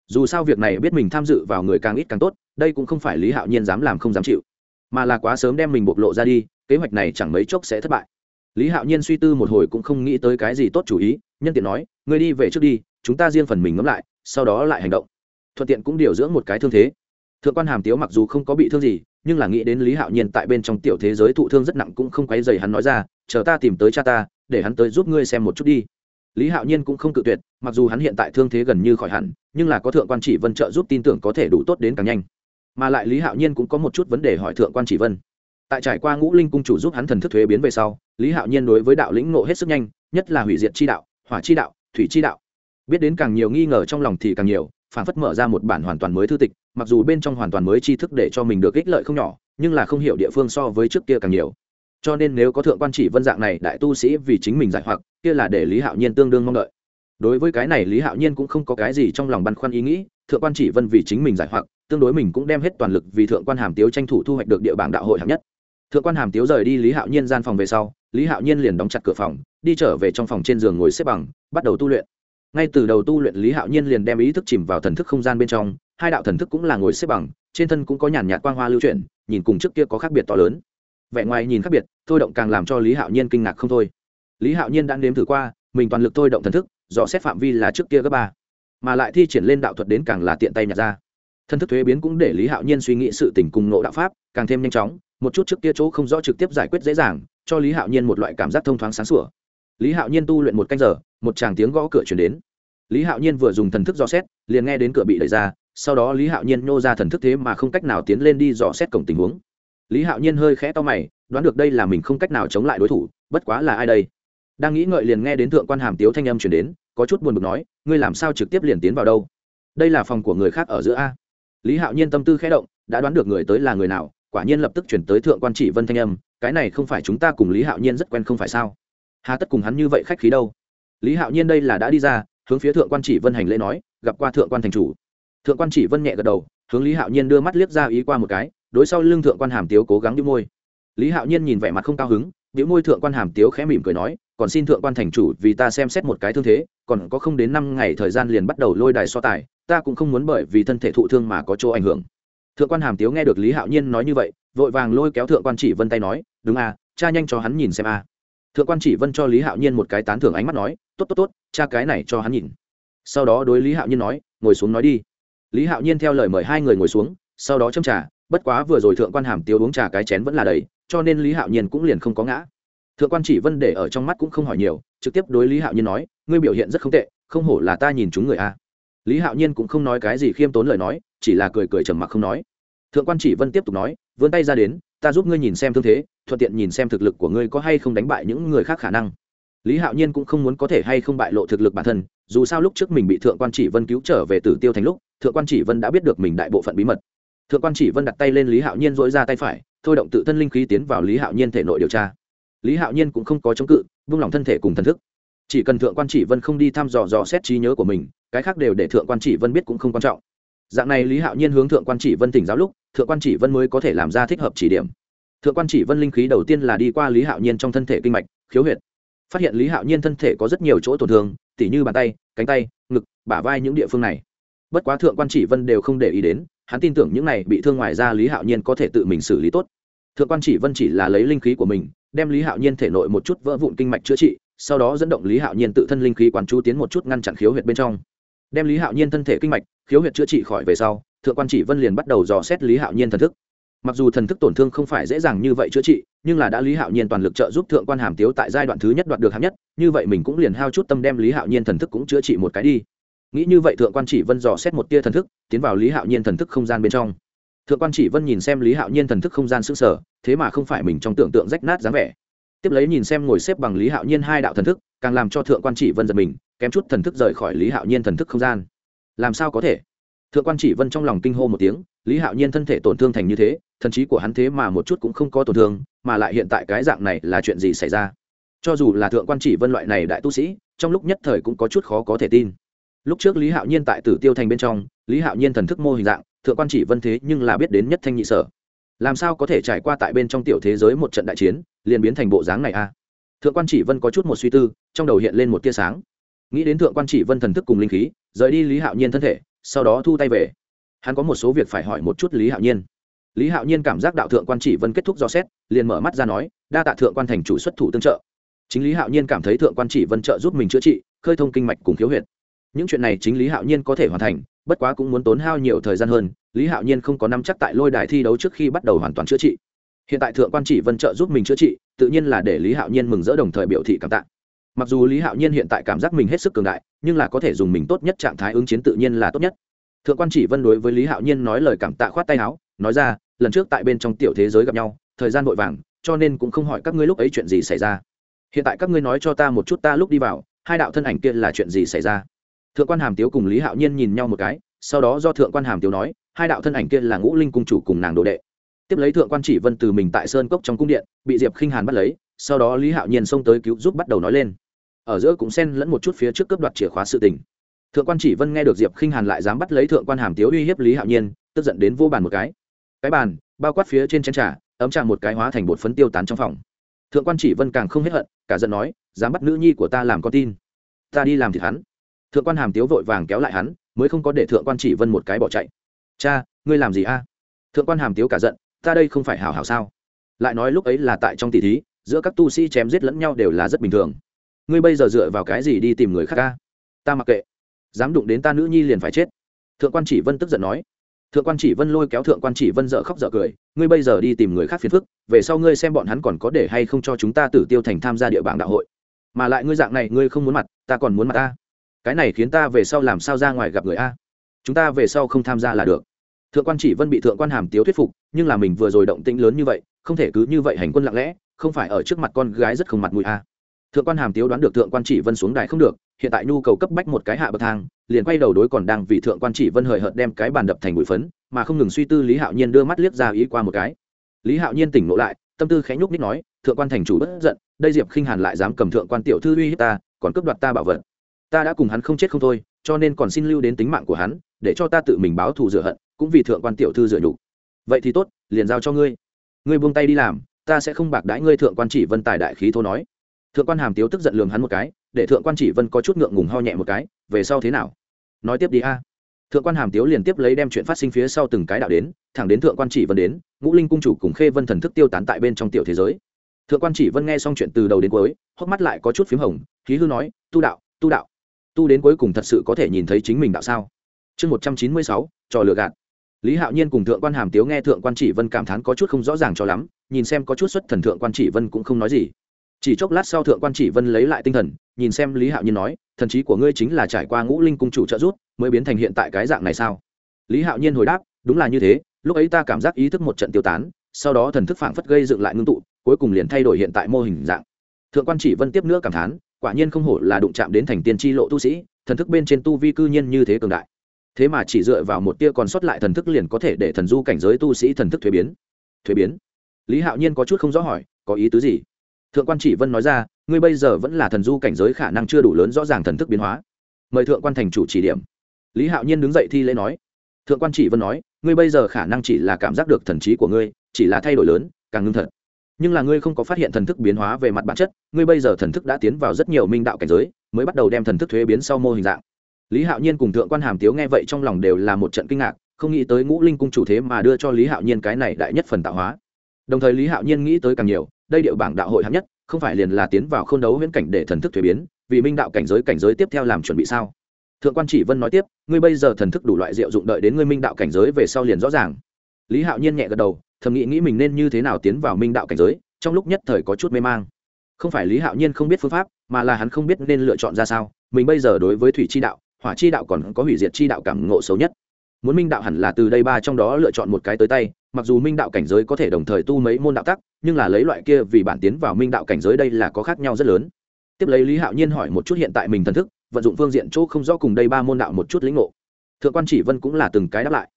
Dù sao việc này biết mình tham dự vào người càng ít càng tốt, đây cũng không phải lý hạo nhiên dám làm không dám chịu. Mà là quá sớm đem mình bộc lộ ra đi, kế hoạch này chẳng mấy chốc sẽ thất bại. Lý hạo nhiên suy tư một hồi cũng không nghĩ tới cái gì tốt chủ ý, nhân tiện nói người đi về trước đi, chúng ta riêng phần mình ngẫm lại, sau đó lại hành động. Thuận tiện cũng điều dưỡng một cái thương thế. Thượng quan hàm tiếu mặc dù không có bị thương gì, nhưng là nghĩ đến lý hạo nhiên tại bên trong tiểu thế giới thụ thương rất nặng cũng không quấy dày hắn nói ra, chờ ta tìm tới cha ta, để hắn tới giúp ngươi xem một chút đi lý hạo nhiên cũng không cự tuyệt, mặc dù hắn hiện tại thương thế gần như khỏi hẳn, nhưng là có thượng quan chỉ vân trợ giúp tin tưởng có thể đủ tốt đến càng nhanh. Mà lại lý hạo nhiên cũng có một chút vấn đề hỏi thượng quan chỉ vân. Tại trải qua ngũ linh cung chủ giúp hắn thần thức thuế biến về sau, lý hạo nhiên đối với đạo lĩnh ngộ hết sức nhanh, nhất là hủy diệt chi đạo, hỏa chi đạo, thủy chi đạo. Biết đến càng nhiều nghi ngờ trong lòng thì càng nhiều, phản phất mở ra một bản hoàn toàn mới thư tịch, mặc dù bên trong hoàn toàn mới tri thức để cho mình được ích lợi không nhỏ, nhưng là không hiểu địa phương so với trước kia càng nhiều cho nên nếu có thượng quan chỉ vân dạng này đại tu sĩ vì chính mình giải hoặc, kia là để lý hạo nhiên tương đương mong đợi. Đối với cái này, lý hạo nhiên cũng không có cái gì trong lòng băn khoăn ý nghĩ, thượng quan chỉ vân vì chính mình giải hoặc, tương đối mình cũng đem hết toàn lực vì thượng quan hàm tiếu tranh thủ thu hoạch được địa bảng đạo hội hạng nhất. Thượng quan hàm tiếu rời đi lý hạo nhiên gian phòng về sau, lý hạo nhiên liền đóng chặt cửa phòng, đi trở về trong phòng trên giường ngồi xếp bằng, bắt đầu tu luyện. Ngay từ đầu tu luyện, lý hạo nhiên liền đem ý thức chìm vào thần thức không gian bên trong, hai đạo thần thức cũng là ngồi xếp bằng, trên thân cũng có nhàn nhạt quang hoa lưu chuyển, nhìn cùng trước kia có khác biệt to lớn vẻ ngoài nhìn khác biệt, thôi động càng làm cho lý hạo nhiên kinh ngạc không thôi. Lý hạo nhiên đã nếm thử qua, mình toàn lực thôi động thần thức, dò xét phạm vi là trước kia gấp ba. Mà lại thi triển lên đạo thuật đến càng là tiện tay nhặt ra. Thân thức thuế biến cũng để lý hạo nhiên suy nghĩ sự tình cùng nộ đạo pháp, càng thêm nhanh chóng, một chút trước kia chỗ không rõ trực tiếp giải quyết dễ dàng, cho lý hạo nhiên một loại cảm giác thông thoáng sáng sủa. Lý hạo nhiên tu luyện một canh giờ, một tràng tiếng gõ cửa chuyển đến. Lý hạo nhiên vừa dùng thần thức dò xét, liền nghe đến cửa bị đẩy ra, sau đó lý hạo nhiên nhô ra thần thức thế mà không cách nào tiến lên đi dò xét cổng tình huống lý hạo nhiên hơi khẽ to mày, đoán được đây là mình không cách nào chống lại đối thủ, bất quá là ai đây? Đang nghĩ ngợi liền nghe đến thượng quan hàm tiếu thanh âm chuyển đến, có chút buồn bực nói, ngươi làm sao trực tiếp liền tiến vào đâu? Đây là phòng của người khác ở giữa a? Lý hạo nhiên tâm tư khẽ động, đã đoán được người tới là người nào, quả nhiên lập tức chuyển tới thượng quan chỉ vân thanh âm, cái này không phải chúng ta cùng lý hạo nhiên rất quen không phải sao? Hà tất cùng hắn như vậy khách khí đâu? Lý hạo nhiên đây là đã đi ra, hướng phía thượng quan chỉ vân hành lễ nói, gặp qua thượng quan thành chủ. Thượng quan chỉ vân nhẹ gật đầu, hướng lý hạo nhiên đưa mắt liếc ra ý qua một cái đối sau lưng thượng quan hàm tiếu cố gắng đĩu môi. Lý hạo nhiên nhìn vẻ mặt không cao hứng đĩu môi thượng quan hàm tiếu khẽ mỉm cười nói, còn xin thượng quan thành chủ vì ta xem xét một cái thương thế, còn có không đến năm ngày thời gian liền bắt đầu lôi đài so tài, ta cũng không muốn bởi vì thân thể thụ thương mà có chỗ ảnh hưởng. Thượng quan hàm tiếu nghe được lý hạo nhiên nói như vậy, vội vàng lôi kéo thượng quan chỉ vân tay nói, đúng à cha nhanh cho hắn nhìn xem a thượng quan chỉ vân cho lý hạo nhiên một cái tán thưởng ánh mắt nói, tốt tốt tốt, cha cái này cho hắn nhìn. Sau đó đối lý hạo nhiên nói, ngồi xuống nói đi. Lý hạo nhiên theo lời mời hai người ngồi xuống, sau đó châm trà bất quá vừa rồi thượng quan hàm tiêu uống trà cái chén vẫn là đầy, cho nên lý hạo nhiên cũng liền không có ngã. Thượng quan chỉ vân để ở trong mắt cũng không hỏi nhiều, trực tiếp đối lý hạo nhiên nói, ngươi biểu hiện rất không tệ, không hổ là ta nhìn chúng người a. Lý hạo nhiên cũng không nói cái gì khiêm tốn lời nói, chỉ là cười cười trầm mặc không nói. Thượng quan chỉ vân tiếp tục nói, vươn tay ra đến, ta giúp ngươi nhìn xem thương thế, thuận tiện nhìn xem thực lực của ngươi có hay không đánh bại những người khác khả năng. Lý hạo nhiên cũng không muốn có thể hay không bại lộ thực lực bản thân, dù sao lúc trước mình bị thượng quan chỉ vân cứu trở về tử tiêu thành lúc, thượng quan chỉ vân đã biết được mình đại bộ phận bí mật thượng quan chỉ vân đặt tay lên lý hạo nhiên dỗi ra tay phải, thôi động tự thân linh khí tiến vào lý hạo nhiên thể nội điều tra. Lý hạo nhiên cũng không có chống cự, vung lòng thân thể cùng thần thức. Chỉ cần thượng quan chỉ vân không đi thăm dò dò xét trí nhớ của mình, cái khác đều để thượng quan chỉ vân biết cũng không quan trọng. Dạng này lý hạo nhiên hướng thượng quan chỉ vân tỉnh giáo lúc, thượng quan chỉ vân mới có thể làm ra thích hợp chỉ điểm. Thượng quan chỉ vân linh khí đầu tiên là đi qua lý hạo nhiên trong thân thể kinh mạch, khiếu huyệt. Phát hiện lý hạo nhiên thân thể có rất nhiều chỗ tổn thương, tỉ như bàn tay, cánh tay, ngực, bả vai những địa phương này. Bất quá thượng quan chỉ vân đều không để ý đến hắn tin tưởng những này bị thương ngoài ra lý hạo nhiên có thể tự mình xử lý tốt. Thượng quan chỉ vân chỉ là lấy linh khí của mình, đem lý hạo nhiên thể nội một chút vỡ vụn kinh mạch chữa trị, sau đó dẫn động lý hạo nhiên tự thân linh khí quán chú tiến một chút ngăn chặn khiếu huyệt bên trong. Đem lý hạo nhiên thân thể kinh mạch, khiếu huyệt chữa trị khỏi về sau, thượng quan chỉ vân liền bắt đầu dò xét lý hạo nhiên thần thức. Mặc dù thần thức tổn thương không phải dễ dàng như vậy chữa trị, nhưng là đã lý hạo nhiên toàn lực trợ giúp thượng quan hàm tiếu tại giai đoạn thứ nhất đoạt được hạng nhất, như vậy mình cũng liền hao chút tâm đem lý hạo nhiên thần thức cũng chữa trị một cái đi nghĩ như vậy thượng quan chỉ vân dò xét một tia thần thức, tiến vào lý hạo nhiên thần thức không gian bên trong. Thượng quan chỉ vân nhìn xem lý hạo nhiên thần thức không gian s ư sở thế mà không phải mình trong tưởng tượng rách nát dáng vẻ. Tiếp lấy nhìn xem ngồi xếp bằng lý hạo nhiên hai đạo thần thức, càng làm cho thượng quan chỉ vân giật mình, kém chút thần thức rời khỏi lý hạo nhiên thần thức không gian. Làm sao có thể? Thượng quan chỉ vân trong lòng kinh hô một tiếng, lý hạo nhiên thân thể tổn thương thành như thế, thần trí của hắn thế mà một chút cũng không có tổn thương, mà lại hiện tại cái dạng này là chuyện gì xảy ra? Cho dù là thượng quan chỉ vân loại này đại tu sĩ, trong lúc nhất thời cũng có chút khó có thể tin lúc trước lý hạo nhiên tại tử tiêu thành bên trong, lý hạo nhiên thần thức mô hình dạng, thượng quan chỉ vân thế nhưng là biết đến nhất thanh nhị sở. Làm sao có thể trải qua tại bên trong tiểu thế giới một trận đại chiến, liền biến thành bộ dáng này a? Thượng quan chỉ vân có chút một suy tư, trong đầu hiện lên một tia sáng. Nghĩ đến thượng quan chỉ vân thần thức cùng linh khí, rời đi lý hạo nhiên thân thể, sau đó thu tay về. Hắn có một số việc phải hỏi một chút lý hạo nhiên. Lý hạo nhiên cảm giác đạo thượng quan chỉ vân kết thúc do xét, liền mở mắt ra nói, đa tạ thượng quan thành chủ xuất thủ tương trợ. Chính lý hạo nhiên cảm thấy thượng quan chỉ vân trợ giúp mình chữa trị, khơi thông kinh mạch cùng khiếu huyệt những chuyện này chính lý hạo nhiên có thể hoàn thành, bất quá cũng muốn tốn hao nhiều thời gian hơn, lý hạo nhiên không có năm chắc tại lôi đài thi đấu trước khi bắt đầu hoàn toàn chữa trị. Hiện tại thượng quan chỉ vân trợ giúp mình chữa trị, tự nhiên là để lý hạo nhiên mừng rỡ đồng thời biểu thị cảm tạ. Mặc dù lý hạo nhiên hiện tại cảm giác mình hết sức cường đại, nhưng là có thể dùng mình tốt nhất trạng thái ứng chiến tự nhiên là tốt nhất. Thượng quan chỉ vân đối với lý hạo nhiên nói lời cảm tạ khoát tay áo, nói ra, lần trước tại bên trong tiểu thế giới gặp nhau, thời gian vội vàng, cho nên cũng không hỏi các ngươi lúc ấy chuyện gì xảy ra. Hiện tại các ngươi nói cho ta một chút, ta lúc đi vào, hai đạo thân ảnh kia là chuyện gì xảy ra? Thượng quan hàm tiếu cùng lý hạo nhiên nhìn nhau một cái, sau đó do thượng quan hàm tiếu nói, hai đạo thân ảnh kia là ngũ linh cung chủ cùng nàng đồ đệ. Tiếp lấy thượng quan chỉ vân từ mình tại sơn cốc trong cung điện, bị diệp khinh hàn bắt lấy, sau đó lý hạo nhiên xông tới cứu giúp bắt đầu nói lên. Ở giữa cũng xen lẫn một chút phía trước cướp đoạt chìa khóa sự tình. Thượng quan chỉ vân nghe được diệp khinh hàn lại dám bắt lấy thượng quan hàm tiếu uy hiếp lý hạo nhiên, tức giận đến vô bàn một cái. Cái bàn, bao quát phía trên chén trà, ấm trà một cái hóa thành bột phấn tiêu tán trong phòng. Thượng quan chỉ vân càng không hết hận, cả giận nói, dám bắt nữ nhi của ta làm con tin. Ta đi làm thịt hắn thượng quan hàm tiếu vội vàng kéo lại hắn, mới không có để thượng quan chỉ vân một cái bỏ chạy. Cha, ngươi làm gì a? Thượng quan hàm tiếu cả giận, ta đây không phải hảo hảo sao? Lại nói lúc ấy là tại trong tỷ thí, giữa các tu sĩ chém giết lẫn nhau đều là rất bình thường. Ngươi bây giờ dựa vào cái gì đi tìm người khác ca ta mặc kệ. Dám đụng đến ta nữ nhi liền phải chết. Thượng quan chỉ vân tức giận nói. Thượng quan chỉ vân lôi kéo thượng quan chỉ vân dợ khóc dợ cười. Ngươi bây giờ đi tìm người khác phiền phức, về sau ngươi xem bọn hắn còn có để hay không cho chúng ta tử tiêu thành tham gia địa bảng đạo hội. Mà lại ngươi dạng này, ngươi không muốn mặt, ta còn muốn mặt ta cái này khiến ta về sau làm sao ra ngoài gặp người a? Chúng ta về sau không tham gia là được. Thượng quan chỉ vân bị thượng quan hàm tiếu thuyết phục, nhưng là mình vừa rồi động tĩnh lớn như vậy, không thể cứ như vậy hành quân lặng lẽ, không phải ở trước mặt con gái rất không mặt mũi a. Thượng quan hàm tiếu đoán được thượng quan chỉ vân xuống đài không được, hiện tại nhu cầu cấp bách một cái hạ bậc thang, liền quay đầu đối còn đang vì thượng quan chỉ vân hời hợt đem cái bàn đập thành bụi phấn, mà không ngừng suy tư lý hạo nhiên đưa mắt liếc ra ý qua một cái. Lý hạo nhiên tỉnh ngộ lại, tâm tư khẽ nhúc ních nói, thượng quan thành chủ bất giận, đây diệp khinh hàn lại dám cầm thượng quan tiểu thư uy hiếp ta, còn cướp đoạt ta bảo vật ta đã cùng hắn không chết không thôi, cho nên còn xin lưu đến tính mạng của hắn, để cho ta tự mình báo thù rửa hận, cũng vì thượng quan tiểu thư rửa nhục. Vậy thì tốt, liền giao cho ngươi. Ngươi buông tay đi làm, ta sẽ không bạc đãi ngươi thượng quan chỉ vân tài đại khí thô nói. Thượng quan hàm tiếu tức giận lường hắn một cái, để thượng quan chỉ vân có chút ngượng ngùng ho nhẹ một cái, về sau thế nào? Nói tiếp đi a. Thượng quan hàm tiếu liền tiếp lấy đem chuyện phát sinh phía sau từng cái đạo đến, thẳng đến thượng quan chỉ vân đến, ngũ linh cung chủ cùng khê vân thần thức tiêu tán tại bên trong tiểu thế giới. Thượng quan chỉ vân nghe xong chuyện từ đầu đến cuối, hốc mắt lại có chút p h í m hồng khí hư nói, tu đạo tu đạo tu đến cuối cùng thật sự có thể nhìn thấy chính mình đạo sao? Chương một trăm chín mươi sáu, trò lừa gạt. Lý hạo nhiên cùng thượng quan hàm tiếu nghe thượng quan chỉ vân cảm thán có chút không rõ ràng cho lắm, nhìn xem có chút xuất thần thượng quan chỉ vân cũng không nói gì. Chỉ chốc lát sau thượng quan chỉ vân lấy lại tinh thần, nhìn xem lý hạo nhiên nói, thần trí của ngươi chính là trải qua ngũ linh cung chủ trợ giúp, mới biến thành hiện tại cái dạng này sao? Lý hạo nhiên hồi đáp, đúng là như thế, lúc ấy ta cảm giác ý thức một trận tiêu tán, sau đó thần thức phảng phất gây dựng lại ngưng tụ, cuối cùng liền thay đổi hiện tại mô hình dạng. Thượng quan chỉ vân tiếp nữa cảm thán quả nhiên không hổ là đụng chạm đến thành tiên tri lộ tu sĩ, thần thức bên trên tu vi cư nhiên như thế cường đại. Thế mà chỉ dựa vào một tia còn sót lại thần thức liền có thể để thần du cảnh giới tu sĩ thần thức thuế biến. Thuế biến? Lý hạo nhiên có chút không rõ hỏi, có ý tứ gì? Thượng quan chỉ vân nói ra, ngươi bây giờ vẫn là thần du cảnh giới khả năng chưa đủ lớn rõ ràng thần thức biến hóa. Mời thượng quan thành chủ chỉ điểm. Lý hạo nhiên đứng dậy thi lễ nói. Thượng quan chỉ vân nói, ngươi bây giờ khả năng chỉ là cảm giác được thần trí của ngươi, chỉ là thay đổi lớn, càng ngưng thật nhưng là ngươi không có phát hiện thần thức biến hóa về mặt bản chất, ngươi bây giờ thần thức đã tiến vào rất nhiều minh đạo cảnh giới, mới bắt đầu đem thần thức thuế biến sau mô hình dạng. Lý hạo nhiên cùng thượng quan hàm tiếu nghe vậy trong lòng đều là một trận kinh ngạc, không nghĩ tới ngũ linh cung chủ thế mà đưa cho lý hạo nhiên cái này đại nhất phần tạo hóa. Đồng thời lý hạo nhiên nghĩ tới càng nhiều, đây điệu bảng đạo hội hạng nhất, không phải liền là tiến vào k h ô n đấu viễn cảnh để thần thức thuế biến, vì minh đạo cảnh giới cảnh giới tiếp theo làm chuẩn bị sao? Thượng quan chỉ vân nói tiếp, ngươi bây giờ thần thức đủ loại diệu dụng đợi đến ngươi minh đạo cảnh giới về sau liền rõ ràng. Lý hạo nhiên nhẹ gật đầu thầm nghĩ nghĩ mình nên như thế nào tiến vào minh đạo cảnh giới, trong lúc nhất thời có chút mê mang. Không phải lý hạo nhiên không biết phương pháp, mà là hắn không biết nên lựa chọn ra sao, mình bây giờ đối với thủy chi đạo, hỏa chi đạo còn có hủy diệt chi đạo cảm ngộ xấu nhất. Muốn minh đạo hẳn là từ đây ba trong đó lựa chọn một cái tới tay, mặc dù minh đạo cảnh giới có thể đồng thời tu mấy môn đạo tắc, nhưng là lấy loại kia vì bản tiến vào minh đạo cảnh giới đây là có khác nhau rất lớn. Tiếp lấy lý hạo nhiên hỏi một chút hiện tại mình thần thức, vận dụng phương diện chỗ không rõ cùng đây ba môn đạo một chút lĩnh ngộ. Thượng quan chỉ vân cũng là từng cái đáp lại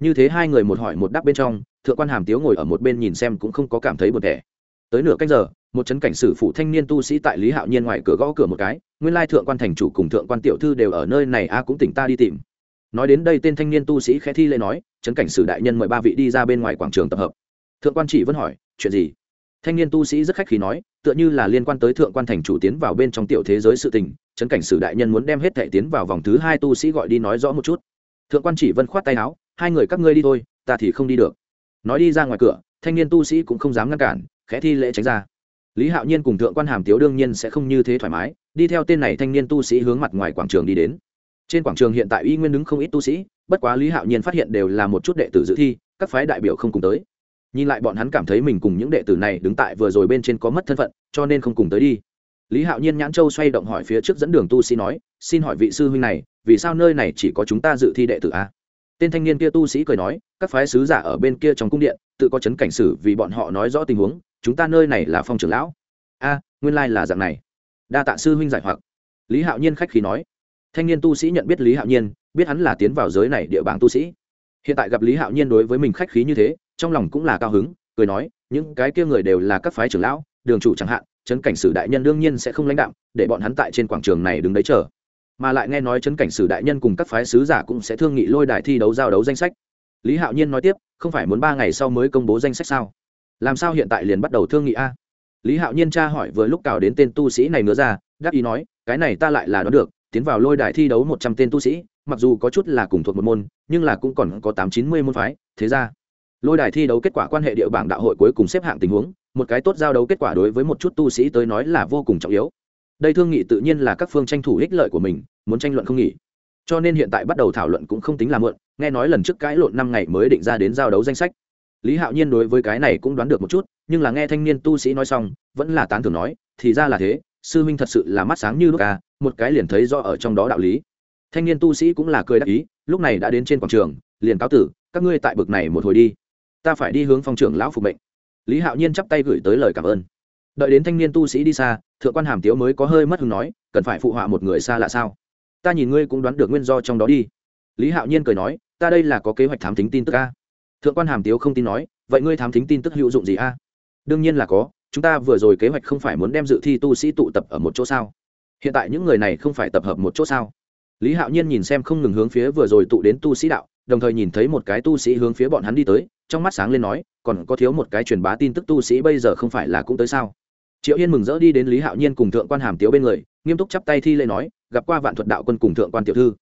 như thế hai người một hỏi một đáp bên trong, thượng quan hàm tiếu ngồi ở một bên nhìn xem cũng không có cảm thấy buồn thẻ. Tới nửa canh giờ, một chấn cảnh sử phụ thanh niên tu sĩ tại lý hạo nhiên ngoài cửa gõ cửa một cái, nguyên lai thượng quan thành chủ cùng thượng quan tiểu thư đều ở nơi này, a cũng tỉnh ta đi tìm. Nói đến đây tên thanh niên tu sĩ khẽ thi lễ nói, chấn cảnh sử đại nhân mời ba vị đi ra bên ngoài quảng trường tập hợp. Thượng quan chỉ vẫn hỏi, chuyện gì? Thanh niên tu sĩ rất khách khí nói, tựa như là liên quan tới thượng quan thành chủ tiến vào bên trong tiểu thế giới sự tình, chấn cảnh sử đại nhân muốn đem hết thẻ tiến vào vòng thứ hai tu sĩ gọi đi nói rõ một chút. Thượng quan chỉ vân khoát tay áo hai người các ngươi đi thôi, ta thì không đi được. Nói đi ra ngoài cửa, thanh niên tu sĩ cũng không dám ngăn cản, khẽ thi lễ tránh ra. Lý hạo nhiên cùng thượng quan hàm tiếu đương nhiên sẽ không như thế thoải mái, đi theo tên này thanh niên tu sĩ hướng mặt ngoài quảng trường đi đến. Trên quảng trường hiện tại y nguyên đứng không ít tu sĩ, bất quá lý hạo nhiên phát hiện đều là một chút đệ tử dự thi, các phái đại biểu không cùng tới. Nhìn lại bọn hắn cảm thấy mình cùng những đệ tử này đứng tại vừa rồi bên trên có mất thân phận, cho nên không cùng tới đi. Lý hạo nhiên nhãn châu xoay động hỏi phía trước dẫn đường tu sĩ nói, xin hỏi vị sư huynh này, vì sao nơi này chỉ có chúng ta dự thi đệ tử a? Tên thanh niên kia tu sĩ cười nói, các phái sứ giả ở bên kia trong cung điện, tự có chấn cảnh sử vì bọn họ nói rõ tình huống, chúng ta nơi này là phong trưởng lão. A, nguyên lai là dạng này. Đa tạ sư huynh giải hoặc. Lý hạo nhiên khách khí nói. Thanh niên tu sĩ nhận biết lý hạo nhiên, biết hắn là tiến vào giới này địa bảng tu sĩ. Hiện tại gặp lý hạo nhiên đối với mình khách khí như thế, trong lòng cũng là cao hứng, cười nói, những cái kia người đều là các phái trưởng lão, đường chủ chẳng hạn, chấn cảnh sử đại nhân đương nhiên sẽ không lãnh đạo để bọn hắn tại trên quảng trường này đứng đấy chờ mà lại nghe nói chấn cảnh sử đại nhân cùng các phái sứ giả cũng sẽ thương nghị lôi đài thi đấu giao đấu danh sách. Lý hạo nhiên nói tiếp, không phải muốn ba ngày sau mới công bố danh sách sao? Làm sao hiện tại liền bắt đầu thương nghị a? Lý hạo nhiên tra hỏi vừa lúc cào đến tên tu sĩ này nữa ra đáp ý nói, cái này ta lại là đoán được, tiến vào lôi đài thi đấu một trăm tên tu sĩ, mặc dù có chút là cùng thuộc một môn, nhưng là cũng còn có tám chín mươi môn phái, thế ra, lôi đài thi đấu kết quả quan hệ địa bảng đạo hội cuối cùng xếp hạng tình huống, một cái tốt giao đấu kết quả đối với một chút tu sĩ tới nói là vô cùng trọng yếu đây thương nghị tự nhiên là các phương tranh thủ ích lợi của mình, muốn tranh luận không nghỉ. Cho nên hiện tại bắt đầu thảo luận cũng không tính là mượn nghe nói lần trước cãi lộn năm ngày mới định ra đến giao đấu danh sách. Lý hạo nhiên đối với cái này cũng đoán được một chút, nhưng là nghe thanh niên tu sĩ nói xong, vẫn là tán thưởng nói, thì ra là thế, sư huynh thật sự là mắt sáng như lúc ca à, một cái liền thấy rõ ở trong đó đạo lý. Thanh niên tu sĩ cũng là cười đắc ý, lúc này đã đến trên quảng trường, liền cáo tử, các ngươi tại bực này một hồi đi, ta phải đi hướng phòng trưởng lão phục mệnh. Lý hạo nhiên chắp tay gửi tới lời cảm ơn đợi đến thanh niên tu sĩ đi xa, thượng quan hàm tiếu mới có hơi mất hứng nói, cần phải phụ họa một người xa lạ sao? Ta nhìn ngươi cũng đoán được nguyên do trong đó đi. Lý hạo nhiên cười nói, ta đây là có kế hoạch thám tính tin tức a. Thượng quan hàm tiếu không tin nói, vậy ngươi thám tính tin tức hữu dụng gì a? Đương nhiên là có, chúng ta vừa rồi kế hoạch không phải muốn đem dự thi tu sĩ tụ tập ở một chỗ sao? Hiện tại những người này không phải tập hợp một chỗ sao? Lý hạo nhiên nhìn xem không ngừng hướng phía vừa rồi tụ đến tu sĩ đạo, đồng thời nhìn thấy một cái tu sĩ hướng phía bọn hắn đi tới, trong mắt sáng lên nói, còn có thiếu một cái truyền bá tin tức tu sĩ bây giờ không phải là cũng tới sao? Triệu yên mừng rỡ đi đến lý hạo nhiên cùng thượng quan hàm tiếu bên người, nghiêm túc chắp tay thi lễ nói, gặp qua vạn thuật đạo quân cùng thượng quan tiểu thư.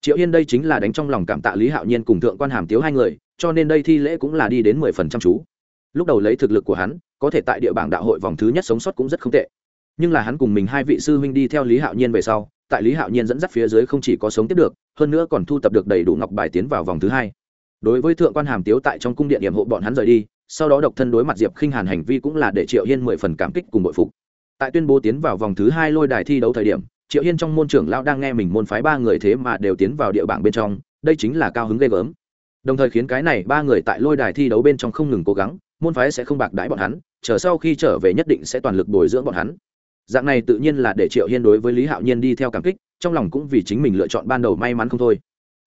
Triệu yên đây chính là đánh trong lòng cảm tạ lý hạo nhiên cùng thượng quan hàm tiếu hai người, cho nên đây thi lễ cũng là đi đến mười phần trăm chú. Lúc đầu lấy thực lực của hắn, có thể tại địa bảng đạo hội vòng thứ nhất sống sót cũng rất không tệ. Nhưng là hắn cùng mình hai vị sư huynh đi theo lý hạo nhiên về sau, tại lý hạo nhiên dẫn dắt phía dưới không chỉ có sống tiếp được, hơn nữa còn thu tập được đầy đủ ngọc bài tiến vào vòng thứ hai. Đối với thượng quan hàm tiếu tại trong cung điện điểm hộ bọn hắn rời đi sau đó độc thân đối mặt diệp khinh hàn hành vi cũng là để triệu hiên mười phần cảm kích cùng bội phục. Tại tuyên bố tiến vào vòng thứ hai lôi đài thi đấu thời điểm, triệu hiên trong môn trưởng lão đang nghe mình môn phái ba người thế mà đều tiến vào địa bảng bên trong, đây chính là cao hứng ghê gớm. Đồng thời khiến cái này ba người tại lôi đài thi đấu bên trong không ngừng cố gắng, môn phái sẽ không bạc đãi bọn hắn, chờ sau khi trở về nhất định sẽ toàn lực bồi dưỡng bọn hắn. Dạng này tự nhiên là để triệu hiên đối với lý hạo nhiên đi theo cảm kích, trong lòng cũng vì chính mình lựa chọn ban đầu may mắn không thôi.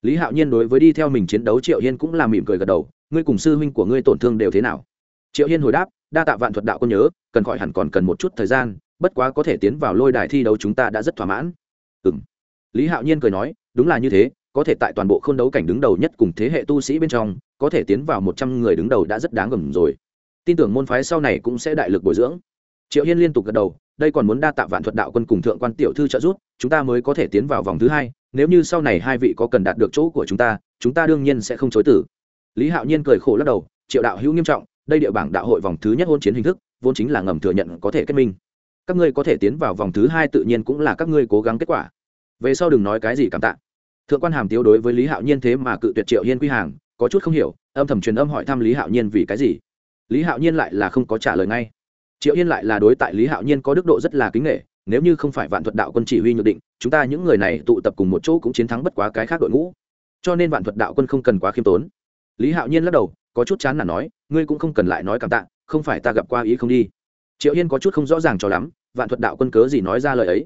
Lý hạo nhiên đối với đi theo mình chiến đấu triệu hiên cũng là mỉm cười gật đầu ngươi cùng sư huynh của ngươi tổn thương đều thế nào? Triệu hiên hồi đáp, đa tạ vạn thuật đạo quân nhớ, cần khỏi hẳn còn cần một chút thời gian, bất quá có thể tiến vào lôi đài thi đấu chúng ta đã rất thỏa mãn. Ừ m lý hạo nhiên cười nói, đúng là như thế, có thể tại toàn bộ k h ô n đấu cảnh đứng đầu nhất cùng thế hệ tu sĩ bên trong, có thể tiến vào một trăm người đứng đầu đã rất đáng gầm rồi. Tin tưởng môn phái sau này cũng sẽ đại lực bồi dưỡng. Triệu hiên liên tục gật đầu, đây còn muốn đa tạ vạn thuật đạo quân cùng thượng quan tiểu thư trợ giúp, chúng ta mới có thể tiến vào vòng thứ hai, nếu như sau này hai vị có cần đạt được chỗ của chúng ta chúng ta đương nhiên sẽ không chối tử lý hạo nhiên cười khổ lắc đầu, triệu đạo hữu nghiêm trọng, đây địa bảng đạo hội vòng thứ nhất hôn chiến hình thức, vốn chính là ngầm thừa nhận có thể kết minh. Các ngươi có thể tiến vào vòng thứ hai tự nhiên cũng là các ngươi cố gắng kết quả. Về sau đừng nói cái gì cảm tạ. Thượng quan hàm tiếu đối với lý hạo nhiên thế mà cự tuyệt triệu hiên quy hàng, có chút không hiểu, âm thầm truyền âm hỏi thăm lý hạo nhiên vì cái gì. Lý hạo nhiên lại là không có trả lời ngay. Triệu yên lại là đối tại lý hạo nhiên có đức độ rất là kính nghệ nếu như không phải vạn thuật đạo quân chỉ huy nhược định, chúng ta những người này tụ tập cùng một chỗ cũng chiến thắng bất quá cái khác đội ngũ. Cho nên vạn thuật đạo quân không cần quá khiêm tốn lý hạo nhiên lắc đầu, có chút chán là nói, ngươi cũng không cần lại nói cảm tạ, không phải ta gặp qua ý không đi. Triệu yên có chút không rõ ràng cho lắm, vạn thuật đạo quân cớ gì nói ra lời ấy.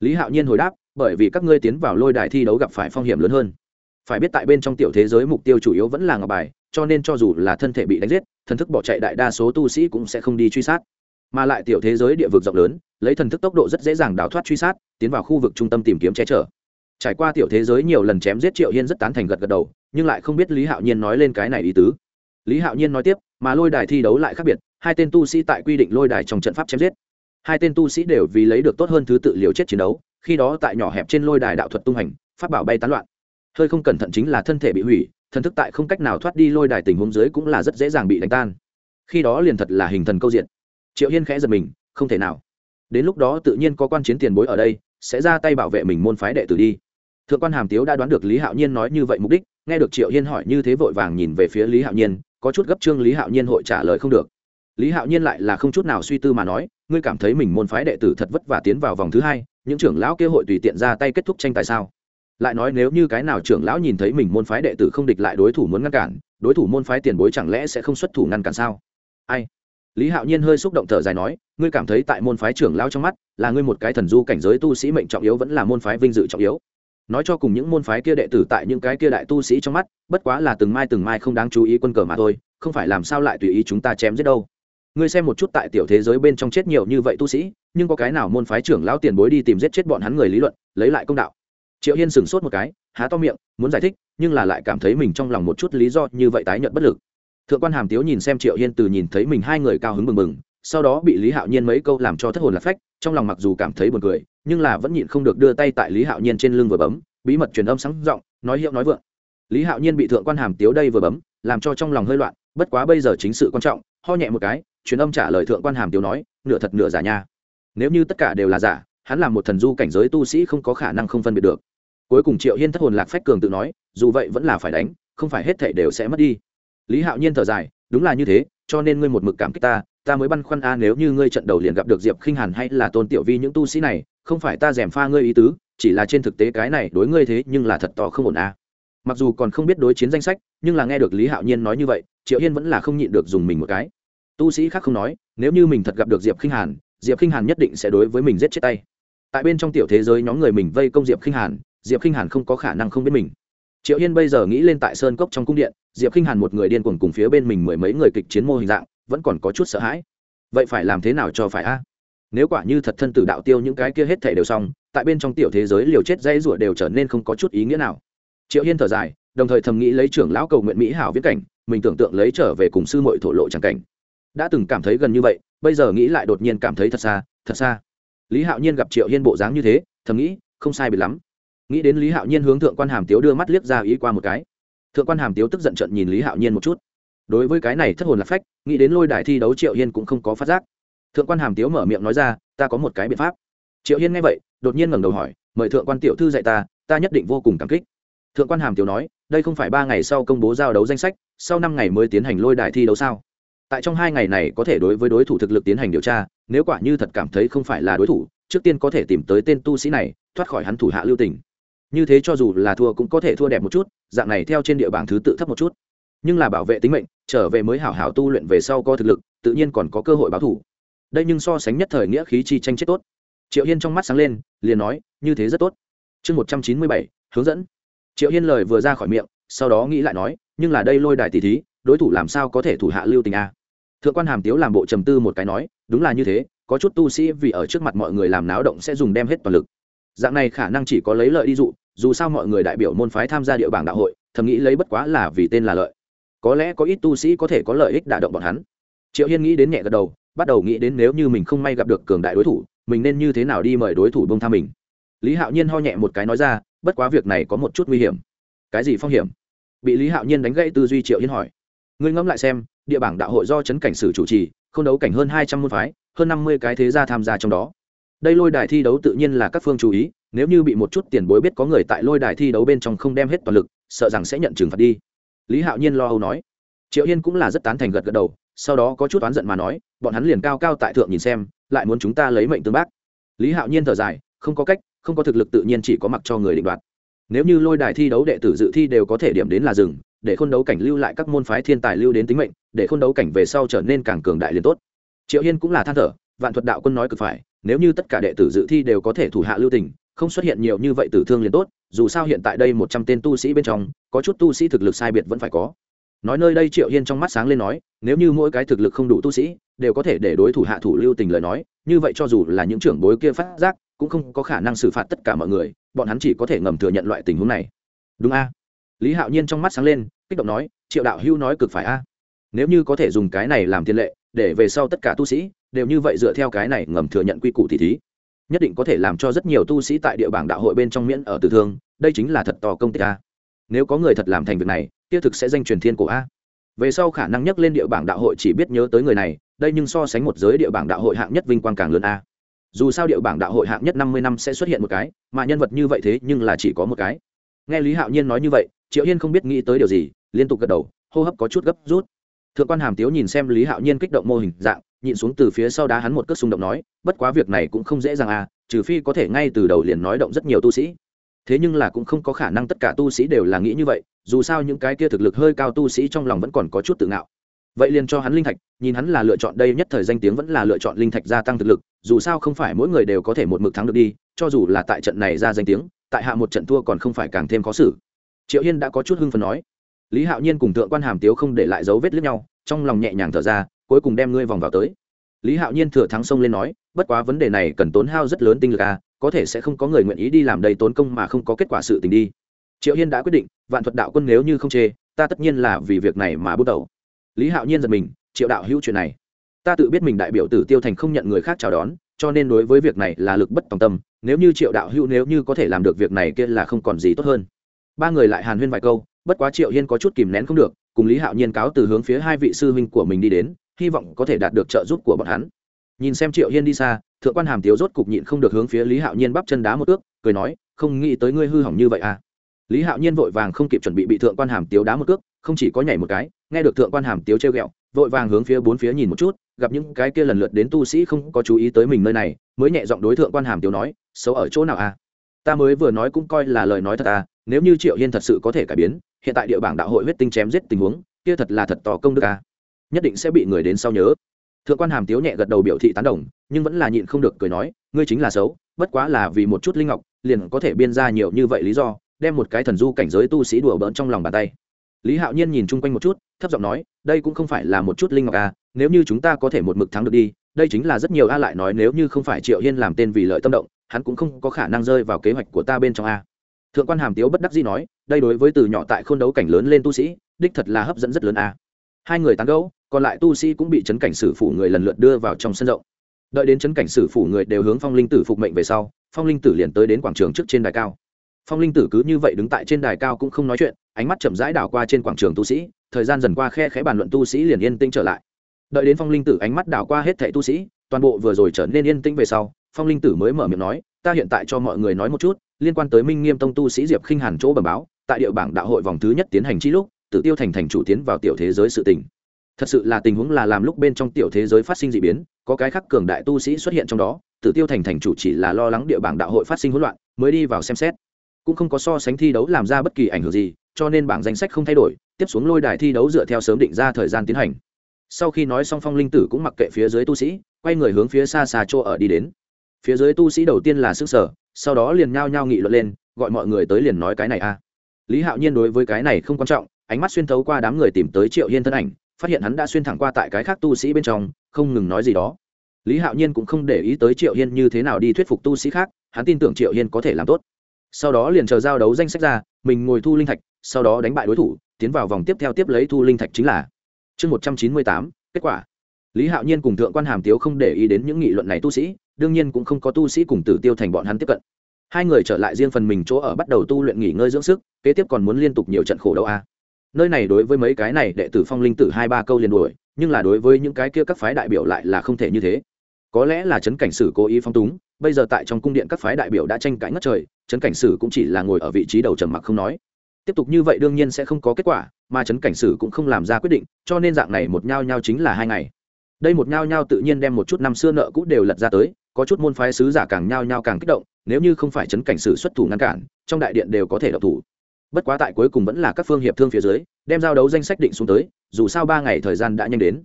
Lý hạo nhiên hồi đáp, bởi vì các ngươi tiến vào lôi đài thi đấu gặp phải phong hiểm lớn hơn. Phải biết tại bên trong tiểu thế giới mục tiêu chủ yếu vẫn là ngọc bài, cho nên cho dù là thân thể bị đánh giết, thần thức bỏ chạy đại đa số tu sĩ cũng sẽ không đi truy sát. Mà lại tiểu thế giới địa vực rộng lớn, lấy thần thức tốc độ rất dễ dàng đào thoát truy sát, tiến vào khu vực trung tâm tìm kiếm che chở trải qua tiểu thế giới nhiều lần chém giết triệu hiên rất tán thành gật gật đầu, nhưng lại không biết lý hạo nhiên nói lên cái này ý tứ. Lý hạo nhiên nói tiếp, mà lôi đài thi đấu lại khác biệt, hai tên tu sĩ tại quy định lôi đài trong trận pháp chém giết. Hai tên tu sĩ đều vì lấy được tốt hơn thứ tự liều chết chiến đấu, khi đó tại nhỏ hẹp trên lôi đài đạo thuật tung hành, pháp bảo bay tán loạn. Hơi không cẩn thận chính là thân thể bị hủy, thần thức tại không cách nào thoát đi lôi đài tình huống dưới cũng là rất dễ dàng bị đánh tan. Khi đó liền thật là hình thần câu diện. Triệu hiên khẽ giật mình, không thể nào. Đến lúc đó tự nhiên có quan chiến tiền bối ở đây, sẽ ra tay bảo vệ mình môn phái đệ tử đi thượng quan hàm tiếu đã đoán được lý hạo nhiên nói như vậy mục đích, nghe được triệu hiên hỏi như thế vội vàng nhìn về phía lý hạo nhiên, có chút gấp trương lý hạo nhiên hội trả lời không được. Lý hạo nhiên lại là không chút nào suy tư mà nói, ngươi cảm thấy mình môn phái đệ tử thật vất vả tiến vào vòng thứ hai, những trưởng lão kia hội tùy tiện ra tay kết thúc tranh tài sao? Lại nói nếu như cái nào trưởng lão nhìn thấy mình môn phái đệ tử không địch lại đối thủ muốn ngăn cản, đối thủ môn phái tiền bối chẳng lẽ sẽ không xuất thủ ngăn cản sao? Ai? Lý hạo nhiên hơi xúc động thở dài nói, ngươi cảm thấy tại môn phái trưởng lao trong mắt, là ngươi một cái thần du cảnh giới tu sĩ mệnh trọng yếu vẫn là môn phái vinh dự trọng yếu nói cho cùng những môn phái kia đệ tử tại những cái kia đại tu sĩ trong mắt, bất quá là từng mai từng mai không đáng chú ý quân cờ mà thôi, không phải làm sao lại tùy ý chúng ta chém giết đâu. Ngươi xem một chút tại tiểu thế giới bên trong chết nhiều như vậy tu sĩ, nhưng có cái nào môn phái trưởng lão tiền bối đi tìm giết chết bọn hắn người lý luận, lấy lại công đạo. Triệu hiên sửng sốt một cái, há to miệng, muốn giải thích, nhưng là lại cảm thấy mình trong lòng một chút lý do như vậy tái nhận bất lực. Thượng quan hàm tiếu nhìn xem triệu hiên từ nhìn thấy mình hai người cao hứng mừng mừng sau đó bị lý hạo nhiên mấy câu làm cho thất hồn lạc phách, trong lòng mặc dù cảm thấy buồn cười, nhưng là vẫn nhịn không được đưa tay tại lý hạo nhiên trên lưng vừa bấm, bí mật truyền âm sáng giọng, nói hiệu nói vượng. Lý hạo nhiên bị thượng quan hàm tiếu đây vừa bấm, làm cho trong lòng hơi loạn, bất quá bây giờ chính sự quan trọng, ho nhẹ một cái, truyền âm trả lời thượng quan hàm tiếu nói, nửa thật nửa giả nha. Nếu như tất cả đều là giả, hắn là một thần du cảnh giới tu sĩ không có khả năng không phân biệt được. Cuối cùng triệu hiên thất hồn lạc phách cường tự nói, dù vậy vẫn là phải đánh, không phải hết thể đều sẽ mất đi. Lý hạo nhiên thở dài, đúng là như thế, cho nên ngươi một mực cảm kích ta ta mới băn khoăn a, nếu như ngươi trận đầu liền gặp được diệp khinh hàn hay là tôn tiểu vi những tu sĩ này, không phải ta dèm pha ngươi ý tứ, chỉ là trên thực tế cái này đối ngươi thế nhưng là thật to không ổn a. Mặc dù còn không biết đối chiến danh sách, nhưng là nghe được lý hạo nhiên nói như vậy, triệu hiên vẫn là không nhịn được dùng mình một cái. Tu sĩ khác không nói, nếu như mình thật gặp được diệp khinh hàn, diệp khinh hàn nhất định sẽ đối với mình giết chết tay. Tại bên trong tiểu thế giới nhóm người mình vây công diệp khinh hàn, diệp khinh hàn không có khả năng không biết mình. Triệu hiên bây giờ nghĩ lên tại sơn cốc trong cung điện, diệp khinh hàn một người điên cuồng cùng phía bên mình mười mấy người kịch chiến mô hình dạng vẫn còn có chút sợ hãi. Vậy phải làm thế nào cho phải a? Nếu quả như thật thân tử đạo tiêu những cái kia hết thể đều xong, tại bên trong tiểu thế giới liều chết dây rủa đều trở nên không có chút ý nghĩa nào. Triệu hiên thở dài, đồng thời thầm nghĩ lấy trưởng lão cầu nguyện mỹ hảo viết cảnh, mình tưởng tượng lấy trở về cùng sư mội thổ lộ c cảnh. Đã từng cảm thấy gần như vậy, bây giờ nghĩ lại đột nhiên cảm thấy thật xa thật xa. Lý hạo nhiên gặp triệu hiên bộ dáng như thế, thầm nghĩ, không sai biệt lắm. Nghĩ đến lý hạo nhiên hướng thượng quan hàm tiếu đưa mắt liếc ra ý qua một cái. Thượng quan hàm tiếu tức giận trận nhìn lý hạo nhiên một chút đối với cái này thất hồn lạc phách, nghĩ đến lôi đài thi đấu triệu hiên cũng không có phát giác. Thượng quan hàm tiếu mở miệng nói ra, ta có một cái biện pháp. Triệu hiên nghe vậy, đột nhiên ngẩng đầu hỏi, mời thượng quan tiểu thư dạy ta ta nhất định vô cùng cảm kích. Thượng quan hàm tiếu nói, đây không phải ba ngày sau công bố giao đấu danh sách, sau năm ngày mới tiến hành lôi đài thi đấu sao? Tại trong hai ngày này có thể đối với đối thủ thực lực tiến hành điều tra, nếu quả như thật cảm thấy không phải là đối thủ, trước tiên có thể tìm tới tên tu sĩ này, thoát khỏi hắn thủ hạ lưu tình. Như thế cho dù là thua cũng có thể thua đẹp một chút, dạng này theo trên địa bảng thứ tự thấp một chút nhưng là bảo vệ tính mệnh, trở về mới hảo hảo tu luyện về sau có thực lực, tự nhiên còn có cơ hội báo thủ. Đây nhưng so sánh nhất thời nghĩa khí chi tranh chết tốt. Triệu hiên trong mắt sáng lên, liền nói, như thế rất tốt. Chương một trăm chín mươi bảy, hướng dẫn. Triệu hiên lời vừa ra khỏi miệng, sau đó nghĩ lại nói, nhưng là đây lôi đài tỷ thí, đối thủ làm sao có thể thủ hạ lưu tình a? Thượng quan hàm tiếu làm bộ trầm tư một cái nói, đúng là như thế, có chút tu sĩ vì ở trước mặt mọi người làm náo động sẽ dùng đem hết toàn lực. Dạng này khả năng chỉ có lấy lợi đi dụ, dù sao mọi người đại biểu môn phái tham gia địa bảng đạo hội, thầm nghĩ lấy bất quá là vì tên là lợi có lẽ có ít tu sĩ có thể có lợi ích đả động bọn hắn. Triệu hiên nghĩ đến nhẹ gật đầu, bắt đầu nghĩ đến nếu như mình không may gặp được cường đại đối thủ, mình nên như thế nào đi mời đối thủ bông tha mình. Lý hạo nhiên ho nhẹ một cái nói ra, bất quá việc này có một chút nguy hiểm. Cái gì phong hiểm? Bị lý hạo nhiên đánh gãy tư duy triệu hiên hỏi. Ngươi ngẫm lại xem, địa bảng đạo hội do chấn cảnh sử chủ trì, không đấu cảnh hơn hai trăm môn phái, hơn năm mươi cái thế gia tham gia trong đó. Đây lôi đài thi đấu tự nhiên là các phương chú ý, nếu như bị một chút tiền bối biết có người tại lôi đài thi đấu bên trong không đem hết toàn lực, sợ rằng sẽ nhận trừng phạt đi lý hạo nhiên lo âu nói. Triệu hiên cũng là rất tán thành gật gật đầu, sau đó có chút oán giận mà nói, bọn hắn liền cao cao tại thượng nhìn xem, lại muốn chúng ta lấy mệnh tương bác. Lý hạo nhiên thở dài, không có cách, không có thực lực tự nhiên chỉ có mặc cho người định đoạt. Nếu như lôi đài thi đấu đệ tử dự thi đều có thể điểm đến là rừng để khôn đấu cảnh lưu lại các môn phái thiên tài lưu đến tính mệnh, để khôn đấu cảnh về sau trở nên càng cường đại liền tốt. Triệu hiên cũng là than thở, vạn thuật đạo quân nói cực phải, nếu như tất cả đệ tử dự thi đều có thể thủ hạ lưu tình không xuất hiện nhiều như vậy tử thương liền tốt, dù sao hiện tại đây một trăm tên tu sĩ bên trong, có chút tu sĩ thực lực sai biệt vẫn phải có. Nói nơi đây triệu hiên trong mắt sáng lên nói, nếu như mỗi cái thực lực không đủ tu sĩ, đều có thể để đối thủ hạ thủ lưu tình lời nói, như vậy cho dù là những trưởng bối kia phát giác, cũng không có khả năng xử phạt tất cả mọi người, bọn hắn chỉ có thể ngầm thừa nhận loại tình huống này. Đúng a? Lý hạo nhiên trong mắt sáng lên, kích động nói, triệu đạo hưu nói cực phải a. Nếu như có thể dùng cái này làm tiền lệ, để về sau tất cả tu sĩ, đều như vậy dựa theo cái này ngầm thừa nhận quy củ thì thí nhất định có thể làm cho rất nhiều tu sĩ tại địa bảng đạo hội bên trong miễn ở tử thương, đây chính là thật to công tích a. Nếu có người thật làm thành việc này, kia thực sẽ danh truyền thiên cổ a. Về sau khả năng nhắc lên địa bảng đạo hội chỉ biết nhớ tới người này, đây nhưng so sánh một giới địa bảng đạo hội hạng nhất vinh quang càng lớn a. Dù sao địa bảng đạo hội hạng nhất năm mươi năm sẽ xuất hiện một cái, mà nhân vật như vậy thế nhưng là chỉ có một cái. Nghe lý hạo nhiên nói như vậy, triệu hiên không biết nghĩ tới điều gì, liên tục gật đầu, hô hấp có chút gấp rút. Thượng quan hàm tiếu nhìn xem lý hạo nhiên kích động mô hình dạng nhịn xuống từ phía sau đá hắn một cước xung động nói, bất quá việc này cũng không dễ dàng à trừ phi có thể ngay từ đầu liền nói động rất nhiều tu sĩ. Thế nhưng là cũng không có khả năng tất cả tu sĩ đều là nghĩ như vậy, dù sao những cái kia thực lực hơi cao tu sĩ trong lòng vẫn còn có chút tự ngạo. Vậy liền cho hắn linh thạch, nhìn hắn là lựa chọn đây nhất thời danh tiếng vẫn là lựa chọn linh thạch gia tăng thực lực, dù sao không phải mỗi người đều có thể một mực thắng được đi, cho dù là tại trận này ra danh tiếng, tại hạ một trận thua còn không phải càng thêm khó xử. Triệu hiên đã có chút hưng phần nói. Lý hạo nhiên cùng thượng quan hàm tiếu không để lại dấu vết lướt nhau, trong lòng nhẹ nhàng thở ra cuối cùng đem ngươi vòng vào tới. Lý hạo nhiên thừa thắng sông lên nói, bất quá vấn đề này cần tốn hao rất lớn tinh lực à có thể sẽ không có người nguyện ý đi làm đầy tốn công mà không có kết quả sự tình đi. Triệu hiên đã quyết định, vạn thuật đạo quân nếu như không chê, ta tất nhiên là vì việc này mà bước đầu. Lý hạo nhiên giật mình, triệu đạo hữu chuyện này. Ta tự biết mình đại biểu tử tiêu thành không nhận người khác chào đón, cho nên đối với việc này là lực bất tòng tâm, nếu như triệu đạo hữu nếu như có thể làm được việc này kia là không còn gì tốt hơn. Ba người lại hàn huyên vài câu, bất quá triệu hiên có chút kìm nén không được, cùng lý hạo nhiên cáo từ hướng phía hai vị sư huynh của mình đi đến hy vọng có thể đạt được trợ giúp của bọn hắn. Nhìn xem triệu hiên đi xa, thượng quan hàm tiếu rốt cục nhịn không được hướng phía lý hạo nhiên bắp chân đá một ước, cười nói, không nghĩ tới ngươi hư hỏng như vậy à. Lý hạo nhiên vội vàng không kịp chuẩn bị bị thượng quan hàm tiếu đá một ước, không chỉ có nhảy một cái, nghe được thượng quan hàm tiếu treo ghẹo, vội vàng hướng phía bốn phía nhìn một chút, gặp những cái kia lần lượt đến tu sĩ không có chú ý tới mình nơi này, mới nhẹ giọng đối thượng quan hàm tiếu nói, xấu ở chỗ nào à? Ta mới vừa nói cũng coi là lời nói thật à nếu như triệu hiên thật sự có thể cải biến, hiện tại địa bảng đạo hội huyết tinh chém giết tình huống, kia thật là thật tỏ công đức à nhất định sẽ bị người đến sau nhớ. Thượng quan hàm tiếu nhẹ gật đầu biểu thị tán đồng, nhưng vẫn là nhịn không được cười nói, ngươi chính là xấu, bất quá là vì một chút linh ngọc, liền có thể biên ra nhiều như vậy lý do, đem một cái thần du cảnh giới tu sĩ đùa bỡn trong lòng bàn tay. Lý hạo nhiên nhìn chung quanh một chút, thấp giọng nói, đây cũng không phải là một chút linh ngọc à nếu như chúng ta có thể một mực thắng được đi, đây chính là rất nhiều a lại nói nếu như không phải triệu hiên làm tên vì lợi tâm động, hắn cũng không có khả năng rơi vào kế hoạch của ta bên trong a. Thượng quan hàm tiếu bất đắc dĩ nói, đây đối với từ nhỏ tại k h ô n đấu cảnh lớn lên tu sĩ, đích thật là hấp dẫn rất lớn a hai người tán gẫu, còn lại tu sĩ cũng bị chấn cảnh sử phủ người lần lượt đưa vào trong sân rộng. Đợi đến chấn cảnh sử phủ người đều hướng phong linh tử phục mệnh về sau, phong linh tử liền tới đến quảng trường trước trên đài cao. Phong linh tử cứ như vậy đứng tại trên đài cao cũng không nói chuyện, ánh mắt chậm rãi đảo qua trên quảng trường tu sĩ, thời gian dần qua khe khẽ bàn luận tu sĩ liền yên tĩnh trở lại. Đợi đến phong linh tử ánh mắt đảo qua hết thệ tu sĩ, toàn bộ vừa rồi trở nên yên tĩnh về sau, phong linh tử mới mở miệng nói, ta hiện tại cho mọi người nói một chút, liên quan tới minh nghiêm tông tu sĩ diệp khinh hàn chỗ bẩm báo, tại địa bảng đạo hội vòng thứ nhất tiến hành chi lúc tự tiêu thành thành chủ tiến vào tiểu thế giới sự tình. Thật sự là tình huống là làm lúc bên trong tiểu thế giới phát sinh d ị biến, có cái khắc cường đại tu sĩ xuất hiện trong đó tự tiêu thành thành chủ chỉ là lo lắng địa bảng đạo hội phát sinh hỗn loạn, mới đi vào xem xét. Cũng không có so sánh thi đấu làm ra bất kỳ ảnh hưởng gì, cho nên bảng danh sách không thay đổi, tiếp xuống lôi đài thi đấu dựa theo sớm định ra thời gian tiến hành. Sau khi nói xong phong linh tử cũng mặc kệ phía dưới tu sĩ, quay người hướng phía xa xa chỗ ở đi đến. Phía dưới tu sĩ đầu tiên là sức sở, sau đó liền nhao nhao nghị luận lên, gọi mọi người tới liền nói cái này a lý hạo nhiên đối với cái này không quan trọng ánh mắt xuyên thấu qua đám người tìm tới triệu hiên thân ảnh, phát hiện hắn đã xuyên thẳng qua tại cái khác tu sĩ bên trong, không ngừng nói gì đó. Lý hạo nhiên cũng không để ý tới triệu hiên như thế nào đi thuyết phục tu sĩ khác, hắn tin tưởng triệu hiên có thể làm tốt. Sau đó liền chờ giao đấu danh sách ra, mình ngồi thu linh thạch, sau đó đánh bại đối thủ, tiến vào vòng tiếp theo tiếp lấy thu linh thạch chính là chương một trăm chín mươi tám, kết quả. Lý hạo nhiên cùng thượng quan hàm tiếu không để ý đến những nghị luận này tu sĩ, đương nhiên cũng không có tu sĩ cùng tử tiêu thành bọn hắn tiếp cận. Hai người trở lại riêng phần mình chỗ ở bắt đầu tu luyện nghỉ ngơi dưỡng sức, kế tiếp còn muốn liên tục nhiều trận khổ đâu a nơi này đối với mấy cái này đệ tử phong linh tử hai ba câu liền đuổi, nhưng là đối với những cái kia các phái đại biểu lại là không thể như thế. Có lẽ là chấn cảnh sử cố ý phong túng, bây giờ tại trong cung điện các phái đại biểu đã tranh cãi ngất trời chấn cảnh sử cũng chỉ là ngồi ở vị trí đầu trầm mặc không nói. Tiếp tục như vậy đương nhiên sẽ không có kết quả, mà chấn cảnh sử cũng không làm ra quyết định, cho nên dạng này một nhao nhao chính là hai ngày. Đây một nhao nhao tự nhiên đem một chút năm xưa nợ cũ đều lật ra tới, có chút môn phái sứ giả càng nhao nhao càng kích động, nếu như không phải chấn cảnh sử xuất thủ ngăn cản, trong đại điện đều có thể độc thủ bất quá tại cuối cùng vẫn là các phương hiệp thương phía dưới, đem giao đấu danh sách định xuống tới, dù sao ba ngày thời gian đã nhanh đến.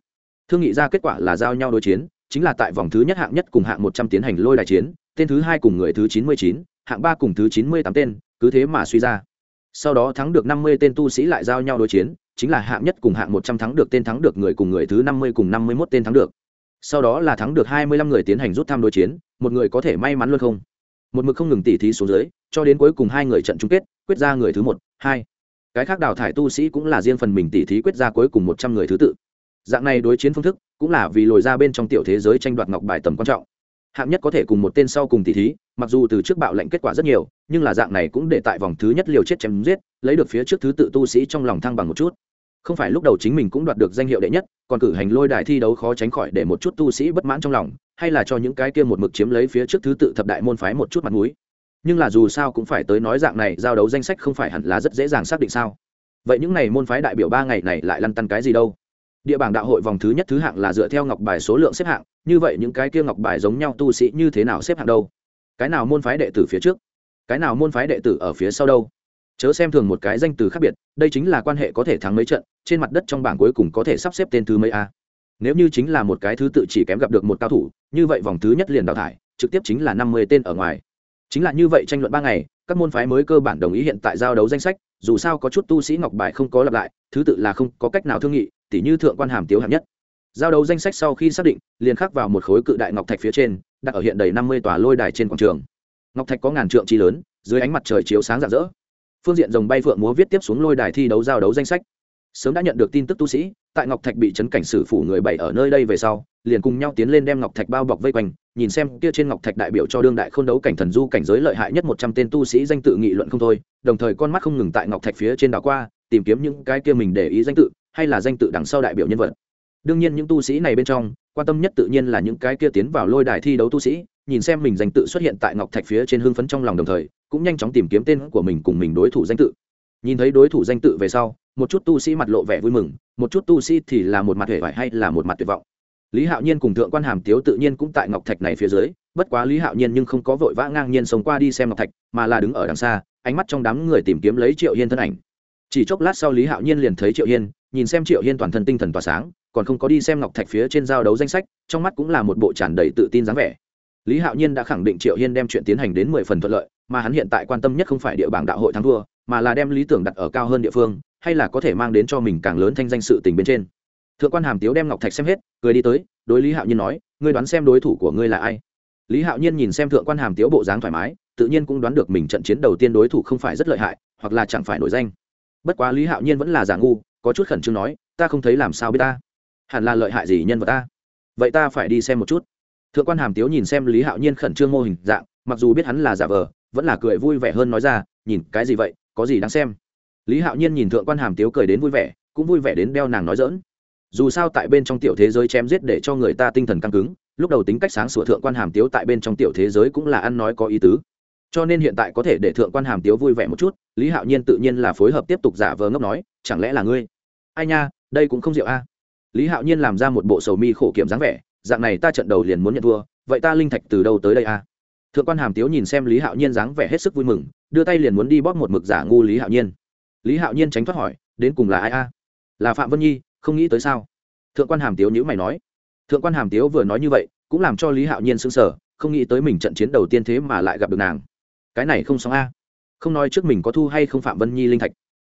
Thương nghị ra kết quả là giao nhau đối chiến, chính là tại vòng thứ nhất hạng nhất cùng hạng một trăm tiến hành lôi đại chiến, tên thứ hai cùng người thứ chín mươi chín, hạng ba cùng thứ chín mươi tám tên, cứ thế mà suy ra. Sau đó thắng được năm mươi tên tu sĩ lại giao nhau đối chiến, chính là hạng nhất cùng hạng một trăm thắng được tên thắng được người cùng người thứ năm mươi cùng năm mươi mốt tên thắng được. Sau đó là thắng được hai mươi lăm người tiến hành rút thăm đối chiến, một người có thể may mắn luôn không? Một mực không ngừng tỉ thí xuống dưới, cho đến cuối cùng hai người trận chung kết, quyết ra người thứ một, hai. Cái khác đào thải tu sĩ cũng là riêng phần mình tỉ thí quyết ra cuối cùng một trăm người thứ tự. Dạng này đối chiến phương thức, cũng là vì lồi ra bên trong tiểu thế giới tranh đoạt ngọc bài tầm quan trọng. Hạng nhất có thể cùng một tên sau cùng tỉ thí, mặc dù từ trước bạo lệnh kết quả rất nhiều, nhưng là dạng này cũng để tại vòng thứ nhất liều chết chém giết, lấy được phía trước thứ tự tu sĩ trong lòng thăng bằng một chút không phải lúc đầu chính mình cũng đoạt được danh hiệu đệ nhất, còn cử hành lôi đài thi đấu khó tránh khỏi để một chút tu sĩ bất mãn trong lòng, hay là cho những cái kia một mực chiếm lấy phía trước thứ tự thập đại môn phái một chút mặt mũi. Nhưng là dù sao cũng phải tới nói dạng này, giao đấu danh sách không phải hẳn là rất dễ dàng xác định sao? Vậy những này môn phái đại biểu ba ngày này lại lăn tăn cái gì đâu? Địa bảng đạo hội vòng thứ nhất thứ hạng là dựa theo ngọc bài số lượng xếp hạng, như vậy những cái kia ngọc bài giống nhau tu sĩ như thế nào xếp hạng đâu? Cái nào môn phái đệ tử phía trước? Cái nào môn phái đệ tử ở phía sau đâu? Chớ xem thường một cái danh từ khác biệt, đây chính là quan hệ có thể thắng mấy trận, trên mặt đất trong bảng cuối cùng có thể sắp xếp tên thứ mấy a. Nếu như chính là một cái thứ tự chỉ kém gặp được một cao thủ, như vậy vòng thứ nhất liền đào thải, trực tiếp chính là năm mươi tên ở ngoài. Chính là như vậy tranh luận ba ngày, các môn phái mới cơ bản đồng ý hiện tại giao đấu danh sách, dù sao có chút tu sĩ ngọc bài không có lặp lại, thứ tự là không có cách nào thương nghị, tỉ như thượng quan hàm tiếu hạng nhất. Giao đấu danh sách sau khi xác định, liền khắc vào một khối cự đại ngọc thạch phía trên, đặt ở hiện đầy năm mươi tòa lôi đài trên quảng trường. Ngọc thạch có ngàn trượng chi lớn, dưới ánh mặt trời chiếu sáng rạng rỡ phương diện dòng bay phượng múa viết tiếp xuống lôi đài thi đấu giao đấu danh sách. Sớm đã nhận được tin tức tu sĩ, tại ngọc thạch bị chấn cảnh sử phủ người bảy ở nơi đây về sau, liền cùng nhau tiến lên đem ngọc thạch bao bọc vây quanh, nhìn xem kia trên ngọc thạch đại biểu cho đương đại k h ô n đấu cảnh thần du cảnh giới lợi hại nhất một trăm tên tu sĩ danh tự nghị luận không thôi, đồng thời con mắt không ngừng tại ngọc thạch phía trên đảo qua, tìm kiếm những cái kia mình để ý danh tự, hay là danh tự đằng sau đại biểu nhân vật. Đương nhiên những tu sĩ này bên trong, quan tâm nhất tự nhiên là những cái kia tiến vào lôi đài thi đấu tu sĩ, nhìn xem mình danh tự xuất hiện tại ngọc thạch phía trên hưng phấn trong lòng đồng thời cũng nhanh chóng tìm kiếm tên của mình cùng mình đối thủ danh tự. Nhìn thấy đối thủ danh tự về sau, một chút tu sĩ mặt lộ vẻ vui mừng, một chút tu sĩ thì là một mặt hề vải hay là một mặt tuyệt vọng. Lý hạo nhiên cùng thượng quan hàm tiếu tự nhiên cũng tại ngọc thạch này phía dưới, bất quá lý hạo nhiên nhưng không có vội vã ngang nhiên sống qua đi xem ngọc thạch, mà là đứng ở đằng xa, ánh mắt trong đám người tìm kiếm lấy triệu hiên thân ảnh. Chỉ chốc lát sau lý hạo nhiên liền thấy triệu hiên, nhìn xem triệu hiên toàn thân tinh thần tỏa sáng, còn không có đi xem ngọc thạch phía trên giao đấu danh sách, trong mắt cũng là một bộ tràn đầy tự tin dáng vẻ. Lý hạo nhiên đã khẳng định triệu hiên đem chuyện tiến hành đến mười phần thuận lợi mà hắn hiện tại quan tâm nhất không phải địa bảng đạo hội thắng thua, mà là đem lý tưởng đặt ở cao hơn địa phương, hay là có thể mang đến cho mình càng lớn thanh danh sự tình bên trên. Thượng quan hàm tiếu đem ngọc thạch xem hết, cười đi tới, đối lý hạo nhiên nói, ngươi đoán xem đối thủ của ngươi là ai? Lý hạo nhiên nhìn xem thượng quan hàm tiếu bộ dáng thoải mái, tự nhiên cũng đoán được mình trận chiến đầu tiên đối thủ không phải rất lợi hại, hoặc là chẳng phải nổi danh. Bất quá lý hạo nhiên vẫn là giả ngu, có chút khẩn trương nói, ta không thấy làm sao biết ta? Hẳn là lợi hại gì nhân vật ta? Vậy ta phải đi xem một chút. Thượng quan hàm tiếu nhìn xem lý hạo nhiên khẩn trương mô hình dạng, mặc dù biết hắn là giả vờ vẫn là cười vui vẻ hơn nói ra, nhìn, cái gì vậy? Có gì đáng xem? Lý hạo nhiên nhìn thượng quan hàm tiếu cười đến vui vẻ, cũng vui vẻ đến đeo nàng nói dỡn dù sao tại bên trong tiểu thế giới chém giết để cho người ta tinh thần căng cứng, lúc đầu tính cách sáng sủa thượng quan hàm tiếu tại bên trong tiểu thế giới cũng là ăn nói có ý tứ. Cho nên hiện tại có thể để thượng quan hàm tiếu vui vẻ một chút, lý hạo nhiên tự nhiên là phối hợp tiếp tục giả vờ ngốc nói, chẳng lẽ là ngươi? Ai nha, đây cũng không rượu a. Lý hạo nhiên làm ra một bộ sầu mi khổ kiểm dáng vẻ, dạng này ta trận đầu liền muốn nhận thua, vậy ta linh thạch từ đâu tới đây a? Thượng quan hàm tiếu nhìn xem lý hạo nhiên dáng vẻ hết sức vui mừng, đưa tay liền muốn đi bóp một mực giả ngu lý hạo nhiên. Lý hạo nhiên tránh thoát hỏi, đến cùng là ai a? À, là phạm vân nhi, không nghĩ tới sao? Thượng quan hàm tiếu nhữ mày nói. Thượng quan hàm tiếu vừa nói như vậy, cũng làm cho lý hạo nhiên sững sờ, không nghĩ tới mình trận chiến đầu tiên thế mà lại gặp được nàng. Cái này không xong a. Không nói trước mình có thu hay không phạm vân nhi linh thạch.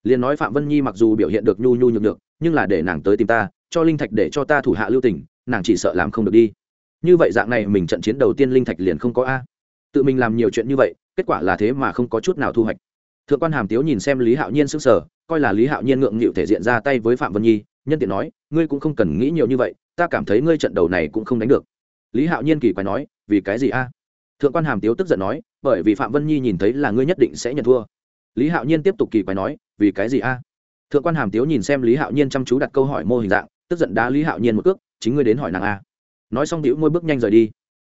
Liền nói phạm vân nhi mặc dù biểu hiện được nhu nhu nhược được nhưng là để nàng tới tìm ta, cho linh thạch để cho ta thủ hạ lưu tỉnh nàng chỉ sợ làm không được đi. Như vậy dạng này mình trận chiến đầu tiên linh thạch liền không có a tự mình làm nhiều chuyện như vậy, kết quả là thế mà không có chút nào thu hoạch. Thượng quan hàm tiếu nhìn xem lý hạo nhiên s ư n g sở coi là lý hạo nhiên ngượng nghịu thể diện ra tay với phạm vân nhi, nhân tiện nói, ngươi cũng không cần nghĩ nhiều như vậy, ta cảm thấy ngươi trận đầu này cũng không đánh được. Lý hạo nhiên kỳ quái nói, vì cái gì a? Thượng quan hàm tiếu tức giận nói, bởi vì phạm vân nhi nhìn thấy là ngươi nhất định sẽ nhận thua. Lý hạo nhiên tiếp tục kỳ quái nói, vì cái gì a? Thượng quan hàm tiếu nhìn xem lý hạo nhiên chăm chú đặt câu hỏi mô hình dạng, tức giận đá lý hạo nhiên một cước, chính ngươi đến hỏi nàng a. Nói xong hữu môi bước nhanh rời đi.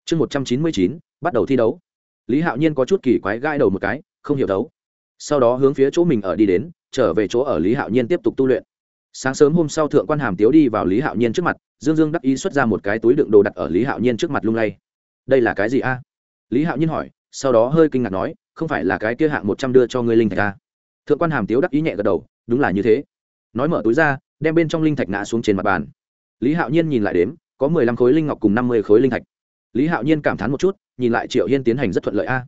Chương một trăm chín mươi chín, bắt đầu thi đấu lý hạo nhiên có chút kỳ quái gãi đầu một cái, không hiểu đấu sau đó hướng phía chỗ mình ở đi đến, trở về chỗ ở lý hạo nhiên tiếp tục tu luyện. Sáng sớm hôm sau thượng quan hàm tiếu đi vào lý hạo nhiên trước mặt, dương dương đắc ý xuất ra một cái túi đựng đồ đặt ở lý hạo nhiên trước mặt lung lay. Đây là cái gì a? Lý hạo nhiên hỏi, sau đó hơi kinh ngạc nói, không phải là cái kia hạng một trăm đưa cho ngươi linh thạch a? Thượng quan hàm tiếu đắc ý nhẹ gật đầu, đúng là như thế. Nói mở túi ra, đem bên trong linh thạch ngã xuống trên mặt bàn. Lý hạo nhiên nhìn lại đếm, có mười lăm khối linh ngọc cùng năm mươi khối linh thạch. Lý hạo nhiên cảm thán một chút nhìn lại triệu hiên tiến hành rất thuận lợi a.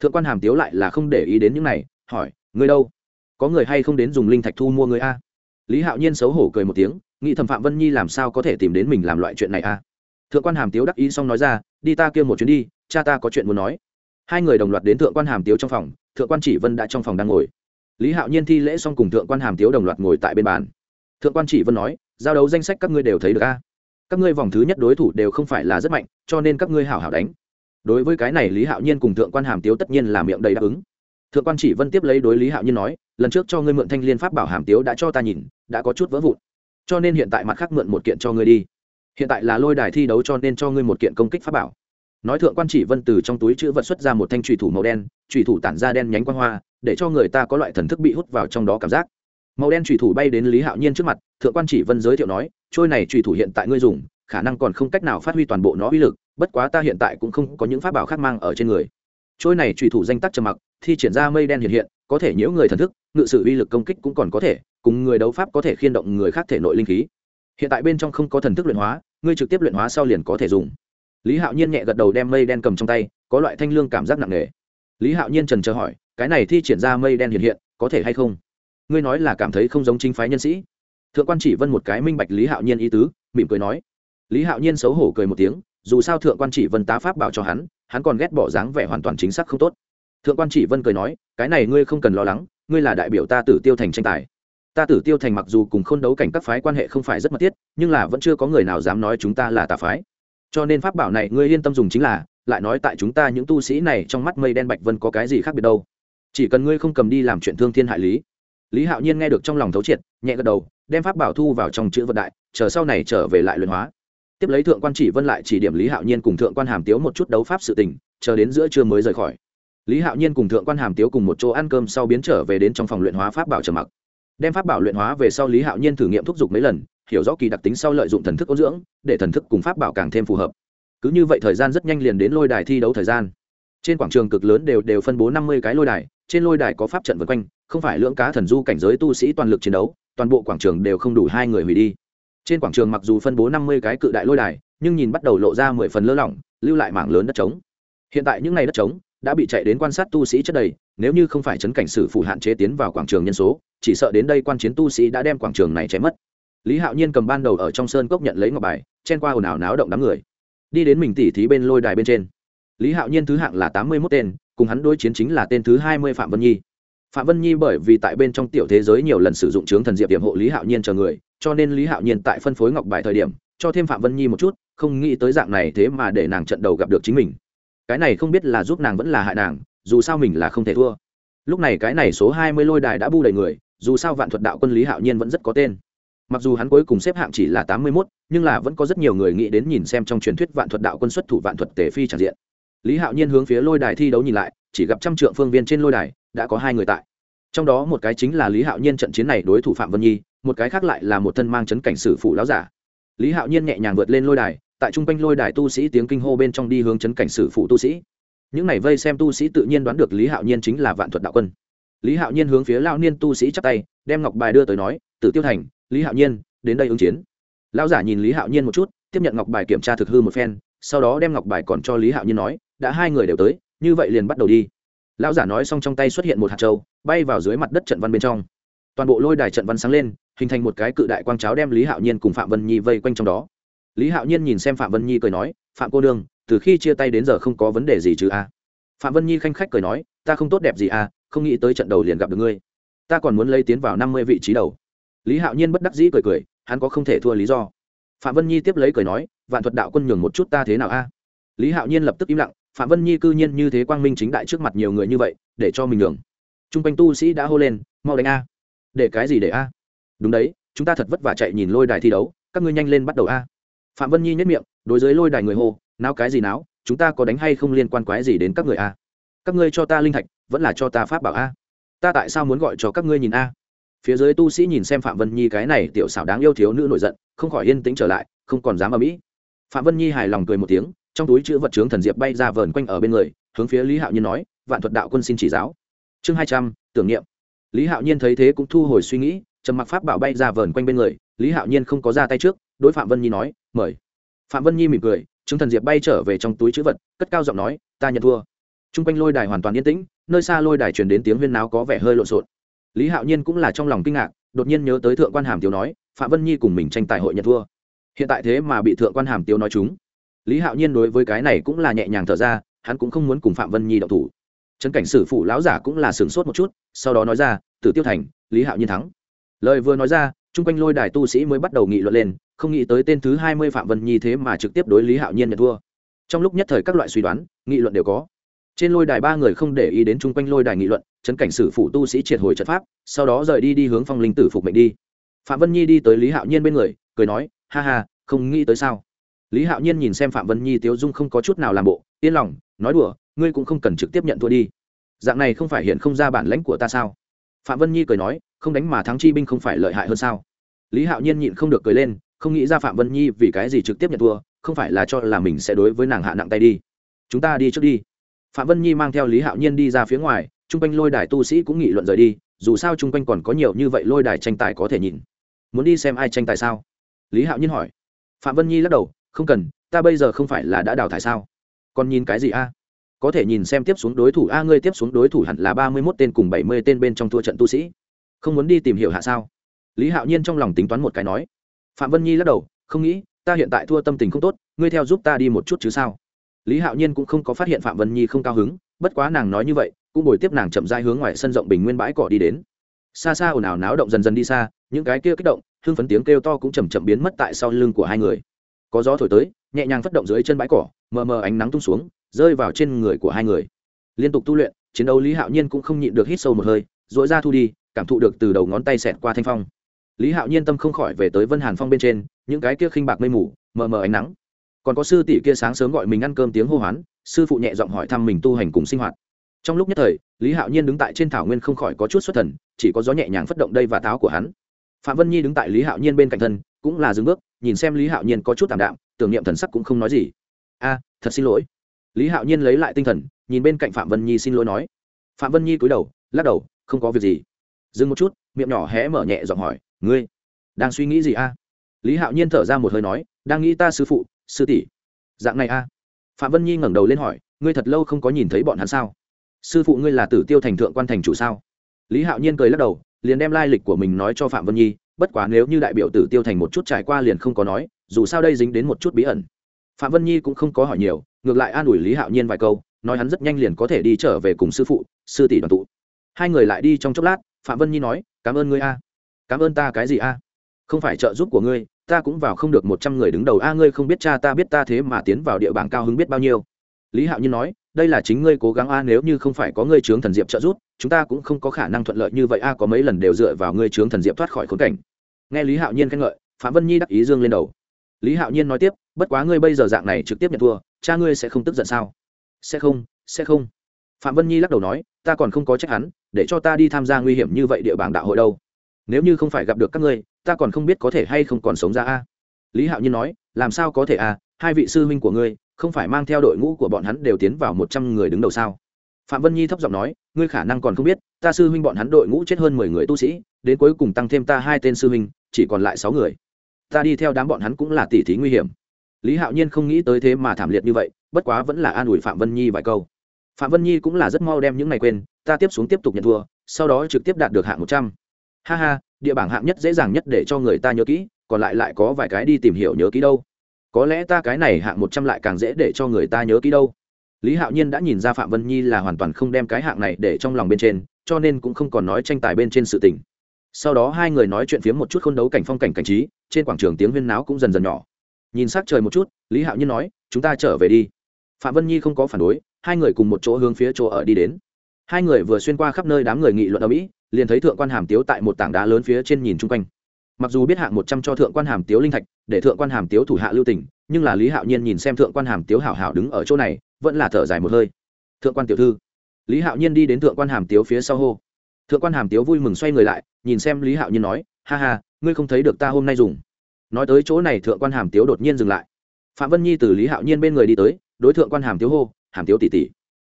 Thượng quan hàm tiếu lại là không để ý đến những này, hỏi, ngươi đâu? Có người hay không đến dùng linh thạch thu mua người a? Lý hạo nhiên xấu hổ cười một tiếng, nghĩ thẩm phạm vân nhi làm sao có thể tìm đến mình làm loại chuyện này a? Thượng quan hàm tiếu đắc ý xong nói ra, đi ta kêu một chuyến đi, cha ta có chuyện muốn nói. Hai người đồng loạt đến thượng quan hàm tiếu trong phòng, thượng quan chỉ vân đã trong phòng đang ngồi. Lý hạo nhiên thi lễ xong cùng thượng quan hàm tiếu đồng loạt ngồi tại bên bàn. Thượng quan chỉ vân nói, giao đấu danh sách các ngươi đều thấy được a. Các ngươi vòng thứ nhất đối thủ đều không phải là rất mạnh, cho nên các ngươi hảo hảo đánh đối với cái này lý hạo nhiên cùng thượng quan hàm tiếu tất nhiên là miệng đầy đáp ứng. Thượng quan chỉ vân tiếp lấy đối lý hạo nhiên nói, lần trước cho ngươi mượn thanh liên pháp bảo hàm tiếu đã cho ta nhìn, đã có chút vỡ vụn. Cho nên hiện tại mặt khác mượn một kiện cho ngươi đi. Hiện tại là lôi đài thi đấu cho nên cho ngươi một kiện công kích pháp bảo. Nói thượng quan chỉ vân từ trong túi chữ vật xuất ra một thanh trùy thủ màu đen trùy thủ tản ra đen nhánh quang hoa, để cho người ta có loại thần thức bị hút vào trong đó cảm giác. Màu đen trùy thủ bay đến lý hạo nhiên trước mặt, thượng quan chỉ vân giới thiệu nói, trôi này trùy thủ hiện tại ngươi dùng khả năng còn không cách nào phát huy toàn bộ nó uy lực, bất quá ta hiện tại cũng không có những pháp bảo khác mang ở trên người. Trôi này trùy thủ danh tắc trầm mặc, thi triển ra mây đen hiện hiện, có thể nhiễu người thần thức, ngự sự uy lực công kích cũng còn có thể, cùng người đấu pháp có thể khiên động người khác thể nội linh khí. Hiện tại bên trong không có thần thức luyện hóa, ngươi trực tiếp luyện hóa sau liền có thể dùng. Lý hạo nhiên nhẹ gật đầu đem mây đen cầm trong tay, có loại thanh lương cảm giác nặng nề. Lý hạo nhiên trần chờ hỏi, cái này thi triển ra mây đen hiện hiện, có thể hay không? Ngươi nói là cảm thấy không giống chính phái nhân sĩ. Thượng quan chỉ vân một cái minh bạch lý hạo nhiên ý tứ, mỉm cười nói lý hạo nhiên xấu hổ cười một tiếng, dù sao thượng quan chỉ vân tá pháp bảo cho hắn hắn còn ghét bỏ dáng vẻ hoàn toàn chính xác không tốt. Thượng quan chỉ vân cười nói, cái này ngươi không cần lo lắng, ngươi là đại biểu ta tử tiêu thành tranh tài. Ta tử tiêu thành mặc dù cùng k h ô n đấu cảnh các phái quan hệ không phải rất mật thiết, nhưng là vẫn chưa có người nào dám nói chúng ta là tà phái. Cho nên pháp bảo này ngươi yên tâm dùng chính là, lại nói tại chúng ta những tu sĩ này trong mắt mây đen bạch vân có cái gì khác biệt đâu. Chỉ cần ngươi không cầm đi làm chuyện thương thiên hại lý. Lý hạo nhiên nghe được trong lòng thấu triệt, nhẹ gật đầu, đem pháp bảo thu vào trong chữ vật đại, chờ sau này trở về lại luyện hóa tiếp lấy thượng quan chỉ vân lại chỉ điểm lý hạo nhiên cùng thượng quan hàm tiếu một chút đấu pháp sự tình, chờ đến giữa trưa mới rời khỏi. Lý hạo nhiên cùng thượng quan hàm tiếu cùng một chỗ ăn cơm sau biến trở về đến trong phòng luyện hóa pháp bảo trầm mặc. Đem pháp bảo luyện hóa về sau lý hạo nhiên thử nghiệm thúc giục mấy lần, hiểu rõ kỳ đặc tính sau lợi dụng thần thức ôn dưỡng, để thần thức cùng pháp bảo càng thêm phù hợp. Cứ như vậy thời gian rất nhanh liền đến lôi đài thi đấu thời gian. Trên quảng trường cực lớn đều đều phân bố năm mươi cái lôi đài, trên lôi đài có pháp trận vân quanh, không phải lưỡng cá thần du cảnh giới tu sĩ toàn lực chiến đấu, toàn bộ quảng trường đều không đủ hai người hủy đi trên quảng trường mặc dù phân bố năm mươi cái cự đại lôi đài, nhưng nhìn bắt đầu lộ ra mười phần lơ lỏng, lưu lại mảng lớn đất trống. Hiện tại những ngày đất trống đã bị chạy đến quan sát tu sĩ chất đầy, nếu như không phải chấn cảnh sử phủ hạn chế tiến vào quảng trường nhân số, chỉ sợ đến đây quan chiến tu sĩ đã đem quảng trường này cháy mất. Lý hạo nhiên cầm ban đầu ở trong sơn cốc nhận lấy ngọc bài, chen qua ồn ào náo động đám người. Đi đến mình tỉ thí bên lôi đài bên trên. Lý hạo nhiên thứ hạng là tám mươi mốt tên, cùng hắn đối chiến chính là tên thứ hai mươi phạm vân nhi. Phạm vân nhi bởi vì tại bên trong tiểu thế giới nhiều lần sử dụng chướng thần diệp điểm hộ lý hạo nhiên chờ người cho nên lý hạo nhiên tại phân phối ngọc bài thời điểm, cho thêm phạm vân nhi một chút, không nghĩ tới dạng này thế mà để nàng trận đầu gặp được chính mình. Cái này không biết là giúp nàng vẫn là hại nàng, dù sao mình là không thể thua. Lúc này cái này số hai mươi lôi đài đã bu đầy người, dù sao vạn thuật đạo quân lý hạo nhiên vẫn rất có tên. Mặc dù hắn cuối cùng xếp hạng chỉ là tám mươi mốt, nhưng là vẫn có rất nhiều người nghĩ đến nhìn xem trong truyền thuyết vạn thuật đạo quân xuất thủ vạn thuật tề phi tràn diện. Lý hạo nhiên hướng phía lôi đài thi đấu nhìn lại, chỉ gặp trăm trượng phương viên trên lôi đài, đã có hai người tại trong đó một cái chính là lý hạo nhiên trận chiến này đối thủ phạm vân nhi, một cái khác lại là một thân mang chấn cảnh sử phụ lão giả. Lý hạo nhiên nhẹ nhàng vượt lên lôi đài, tại trung quanh lôi đài tu sĩ tiếng kinh hô bên trong đi hướng chấn cảnh sử phụ tu sĩ. Những này vây xem tu sĩ tự nhiên đoán được lý hạo nhiên chính là vạn thuật đạo quân. Lý hạo nhiên hướng phía lao niên tu sĩ chắp tay, đem ngọc bài đưa tới nói, tử tiêu thành, lý hạo nhiên, đến đây ứng chiến. Lão giả nhìn lý hạo nhiên một chút, tiếp nhận ngọc bài kiểm tra thực hư một phen, sau đó đem ngọc bài còn cho lý hạo nhiên nói, đã hai người đều tới, như vậy liền bắt đầu đi. Lão giả nói xong trong tay xuất hiện một hạt trâu bay vào dưới mặt đất trận văn bên trong. Toàn bộ lôi đài trận văn sáng lên, hình thành một cái cự đại quang cháo đem lý hạo nhiên cùng phạm vân nhi vây quanh trong đó. Lý hạo nhiên nhìn xem phạm vân nhi cười nói, phạm cô đương từ khi chia tay đến giờ không có vấn đề gì chứ a? Phạm vân nhi khanh khách cười nói, ta không tốt đẹp gì a, không nghĩ tới trận đầu liền gặp được ngươi. Ta còn muốn lấy tiến vào năm mươi vị trí đầu. Lý hạo nhiên bất đắc dĩ cười cười, hắn có không thể thua lý do. Phạm vân nhi tiếp lấy cười nói, vạn thuật đạo quân nhường một chút ta thế nào a? Lý hạo nhiên lập tức im lặng, phạm vân nhi cư nhiên như thế quang minh chính đại trước mặt nhiều người như vậy, để cho mình nhường t r u n g quanh tu sĩ đã hô lên, mau đánh a. Để cái gì để a? Đúng đấy, chúng ta thật vất vả chạy nhìn lôi đài thi đấu, các ngươi nhanh lên bắt đầu a. Phạm vân nhi nhất miệng, đối với lôi đài người hô nào cái gì nào chúng ta có đánh hay không liên quan quái gì đến các người a? Các ngươi cho ta linh thạch, vẫn là cho ta pháp bảo a? Ta tại sao muốn gọi cho các ngươi nhìn a? Phía dưới tu sĩ nhìn xem phạm vân nhi cái này tiểu xảo đáng yêu thiếu nữ nổi giận, không khỏi yên tĩnh trở lại, không còn dám ở mỹ phạm vân nhi hài lòng cười một tiếng, trong túi chữ vật trướng thần diệp bay ra vờn quanh ở bên người, hướng phía lý hạo nhiên nói, vạn thuật đạo quân xin chỉ giáo chương hai trăm, tưởng niệm. Lý hạo nhiên thấy thế cũng thu hồi suy nghĩ, trầm mặc pháp bảo bay ra vờn quanh bên người, lý hạo nhiên không có ra tay trước, đối phạm vân nhi nói, mời. Phạm vân nhi mỉm cười chứng thần diệp bay trở về trong túi chữ vật, cất cao giọng nói, ta nhận thua. T r u n g quanh lôi đài hoàn toàn yên tĩnh, nơi xa lôi đài truyền đến tiếng huyên náo có vẻ hơi lộn xộn. Lý hạo nhiên cũng là trong lòng kinh ngạc, đột nhiên nhớ tới thượng quan hàm tiếu nói, phạm vân nhi cùng mình tranh tài hội nhận thua. Hiện tại thế mà bị thượng quan hàm tiếu nói chúng lý hạo nhiên đối với cái này cũng là nhẹ nhàng thở ra, hắn cũng không muốn cùng phạm vân nhi đậu thủ trấn cảnh sử phụ lão giả cũng là sửng sốt một chút, sau đó nói ra, tử tiêu thành, lý hạo nhiên thắng. Lời vừa nói ra, chung quanh lôi đài tu sĩ mới bắt đầu nghị luận lên, không nghĩ tới tên thứ hai mươi phạm vân nhi thế mà trực tiếp đối lý hạo nhiên nhận thua. Trong lúc nhất thời các loại suy đoán, nghị luận đều có. Trên lôi đài ba người không để ý đến chung quanh lôi đài nghị luận chấn cảnh sử phụ tu sĩ triệt hồi trận pháp, sau đó rời đi đi hướng phong linh tử phục mệnh đi. Phạm vân nhi đi tới lý hạo nhiên bên người, cười nói, ha ha, không nghĩ tới sao? Lý hạo nhiên nhìn xem phạm vân nhi tiếu dung không có chút nào làm bộ, yên lòng, nói đùa ngươi cũng không cần trực tiếp nhận thua đi. Dạng này không phải hiện không ra bản lãnh của ta sao? Phạm vân nhi cười nói, không đánh mà thắng chi binh không phải lợi hại hơn sao? Lý hạo nhiên nhịn không được cười lên, không nghĩ ra phạm vân nhi vì cái gì trực tiếp nhận thua, không phải là cho là mình sẽ đối với nàng hạ nặng tay đi. Chúng ta đi trước đi. Phạm vân nhi mang theo lý hạo nhiên đi ra phía ngoài chung quanh lôi đài tu sĩ cũng nghị luận rời đi, dù sao chung quanh còn có nhiều như vậy lôi đài tranh tài có thể nhìn. Muốn đi xem ai tranh tài sao? Lý hạo nhiên hỏi. Phạm vân nhi lắc đầu, không cần, ta bây giờ không phải là đã đào thải sao? Còn nhìn cái gì a? Có thể nhìn xem tiếp xuống đối thủ a, ngươi tiếp xuống đối thủ hẳn là ba mươi mốt tên cùng bảy mươi tên bên trong thua trận tu sĩ. Không muốn đi tìm hiểu hạ sao? Lý hạo nhiên trong lòng tính toán một cái nói. Phạm vân nhi lắc đầu, không nghĩ, ta hiện tại thua tâm tình không tốt, ngươi theo giúp ta đi một chút chứ sao? Lý hạo nhiên cũng không có phát hiện phạm vân nhi không cao hứng, bất quá nàng nói như vậy, cũng bồi tiếp nàng chậm dai hướng ngoài sân rộng bình nguyên bãi cỏ đi đến. Xa xa ồn ào náo động dần dần đi xa, những cái kia kích động, hưng phấn tiếng kêu to cũng chầm chậm biến mất tại sau lưng của hai người. Có gió thổi tới, nhẹ nhàng phất động dưới chân bãi cỏ, mờ mờ ánh nắng tung xuống rơi vào trên người của hai người. Liên tục tu luyện, chiến đấu lý hạo nhiên cũng không nhịn được hít sâu một hơi dội ra thu đi, cảm thụ được từ đầu ngón tay xẹt qua thanh phong. Lý hạo nhiên tâm không khỏi về tới vân hàn phong bên trên, những cái kia khinh bạc mây mù, mờ mờ ánh nắng. Còn có sư tỷ kia sáng sớm gọi mình ăn cơm tiếng hô hoán, sư phụ nhẹ giọng hỏi thăm mình tu hành cùng sinh hoạt. Trong lúc nhất thời, lý hạo nhiên đứng tại trên thảo nguyên không khỏi có chút xuất thần, chỉ có gió nhẹ nhàng phất động đây và táo của hắn. Phạm vân nhi đứng tại lý hạo nhiên bên cạnh thân, cũng là dừng bước, nhìn xem lý hạo nhiên có chút t ạ m đạm, tưởng niệm thần sắc cũng không nói gì. A, thật xin lỗi lý hạo nhiên lấy lại tinh thần, nhìn bên cạnh phạm vân nhi xin lỗi nói. Phạm vân nhi cúi đầu, lắc đầu, không có việc gì. Dừng một chút, miệng nhỏ hé mở nhẹ giọng hỏi, ngươi đang suy nghĩ gì a? Lý hạo nhiên thở ra một hơi nói, đang nghĩ ta sư phụ, sư tỷ. Dạng này a? Phạm vân nhi ngẩng đầu lên hỏi, ngươi thật lâu không có nhìn thấy bọn hắn sao? Sư phụ ngươi là tử tiêu thành thượng quan thành chủ sao? Lý hạo nhiên cười lắc đầu, liền đem lai lịch của mình nói cho phạm vân nhi, bất quá nếu như đại biểu tử tiêu thành một chút trải qua liền không có nói, dù sao đây dính đến một chút bí ẩn. Phạm vân nhi cũng không có hỏi nhiều ngược lại an ủi lý hạo nhiên vài câu nói hắn rất nhanh liền có thể đi trở về cùng sư phụ sư tỷ đoàn tụ hai người lại đi trong chốc lát phạm vân nhi nói cảm ơn ngươi a cảm ơn ta cái gì a không phải trợ giúp của ngươi ta cũng vào không được một trăm người đứng đầu a ngươi không biết cha ta biết ta thế mà tiến vào địa bảng cao hứng biết bao nhiêu lý hạo nhiên nói đây là chính ngươi cố gắng a nếu như không phải có ngươi trướng thần diệp trợ giúp chúng ta cũng không có khả năng thuận lợi như vậy a có mấy lần đều dựa vào ngươi trướng thần diệp thoát khỏi khốn cảnh nghe lý hạo nhiên khen ngợi phạm vân nhi đắc ý dương lên đầu lý hạo nhiên nói tiếp bất quá ngươi bây giờ dạng này trực tiếp nhận thua, cha ngươi sẽ không tức giận sao? Sẽ không sẽ không. Phạm vân nhi lắc đầu nói, ta còn không có trách hắn, để cho ta đi tham gia nguy hiểm như vậy địa bàn đạo hội đâu. Nếu như không phải gặp được các ngươi, ta còn không biết có thể hay không còn sống ra a. Lý hạo nhiên nói, làm sao có thể à? hai vị sư huynh của ngươi, không phải mang theo đội ngũ của bọn hắn đều tiến vào một trăm người đứng đầu sao? Phạm vân nhi thấp giọng nói, ngươi khả năng còn không biết, ta sư huynh bọn hắn đội ngũ chết hơn mười người tu sĩ, đến cuối cùng tăng thêm ta hai tên sư huynh, chỉ còn lại sáu người. Ta đi theo đám bọn hắn cũng là tỷ thí nguy hiểm lý hạo nhiên không nghĩ tới thế mà thảm liệt như vậy, bất quá vẫn là an ủi phạm vân nhi vài câu. Phạm vân nhi cũng là rất mau đem những ngày quên, ta tiếp xuống tiếp tục nhận thua, sau đó trực tiếp đạt được hạng một trăm. Ha ha, địa bảng hạng nhất dễ dàng nhất để cho người ta nhớ kỹ, còn lại lại có vài cái đi tìm hiểu nhớ kỹ đâu. Có lẽ ta cái này hạng một trăm lại càng dễ để cho người ta nhớ kỹ đâu. Lý hạo nhiên đã nhìn ra phạm vân nhi là hoàn toàn không đem cái hạng này để trong lòng bên trên, cho nên cũng không còn nói tranh tài bên trên sự tình. Sau đó hai người nói chuyện phiếm một chút k h ô n đấu cảnh phong cảnh cảnh trí, trên quảng trường tiếng huyên náo cũng dần dần nhỏ nhìn s ắ c trời một chút, lý hạo nhiên nói, chúng ta trở về đi. Phạm vân nhi không có phản đối, hai người cùng một chỗ hướng phía chỗ ở đi đến. Hai người vừa xuyên qua khắp nơi đám người nghị luận ở mỹ, liền thấy thượng quan hàm tiếu tại một tảng đá lớn phía trên nhìn chung quanh. Mặc dù biết hạng một trăm cho thượng quan hàm tiếu linh thạch, để thượng quan hàm tiếu thủ hạ lưu tỉnh nhưng là lý hạo nhiên nhìn xem thượng quan hàm tiếu hảo hảo đứng ở chỗ này, vẫn là thở dài một hơi. Thượng quan tiểu thư. Lý hạo nhiên đi đến thượng quan hàm tiếu phía sau hô. Thượng quan hàm tiếu vui mừng xoay người lại, nhìn xem lý hạo nhiên nói, ha ha, ngươi không thấy được ta hôm nay dùng nói tới chỗ này thượng quan hàm tiếu đột nhiên dừng lại. Phạm vân nhi từ lý hạo nhiên bên người đi tới, đối thượng quan hàm tiếu hô, hàm tiếu tỷ tỷ.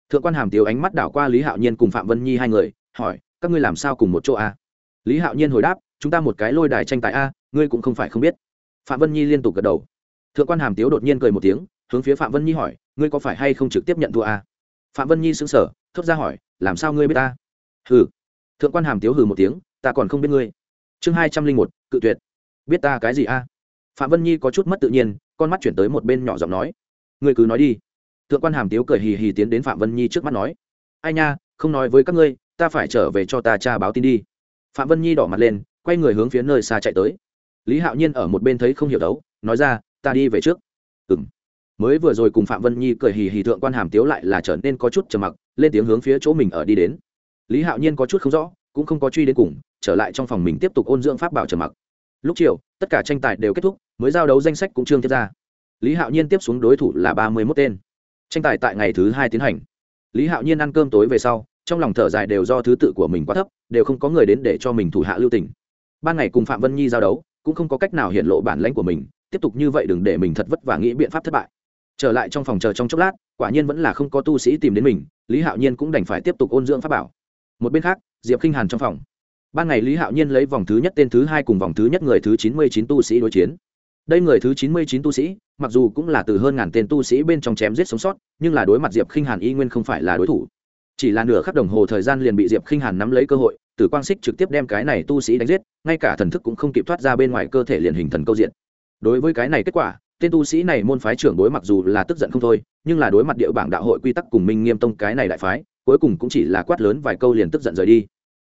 Thượng quan hàm tiếu ánh mắt đảo qua lý hạo nhiên cùng phạm vân nhi hai người, hỏi, các ngươi làm sao cùng một chỗ a lý hạo nhiên hồi đáp, chúng ta một cái lôi đài tranh tài a, ngươi cũng không phải không biết. Phạm vân nhi liên tục gật đầu. Thượng quan hàm tiếu đột nhiên cười một tiếng, hướng phía phạm vân nhi hỏi, ngươi có phải hay không trực tiếp nhận thua a? Phạm vân nhi xứng sở thốt ra hỏi, làm sao ngươi biết ta? Hừ. Thượng quan hàm tiếu hừ một tiếng, ta còn không biết ngươi. Chương hai trăm linh một, cự tuyệt biết ta cái gì a? Phạm vân nhi có chút mất tự nhiên, con mắt chuyển tới một bên nhỏ giọng nói. Ngươi cứ nói đi. Thượng quan hàm tiếu cười hì hì tiến đến phạm vân nhi trước mắt nói. Ai nha, không nói với các ngươi, ta phải trở về cho ta cha báo tin đi. Phạm vân nhi đỏ mặt lên, quay người hướng phía nơi xa chạy tới. Lý hạo nhiên ở một bên thấy không hiểu đấu, nói ra, ta đi về trước. Ừ m mới vừa rồi cùng phạm vân nhi cười hì hì, thượng quan hàm tiếu lại là trở nên có chút trầm mặc, lên tiếng hướng phía chỗ mình ở đi đến. Lý hạo nhiên có chút không rõ, cũng không có truy đến cùng, trở lại trong phòng mình tiếp tục ôn dưỡng pháp bảo trầm mặc lúc chiều, tất cả tranh tài đều kết thúc, mới giao đấu danh sách cũng trương thiết ra. Lý hạo nhiên tiếp xuống đối thủ là ba mươi mốt tên. Tranh tài tại ngày thứ hai tiến hành. Lý hạo nhiên ăn cơm tối về sau, trong lòng thở dài đều do thứ tự của mình quá thấp, đều không có người đến để cho mình thủ hạ lưu tình. Ban ngày cùng phạm vân nhi giao đấu, cũng không có cách nào hiện lộ bản lãnh của mình, tiếp tục như vậy đừng để mình thật vất vả nghĩ biện pháp thất bại. Trở lại trong phòng chờ trong chốc lát, quả nhiên vẫn là không có tu sĩ tìm đến mình, lý hạo nhiên cũng đành phải tiếp tục ôn dưỡng pháp bảo. Một bên khác, diệp k i n h hàn trong phòng ban ngày lý hạo nhiên lấy vòng thứ nhất tên thứ hai cùng vòng thứ nhất người thứ chín mươi chín tu sĩ đối chiến. Đây người thứ chín mươi chín tu sĩ, mặc dù cũng là từ hơn ngàn tên tu sĩ bên trong chém giết sống sót, nhưng là đối mặt diệp k i n h hàn y nguyên không phải là đối thủ. Chỉ là nửa khắc đồng hồ thời gian liền bị diệp k i n h hàn nắm lấy cơ hội từ quang xích trực tiếp đem cái này tu sĩ đánh giết, ngay cả thần thức cũng không kịp thoát ra bên ngoài cơ thể liền hình thần câu diện. Đối với cái này kết quả, tên tu sĩ này môn phái trưởng đối mặc dù là tức giận không thôi, nhưng là đối mặt địa bảng đạo hội quy tắc cùng minh nghiêm tông cái này đại phái, cuối cùng cũng chỉ là quát lớn vài câu liền tức giận rời đi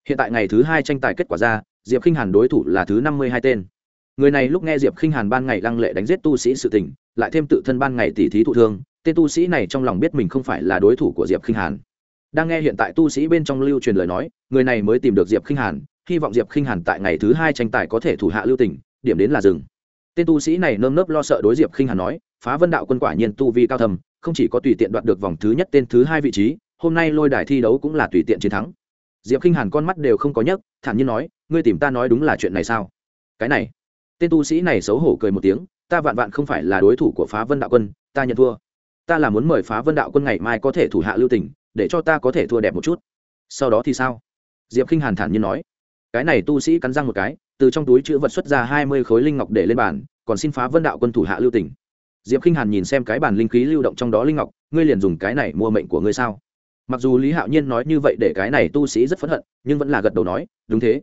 hiện tại ngày thứ hai tranh tài kết quả ra, diệp k i n h hàn đối thủ là thứ năm mươi hai tên. Người này lúc nghe diệp k i n h hàn ban ngày lăng lệ đánh giết tu sĩ sự tình, lại thêm tự thân ban ngày tỉ thí thụ thương, tên tu sĩ này trong lòng biết mình không phải là đối thủ của diệp k i n h hàn. Đang nghe hiện tại tu sĩ bên trong lưu truyền lời nói, người này mới tìm được diệp k i n h hàn, hy vọng diệp k i n h hàn tại ngày thứ hai tranh tài có thể thủ hạ lưu tỉnh điểm đến là rừng tên tu sĩ này nơm nớp lo sợ đối diệp khinh hàn nói, phá vân đạo quân quả nhiên tu vi cao thầm, không chỉ có tùy tiện đoạt được vòng thứ nhất tên thứ hai vị trí, hôm nay lôi đài thi đấu cũng là tùy tiện chiến thắng diệp khinh hàn con mắt đều không có nhấc, thản nhiên nói, ngươi tìm ta nói đúng là chuyện này sao? Cái này. Tên tu sĩ này xấu hổ cười một tiếng, ta vạn vạn không phải là đối thủ của phá vân đạo quân, ta nhận thua. Ta là muốn mời phá vân đạo quân ngày mai có thể thủ hạ lưu tình, để cho ta có thể thua đẹp một chút. Sau đó thì sao? Diệp khinh hàn thản nhiên nói. Cái này tu sĩ cắn răng một cái, từ trong túi chữ vật xuất ra hai mươi khối linh ngọc để lên bàn, còn xin phá vân đạo quân thủ hạ lưu tỉnh diệp Kinh hàn nhìn xem cái bàn linh khí lưu động trong đó linh ngọc, ngươi liền dùng cái này mua mệnh của ngươi sao? Mặc dù lý hạo nhiên nói như vậy để cái này tu sĩ rất phẫn hận, nhưng vẫn là gật đầu nói, đúng thế.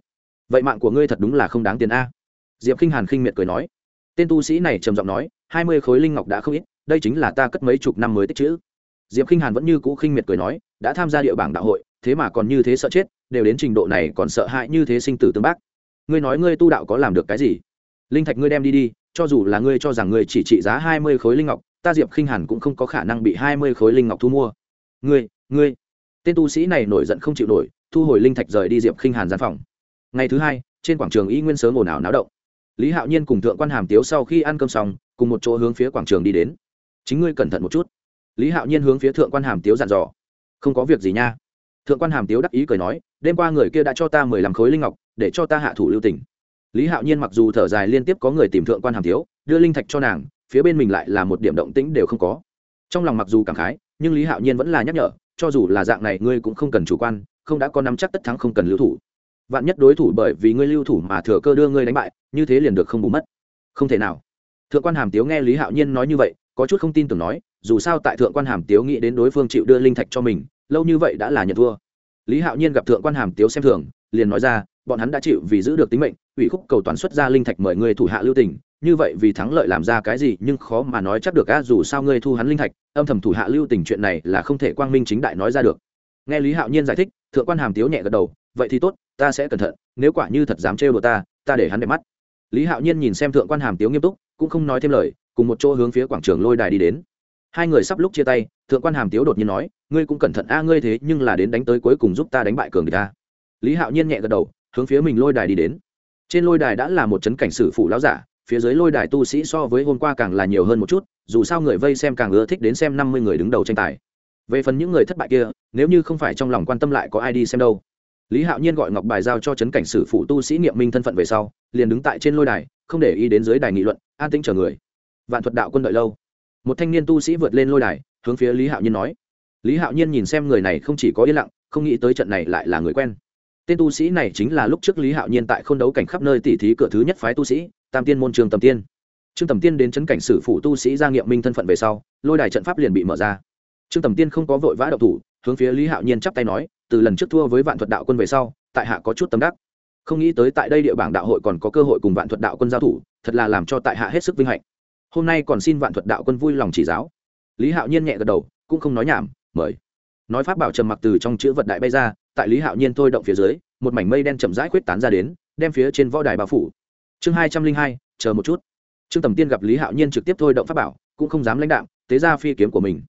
Vậy mạng của ngươi thật đúng là không đáng tiền a. Diệp k i n h hàn khinh miệt cười nói. Tên tu sĩ này trầm giọng nói, hai mươi khối linh ngọc đã không ít, đây chính là ta cất mấy chục năm mới tích chữ. Diệp k i n h hàn vẫn như cũ khinh miệt cười nói, đã tham gia địa bảng đạo hội, thế mà còn như thế sợ chết, đều đến trình độ này còn sợ hãi như thế sinh tử tương bác. Ngươi nói ngươi tu đạo có làm được cái gì? Linh thạch ngươi đem đi đi, cho dù là ngươi cho rằng ngươi chỉ trị giá hai mươi khối linh ngọc, ta diệp khinh hàn cũng không có khả năng bị hai mươi khối linh ngọc thu mua. Ngươi ngươi. Tên tu sĩ này nổi giận không chịu nổi, thu hồi linh thạch rời đi diệp khinh hàn gian phòng. Ngày thứ hai, trên quảng trường y nguyên sớm ồn ào náo động. Lý hạo nhiên cùng thượng quan hàm tiếu sau khi ăn cơm xong, cùng một chỗ hướng phía quảng trường đi đến. Chính ngươi cẩn thận một chút. Lý hạo nhiên hướng phía thượng quan hàm tiếu dặn dò. Không có việc gì nha. Thượng quan hàm tiếu đắc ý cười nói, đêm qua người kia đã cho ta mười lăm khối linh ngọc, để cho ta hạ thủ lưu tỉnh lý hạo nhiên mặc dù thở dài liên tiếp có người tìm thượng quan hàm tiếu, đưa linh thạch cho nàng, phía bên mình lại là một điểm động tĩnh đều không có. Trong lòng mặc dù cảm khái, nhưng lý hạo nhiên vẫn là nhắc nhở cho dù là dạng này ngươi cũng không cần chủ quan, không đã có nắm chắc tất thắng không cần lưu thủ. Vạn nhất đối thủ bởi vì ngươi lưu thủ mà thừa cơ đưa ngươi đánh bại, như thế liền được không bù mất. Không thể nào. Thượng quan hàm tiếu nghe lý hạo nhiên nói như vậy, có chút không tin tưởng nói, dù sao tại thượng quan hàm tiếu nghĩ đến đối phương chịu đưa linh thạch cho mình, lâu như vậy đã là nhận thua. Lý hạo nhiên gặp thượng quan hàm tiếu xem thường, liền nói ra, bọn hắn đã chịu vì giữ được tính mệnh, ủy khúc cầu toàn xuất ra linh thạch mời người thủ hạ lưu tình như vậy vì thắng lợi làm ra cái gì nhưng khó mà nói chắc được a dù sao ngươi thu hắn linh thạch, âm thầm thủ hạ lưu tình chuyện này là không thể quang minh chính đại nói ra được. Nghe lý hạo nhiên giải thích, thượng quan hàm tiếu nhẹ gật đầu, vậy thì tốt, ta sẽ cẩn thận, nếu quả như thật dám trêu đồ ta ta để hắn đẹp mắt. Lý hạo nhiên nhìn xem thượng quan hàm tiếu nghiêm túc, cũng không nói thêm lời, cùng một chỗ hướng phía quảng trường lôi đài đi đến. Hai người sắp lúc chia tay, thượng quan hàm tiếu đột nhiên nói, ngươi cũng cẩn thận a, ngươi thế nhưng là đến đánh tới cuối cùng giúp ta đánh bại cường người ta lý hạo nhiên nhẹ gật đầu, hướng phía mình lôi đài đi đến. Trên lôi đài đã là một chấn cảnh sử phụ lão giả phía dưới lôi đài tu sĩ so với hôm qua càng là nhiều hơn một chút, dù sao người vây xem càng ưa thích đến xem năm mươi người đứng đầu tranh tài. Về phần những người thất bại kia, nếu như không phải trong lòng quan tâm lại có ai đi xem đâu. Lý hạo nhiên gọi ngọc bài giao cho chấn cảnh sử phụ tu sĩ nghiệm minh thân phận về sau, liền đứng tại trên lôi đài, không để ý đến dưới đài nghị luận, an tĩnh chờ người. Vạn thuật đạo quân đợi lâu. Một thanh niên tu sĩ vượt lên lôi đài, hướng phía lý hạo nhiên nói. Lý hạo nhiên nhìn xem người này không chỉ có yên lặng, không nghĩ tới trận này lại là người quen. Tên tu sĩ này chính là lúc trước lý hạo nhiên tại k h ô n đấu cảnh khắp nơi tỉ thí cửa thứ nhất phái tu sĩ tam tiên môn trường tầm tiên. Trương tầm tiên đến chấn cảnh sử phủ tu sĩ ra nghiệm minh thân phận về sau, lôi đài trận pháp liền bị mở ra. Trương tầm tiên không có vội vã đậu thủ, hướng phía lý hạo nhiên chắp tay nói, từ lần trước thua với vạn thuật đạo quân về sau, tại hạ có chút tâm đắc. Không nghĩ tới tại đây địa bảng đạo hội còn có cơ hội cùng vạn thuật đạo quân giao thủ, thật là làm cho tại hạ hết sức vinh hạnh. Hôm nay còn xin vạn thuật đạo quân vui lòng chỉ giáo. Lý hạo nhiên nhẹ gật đầu, cũng không nói nhảm, mời. Nói pháp bảo trầm mặc từ trong chữ vật đại bay ra, tại lý hạo nhiên thôi động phía dưới, một mảnh mây đen chậm rãi khuyết tán ra đến, đem phía trên võ đài bao phủ chương hai trăm linh hai, chờ một chút. Trương tầm tiên gặp lý hạo nhiên trực tiếp thôi động pháp bảo, cũng không dám lãnh đạo tế ra phi kiếm của mình.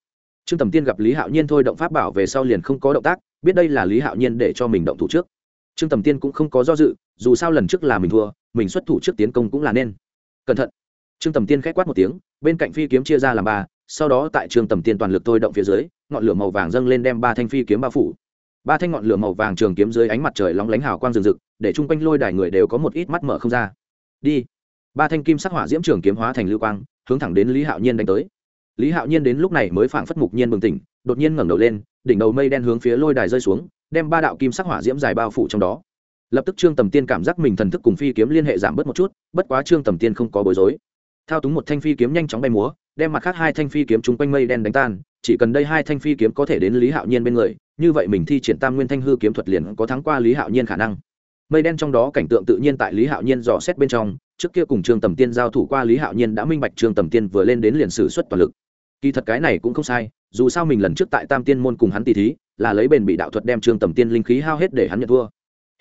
Trương tầm tiên gặp lý hạo nhiên thôi động pháp bảo về sau liền không có động tác, biết đây là lý hạo nhiên để cho mình động thủ trước. Trương tầm tiên cũng không có do dự, dù sao lần trước là mình thua, mình xuất thủ trước tiến công cũng là nên. Cẩn thận. Trương tầm tiên k h á c quát một tiếng, bên cạnh phi kiếm chia ra làm ba, sau đó tại trương tầm tiên toàn lực thôi động phía dưới, ngọn lửa màu vàng dâng lên đem ba thanh phi kiếm bao phủ. Ba thanh ngọn lửa màu vàng trường kiếm dưới ánh mặt trời lóng lánh hào quang rừng rực, để chung quanh lôi đài người đều có một ít mắt mở không ra đi. Ba thanh kim sắc hỏa diễm trường kiếm hóa thành lưu quang, hướng thẳng đến lý hạo nhiên đánh tới. Lý hạo nhiên đến lúc này mới phảng phất mục nhiên bừng tỉnh, đột nhiên ngẩng đầu lên, đỉnh đầu mây đen hướng phía lôi đài rơi xuống, đem ba đạo kim sắc hỏa diễm dài bao phủ trong đó. Lập tức trương tầm tiên cảm giác mình thần thức cùng phi kiếm liên hệ giảm bớt một chút, bất quá trương tầm tiên không có bối rối. Thao túng một thanh phi kiếm nhanh chóng bay múa, đem mặt khác hai thanh phi kiếm chung quanh mây đen đánh tan, chỉ cần đây hai thanh phi kiếm có thể đến lý hạo nhiên bên người, như vậy mình thi triển tam nguyên thanh hư kiếm thuật liền có thắng qua lý hạo nhiên khả năng mây đen trong đó cảnh tượng tự nhiên tại lý hạo nhiên dò xét bên trong, trước kia cùng trương tầm tiên giao thủ qua lý hạo nhiên đã minh bạch trương tầm tiên vừa lên đến liền sử xuất toàn lực. Kỳ thật cái này cũng không sai, dù sao mình lần trước tại tam tiên môn cùng hắn tỷ thí, là lấy bền bị đạo thuật đem trương tầm tiên linh khí hao hết để hắn nhận thua.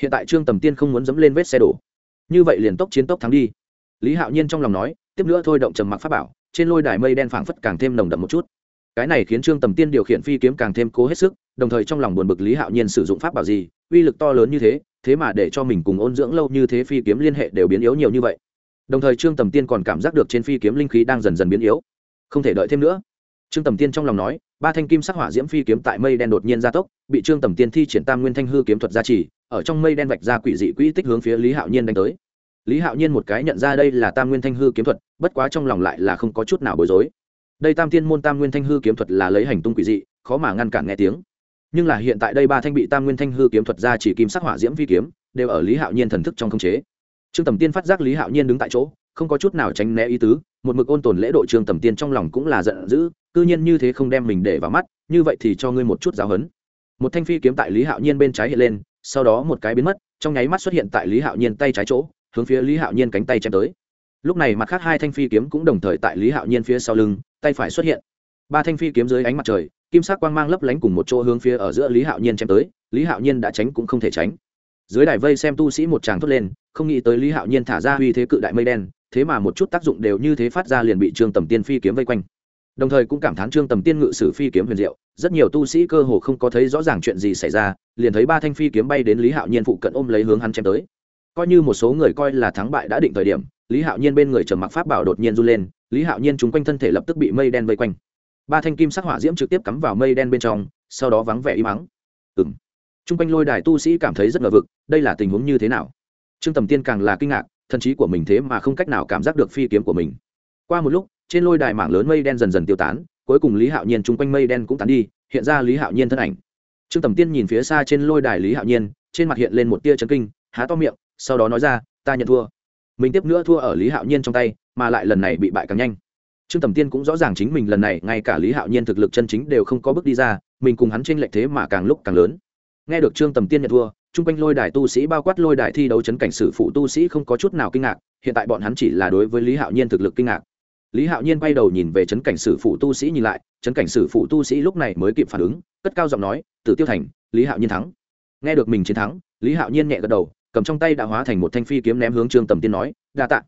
Hiện tại trương tầm tiên không muốn dẫm lên vết xe đổ. Như vậy liền tốc chiến tốc thắng đi. Lý hạo nhiên trong lòng nói, tiếp nữa thôi động trầm mặc pháp bảo, trên lôi đài mây đen phảng phất càng thêm nồng đậm một chút. Cái này khiến trương tầm tiên điều khiển phi kiếm càng thêm cố hết sức, đồng thời trong lòng buồn bực lý hạo nhiên sử dụng pháp bảo gì uy lực to lớn như thế thế mà để cho mình cùng ôn dưỡng lâu như thế phi kiếm liên hệ đều biến yếu nhiều như vậy. Đồng thời trương tầm tiên còn cảm giác được trên phi kiếm linh khí đang dần dần biến yếu. Không thể đợi thêm nữa. Trương tầm tiên trong lòng nói, ba thanh kim sắc hỏa diễm phi kiếm tại mây đen đột nhiên gia tốc, bị trương tầm tiên thi triển tam nguyên thanh hư kiếm thuật gia trì, ở trong mây đen vạch ra quỷ dị quỹ tích hướng phía lý hạo nhiên đánh tới. Lý hạo nhiên một cái nhận ra đây là tam nguyên thanh hư kiếm thuật, bất quá trong lòng lại là không có chút nào bối rối. Đây tam tiên môn tam nguyên thanh hư kiếm thuật là lấy hành tung quỷ dị, khó mà ngăn cản nghe tiếng nhưng là hiện tại đây ba thanh bị tam nguyên thanh hư kiếm thuật ra chỉ kim sắc hỏa diễm vi kiếm, đều ở lý hạo nhiên thần thức trong không chế. Trương tầm tiên phát giác lý hạo nhiên đứng tại chỗ, không có chút nào tránh né ý tứ, một mực ôn tồn lễ độ trương tầm tiên trong lòng cũng là giận dữ, cư nhiên như thế không đem mình để vào mắt, như vậy thì cho ngươi một chút giáo hấn một thanh phi kiếm tại lý hạo nhiên bên trái hiện lên, sau đó một cái biến mất, trong nháy mắt xuất hiện tại lý hạo nhiên tay trái chỗ, hướng phía lý hạo nhiên cánh tay chém tới. Lúc này mặt khác hai thanh phi kiếm cũng đồng thời tại lý hạo nhiên phía sau lưng, tay phải xuất hiện ba thanh phi kiếm dưới ánh mặt trời, kim sắc quang mang lấp lánh cùng một chỗ hướng phía ở giữa lý hạo nhiên chém tới, lý hạo nhiên đã tránh cũng không thể tránh. Dưới đài vây xem tu sĩ một tràng thốt lên, không nghĩ tới lý hạo nhiên thả ra uy thế cự đại mây đen, thế mà một chút tác dụng đều như thế phát ra liền bị trương tầm tiên phi kiếm vây quanh. Đồng thời cũng cảm thán trương tầm tiên ngự sử phi kiếm huyền diệu, rất nhiều tu sĩ cơ hồ không có thấy rõ ràng chuyện gì xảy ra, liền thấy ba thanh phi kiếm bay đến lý hạo nhiên phụ cận ôm lấy hướng hắn chém tới. Coi như một số người coi là thắng bại đã định thời điểm, lý hạo nhiên bên người trầm mặc pháp bảo đột nhiên run lên, lý hạo nhiên chúng quanh thân thể lập tức bị mây đen vây quanh ba thanh kim sắc hỏa diễm trực tiếp cắm vào mây đen bên trong, sau đó vắng vẻ im ắng. Ừ m chung quanh lôi đài tu sĩ cảm thấy rất ngờ vực, đây là tình huống như thế nào? Trương tầm tiên càng là kinh ngạc, thần trí của mình thế mà không cách nào cảm giác được phi kiếm của mình. Qua một lúc, trên lôi đài mảng lớn mây đen dần dần tiêu tán, cuối cùng lý hạo nhiên chung quanh mây đen cũng tán đi, hiện ra lý hạo nhiên thân ảnh. Trương tầm tiên nhìn phía xa trên lôi đài lý hạo nhiên, trên mặt hiện lên một tia chấn kinh, há to miệng, sau đó nói ra, ta nhận thua. Mình tiếp nữa thua ở lý hạo nhiên trong tay, mà lại lần này bị bại càng nhanh trương tầm tiên cũng rõ ràng chính mình lần này, ngay cả lý hạo nhiên thực lực chân chính đều không có bước đi ra, mình cùng hắn t r ê n lệch thế mà càng lúc càng lớn. Nghe được trương tầm tiên nhận thua, chung quanh lôi đài tu sĩ bao quát lôi đài thi đấu chấn cảnh sử phụ tu sĩ không có chút nào kinh ngạc, hiện tại bọn hắn chỉ là đối với lý hạo nhiên thực lực kinh ngạc. Lý hạo nhiên bay đầu nhìn về chấn cảnh sử phụ tu sĩ nhìn lại, chấn cảnh sử phụ tu sĩ lúc này mới kịp phản ứng, cất cao giọng nói, tử tiêu thành, lý hạo nhiên thắng. Nghe được mình chiến thắng, lý hạo nhiên nhẹ gật đầu, cầm trong tay đã hóa thành một thanh phi kiếm ném hướng trương tầm tiên nói, đa t ạ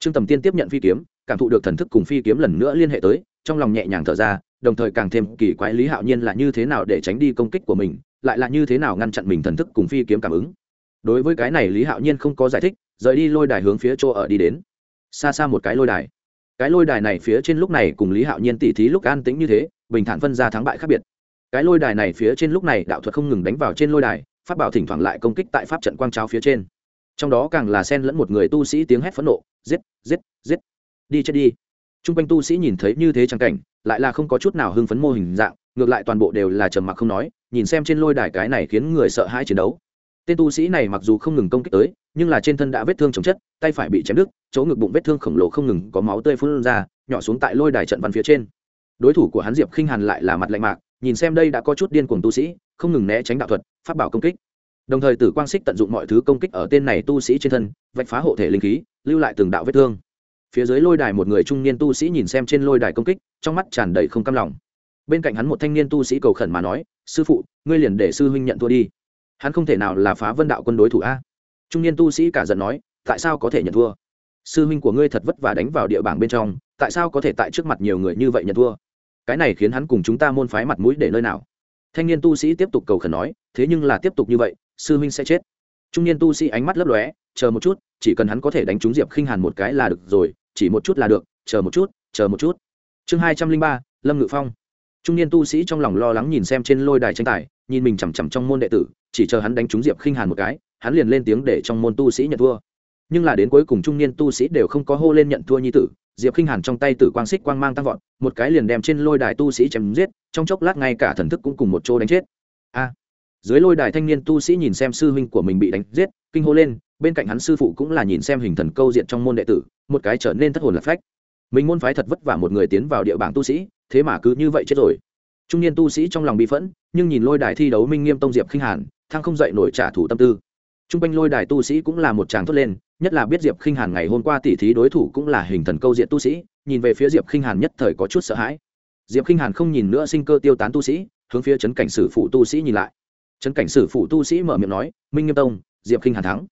trương tầm tiên tiếp nhận phi kiếm cảm thụ được thần thức cùng phi kiếm lần nữa liên hệ tới, trong lòng nhẹ nhàng thở ra, đồng thời càng thêm kỳ quái lý hạo nhiên là như thế nào để tránh đi công kích của mình, lại là như thế nào ngăn chặn mình thần thức cùng phi kiếm cảm ứng. Đối với cái này lý hạo nhiên không có giải thích, rời đi lôi đài hướng phía chỗ ở đi đến. Xa xa một cái lôi đài. Cái lôi đài này phía trên lúc này cùng lý hạo nhiên tỉ thí lúc an tĩnh như thế, bình thản phân ra thắng bại khác biệt. Cái lôi đài này phía trên lúc này đạo thuật không ngừng đánh vào trên lôi đài, pháp bảo thỉnh thoảng lại công kích tại pháp trận quang trao phía trên. Trong đó càng là sen lẫn một người tu sĩ tiếng hét phẫn nộ, giết giết giết đi chết đi. T r u n g quanh tu sĩ nhìn thấy như thế trang cảnh, lại là không có chút nào hưng phấn mô hình dạng, ngược lại toàn bộ đều là trầm mặc không nói, nhìn xem trên lôi đài cái này khiến người sợ hãi chiến đấu. Tên tu sĩ này mặc dù không ngừng công kích tới, nhưng là trên thân đã vết thương chồng chất, tay phải bị chém đứt, chỗ ngực bụng vết thương khổng lồ không ngừng có máu tươi phun ra, nhỏ xuống tại lôi đài trận văn phía trên. Đối thủ của hắn diệp khinh hàn lại là mặt lạnh mạc, nhìn xem đây đã có chút điên cuồng tu sĩ, không ngừng né tránh đạo thuật phát bảo công kích. Đồng thời tử quang xích tận dụng mọi thứ công kích ở tên này tu sĩ trên thân, vạch phá hộ thể linh khí, lưu lại từng đạo vết thương phía dưới lôi đài một người trung niên tu sĩ nhìn xem trên lôi đài công kích, trong mắt tràn đầy không cam lòng. Bên cạnh hắn một thanh niên tu sĩ cầu khẩn mà nói, sư phụ, ngươi liền để sư huynh nhận thua đi. Hắn không thể nào là phá vân đạo quân đối thủ a. Trung niên tu sĩ cả giận nói, tại sao có thể nhận thua? Sư huynh của ngươi thật vất vả đánh vào địa bảng bên trong, tại sao có thể tại trước mặt nhiều người như vậy nhận thua? Cái này khiến hắn cùng chúng ta môn phái mặt mũi để nơi nào? Thanh niên tu sĩ tiếp tục cầu khẩn nói, thế nhưng là tiếp tục như vậy, sư huynh sẽ chết. Trung niên tu sĩ ánh mắt lấp lóe, chờ một chút, chỉ cần hắn có thể đánh trúng diệp khinh hàn một cái là được rồi chỉ một chút là được, chờ một chút, chờ một chút. Chương hai trăm linh ba, lâm ngự phong. Trung niên tu sĩ trong lòng lo lắng nhìn xem trên lôi đài tranh tài, nhìn mình chằm chằm trong môn đệ tử, chỉ chờ hắn đánh trúng diệp khinh hàn một cái, hắn liền lên tiếng để trong môn tu sĩ nhận thua. Nhưng là đến cuối cùng trung niên tu sĩ đều không có hô lên nhận thua nhi tử, diệp khinh hàn trong tay tử quang xích quang mang tăng vọt, một cái liền đem trên lôi đài tu sĩ chém giết, trong chốc lát ngay cả thần thức cũng cùng một chỗ đánh chết. A! Dưới lôi đài thanh niên tu sĩ nhìn xem sư huynh của mình bị đánh giết, kinh hô lên, bên cạnh hắn sư phụ cũng là nhìn xem hình thần câu diện trong môn đệ tử một cái trở nên thất hồn lạc phách mình môn phái thật vất vả một người tiến vào địa bảng tu sĩ thế mà cứ như vậy chết rồi trung niên tu sĩ trong lòng bị phẫn nhưng nhìn lôi đài thi đấu minh nghiêm tông diệp khinh hàn thăng không dậy nổi trả thù tâm tư Trung quanh lôi đài tu sĩ cũng là một tràng thốt lên, nhất là biết Diệp Khinh Hàn ngày hôm qua tỷ thí đối thủ cũng là hình thần câu diện tu sĩ, nhìn về phía Diệp Khinh Hàn nhất thời có chút sợ hãi. Diệp Khinh Hàn không nhìn nữa sinh cơ tiêu tán tu sĩ, hướng phía trấn cảnh sử phụ tu sĩ nhìn lại. Trấn cảnh sử phụ tu sĩ mở miệng nói, "Minh Nghiêm Tông, Diệp Khinh Hàn thắng."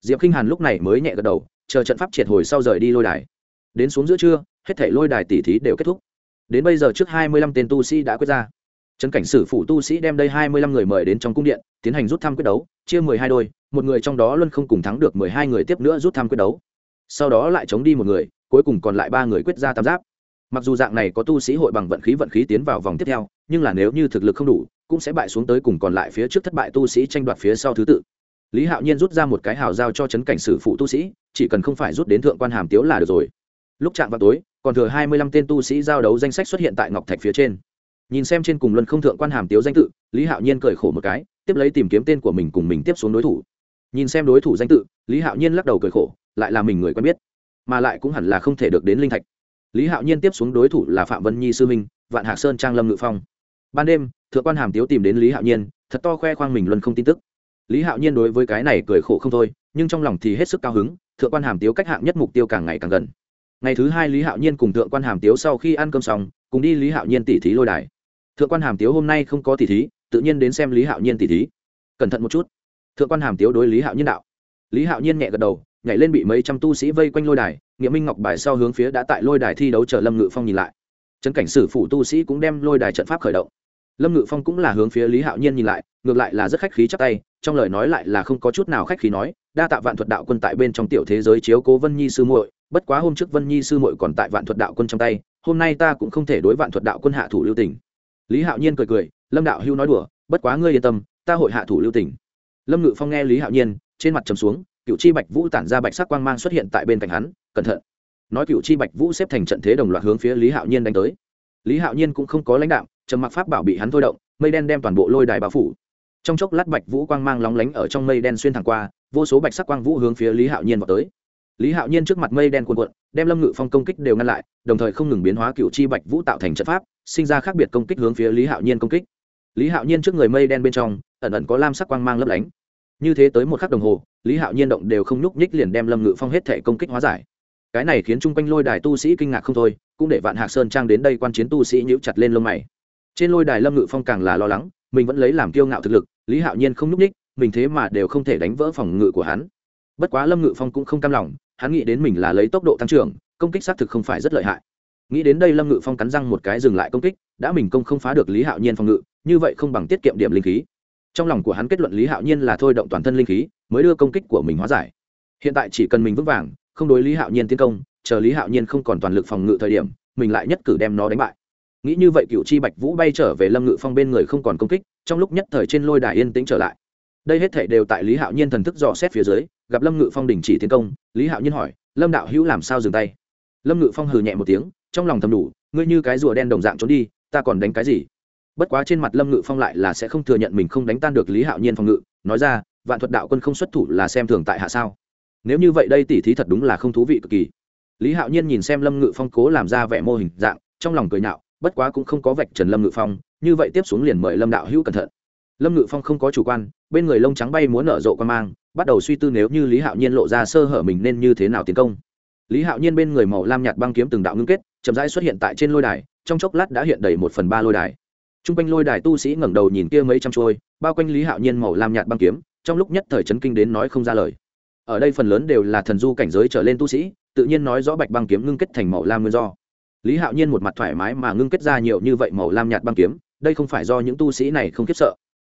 Diệp Khinh Hàn lúc này mới nhẹ gật đầu, chờ trận pháp triệt hồi sau rời đi lôi đài. Đến xuống giữa trưa, hết thảy lôi đài tỷ thí đều kết thúc. Đến bây giờ trước hai mươi lăm tên tu sĩ đã quyết ra. Trấn cảnh sử phụ tu sĩ đem đây hai mươi lăm người mời đến trong cung điện, tiến hành rút thăm quyết đấu, chia mười hai đôi, một người trong đó luôn không cùng thắng được mười hai người tiếp nữa rút thăm quyết đấu sau đó lại chống đi một người cuối cùng còn lại ba người quyết ra tam giáp mặc dù dạng này có tu sĩ hội bằng vận khí vận khí tiến vào vòng tiếp theo nhưng là nếu như thực lực không đủ cũng sẽ bại xuống tới cùng còn lại phía trước thất bại tu sĩ tranh đoạt phía sau thứ tự lý hạo nhiên rút ra một cái hào giao cho chấn cảnh sử phụ tu sĩ, chỉ cần không phải rút đến thượng quan hàm tiếu là được rồi. Lúc chạm vào tối, còn thừa hai mươi lăm tên tu sĩ giao đấu danh sách xuất hiện tại ngọc thạch phía trên. Nhìn xem trên cùng luân không thượng quan hàm tiếu danh tự, lý hạo nhiên cười khổ một cái, tiếp lấy tìm kiếm tên của mình cùng mình tiếp xuống đối thủ. Nhìn xem đối thủ danh tự, lý hạo nhiên lắc đầu cười khổ, lại là mình người quen biết, mà lại cũng hẳn là không thể được đến linh thạch. Lý hạo nhiên tiếp xuống đối thủ là phạm vân nhi sư minh, vạn hạc sơn trang lâm ngự phong. Ban đêm, thượng quan hàm tiếu tìm đến lý hạo nhiên, thật to khoe khoang mình luân không tin tức lý hạo nhiên đối với cái này cười khổ không thôi, nhưng trong lòng thì hết sức cao hứng, thượng quan hàm tiếu cách hạng nhất mục tiêu càng ngày càng gần. Ngày thứ hai lý hạo nhiên cùng thượng quan hàm tiếu sau khi ăn cơm xong, cùng đi lý hạo nhiên tỉ thí lôi đài. Thượng quan hàm tiếu hôm nay không có tỉ thí, tự nhiên đến xem lý hạo nhiên tỉ thí. Cẩn thận một chút. Thượng quan hàm tiếu đối lý hạo nhiên đạo. Lý hạo nhiên nhẹ gật đầu, nhảy lên bị mấy trăm tu sĩ vây quanh lôi đài nghĩa minh ngọc bài sau hướng phía đã tại lôi đài thi đấu chờ lâm ngự phong nhìn lại. Trấn cảnh sử phủ tu sĩ cũng đem lôi đài trận pháp khởi động lâm ngự phong cũng là hướng phía lý hạo nhiên nhìn lại, ngược lại là rất khách khí chắc tay, trong lời nói lại là không có chút nào khách khí nói, đa tạ vạn thuật đạo quân tại bên trong tiểu thế giới chiếu cố vân nhi sư muội, bất quá hôm trước vân nhi sư muội còn tại vạn thuật đạo quân trong tay, hôm nay ta cũng không thể đối vạn thuật đạo quân hạ thủ lưu tình. Lý hạo nhiên cười cười, lâm đạo hưu nói đùa, bất quá ngươi yên tâm, ta hội hạ thủ lưu tình. Lâm ngự phong nghe lý hạo nhiên, trên mặt trầm xuống cựu chi bạch vũ tản ra bạch sắc quang mang xuất hiện tại bên cạnh hắn, cẩn thận. Nói cựu chi bạch vũ xếp thành trận thế đồng loạt hướng phía lý hạo nhiên đánh tới. Lý hạo nhiên cũng không có lãnh đạo trầm mặc pháp bảo bị hắn thôi động, mây đen đem toàn bộ lôi đài bao phủ. Trong chốc lát bạch vũ quang mang lóng lánh ở trong mây đen xuyên thẳng qua, vô số bạch sắc quang vũ hướng phía lý hạo nhiên vào tới. Lý hạo nhiên trước mặt mây đen cuồn cuộn, đem lâm ngự phong công kích đều ngăn lại, đồng thời không ngừng biến hóa cựu chi bạch vũ tạo thành trận pháp, sinh ra khác biệt công kích hướng phía lý hạo nhiên công kích. Lý hạo nhiên trước người mây đen bên trong, ẩn ẩn có lam sắc quang mang lấp lánh. Như thế tới một khắc đồng hồ, lý hạo nhiên động đều không nhúc nhích liền đem lâm ngự phong hết thể công kích hóa giải. Cái này khiến chung quanh lôi đài tu sĩ kinh ngạc không thôi, cũng để vạn hạc sơn trang đến đây quan chiến tu sĩ nhữ chặt lên lông mày trên lôi đài lâm ngự phong càng là lo lắng, mình vẫn lấy làm kiêu ngạo thực lực, lý hạo nhiên không nhúc ních mình thế mà đều không thể đánh vỡ phòng ngự của hắn. Bất quá lâm ngự phong cũng không cam lòng, hắn nghĩ đến mình là lấy tốc độ tăng trưởng, công kích xác thực không phải rất lợi hại. Nghĩ đến đây lâm ngự phong cắn răng một cái dừng lại công kích, đã mình công không phá được lý hạo nhiên phòng ngự, như vậy không bằng tiết kiệm điểm linh khí. Trong lòng của hắn kết luận lý hạo nhiên là thôi động toàn thân linh khí, mới đưa công kích của mình hóa giải. Hiện tại chỉ cần mình vững vàng, không đối lý hạo nhiên tiến công, chờ lý hạo nhiên không còn toàn lực phòng ngự thời điểm, mình lại nhất cử đem nó đánh bại nghĩ như vậy cựu chi bạch vũ bay trở về lâm ngự phong bên người không còn công kích, trong lúc nhất thời trên lôi đài yên tĩnh trở lại. Đây hết thể đều tại lý hạo nhiên thần thức dò xét phía dưới, gặp lâm ngự phong đình chỉ tiến công, lý hạo nhiên hỏi, lâm đạo hữu làm sao dừng tay? Lâm ngự phong hừ nhẹ một tiếng, trong lòng thầm đủ, ngươi như cái rùa đen đồng dạng trốn đi, ta còn đánh cái gì? Bất quá trên mặt lâm ngự phong lại là sẽ không thừa nhận mình không đánh tan được lý hạo nhiên phòng ngự, nói ra, vạn thuật đạo quân không xuất thủ là xem thường tại hạ sao? Nếu như vậy đây tỉ thí thật đúng là không thú vị cực kỳ. Lý hạo nhiên nhìn xem lâm ngự phong cố làm ra vẻ mô hình dạng, trong lòng cười nhạo bất quá cũng không có vạch trần lâm ngự phong, như vậy tiếp xuống liền mời lâm đạo hữu cẩn thận. Lâm ngự phong không có chủ quan, bên người lông trắng bay muốn nở rộ quan mang, bắt đầu suy tư nếu như lý hạo nhiên lộ ra sơ hở mình nên như thế nào tiến công. Lý hạo nhiên bên người màu lam nhạt băng kiếm từng đạo ngưng kết, chậm rãi xuất hiện tại trên lôi đài, trong chốc lát đã hiện đầy một phần ba lôi đài. T r u n g quanh lôi đài tu sĩ ngẩng đầu nhìn kia mấy trăm trôi, bao quanh lý hạo nhiên màu lam nhạt băng kiếm, trong lúc nhất thời chấn kinh đến nói không ra lời. Ở đây phần lớn đều là thần du cảnh giới trở lên tu sĩ, tự nhiên nói rõ bạch băng kiếm ngưng kết thành màu lam nguyên do lý hạo nhiên một mặt thoải mái mà ngưng kết ra nhiều như vậy màu lam nhạt băng kiếm, đây không phải do những tu sĩ này không khiếp sợ.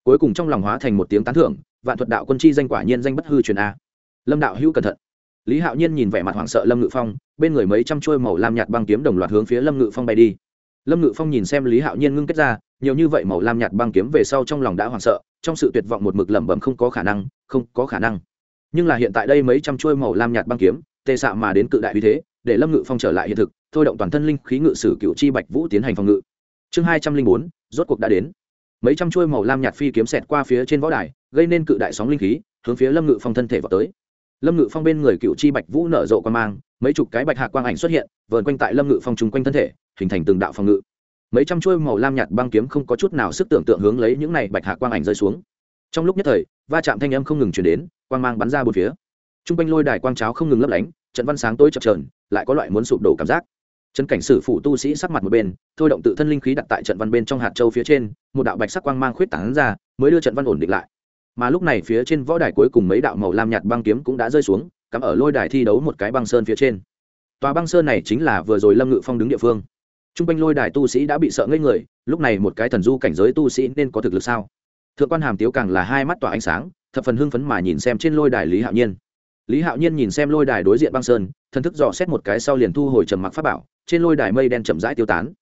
Cuối cùng trong lòng hóa thành một tiếng tán thưởng, vạn thuật đạo quân chi danh quả nhiên danh bất hư truyền a. Lâm đạo hữu cẩn thận. Lý hạo nhiên nhìn vẻ mặt hoảng sợ lâm ngự phong, bên người mấy trăm trôi màu lam nhạt băng kiếm đồng loạt hướng phía lâm ngự phong bay đi. Lâm ngự phong nhìn xem lý hạo nhiên ngưng kết ra, nhiều như vậy màu lam nhạt băng kiếm về sau trong lòng đã hoảng sợ, trong sự tuyệt vọng một mực lẩm bẩm không có khả năng, không có khả năng. Nhưng là hiện tại đây mấy trăm trôi màu lam nhạt băng kiếm, tê xạ mà đến cự đại uy thế, để lâm ngự phong trở lại hiện thực thôi động toàn thân linh khí ngự sử cựu chi bạch vũ tiến hành phòng ngự. Chương hai trăm linh bốn, rốt cuộc đã đến. Mấy trăm chuôi màu lam nhạt phi kiếm xẹt qua phía trên võ đài, gây nên cự đại sóng linh khí, hướng phía lâm ngự phong thân thể vào tới. Lâm ngự phong bên người cựu chi bạch vũ nở rộ quan mang, mấy chục cái bạch hạ quang ảnh xuất hiện, vờn quanh tại lâm ngự phong chung quanh thân thể, hình thành từng đạo phòng ngự. Mấy trăm chuôi màu lam nhạt băng kiếm không có chút nào sức tưởng tượng hướng lấy những này bạch hạ quang ảnh rơi xuống. Trong lúc nhất thời, va chạm thanh âm không ngừng chuyển đến, quang mang bắn ra bốn phía. T r u n g quanh lôi đài quang cháo không ngừng lấp lánh, trận văn sáng tối chập trờn lại có loại muốn sụp đổ cảm giác. Trấn cảnh sử phụ tu sĩ sắc mặt một bên, thôi động tự thân linh khí đặt tại trận văn bên trong hạt châu phía trên, một đạo bạch sắc quang mang khuyết tán ra, mới đưa trận văn ổn định lại. Mà lúc này phía trên võ đài cuối cùng mấy đạo màu lam nhạt băng kiếm cũng đã rơi xuống, cắm ở lôi đài thi đấu một cái băng sơn phía trên. Tòa băng sơn này chính là vừa rồi Lâm Ngự Phong đứng địa phương. Trung quanh lôi đài tu sĩ đã bị sợ ngây người, lúc này một cái thần du cảnh giới tu sĩ nên có thực lực sao? Thượng quan Hàm Tiếu càng là hai mắt tỏa ánh sáng, thập phần hưng phấn mà nhìn xem trên lôi đài Lý Hạo Nhiên. Lý Hạo Nhiên nhìn xem lôi đài đối diện băng sơn, thần thức dò xét một cái sau liền thu hồi trầm mặc pháp bảo, trên lôi đài mây đen chậm rãi tiêu tán.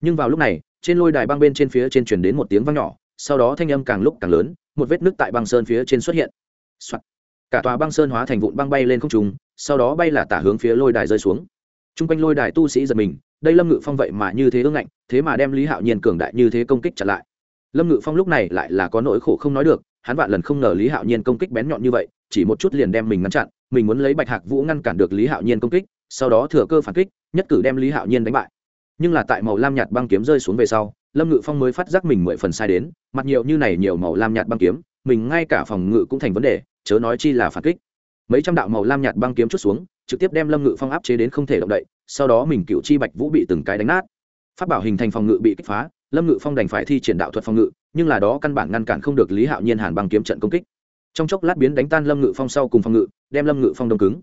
Nhưng vào lúc này, trên lôi đài băng bên trên phía trên truyền đến một tiếng vang nhỏ, sau đó thanh âm càng lúc càng lớn, một vết nứt tại băng sơn phía trên xuất hiện、Soạn. cả tòa băng sơn hóa thành vụn băng bay lên không trùng sau đó bay là tả hướng phía lôi đài rơi xuống. T r u n g quanh lôi đài tu sĩ giật mình, đây lâm ngự phong vậy mà như thế ương ngạnh, thế mà đem lý hạo nhiên cường đại như thế công kích chặn lại. Lâm ngự phong lúc này lại là có nỗi khổ không nói được, hắn vạn lần không ngờ lý hạo nhiên công kích bén nhọn như vậy, chỉ một chút liền đem mình ngăn chặn, mình muốn lấy bạch hạc vũ ngăn cản được lý hạo nhiên công kích sau đó thừa cơ phản kích, nhất cử đem lý hạo nhiên đánh bại. Nhưng là tại màu lam nhạt băng kiếm rơi xuống về sau, lâm ngự phong mới phát giác mình mười phần sai đến, mặt nhiều như này nhiều màu lam nhạt băng kiếm, mình ngay cả phòng ngự cũng thành vấn đề, chớ nói chi là phản kích. Mấy trăm đạo màu lam nhạt băng kiếm chút xuống, trực tiếp đem lâm ngự phong áp chế đến không thể động đậy, sau đó mình cựu chi bạch vũ bị từng cái đánh nát. Phát bảo hình thành phòng ngự bị kích phá, lâm ngự phong đành phải thi triển đạo thuật phòng ngự, nhưng là đó căn bản ngăn cản không được lý hạo nhiên hàn băng kiếm trận công kích. Trong chốc lát biến đánh tan lâm ngự phong sau cùng phòng ngự, đem lâm ngự phong đông cứng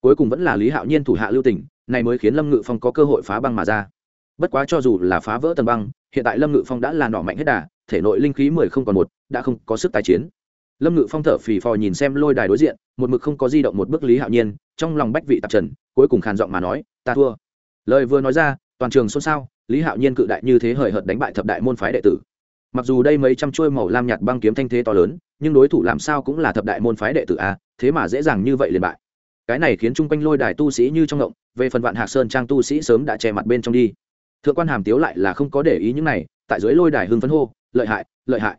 cuối cùng vẫn là lý hạo nhiên thủ hạ lưu tỉnh, này mới khiến lâm ngự phong có cơ hội phá băng mà ra. Bất quá cho dù là phá vỡ tầng băng, hiện tại lâm ngự phong đã là nỏ mạnh hết đà, thể nội linh khí mười không còn một, đã không có sức tái chiến. Lâm ngự phong thở phì phò nhìn xem lôi đài đối diện, một mực không có di động một bước lý hạo nhiên, trong lòng bách vị tạp trần, cuối cùng khàn giọng mà nói, ta thua. Lời vừa nói ra, toàn trường xôn xao, lý hạo nhiên cự đại như thế hời hợt đánh bại thập đại môn phái đệ tử. Mặc dù đây mấy trăm chuôi màu lam nhạt băng kiếm thanh thế to lớn, nhưng đối thủ làm sao cũng là thập đại môn phái đệ tử a, thế mà dễ dàng như vậy liền bại cái này khiến chung quanh lôi đài tu sĩ như trong ngộng, về phần vạn hạc sơn trang tu sĩ sớm đã che mặt bên trong đi. Thượng quan hàm tiếu lại là không có để ý những này, tại dưới lôi đài hưng phấn hô, lợi hại lợi hại.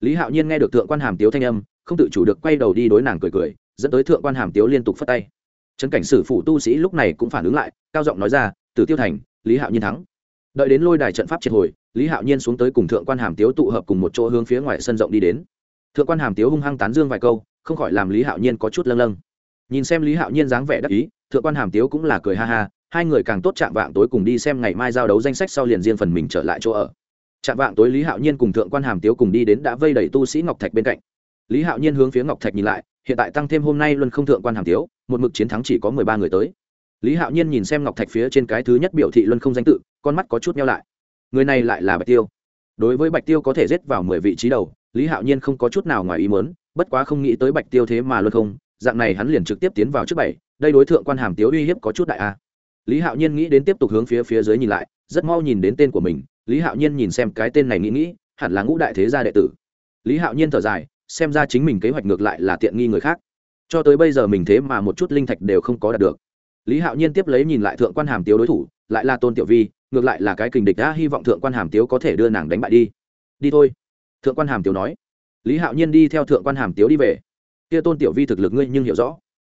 Lý hạo nhiên nghe được thượng quan hàm tiếu thanh âm, không tự chủ được quay đầu đi đối nàng cười cười, dẫn tới thượng quan hàm tiếu liên tục phất tay. Trấn cảnh sử phụ tu sĩ lúc này cũng phản ứng lại, cao giọng nói ra từ tiêu thành, lý hạo nhiên thắng. Đợi đến lôi đài trận pháp triệt hồi, lý hạo nhiên xuống tới cùng thượng quan hàm tiếu tụ hợp cùng một chỗ hướng phía ngoài sân rộng đi đến. Thượng quan hàm tiếu hung hăng tán dương vài câu, không khỏi làm lý hạo nhiên có chút lâng lâng nhìn xem lý hạo nhiên dáng vẻ đắc ý, thượng quan hàm tiếu cũng là cười ha ha, hai người càng tốt chạm vạng tối cùng đi xem ngày mai giao đấu danh sách sau liền riêng phần mình trở lại chỗ ở. Chạm vạng tối lý hạo nhiên cùng thượng quan hàm tiếu cùng đi đến đã vây đẩy tu sĩ ngọc thạch bên cạnh. Lý hạo nhiên hướng phía ngọc thạch nhìn lại, hiện tại tăng thêm hôm nay luân không thượng quan hàm tiếu, một mực chiến thắng chỉ có mười ba người tới. Lý hạo nhiên nhìn xem ngọc thạch phía trên cái thứ nhất biểu thị luân không danh tự, con mắt có chút nhau lại. Người này lại là bạch tiêu. Đối với bạch tiêu có thể rết vào mười vị trí đầu, lý hạo nhiên không có chút nào ngoài ý mớn bất quá không nghĩ tới bạch tiêu thế mà luân không dạng này hắn liền trực tiếp tiến vào trước bảy, đây đối tượng quan hàm tiếu uy hiếp có chút đại a. Lý hạo nhiên nghĩ đến tiếp tục hướng phía phía dưới nhìn lại, rất mau nhìn đến tên của mình, lý hạo nhiên nhìn xem cái tên này nghĩ nghĩ, hẳn là ngũ đại thế gia đệ tử. Lý hạo nhiên thở dài, xem ra chính mình kế hoạch ngược lại là tiện nghi người khác. Cho tới bây giờ mình thế mà một chút linh thạch đều không có đạt được. Lý hạo nhiên tiếp lấy nhìn lại thượng quan hàm tiếu đối thủ, lại là tôn tiểu vi, ngược lại là cái kình địch đã hy vọng thượng quan hàm tiếu có thể đưa nàng đánh bại đi. Đi thôi, thượng quan hàm tiếu nói. Lý hạo nhiên đi theo thượng quan hàm tiếu đi về kia tôn tiểu vi thực lực ngươi nhưng hiểu rõ.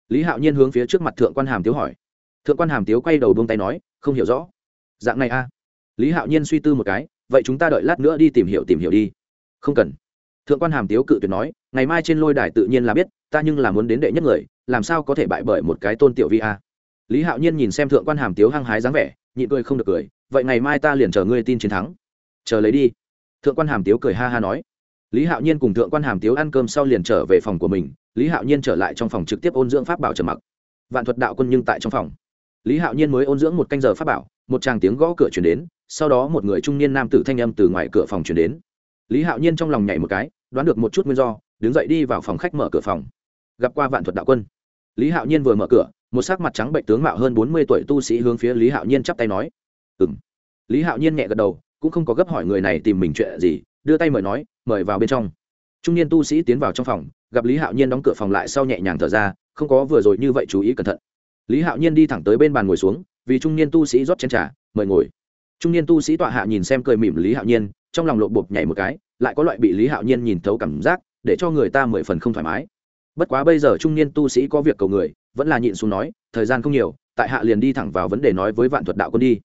Lý hạo nhiên hướng phía trước mặt thượng quan hàm tiếu hỏi. Thượng quan hàm tiếu quay đầu buông tay nói, không hiểu rõ. Dạng này a. Lý hạo nhiên suy tư một cái, vậy chúng ta đợi lát nữa đi tìm hiểu tìm hiểu đi. Không cần. Thượng quan hàm tiếu cự tuyệt nói, ngày mai trên lôi đài tự nhiên là biết, ta nhưng là muốn đến đệ nhất người, làm sao có thể bại bởi một cái tôn tiểu vi a? Lý hạo nhiên nhìn xem thượng quan hàm tiếu hăng hái dáng vẻ, nhịn cười không được cười, vậy ngày mai ta liền chờ ngươi tin chiến thắng. Chờ lấy đi. Thượng quan hàm tiếu cười ha ha nói lý hạo nhiên cùng thượng quan hàm tiếu ăn cơm sau liền trở về phòng của mình, lý hạo nhiên trở lại trong phòng trực tiếp ôn dưỡng pháp bảo trầm mặc. Vạn thuật đạo quân nhưng tại trong phòng. Lý hạo nhiên mới ôn dưỡng một canh giờ pháp bảo, một tràng tiếng gõ cửa chuyển đến, sau đó một người trung niên nam tử thanh âm từ ngoài cửa phòng chuyển đến. Lý hạo nhiên trong lòng nhảy một cái, đoán được một chút nguyên do, đứng dậy đi vào phòng khách mở cửa phòng. Gặp qua vạn thuật đạo quân. Lý hạo nhiên vừa mở cửa, một sắc mặt trắng bệnh tướng mạo hơn bốn mươi tuổi tu sĩ hướng phía lý hạo nhiên chắp tay nói. Ừ m lý hạo nhiên nhẹ gật đầu, cũng không có gấp hỏi người này tìm mình chuyện gì, đưa tay mời nói mời vào bên trong. Trung niên tu sĩ tiến vào trong phòng, gặp lý hạo nhiên đóng cửa phòng lại sau nhẹ nhàng thở ra, không có vừa rồi như vậy chú ý cẩn thận. Lý hạo nhiên đi thẳng tới bên bàn ngồi xuống, vì trung niên tu sĩ rót chén t r à mời ngồi. Trung niên tu sĩ tọa hạ nhìn xem cười mỉm lý hạo nhiên, trong lòng lộ bột nhảy một cái, lại có loại bị lý hạo nhiên nhìn thấu cảm giác, để cho người ta mười phần không thoải mái. Bất quá bây giờ trung niên tu sĩ có việc cầu người, vẫn là nhịn xuống nói, thời gian không nhiều, tại hạ liền đi thẳng vào vấn đề nói với vạn thuật đạo quân đi.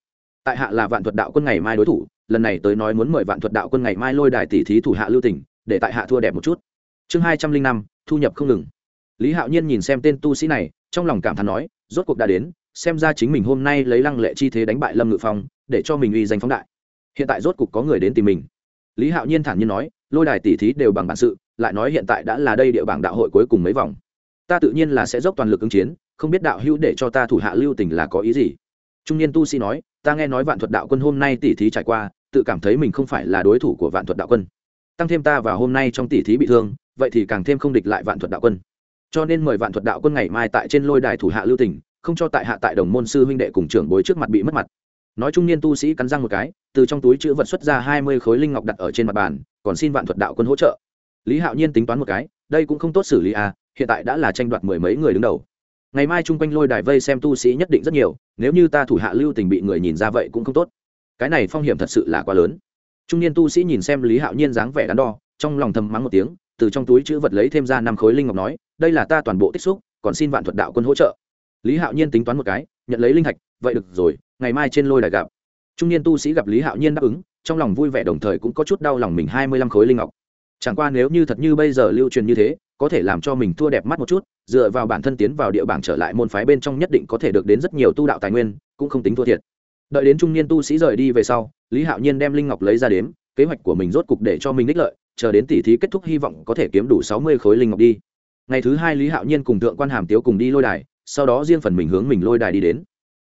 Tại hạ là vạn thuật đạo quân ngày mai đối thủ lần này tới nói muốn mời vạn thuật đạo quân ngày mai lôi đài tỷ thí thủ hạ lưu tỉnh để tại hạ thua đẹp một chút. Chương hai trăm linh năm, thu nhập không ngừng. Lý hạo nhiên nhìn xem tên tu sĩ này, trong lòng cảm thán nói, rốt cuộc đã đến, xem ra chính mình hôm nay lấy lăng lệ chi thế đánh bại lâm ngự phong, để cho mình uy danh phóng đại. Hiện tại rốt cuộc có người đến tìm mình. Lý hạo nhiên thản nhiên nói, lôi đài tỷ thí đều bằng bản sự, lại nói hiện tại đã là đây địa bảng đạo hội cuối cùng mấy vòng. Ta tự nhiên là sẽ dốc toàn lực ứng chiến, không biết đạo hữu để cho ta thủ hạ lưu tình là có ý gì. Trung niên tu sĩ nói, ta nghe nói vạn thuật đạo quân hôm nay tỷ thí trải qua tự cảm thấy mình không phải là đối thủ của vạn thuật đạo quân. Tăng thêm ta và hôm nay trong tỷ thí bị thương, vậy thì càng thêm không địch lại vạn thuật đạo quân. Cho nên mời vạn thuật đạo quân ngày mai tại trên lôi đài thủ hạ lưu tỉnh không cho tại hạ tại đồng môn sư huynh đệ cùng trưởng bối trước mặt bị mất mặt. Nói trung niên tu sĩ cắn răng một cái, từ trong túi chữ vật xuất ra hai mươi khối linh ngọc đặt ở trên mặt bàn, còn xin vạn thuật đạo quân hỗ trợ. Lý hạo nhiên tính toán một cái, đây cũng không tốt xử lý à hiện tại đã là tranh đoạt mười mấy người đứng đầu. Ngày mai chung quanh lôi đài vây xem tu sĩ nhất định rất nhiều, nếu như ta thủ hạ lưu tình bị người nhìn ra vậy cũng không tốt cái này phong hiểm thật sự là quá lớn. Trung niên tu sĩ nhìn xem lý hạo nhiên dáng vẻ đắn đo, trong lòng thầm mắng một tiếng, từ trong túi chữ vật lấy thêm ra năm khối linh ngọc nói, đây là ta toàn bộ tích xúc, còn xin vạn thuật đạo quân hỗ trợ. Lý hạo nhiên tính toán một cái, nhận lấy linh thạch, vậy được rồi, ngày mai trên lôi đài gặp. Trung niên tu sĩ gặp lý hạo nhiên đáp ứng, trong lòng vui vẻ đồng thời cũng có chút đau lòng mình hai mươi lăm khối linh ngọc. Chẳng qua nếu như thật như bây giờ lưu truyền như thế, có thể làm cho mình thua đẹp mắt một chút, dựa vào bản thân tiến vào địa bảng trở lại môn phái bên trong nhất định có thể được đến rất nhiều tu đạo tài nguyên, cũng không tính thua thiệt đợi đến trung niên tu sĩ rời đi về sau, lý hạo nhiên đem linh ngọc lấy ra đếm, kế hoạch của mình rốt cục để cho mình đích lợi, chờ đến tỷ thí kết thúc hy vọng có thể kiếm đủ sáu mươi khối linh ngọc đi. Ngày thứ hai lý hạo nhiên cùng thượng quan hàm tiếu cùng đi lôi đài, sau đó riêng phần mình hướng mình lôi đài đi đến.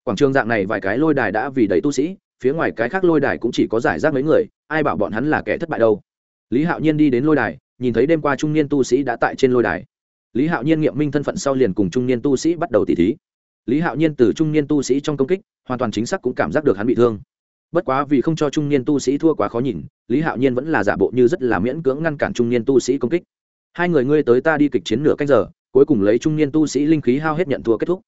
Quảng trường dạng này vài cái lôi đài đã vì đầy tu sĩ, phía ngoài cái khác lôi đài cũng chỉ có giải rác mấy người, ai bảo bọn hắn là kẻ thất bại đâu. Lý hạo nhiên đi đến lôi đài, nhìn thấy đêm qua trung niên tu sĩ đã tại trên lôi đài. Lý hạo nhiên nghiệm minh thân phận sau liền cùng trung niên tu sĩ bắt đầu tỉ thí lý hạo nhiên từ trung niên tu sĩ trong công kích, hoàn toàn chính xác cũng cảm giác được hắn bị thương. Bất quá vì không cho trung niên tu sĩ thua quá khó nhìn, lý hạo nhiên vẫn là giả bộ như rất là miễn cưỡng ngăn cản trung niên tu sĩ công kích. Hai người ngươi tới ta đi kịch chiến nửa cách giờ, cuối cùng lấy trung niên tu sĩ linh khí hao hết nhận thua kết thúc.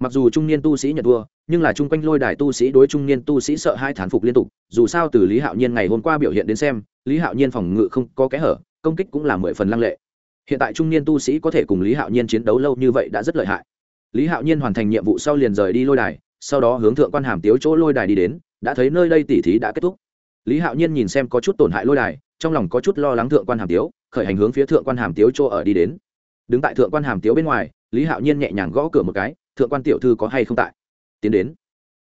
Mặc dù trung niên tu sĩ nhận thua, nhưng là chung quanh lôi đài tu sĩ đối trung niên tu sĩ sợ hai thán phục liên tục, dù sao từ lý hạo nhiên ngày hôm qua biểu hiện đến xem, lý hạo nhiên phòng ngự không có kẽ hở, công kích cũng là mười phần lăng lệ. Hiện tại trung niên tu sĩ có thể cùng lý hạo nhiên chiến đấu lâu như vậy đã rất lợi hại lý hạo nhiên hoàn thành nhiệm vụ sau liền rời đi lôi đài, sau đó hướng thượng quan hàm tiếu chỗ lôi đài đi đến, đã thấy nơi đây tỉ thí đã kết thúc. Lý hạo nhiên nhìn xem có chút tổn hại lôi đài, trong lòng có chút lo lắng thượng quan hàm tiếu, khởi hành hướng phía thượng quan hàm tiếu chỗ ở đi đến. Đứng tại thượng quan hàm tiếu bên ngoài, lý hạo nhiên nhẹ nhàng gõ cửa một cái, thượng quan tiểu thư có hay không tại? Tiến đến.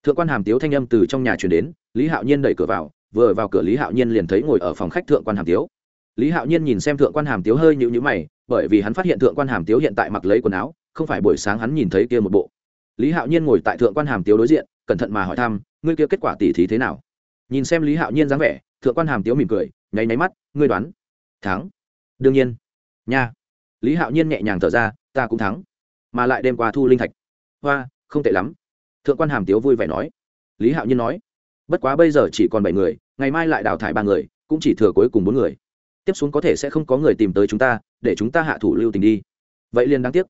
Thượng quan hàm tiếu thanh âm từ trong nhà chuyển đến, lý hạo nhiên đẩy cửa vào, vừa vào cửa lý hạo nhiên liền thấy ngồi ở phòng khách thượng quan hàm tiếu. Lý hạo nhiên nhìn xem thượng quan hàm tiếu hơi nhịu nhữ mày, bởi vì hắn phát hiện thượng quan hàm tiếu hiện tại mặc lấy quần áo không phải buổi sáng hắn nhìn thấy kia một bộ. Lý hạo nhiên ngồi tại thượng quan hàm tiếu đối diện, cẩn thận mà hỏi thăm, ngươi kia kết quả tỉ thí thế nào? Nhìn xem lý hạo nhiên dáng vẻ, thượng quan hàm tiếu mỉm cười, nháy nháy mắt, ngươi đoán. Thắng. Đương nhiên. Nha. Lý hạo nhiên nhẹ nhàng thở ra, ta cũng thắng. Mà lại đem qua thu linh thạch. Hoa, không tệ lắm. Thượng quan hàm tiếu vui vẻ nói. Lý hạo nhiên nói. Bất quá bây giờ chỉ còn bảy người, ngày mai lại đào thải ba người, cũng chỉ thừa cuối cùng bốn người. Tiếp xuống có thể sẽ không có người tìm tới chúng ta, để chúng ta hạ thủ lưu tình đi. Vậy liền đáng tiếc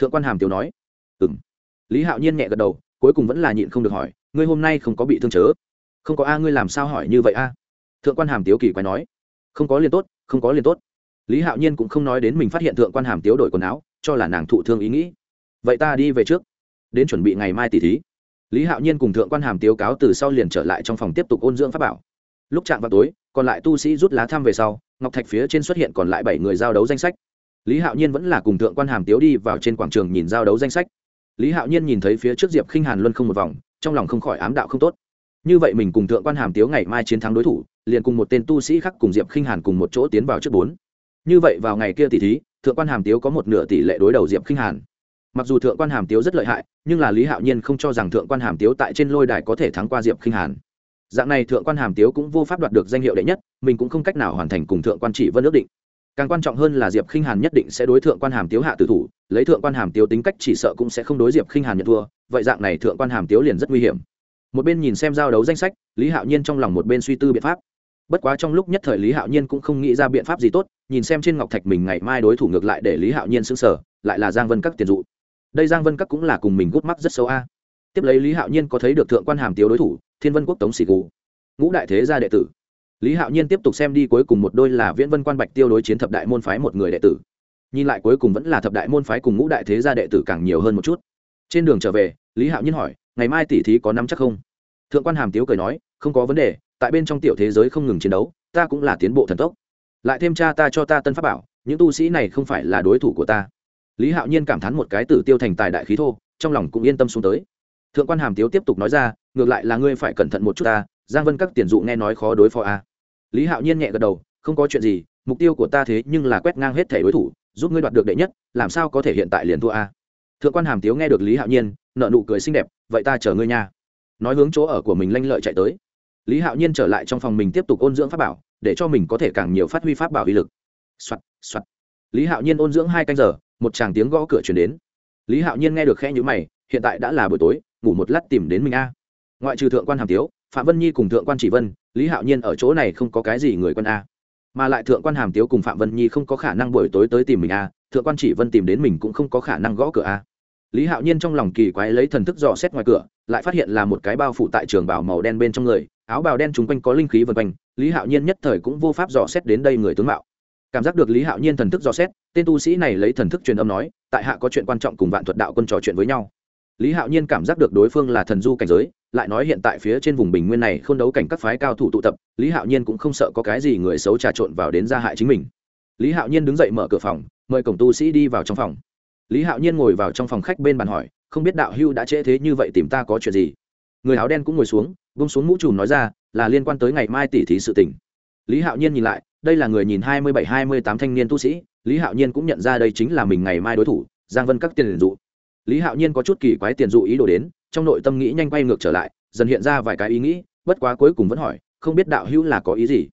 thượng quan hàm tiểu nói. Ừ m lý hạo nhiên nhẹ gật đầu, cuối cùng vẫn là nhịn không được hỏi, ngươi hôm nay không có bị thương chớ? Không có a, ngươi làm sao hỏi như vậy a? Thượng quan hàm tiếu kỳ quái nói. Không có liền tốt, không có liền tốt. Lý hạo nhiên cũng không nói đến mình phát hiện thượng quan hàm tiếu đổi quần áo, cho là nàng thụ thương ý nghĩ. Vậy ta đi về trước, đến chuẩn bị ngày mai tỷ thí. Lý hạo nhiên cùng thượng quan hàm tiếu cáo từ sau liền trở lại trong phòng tiếp tục ôn dưỡng pháp bảo. Lúc chạm vào tối, còn lại tu sĩ rút lá thăm về sau, ngọc thạch phía trên xuất hiện còn lại bảy người giao đấu danh sách lý hạo nhiên vẫn là cùng thượng quan hàm tiếu đi vào trên quảng trường nhìn giao đấu danh sách. Lý hạo nhiên nhìn thấy phía trước diệp khinh hàn luân không một vòng, trong lòng không khỏi ám đạo không tốt. Như vậy mình cùng thượng quan hàm tiếu ngày mai chiến thắng đối thủ, liền cùng một tên tu sĩ khác cùng diệp khinh hàn cùng một chỗ tiến vào trước bốn. Như vậy vào ngày kia tỷ thí, thượng quan hàm tiếu có một nửa tỷ lệ đối đầu diệp khinh hàn. Mặc dù thượng quan hàm tiếu rất lợi hại, nhưng là lý hạo nhiên không cho rằng thượng quan hàm tiếu tại trên lôi đài có thể thắng qua diệp khinh hàn. Dạng này thượng quan hàm tiếu cũng vô pháp đoạt được danh hiệu đệ nhất, mình cũng không cách nào hoàn thành cùng thượng quan chỉ vân ước định càng quan trọng hơn là diệp khinh hàn nhất định sẽ đối thượng quan hàm tiếu hạ tử thủ, lấy thượng quan hàm tiếu tính cách chỉ sợ cũng sẽ không đối diệp khinh hàn nhận thua, vậy dạng này thượng quan hàm tiếu liền rất nguy hiểm. Một bên nhìn xem giao đấu danh sách, lý hạo nhiên trong lòng một bên suy tư biện pháp. Bất quá trong lúc nhất thời lý hạo nhiên cũng không nghĩ ra biện pháp gì tốt, nhìn xem trên ngọc thạch mình ngày mai đối thủ ngược lại để lý hạo nhiên xứng sở lại là giang vân các tiền dụ. Đây giang vân các cũng là cùng mình gút mắt rất xấu a. Tiếp lấy lý hạo nhiên có thấy được thượng quan hàm tiếu đối thủ, thiên vân quốc tống sĩ cụ ngũ đại thế gia đệ tử lý hạo nhiên tiếp tục xem đi cuối cùng một đôi là viễn vân quan bạch tiêu đối chiến thập đại môn phái một người đệ tử. Nhìn lại cuối cùng vẫn là thập đại môn phái cùng ngũ đại thế gia đệ tử càng nhiều hơn một chút. Trên đường trở về, lý hạo nhiên hỏi, ngày mai tỷ thí có năm chắc không? Thượng quan hàm tiếu cười nói, không có vấn đề, tại bên trong tiểu thế giới không ngừng chiến đấu, ta cũng là tiến bộ thần tốc. Lại thêm cha ta cho ta tân pháp bảo, những tu sĩ này không phải là đối thủ của ta. Lý hạo nhiên cảm thán một cái tử tiêu thành tài đại khí thô, trong lòng cũng yên tâm xuống tới. Thượng quan hàm tiếu tiếp tục nói ra, ngược lại là ngươi phải cẩn thận một chút ta, giang vân các tiền dụ nghe nói khó đối phó a lý hạo nhiên nhẹ gật đầu, không có chuyện gì, mục tiêu của ta thế nhưng là quét ngang hết thể đối thủ, giúp ngươi đoạt được đệ nhất, làm sao có thể hiện tại liền thua a? Thượng quan hàm tiếu nghe được lý hạo nhiên nợ nụ cười xinh đẹp, vậy ta chờ ngươi nha. Nói hướng chỗ ở của mình lanh lợi chạy tới. Lý hạo nhiên trở lại trong phòng mình tiếp tục ôn dưỡng pháp bảo, để cho mình có thể càng nhiều phát huy pháp bảo uy lực. Soạt soạt. Lý hạo nhiên ôn dưỡng hai canh giờ, một chàng tiếng gõ cửa chuyển đến. Lý hạo nhiên nghe được khe nhữ mày, hiện tại đã là buổi tối, ngủ một lát tìm đến mình a. Ngoại trừ thượng quan hàm tiếu, phạm vân nhi cùng thượng quan chỉ vân lý hạo nhiên ở chỗ này không có cái gì người quân a mà lại thượng quan hàm tiếu cùng phạm vân nhi không có khả năng buổi tối tới tìm mình a thượng quan chỉ vân tìm đến mình cũng không có khả năng gõ cửa a lý hạo nhiên trong lòng kỳ quái lấy thần thức dò xét ngoài cửa lại phát hiện là một cái bao phủ tại trường bảo màu đen bên trong người áo bào đen chung quanh có linh khí vân quanh lý hạo nhiên nhất thời cũng vô pháp dò xét đến đây người tướng mạo cảm giác được lý hạo nhiên thần thức dò xét tên tu sĩ này lấy thần thức truyền âm nói tại hạ có chuyện quan trọng cùng vạn thuật đạo quân trò chuyện với nhau lý hạo nhiên cảm giác được đối phương là thần du cảnh giới lại nói hiện tại phía trên vùng bình nguyên này không đấu cảnh các phái cao thủ tụ tập, lý hạo nhiên cũng không sợ có cái gì người xấu trà trộn vào đến gia hại chính mình. Lý hạo nhiên đứng dậy mở cửa phòng, mời cổng tu sĩ đi vào trong phòng. Lý hạo nhiên ngồi vào trong phòng khách bên bàn hỏi, không biết đạo hưu đã trễ thế như vậy tìm ta có chuyện gì? Người áo đen cũng ngồi xuống bông xuống mũ trùm nói ra, là liên quan tới ngày mai tỉ thí sự tình. Lý hạo nhiên nhìn lại, đây là người nhìn hai mươi bảy, hai mươi tám thanh niên tu sĩ, lý hạo nhiên cũng nhận ra đây chính là mình ngày mai đối thủ, giang vân các tiền dụ. Lý hạo nhiên có chút kỳ quái tiền dụ ý đồ đến trong nội tâm nghĩ nhanh quay ngược trở lại, dần hiện ra vài cái ý nghĩ, bất quá cuối cùng vẫn hỏi, không biết đạo hữu là có ý gì?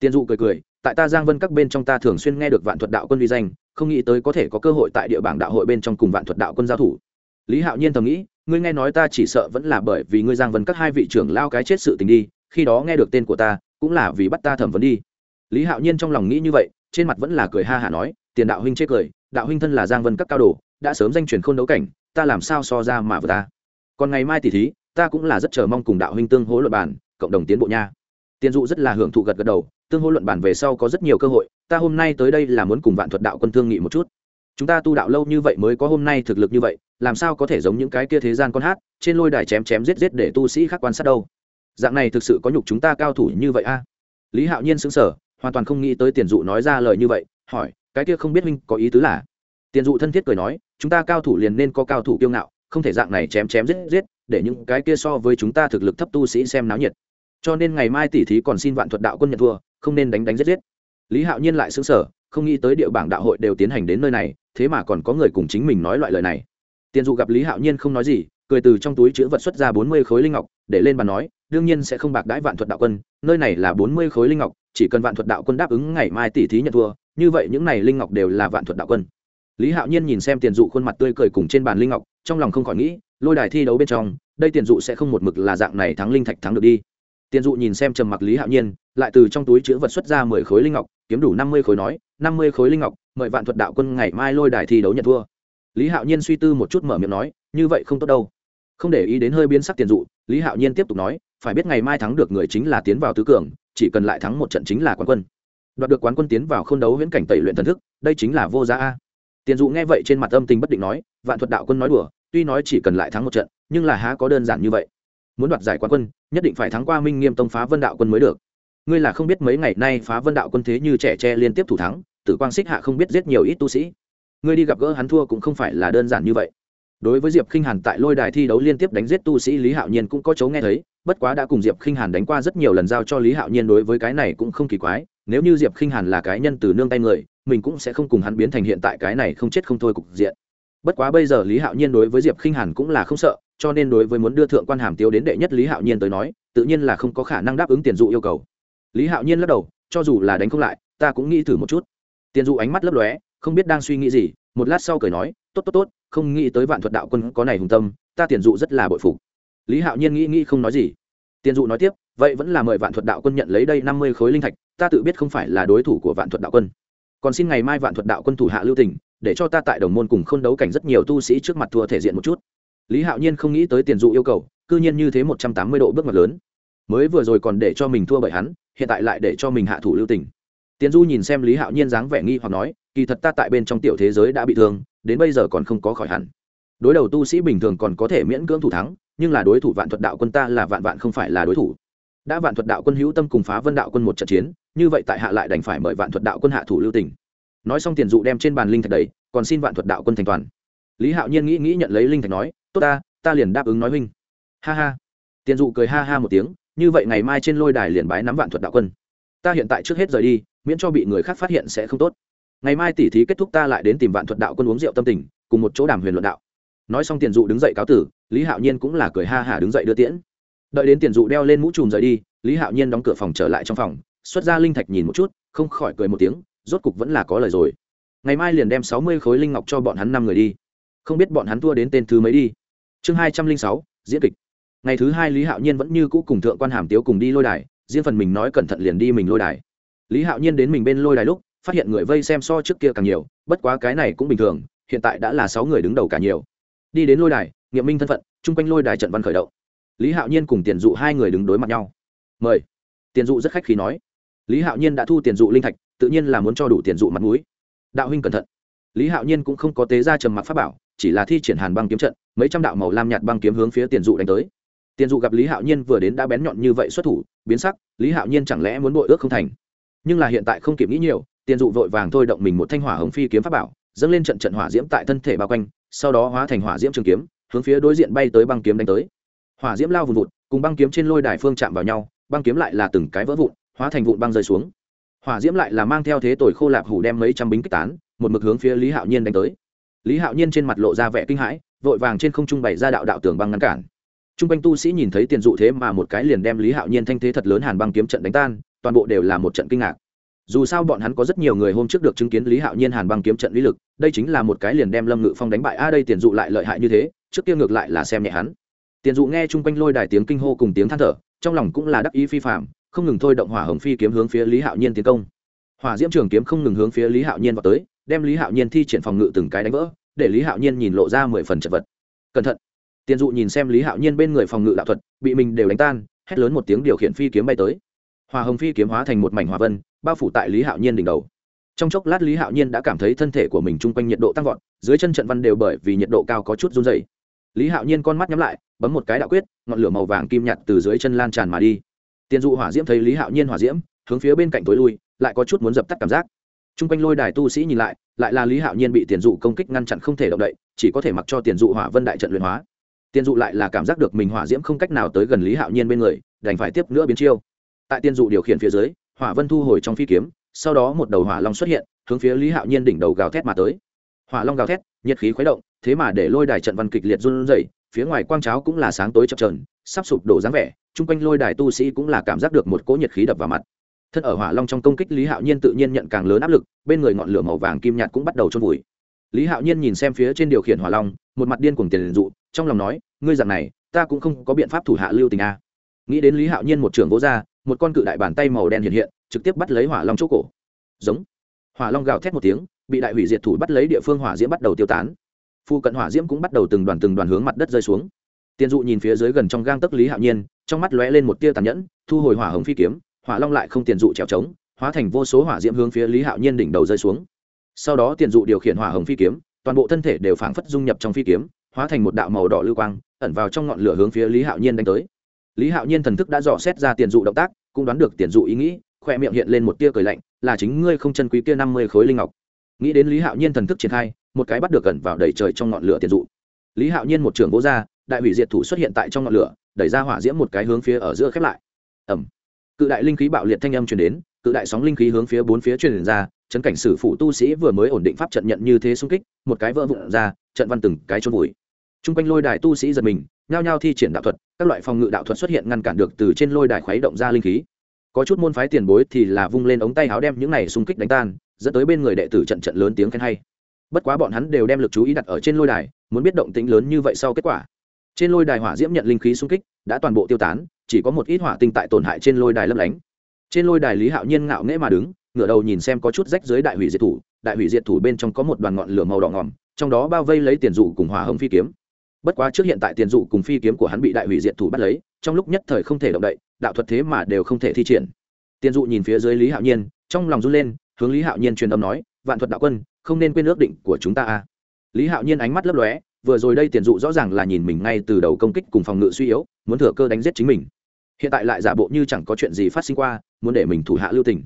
Tiền dụ cười cười, tại ta giang vân các bên trong ta thường xuyên nghe được vạn thuật đạo quân vi danh, không nghĩ tới có thể có cơ hội tại địa bảng đạo hội bên trong cùng vạn thuật đạo quân giao thủ. Lý hạo nhiên thầm nghĩ, ngươi nghe nói ta chỉ sợ vẫn là bởi vì ngươi giang vân các hai vị trưởng lao cái chết sự tình đi, khi đó nghe được tên của ta, cũng là vì bắt ta thẩm vấn đi. Lý hạo nhiên trong lòng nghĩ như vậy, trên mặt vẫn là cười ha hả nói, tiền đạo huynh chê cười, đạo huynh thân là giang vân các cao đồ, đã sớm danh truyền khôn đấu cảnh, ta làm sao so ra mà vừa ta? Còn ngày mai tỉ thí, ta cũng là rất chờ mong cùng đạo huynh tương hỗ luận bàn, cộng đồng tiến bộ nha. Tiền dụ rất là hưởng thụ gật gật đầu, tương hỗ luận bàn về sau có rất nhiều cơ hội, ta hôm nay tới đây là muốn cùng vạn thuật đạo quân thương nghị một chút. Chúng ta tu đạo lâu như vậy mới có hôm nay thực lực như vậy, làm sao có thể giống những cái kia thế gian con hát, trên lôi đài chém chém giết giết để tu sĩ khác quan sát đâu? Dạng này thực sự có nhục chúng ta cao thủ như vậy a? Lý hạo nhiên xứng sở hoàn toàn không nghĩ tới tiền dụ nói ra lời như vậy, hỏi, cái kia không biết minh có ý tứ là? Tiền dụ thân thiết cười nói, chúng ta cao thủ liền nên có cao thủ kiêu ngạo không thể dạng này chém chém giết giết, để những cái kia so với chúng ta thực lực thấp tu sĩ xem náo nhiệt. Cho nên ngày mai tỷ thí còn xin vạn thuật đạo quân nhận thua, không nên đánh đánh giết giết. Lý hạo nhiên lại xứng sở không nghĩ tới địa bảng đạo hội đều tiến hành đến nơi này, thế mà còn có người cùng chính mình nói loại lời này. Tiền dụ gặp lý hạo nhiên không nói gì, cười từ trong túi chữ vật xuất ra bốn mươi khối linh ngọc, để lên bàn nói, đương nhiên sẽ không bạc đãi vạn thuật đạo quân, nơi này là bốn mươi khối linh ngọc, chỉ cần vạn thuật đạo quân đáp ứng ngày mai tỷ thí nhận thua, như vậy những này linh ngọc đều là vạn thuật đạo quân lý hạo nhiên nhìn xem tiền dụ khuôn mặt tươi cười cùng trên bàn linh ngọc, trong lòng không khỏi nghĩ, lôi đài thi đấu bên trong, đây tiền dụ sẽ không một mực là dạng này thắng linh thạch thắng được đi. Tiền dụ nhìn xem trầm mặc lý hạo nhiên, lại từ trong túi chữ vật xuất ra mười khối linh ngọc, kiếm đủ năm mươi khối nói, năm mươi khối linh ngọc, mời vạn thuật đạo quân ngày mai lôi đài thi đấu nhận thua. Lý hạo nhiên suy tư một chút mở miệng nói, như vậy không tốt đâu. Không để ý đến hơi biến sắc tiền dụ, lý hạo nhiên tiếp tục nói, phải biết ngày mai thắng được người chính là tiến vào tứ cường, chỉ cần lại thắng một trận chính là quán quân. Đoạt được quán quân tiến vào k h ô n đấu viễn cảnh tẩy luyện thần thức, đây chính là vô giá a tiền dụ nghe vậy trên mặt âm tình bất định nói, vạn thuật đạo quân nói đùa, tuy nói chỉ cần lại thắng một trận, nhưng là há có đơn giản như vậy. Muốn đoạt giải quán quân, nhất định phải thắng qua minh nghiêm tông phá vân đạo quân mới được. Ngươi là không biết mấy ngày nay phá vân đạo quân thế như trẻ tre liên tiếp thủ thắng, tử quang xích hạ không biết giết nhiều ít tu sĩ. Ngươi đi gặp gỡ hắn thua cũng không phải là đơn giản như vậy. Đối với diệp khinh hàn tại lôi đài thi đấu liên tiếp đánh giết tu sĩ lý hạo nhiên cũng có chấu nghe thấy, bất quá đã cùng diệp khinh hàn đánh qua rất nhiều lần giao cho lý hạo nhiên đối với cái này cũng không kỳ quái, nếu như diệp khinh hàn là cái nhân từ nương tay người mình cũng sẽ không cùng hắn biến thành hiện tại cái này không chết không thôi cục diện. Bất quá bây giờ lý hạo nhiên đối với diệp khinh hàn cũng là không sợ, cho nên đối với muốn đưa thượng quan hàm tiêu đến đệ nhất lý hạo nhiên tới nói, tự nhiên là không có khả năng đáp ứng tiền dụ yêu cầu. Lý hạo nhiên lắc đầu, cho dù là đánh không lại, ta cũng nghĩ thử một chút. Tiền dụ ánh mắt lấp lóe, không biết đang suy nghĩ gì, một lát sau cười nói, tốt tốt tốt, không nghĩ tới vạn thuật đạo quân có này hùng tâm, ta tiền dụ rất là bội phục. Lý hạo nhiên nghĩ nghĩ không nói gì. Tiền dụ nói tiếp, vậy vẫn là mời vạn thuật đạo quân nhận lấy đây năm mươi khối linh thạch, ta tự biết không phải là đối thủ của vạn thuật đạo quân còn xin ngày mai vạn thuật đạo quân thủ hạ lưu tỉnh để cho ta tại đồng môn cùng k h ô n đấu cảnh rất nhiều tu sĩ trước mặt thua thể diện một chút. Lý hạo nhiên không nghĩ tới tiền dụ yêu cầu, cư nhiên như thế một trăm tám mươi độ bước ngoặt lớn. Mới vừa rồi còn để cho mình thua bởi hắn, hiện tại lại để cho mình hạ thủ lưu tỉnh tiến du nhìn xem lý hạo nhiên dáng vẻ nghi hoặc nói, kỳ thật ta tại bên trong tiểu thế giới đã bị thương, đến bây giờ còn không có khỏi hẳn. Đối đầu tu sĩ bình thường còn có thể miễn cưỡng thủ thắng, nhưng là đối thủ vạn thuật đạo quân ta là vạn vạn không phải là đối thủ. Đã vạn thuật đạo quân hữu tâm cùng phá vân đạo quân một trận chiến như vậy tại hạ lại đành phải mời vạn thuật đạo quân hạ thủ lưu tỉnh nói xong tiền dụ đem trên bàn linh thạch đấy còn xin vạn thuật đạo quân thành toàn. Lý hạo nhiên nghĩ nghĩ nhận lấy linh thạch nói, tốt ta ta liền đáp ứng nói huynh. Ha ha. Tiền dụ cười ha ha một tiếng, như vậy ngày mai trên lôi đài liền bái nắm vạn thuật đạo quân. Ta hiện tại trước hết rời đi, miễn cho bị người khác phát hiện sẽ không tốt. Ngày mai tỉ thí kết thúc ta lại đến tìm vạn thuật đạo quân uống rượu tâm tình, cùng một chỗ đàm huyền luận đạo. Nói xong tiền dụ đứng dậy cáo tử, lý hạo nhiên cũng là cười ha hả đứng dậy đưa tiễn. Đợi đến tiền dụ đeo lên mũ chùm rời đi, lý hạo nhiên đóng cửa phòng trở lại trong phòng xuất ra linh thạch nhìn một chút, không khỏi cười một tiếng, rốt cục vẫn là có lời rồi. Ngày mai liền đem sáu mươi khối linh ngọc cho bọn hắn năm người đi. Không biết bọn hắn thua đến tên thứ mấy đi. Chương hai trăm linh sáu, diễn kịch. Ngày thứ hai lý hạo nhiên vẫn như cũ cùng thượng quan hàm tiếu cùng đi lôi đài, riêng phần mình nói cẩn thận liền đi mình lôi đài. Lý hạo nhiên đến mình bên lôi đài lúc, phát hiện người vây xem so trước kia càng nhiều, bất quá cái này cũng bình thường, hiện tại đã là sáu người đứng đầu cả nhiều. Đi đến lôi đài, nghiệm minh thân phận, chung quanh lôi đài trận văn khởi động. Lý hạo nhiên cùng tiền dụ hai người đứng đối mặt nhau. Mời. Tiền dụ rất khách khí nói lý hạo nhiên đã thu tiền dụ linh thạch, tự nhiên là muốn cho đủ tiền dụ mặt mũi. Đạo huynh cẩn thận. Lý hạo nhiên cũng không có tế ra trầm mặc pháp bảo, chỉ là thi triển hàn băng kiếm trận, mấy trăm đạo màu lam nhạt băng kiếm hướng phía tiền dụ đánh tới. Tiền dụ gặp lý hạo nhiên vừa đến đã bén nhọn như vậy xuất thủ, biến sắc, lý hạo nhiên chẳng lẽ muốn bội ước không thành? Nhưng là hiện tại không kịp nghĩ nhiều, tiền dụ vội vàng thôi động mình một thanh hỏa hồng phi kiếm pháp bảo, dâng lên trận trận hỏa diễm tại thân thể bao quanh, sau đó hóa thành hỏa diễm trường kiếm, hướng phía đối diện bay tới băng kiếm đánh tới. Hỏa diễm lao vùn vụt, cùng băng kiếm trên lôi đài phương chạm vào nhau, băng kiếm lại là từng cái vỡ vụn hóa thành vụn băng rơi xuống. Hỏa diễm lại là mang theo thế tồi khô lạp hủ đem mấy trăm bính kích tán, một mực hướng phía lý hạo nhiên đánh tới. Lý hạo nhiên trên mặt lộ ra vẻ kinh hãi, vội vàng trên không trung bày ra đạo đạo tường băng ngăn cản. T r u n g quanh tu sĩ nhìn thấy tiền dụ thế mà một cái liền đem lý hạo nhiên thanh thế thật lớn hàn băng kiếm trận đánh tan, toàn bộ đều là một trận kinh ngạc. Dù sao bọn hắn có rất nhiều người hôm trước được chứng kiến lý hạo nhiên hàn băng kiếm trận lý lực, đây chính là một cái liền đem lâm ngự phong đánh bại. A, đây tiền dụ lại lợi hại như thế, trước kia ngược lại là xem nhẹ hắn. Tiền dụ nghe chung quanh lôi đài tiếng kinh hô cùng tiếng than thở, trong lòng cũng là đắc ý phi phạm không ngừng thôi động hỏa hồng phi kiếm hướng phía lý hạo nhiên tiến công hỏa diễm trường kiếm không ngừng hướng phía lý hạo nhiên vào tới đem lý hạo nhiên thi triển phòng ngự từng cái đánh vỡ để lý hạo nhiên nhìn lộ ra mười phần chật vật cẩn thận tiền dụ nhìn xem lý hạo nhiên bên người phòng ngự đạo thuật bị mình đều đánh tan hét lớn một tiếng điều khiển phi kiếm bay tới hòa hồng phi kiếm hóa thành một mảnh hòa vân bao phủ tại lý hạo nhiên đỉnh đầu trong chốc lát lý hạo nhiên đã cảm thấy thân thể của mình chung quanh nhiệt độ tăng vọt dưới chân trận văn đều bởi vì nhiệt độ cao có chút run dày lý hạo nhiên con mắt nhắm lại bấm một cái đạo quyết ngọn lửa màu vàng kim nhạt từ dưới chân lan tràn mà đi tiền dụ hỏa diễm thấy lý hạo nhiên hỏa diễm, hướng phía bên cạnh tối lui, lại có chút muốn dập tắt cảm giác. T r u n g quanh lôi đài tu sĩ nhìn lại lại là lý hạo nhiên bị tiền dụ công kích ngăn chặn không thể động đậy, chỉ có thể mặc cho tiền dụ hỏa vân đại trận luyện hóa. Tiền dụ lại là cảm giác được mình hỏa diễm không cách nào tới gần lý hạo nhiên bên người, đành phải tiếp nữa biến chiêu. Tại tiền dụ điều khiển phía dưới, hỏa vân thu hồi trong phi kiếm, sau đó một đầu hỏa long xuất hiện, hướng phía lý hạo nhiên đỉnh đầu gào thét mà tới. Hỏa long gào thét, nhiệt khí khuấy động, thế mà để lôi đài trận văn kịch liệt run rẩy phía ngoài quang cháo cũng là sáng tối chập trờn sắp sụp đổ dáng vẻ, chung quanh lôi đài tu sĩ cũng là cảm giác được một cỗ nhiệt khí đập vào mặt. Thân ở hỏa long trong công kích lý hạo nhiên tự nhiên nhận càng lớn áp lực, bên người ngọn lửa màu vàng kim nhạt cũng bắt đầu trôn vùi. Lý hạo nhiên nhìn xem phía trên điều khiển hỏa long, một mặt điên cuồng tiền dụ, trong lòng nói, ngươi rằng này, ta cũng không có biện pháp thủ hạ lưu tình a. Nghĩ đến lý hạo nhiên một trường vỗ ra, một con cự đại bàn tay màu đen hiện hiện, trực tiếp bắt lấy hỏa long chỗ cổ. Giống. Hỏa long gào thét một tiếng, bị đại hủy diệt thủ bắt lấy địa phương hỏa diễm bắt đầu tiêu tán phu cận hỏa diễm cũng bắt đầu từng đoàn từng đoàn hướng mặt đất rơi xuống. Tiền dụ nhìn phía dưới gần trong gang tấc lý hạo nhiên, trong mắt lóe lên một tia tàn nhẫn, thu hồi hỏa hồng phi kiếm, hỏa long lại không tiền dụ trèo trống, hóa thành vô số hỏa diễm hướng phía lý hạo nhiên đỉnh đầu rơi xuống. Sau đó tiền dụ điều khiển hỏa hồng phi kiếm, toàn bộ thân thể đều phảng phất dung nhập trong phi kiếm, hóa thành một đạo màu đỏ lưu quang, ẩn vào trong ngọn lửa hướng phía lý hạo nhiên đánh tới. Lý hạo nhiên thần thức đã dò xét ra tiền dụ động tác, cũng đoán được tiền dụ ý nghĩ, khoe miệng hiện lên một tia cười lạnh, là chính ngươi không chân quý kia năm mươi khối linh ngọc. Nghĩ đến lý hạo nhiên thần thức triển khai một cái bắt được gần vào đầy trời trong ngọn lửa tiền dụ. Lý hạo nhiên một trường vỗ ra, đại hủy diệt thủ xuất hiện tại trong ngọn lửa, đẩy ra hỏa diễm một cái hướng phía ở giữa khép lại. Ẩm cự đại linh khí bạo liệt thanh âm truyền đến, cự đại sóng linh khí hướng phía bốn phía truyền ra, chấn cảnh sử phụ tu sĩ vừa mới ổn định pháp trận nhận như thế xung kích, một cái vỡ vụn ra, trận văn từng cái trôn vùi. Trung quanh lôi đài tu sĩ giật mình, nhao nhao thi triển đạo thuật, các loại phòng ngự đạo thuật xuất hiện ngăn cản được từ trên lôi đài khuấy động ra linh khí. Có chút môn phái tiền bối thì là vung lên ống tay áo đem những này xung kích đánh tan, dẫn tới bên người đệ tử trận trận lớn tiếng khen hay bất quá bọn hắn đều đem lực chú ý đặt ở trên lôi đài, muốn biết động tĩnh lớn như vậy sau kết quả. Trên lôi đài hỏa diễm nhận linh khí xung kích, đã toàn bộ tiêu tán, chỉ có một ít hỏa tinh tại tổn hại trên lôi đài lấp lánh. Trên lôi đài lý hạo nhiên ngạo nghễ mà đứng, ngửa đầu nhìn xem có chút rách dưới đại hủy diệt thủ, đại hủy diệt thủ bên trong có một đoàn ngọn lửa màu đỏ ngòm, trong đó bao vây lấy tiền dụ cùng hỏa hồng phi kiếm. Bất quá trước hiện tại tiền dụ cùng phi kiếm của hắn bị đại hủy diệt thủ bắt lấy, trong lúc nhất thời không thể động đậy, đạo thuật thế mà đều không thể thi triển. Tiền dụ nhìn phía dưới lý hạo nhiên, trong lòng run lên, hướng lý hạo nhiên truyền âm nói, vạn thuật đạo quân không nên quên ước định của chúng ta a. Lý hạo nhiên ánh mắt lấp lóe, vừa rồi đây tiền dụ rõ ràng là nhìn mình ngay từ đầu công kích cùng phòng ngự suy yếu, muốn thừa cơ đánh giết chính mình. Hiện tại lại giả bộ như chẳng có chuyện gì phát sinh qua, muốn để mình thủ hạ lưu tình.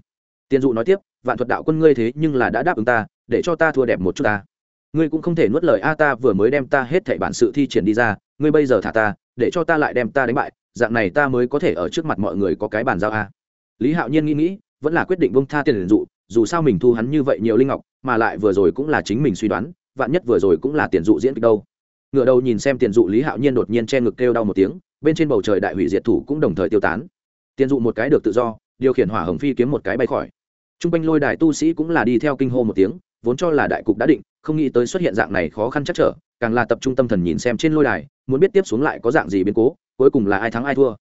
Tiền dụ nói tiếp, vạn thuật đạo quân ngươi thế nhưng là đã đáp ứng ta, để cho ta thua đẹp một chút ta. Ngươi cũng không thể nuốt lời a ta vừa mới đem ta hết thảy bản sự thi triển đi ra, ngươi bây giờ thả ta, để cho ta lại đem ta đánh bại, dạng này ta mới có thể ở trước mặt mọi người có cái bàn giao a. Lý hạo nhiên nghĩ nghĩ, vẫn là quyết định bông tha tiền dụ dù sao mình thu hắn như vậy nhiều linh ngọc, mà lại vừa rồi cũng là chính mình suy đoán, vạn nhất vừa rồi cũng là tiền dụ diễn kịch đâu. Ngựa đầu nhìn xem tiền dụ lý hạo nhiên đột nhiên che ngực kêu đau một tiếng, bên trên bầu trời đại hủy diệt thủ cũng đồng thời tiêu tán. Tiền dụ một cái được tự do, điều khiển hỏa hồng phi kiếm một cái bay khỏi. T r u n g quanh lôi đài tu sĩ cũng là đi theo kinh hô một tiếng, vốn cho là đại cục đã định, không nghĩ tới xuất hiện dạng này khó khăn chắc trở, càng là tập trung tâm thần nhìn xem trên lôi đài, muốn biết tiếp xuống lại có dạng gì biến cố, cuối cùng là ai thắng ai thua.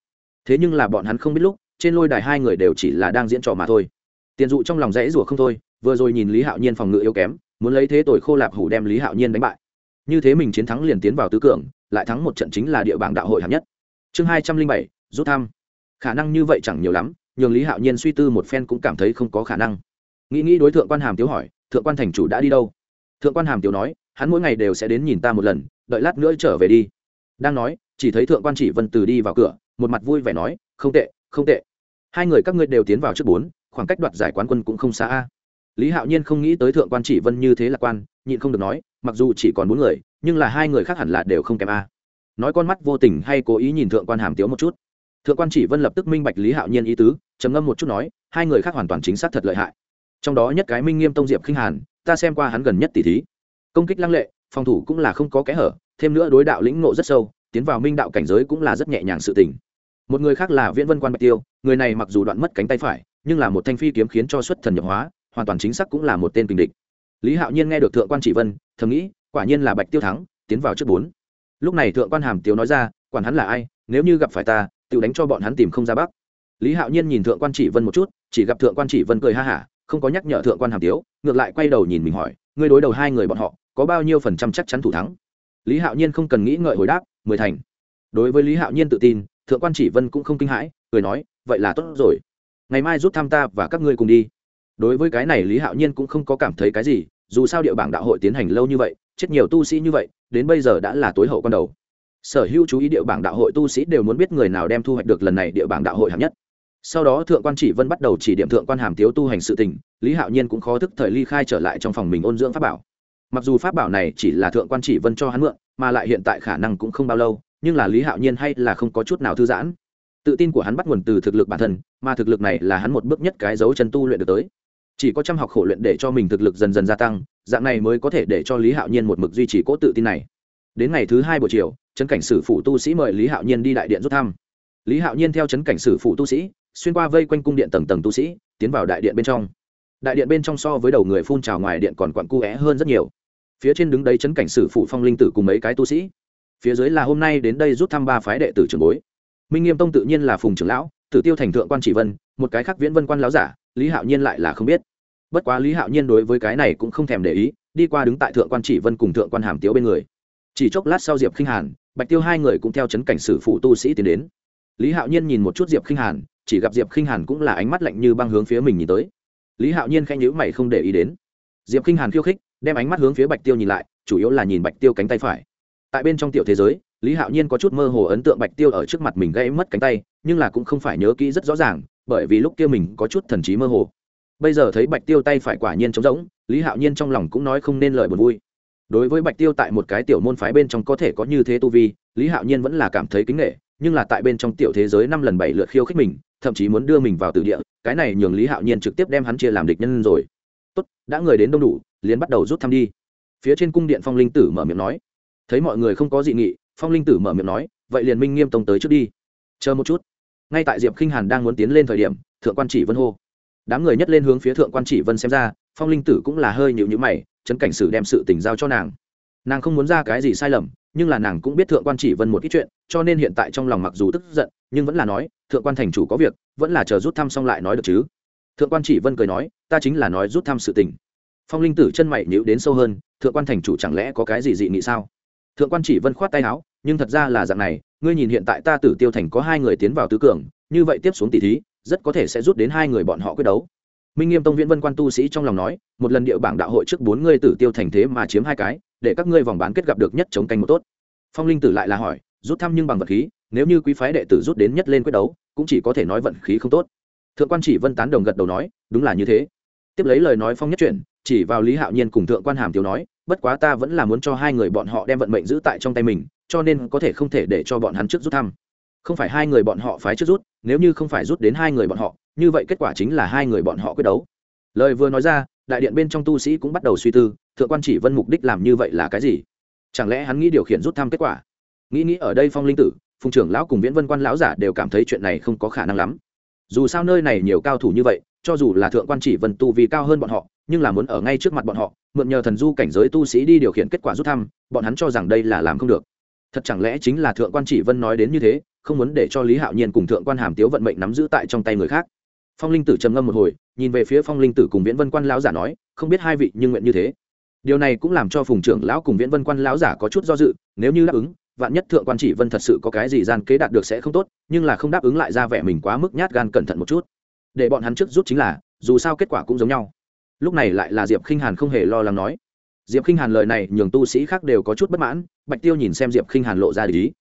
Thế nhưng là bọn hắn không biết lúc, trên lôi đài hai người đều chỉ là đang diễn trò mà thôi tiền dụ trong lòng rẽ rủa không thôi, vừa rồi nhìn lý hạo nhiên phòng ngự yếu kém, muốn lấy thế tội khô lạp hủ đem lý hạo nhiên đánh bại. Như thế mình chiến thắng liền tiến vào tứ cường, lại thắng một trận chính là địa bảng đạo hội hạng nhất. Chương hai trăm linh bảy, rút thăm. Khả năng như vậy chẳng nhiều lắm, nhường lý hạo nhiên suy tư một phen cũng cảm thấy không có khả năng. Nghĩ nghĩ đối tượng quan hàm tiếu hỏi, thượng quan thành chủ đã đi đâu? Thượng quan hàm tiếu nói, hắn mỗi ngày đều sẽ đến nhìn ta một lần, đợi lát nữa trở về đi. Đang nói, chỉ thấy thượng quan chỉ vân từ đi vào cửa, một mặt vui vẻ nói, không tệ không tệ. Hai người các ngươi đều tiến vào trước bốn khoảng cách đoạt giải quán quân cũng không xa a. Lý hạo nhiên không nghĩ tới thượng quan chỉ vân như thế lạc quan, nhịn không được nói, mặc dù chỉ còn bốn người, nhưng là hai người khác hẳn là đều không kém a. Nói con mắt vô tình hay cố ý nhìn thượng quan hàm tiếu một chút. Thượng quan chỉ vân lập tức minh bạch lý hạo nhiên ý tứ, trầm ngâm một chút nói, hai người khác hoàn toàn chính xác thật lợi hại. Trong đó nhất cái minh nghiêm tông diệp khinh hàn, ta xem qua hắn gần nhất tỷ thí. Công kích lăng lệ, phòng thủ cũng là không có kẽ hở, thêm nữa đối đạo lĩnh nộ rất sâu, tiến vào minh đạo cảnh giới cũng là rất nhẹ nhàng sự tình. Một người khác là viễn vân quan bạch tiêu, người này mặc dù đoạn mất cánh tay phải nhưng là một thanh phi kiếm khiến cho xuất thần nhập hóa, hoàn toàn chính xác cũng là một tên kình địch. Lý hạo nhiên nghe được thượng quan chỉ vân, thầm nghĩ, quả nhiên là bạch tiêu thắng, tiến vào trước bốn. Lúc này thượng quan hàm tiếu nói ra, quản hắn là ai, nếu như gặp phải ta, tự đánh cho bọn hắn tìm không ra bắc. Lý hạo nhiên nhìn thượng quan chỉ vân một chút, chỉ gặp thượng quan chỉ vân cười ha hả, không có nhắc nhở thượng quan hàm tiếu, ngược lại quay đầu nhìn mình hỏi, ngươi đối đầu hai người bọn họ, có bao nhiêu phần trăm chắc chắn thủ thắng? Lý hạo nhiên không cần nghĩ ngợi hồi đáp, mười thành. Đối với lý hạo nhiên tự tin, thượng quan chỉ vân cũng không kinh hãi, cười nói, vậy là tốt rồi ngày mai rút thăm ta và các ngươi cùng đi. Đối với cái này lý hạo nhiên cũng không có cảm thấy cái gì, dù sao địa bảng đạo hội tiến hành lâu như vậy, chết nhiều tu sĩ như vậy, đến bây giờ đã là tối hậu con đầu. Sở hữu chú ý địa bảng đạo hội tu sĩ đều muốn biết người nào đem thu hoạch được lần này địa bảng đạo hội hạng nhất. Sau đó thượng quan chỉ vân bắt đầu chỉ điểm thượng quan hàm tiếu tu hành sự tình, lý hạo nhiên cũng khó thức thời ly khai trở lại trong phòng mình ôn dưỡng pháp bảo. Mặc dù pháp bảo này chỉ là thượng quan chỉ vân cho hắn mượn, mà lại hiện tại khả năng cũng không bao lâu, nhưng là lý hạo nhiên hay là không có chút nào thư giãn tự tin của hắn bắt nguồn từ thực lực bản thân, mà thực lực này là hắn một bước nhất cái dấu chân tu luyện được tới. Chỉ có chăm học khổ luyện để cho mình thực lực dần dần gia tăng, dạng này mới có thể để cho lý hạo nhiên một mực duy trì cố tự tin này. Đến ngày thứ hai buổi chiều trấn cảnh sử phụ tu sĩ mời lý hạo nhiên đi đại điện rút thăm. Lý hạo nhiên theo trấn cảnh sử phụ tu sĩ, xuyên qua vây quanh cung điện tầng tầng tu sĩ, tiến vào đại điện bên trong. Đại điện bên trong so với đầu người phun trào ngoài điện còn quặn cu é hơn rất nhiều. Phía trên đứng đấy trấn cảnh sử phụ phong linh tử cùng mấy cái tu sĩ. Phía dưới là hôm nay đến đây rút thăm ba phái đệ tử trường bối minh nghiêm tông tự nhiên là phùng trưởng lão tử tiêu thành thượng quan chỉ vân một cái khác viễn vân quan lão giả lý hạo nhiên lại là không biết bất quá lý hạo nhiên đối với cái này cũng không thèm để ý đi qua đứng tại thượng quan chỉ vân cùng thượng quan hàm tiếu bên người chỉ chốc lát sau diệp khinh hàn bạch tiêu hai người cũng theo chấn cảnh sử phụ tu sĩ tiến đến lý hạo nhiên nhìn một chút diệp khinh hàn chỉ gặp diệp khinh hàn cũng là ánh mắt lạnh như băng hướng phía mình nhìn tới lý hạo nhiên khanh nhữ mày không để ý đến diệp khinh hàn khiêu khích đem ánh mắt hướng phía bạch tiêu nhìn lại chủ yếu là nhìn bạch tiêu cánh tay phải tại bên trong tiểu thế giới lý hạo nhiên có chút mơ hồ ấn tượng bạch tiêu ở trước mặt mình gây mất cánh tay, nhưng là cũng không phải nhớ kỹ rất rõ ràng, bởi vì lúc kia mình có chút thần trí mơ hồ. Bây giờ thấy bạch tiêu tay phải quả nhiên trống rỗng, lý hạo nhiên trong lòng cũng nói không nên lời buồn vui. Đối với bạch tiêu tại một cái tiểu môn phái bên trong có thể có như thế tu vi, lý hạo nhiên vẫn là cảm thấy kính nghệ nhưng là tại bên trong tiểu thế giới năm lần bảy lượt khiêu khích mình, thậm chí muốn đưa mình vào từ địa, cái này nhường lý hạo nhiên trực tiếp đem hắn chia làm địch nhân rồi. Tốt, đã người đến đông đủ, liền bắt đầu rút thăm đi. Phía trên cung điện phong linh tử mở miệng nói. Thấy mọi người không có dị nghị phong linh tử mở miệng nói, vậy liền minh nghiêm tông tới trước đi. Chờ một chút. Ngay tại diệp k i n h hàn đang muốn tiến lên thời điểm, thượng quan chỉ vân hô. Đám người nhất lên hướng phía thượng quan chỉ vân xem ra, phong linh tử cũng là hơi nhịu nhữ mày, chấn cảnh sử đem sự tình giao cho nàng. Nàng không muốn ra cái gì sai lầm, nhưng là nàng cũng biết thượng quan chỉ vân một ít chuyện, cho nên hiện tại trong lòng mặc dù tức giận, nhưng vẫn là nói, thượng quan thành chủ có việc, vẫn là chờ rút thăm xong lại nói được chứ. Thượng quan chỉ vân cười nói, ta chính là nói rút thăm sự tình. Phong linh tử chân mày nhữ đến sâu hơn, thượng quan thành chủ chẳng lẽ có cái gì dị nghị sao? Thượng quan chỉ vân khoát tay áo, nhưng thật ra là dạng này, ngươi nhìn hiện tại ta tử tiêu thành có hai người tiến vào tứ cường, như vậy tiếp xuống tỷ thí, rất có thể sẽ rút đến hai người bọn họ quyết đấu. Minh nghiêm tông viễn vân quan tu sĩ trong lòng nói, một lần địa bảng đạo hội trước bốn ngươi tử tiêu thành thế mà chiếm hai cái, để các ngươi vòng bán kết gặp được nhất chống canh một tốt. Phong linh tử lại là hỏi, rút thăm nhưng bằng vật khí, nếu như quý phái đệ tử rút đến nhất lên quyết đấu, cũng chỉ có thể nói vận khí không tốt. Thượng quan chỉ vân tán đồng gật đầu nói, đúng là như thế. Tiếp lấy lời nói phong nhất chuyển, chỉ vào lý hạo nhiên cùng thượng quan hàm tiểu nói bất quá ta vẫn là muốn cho hai người bọn họ đem vận mệnh giữ tại trong tay mình, cho nên có thể không thể để cho bọn hắn trước rút thăm. Không phải hai người bọn họ phái trước rút, nếu như không phải rút đến hai người bọn họ, như vậy kết quả chính là hai người bọn họ quyết đấu. Lời vừa nói ra, đại điện bên trong tu sĩ cũng bắt đầu suy tư, thượng quan chỉ vân mục đích làm như vậy là cái gì? Chẳng lẽ hắn nghĩ điều khiển rút thăm kết quả? Nghĩ nghĩ ở đây phong linh tử, phùng trưởng lão cùng viễn vân quan lão giả đều cảm thấy chuyện này không có khả năng lắm. Dù sao nơi này nhiều cao thủ như vậy, cho dù là thượng quan chỉ vân tu vì cao hơn bọn họ, nhưng là muốn ở ngay trước mặt bọn họ mượn nhờ thần du cảnh giới tu sĩ đi điều khiển kết quả rút thăm, bọn hắn cho rằng đây là làm không được. Thật chẳng lẽ chính là thượng quan chỉ vân nói đến như thế, không muốn để cho lý hạo nhiên cùng thượng quan hàm tiếu vận mệnh nắm giữ tại trong tay người khác? Phong linh tử trầm ngâm một hồi, nhìn về phía phong linh tử cùng viễn vân quan lão giả nói, không biết hai vị nhưng nguyện như thế. Điều này cũng làm cho phùng trưởng lão cùng viễn vân quan lão giả có chút do dự, nếu như đáp ứng, vạn nhất thượng quan chỉ vân thật sự có cái gì gian kế đạt được sẽ không tốt, nhưng là không đáp ứng lại ra vẻ mình quá mức nhát gan cẩn thận một chút. Để bọn hắn trước rút chính là, dù sao kết quả cũng giống nhau lúc này lại là diệp khinh hàn không hề lo lắng nói. Diệp khinh hàn lời này nhường tu sĩ khác đều có chút bất mãn, bạch tiêu nhìn xem diệp khinh hàn lộ ra lý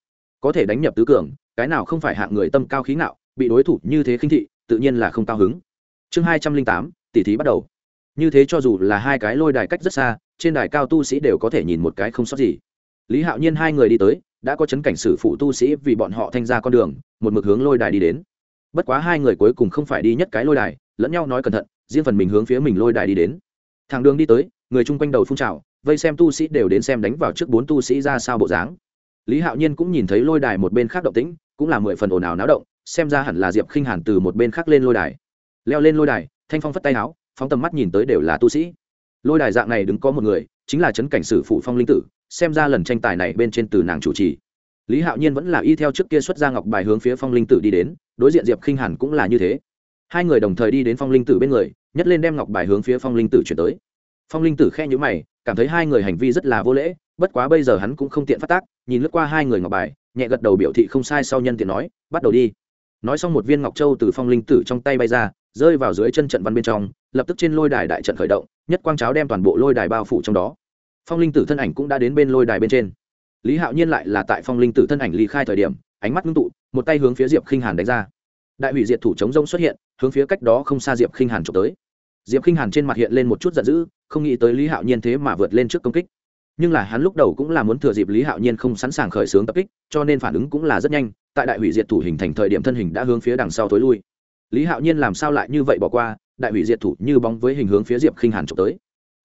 có thể đánh nhập tứ cường, cái nào không phải hạng người tâm cao khí ngạo, bị đối thủ như thế khinh thị, tự nhiên là không cao hứng. Chương hai trăm linh tám, tỷ thí bắt đầu. Như thế cho dù là hai cái lôi đài cách rất xa, trên đài cao tu sĩ đều có thể nhìn một cái không sót gì. Lý hạo nhiên hai người đi tới, đã có chấn cảnh sử phụ tu sĩ vì bọn họ thanh ra con đường, một mực hướng lôi đài đi đến. Bất quá hai người cuối cùng không phải đi nhất cái lôi đài, lẫn nhau nói cẩn thận riêng phần mình hướng phía mình lôi đài đi đến. Thằng đường đi tới, người chung quanh đầu phun trào, vây xem tu sĩ đều đến xem đánh vào trước bốn tu sĩ ra sao bộ dáng. Lý hạo nhiên cũng nhìn thấy lôi đài một bên khác động tĩnh, cũng là mười phần ồn ào náo động, xem ra hẳn là diệp khinh hàn từ một bên khác lên lôi đài. Leo lên lôi đài, thanh phong phất tay áo, phóng tầm mắt nhìn tới đều là tu sĩ. Lôi đài dạng này đứng có một người, chính là trấn cảnh sử phụ phong linh tử, xem ra lần tranh tài này bên trên từ nàng chủ trì. Lý hạo nhiên vẫn là y theo trước kia xuất ra ngọc bài hướng phía phong linh tử đi đến, đối diện diệp khinh hàn cũng là như thế hai người đồng thời đi đến phong linh tử bên người, nhất lên đem ngọc bài hướng phía phong linh tử chuyển tới. Phong linh tử khe nhữ mày, cảm thấy hai người hành vi rất là vô lễ, bất quá bây giờ hắn cũng không tiện phát tác, nhìn lướt qua hai người ngọc bài, nhẹ gật đầu biểu thị không sai sau nhân tiện nói, bắt đầu đi. Nói xong một viên ngọc châu từ phong linh tử trong tay bay ra, rơi vào dưới chân trận văn bên trong, lập tức trên lôi đài đại trận khởi động, nhất quang cháo đem toàn bộ lôi đài bao phủ trong đó. Phong linh tử thân ảnh cũng đã đến bên lôi đài bên trên. Lý hạo nhiên lại là tại phong linh tử thân ảnh ly khai thời điểm, ánh mắt ngưng tụ, một tay hướng phía diệp khinh hàn đánh ra đại hủy diệt thủ chống rông xuất hiện, hướng phía cách đó không xa diệp khinh hàn trộm tới. Diệp khinh hàn trên mặt hiện lên một chút giận dữ, không nghĩ tới lý hạo nhiên thế mà vượt lên trước công kích. Nhưng là hắn lúc đầu cũng là muốn thừa dịp lý hạo nhiên không sẵn sàng khởi xướng tập kích, cho nên phản ứng cũng là rất nhanh, tại đại hủy diệt thủ hình thành thời điểm thân hình đã hướng phía đằng sau tối lui. Lý hạo nhiên làm sao lại như vậy bỏ qua, đại hủy diệt thủ như bóng với hình hướng phía diệp khinh hàn trộm tới.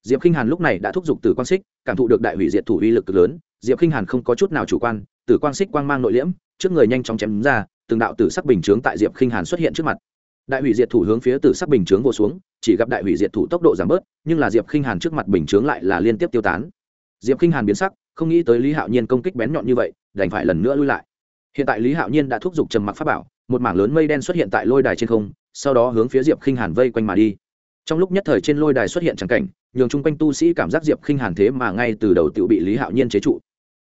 Diệp khinh hàn lúc này đã thúc giục tử quang xích, cảm thụ được đại hủy diệt thủ uy lực cực lớn, diệp khinh hàn không có chút nào chủ quan, tử quang xích quang mang nội liễm, trước người nhanh chóng chém ra từng đạo tử sắc bình chướng tại diệp khinh hàn xuất hiện trước mặt. Đại hủy diệt thủ hướng phía tử sắc bình chướng vô xuống, chỉ gặp đại hủy diệt thủ tốc độ giảm bớt, nhưng là diệp khinh hàn trước mặt bình chướng lại là liên tiếp tiêu tán. Diệp khinh hàn biến sắc, không nghĩ tới lý hạo nhiên công kích bén nhọn như vậy, đành phải lần nữa lui lại. Hiện tại lý hạo nhiên đã thúc giục trầm mặc pháp bảo, một mảng lớn mây đen xuất hiện tại lôi đài trên không, sau đó hướng phía diệp khinh hàn vây quanh mà đi. Trong lúc nhất thời trên lôi đài xuất hiện trắng cảnh, nhường chung quanh tu sĩ cảm giác diệp khinh hàn thế mà ngay từ đầu tự bị lý hạo nhiên chế trụ.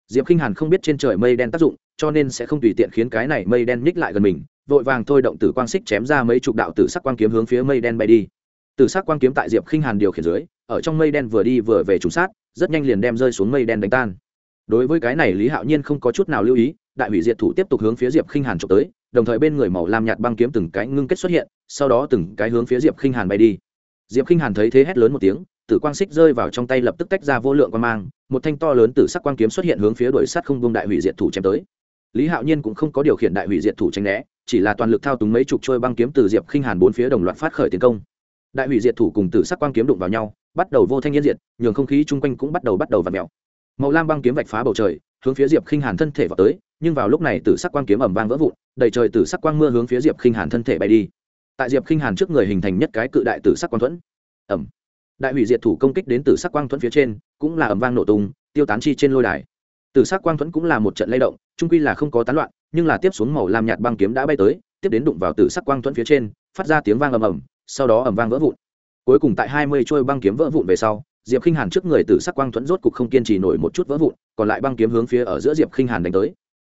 Diệp khinh hàn không biết trên trời mây đen tác dụng cho nên sẽ không tùy tiện khiến cái này mây đen nhích lại gần mình, vội vàng thôi động tử quang xích chém ra mấy chục đạo tử sắc quang kiếm hướng phía mây đen bay đi. Tử sắc quang kiếm tại diệp khinh hàn điều khiển dưới, ở trong mây đen vừa đi vừa về trùng sát, rất nhanh liền đem rơi xuống mây đen đánh tan. Đối với cái này lý hạo nhiên không có chút nào lưu ý, đại hủy diệt thủ tiếp tục hướng phía diệp khinh hàn trộm tới, đồng thời bên người màu lam nhạt băng kiếm từng cái ngưng kết xuất hiện, sau đó từng cái hướng phía diệp khinh hàn bay đi. Diệp khinh hàn thấy thế hét lớn một tiếng, tử quang xích rơi vào trong tay lập tức tách ra vô lượng quan mang, một thanh to lớn tử sắc quang kiếm xuất hiện hướng phía đuổi sát không bông đại hủy diệt thủ chém tới lý hạo nhiên cũng không có điều khiển đại hủy diệt thủ tranh né, chỉ là toàn lực thao túng mấy chục trôi băng kiếm từ diệp khinh hàn bốn phía đồng loạt phát khởi tiến công. Đại hủy diệt thủ cùng tử sắc quang kiếm đụng vào nhau, bắt đầu vô thanh yên diệt, nhường không khí chung quanh cũng bắt đầu bắt đầu v ặ mẹo màu lam băng kiếm vạch phá bầu trời, hướng phía diệp khinh hàn thân thể vào tới, nhưng vào lúc này tử sắc quang kiếm ẩm vang vỡ vụn, đầy trời tử sắc quang mưa hướng phía diệp khinh hàn thân thể bay đi. Tại diệp khinh hàn trước người hình thành nhất cái cự đại tử sắc quang thuẫn. Ẩm đại hủy diệt thủ công kích đến tử sắc quang thuẫn phía trên, cũng là ẩm vang nổ tung, tiêu tán chi trên lôi đài tử sắc quang thuẫn cũng là một trận lay động trung quy là không có tán loạn, nhưng là tiếp xuống màu lam nhạt băng kiếm đã bay tới, tiếp đến đụng vào tử sắc quang thuẫn phía trên, phát ra tiếng vang ầm ầm, sau đó ầm vang vỡ vụn. Cuối cùng tại hai mươi trôi băng kiếm vỡ vụn về sau, diệp khinh hàn trước người tử sắc quang thuẫn rốt cục không kiên trì nổi một chút vỡ vụn, còn lại băng kiếm hướng phía ở giữa diệp khinh hàn đánh tới.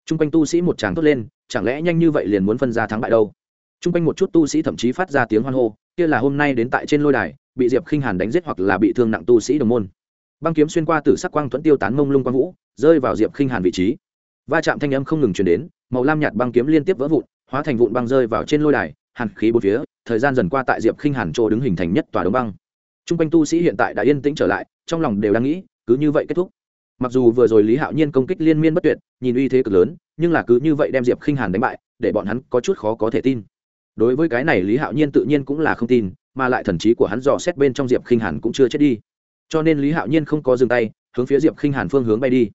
T r u n g quanh tu sĩ một tràng thốt lên, chẳng lẽ nhanh như vậy liền muốn phân ra thắng bại đâu? T r u n g quanh một chút tu sĩ thậm chí phát ra tiếng hoan hô, kia là hôm nay đến tại trên lôi đài, bị diệp khinh hàn đánh giết hoặc là bị thương nặng tu sĩ đồng môn băng kiếm xuyên qua tử sắc quang thuẫn tiêu tán mông lung quang vũ, rơi vào diệp khinh hàn vị trí. Va chạm thanh âm không ngừng chuyển đến, màu lam nhạt băng kiếm liên tiếp vỡ vụn, hóa thành vụn băng rơi vào trên lôi đài, hàn khí bốn phía, thời gian dần qua tại diệp khinh hàn chỗ đứng hình thành nhất tòa đống băng. T r u n g quanh tu sĩ hiện tại đã yên tĩnh trở lại, trong lòng đều đang nghĩ, cứ như vậy kết thúc. Mặc dù vừa rồi lý hạo nhiên công kích liên miên bất tuyệt, nhìn uy thế cực lớn, nhưng là cứ như vậy đem diệp khinh hàn đánh bại, để bọn hắn có chút khó có thể tin. Đối với cái này lý hạo nhiên tự nhiên cũng là không tin, mà lại thần trí của hắn dò xét bên trong diệp khinh hàn cũng chưa chết đi cho nên lý hạo nhiên không có dừng tay, hướng phía diệp khinh hàn phương hướng bay đi.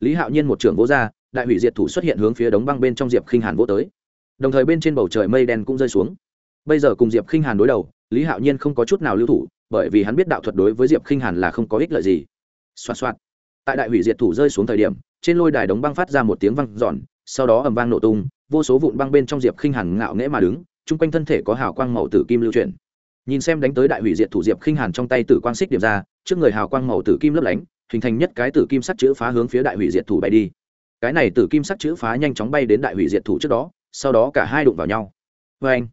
Lý hạo nhiên một trưởng vỗ ra, đại hủy diệt thủ xuất hiện hướng phía đống băng bên trong diệp khinh hàn vỗ tới. Đồng thời bên trên bầu trời mây đen cũng rơi xuống. Bây giờ cùng diệp khinh hàn đối đầu, lý hạo nhiên không có chút nào lưu thủ, bởi vì hắn biết đạo thuật đối với diệp khinh hàn là không có ích lợi gì. Xoa xoa tại đại hủy diệt thủ rơi xuống thời điểm, trên lôi đài đống băng phát ra một tiếng văng giòn sau đó ầm vang nổ tung, vô số vụn băng bên trong diệp khinh hàn ngạo nghễ mà đứng, chung quanh thân thể có hào quang màu tử kim lưu chuyển nhìn xem đánh tới đại hủy diệt thủ diệp khinh hàn trong tay tử quang xích điểm ra, trước người hào quang màu tử kim lấp lánh, hình thành nhất cái tử kim sắc chữ phá hướng phía đại hủy diệt thủ bay đi. Cái này tử kim sắc chữ phá nhanh chóng bay đến đại hủy diệt thủ trước đó, sau đó cả hai đụng vào nhau. Vê anh,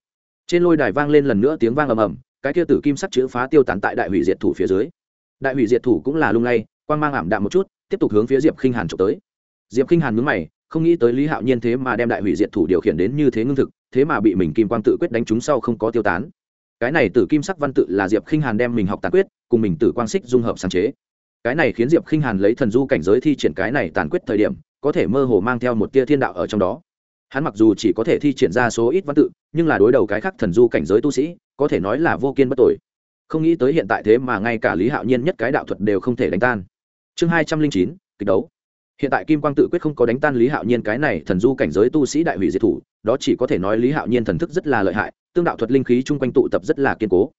trên lôi đài vang lên lần nữa tiếng vang ầm ầm, cái kia tử kim sắc chữ phá tiêu tán tại đại hủy diệt thủ phía dưới. Đại hủy diệt thủ cũng là lung lay, quang mang ảm đạm một chút, tiếp tục hướng phía diệp khinh hàn trộm tới. Diệp khinh hàn mướn mày, không nghĩ tới lý hạo nhiên thế mà đem đại hủy diệt thủ điều khiển đến như thế ngưng thực, thế mà bị mình kim quang tự quyết đánh trúng sau không có tiêu tán cái này tử kim sắc văn tự là diệp khinh hàn đem mình học tàn quyết, cùng mình tử quang xích dung hợp sáng chế. Cái này khiến diệp khinh hàn lấy thần du cảnh giới thi triển cái này tàn quyết thời điểm, có thể mơ hồ mang theo một tia thiên đạo ở trong đó. Hắn mặc dù chỉ có thể thi triển ra số ít văn tự, nhưng là đối đầu cái khác thần du cảnh giới tu sĩ, có thể nói là vô kiên bất tội không nghĩ tới hiện tại thế mà ngay cả lý hạo nhiên nhất cái đạo thuật đều không thể đánh tan. Chương hai trăm linh chín, kịch đấu. Hiện tại kim quang tự quyết không có đánh tan lý hạo nhiên cái này thần du cảnh giới tu sĩ đại hủy diệt thủ, đó chỉ có thể nói lý hạo nhiên thần thức rất là lợi hại tương đạo thuật linh khí chung quanh tụ tập rất là kiên cố.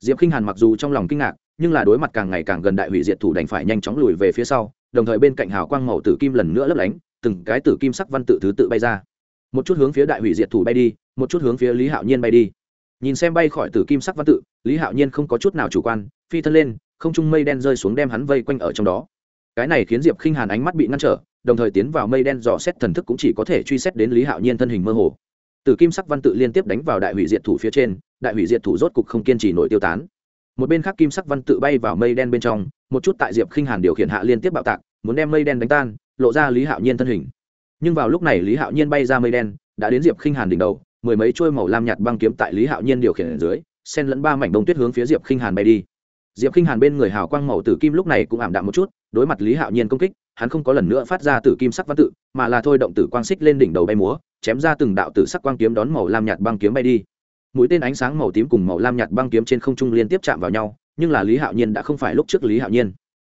Diệp k i n h hàn mặc dù trong lòng kinh ngạc, nhưng là đối mặt càng ngày càng gần đại hủy diệt thủ đành phải nhanh chóng lùi về phía sau, đồng thời bên cạnh hào quang màu tử kim lần nữa lấp lánh, từng cái tử kim sắc văn tự thứ tự bay ra. Một chút hướng phía đại hủy diệt thủ bay đi, một chút hướng phía lý hạo nhiên bay đi. Nhìn xem bay khỏi tử kim sắc văn tự, lý hạo nhiên không có chút nào chủ quan, phi thân lên, không trung mây đen rơi xuống đem hắn vây quanh ở trong đó. Cái này khiến diệp khinh hàn ánh mắt bị ngăn trở, đồng thời tiến vào mây đen dò xét thần thức cũng chỉ có thể truy xét đến lý hạo nhiên thân hình mơ hồ tử kim sắc văn tự liên tiếp đánh vào đại hủy diệt thủ phía trên, đại hủy diệt thủ rốt cục không kiên trì nổi tiêu tán. Một bên khác kim sắc văn tự bay vào mây đen bên trong, một chút tại diệp khinh hàn điều khiển hạ liên tiếp bạo tạc, muốn đem mây đen đánh tan, lộ ra lý hạo nhiên thân hình. Nhưng vào lúc này lý hạo nhiên bay ra mây đen, đã đến diệp khinh hàn đỉnh đầu, mười mấy trôi màu lam nhạt băng kiếm tại lý hạo nhiên điều khiển ở dưới sen lẫn ba mảnh đông tuyết hướng phía diệp khinh hàn bay đi. Diệp khinh hàn bên người hào quang màu tử kim lúc này cũng ảm đạm một chút, đối mặt lý hạo nhiên công kích hắn không có lần nữa phát ra tử kim sắc văn tự, mà là thôi động tử quang xích lên đỉnh đầu bay múa, chém ra từng đạo tử sắc quang kiếm đón màu lam nhạt băng kiếm bay đi. Mũi tên ánh sáng màu tím cùng màu lam nhạt băng kiếm trên không trung liên tiếp chạm vào nhau, nhưng là lý hạo nhiên đã không phải lúc trước lý hạo nhiên.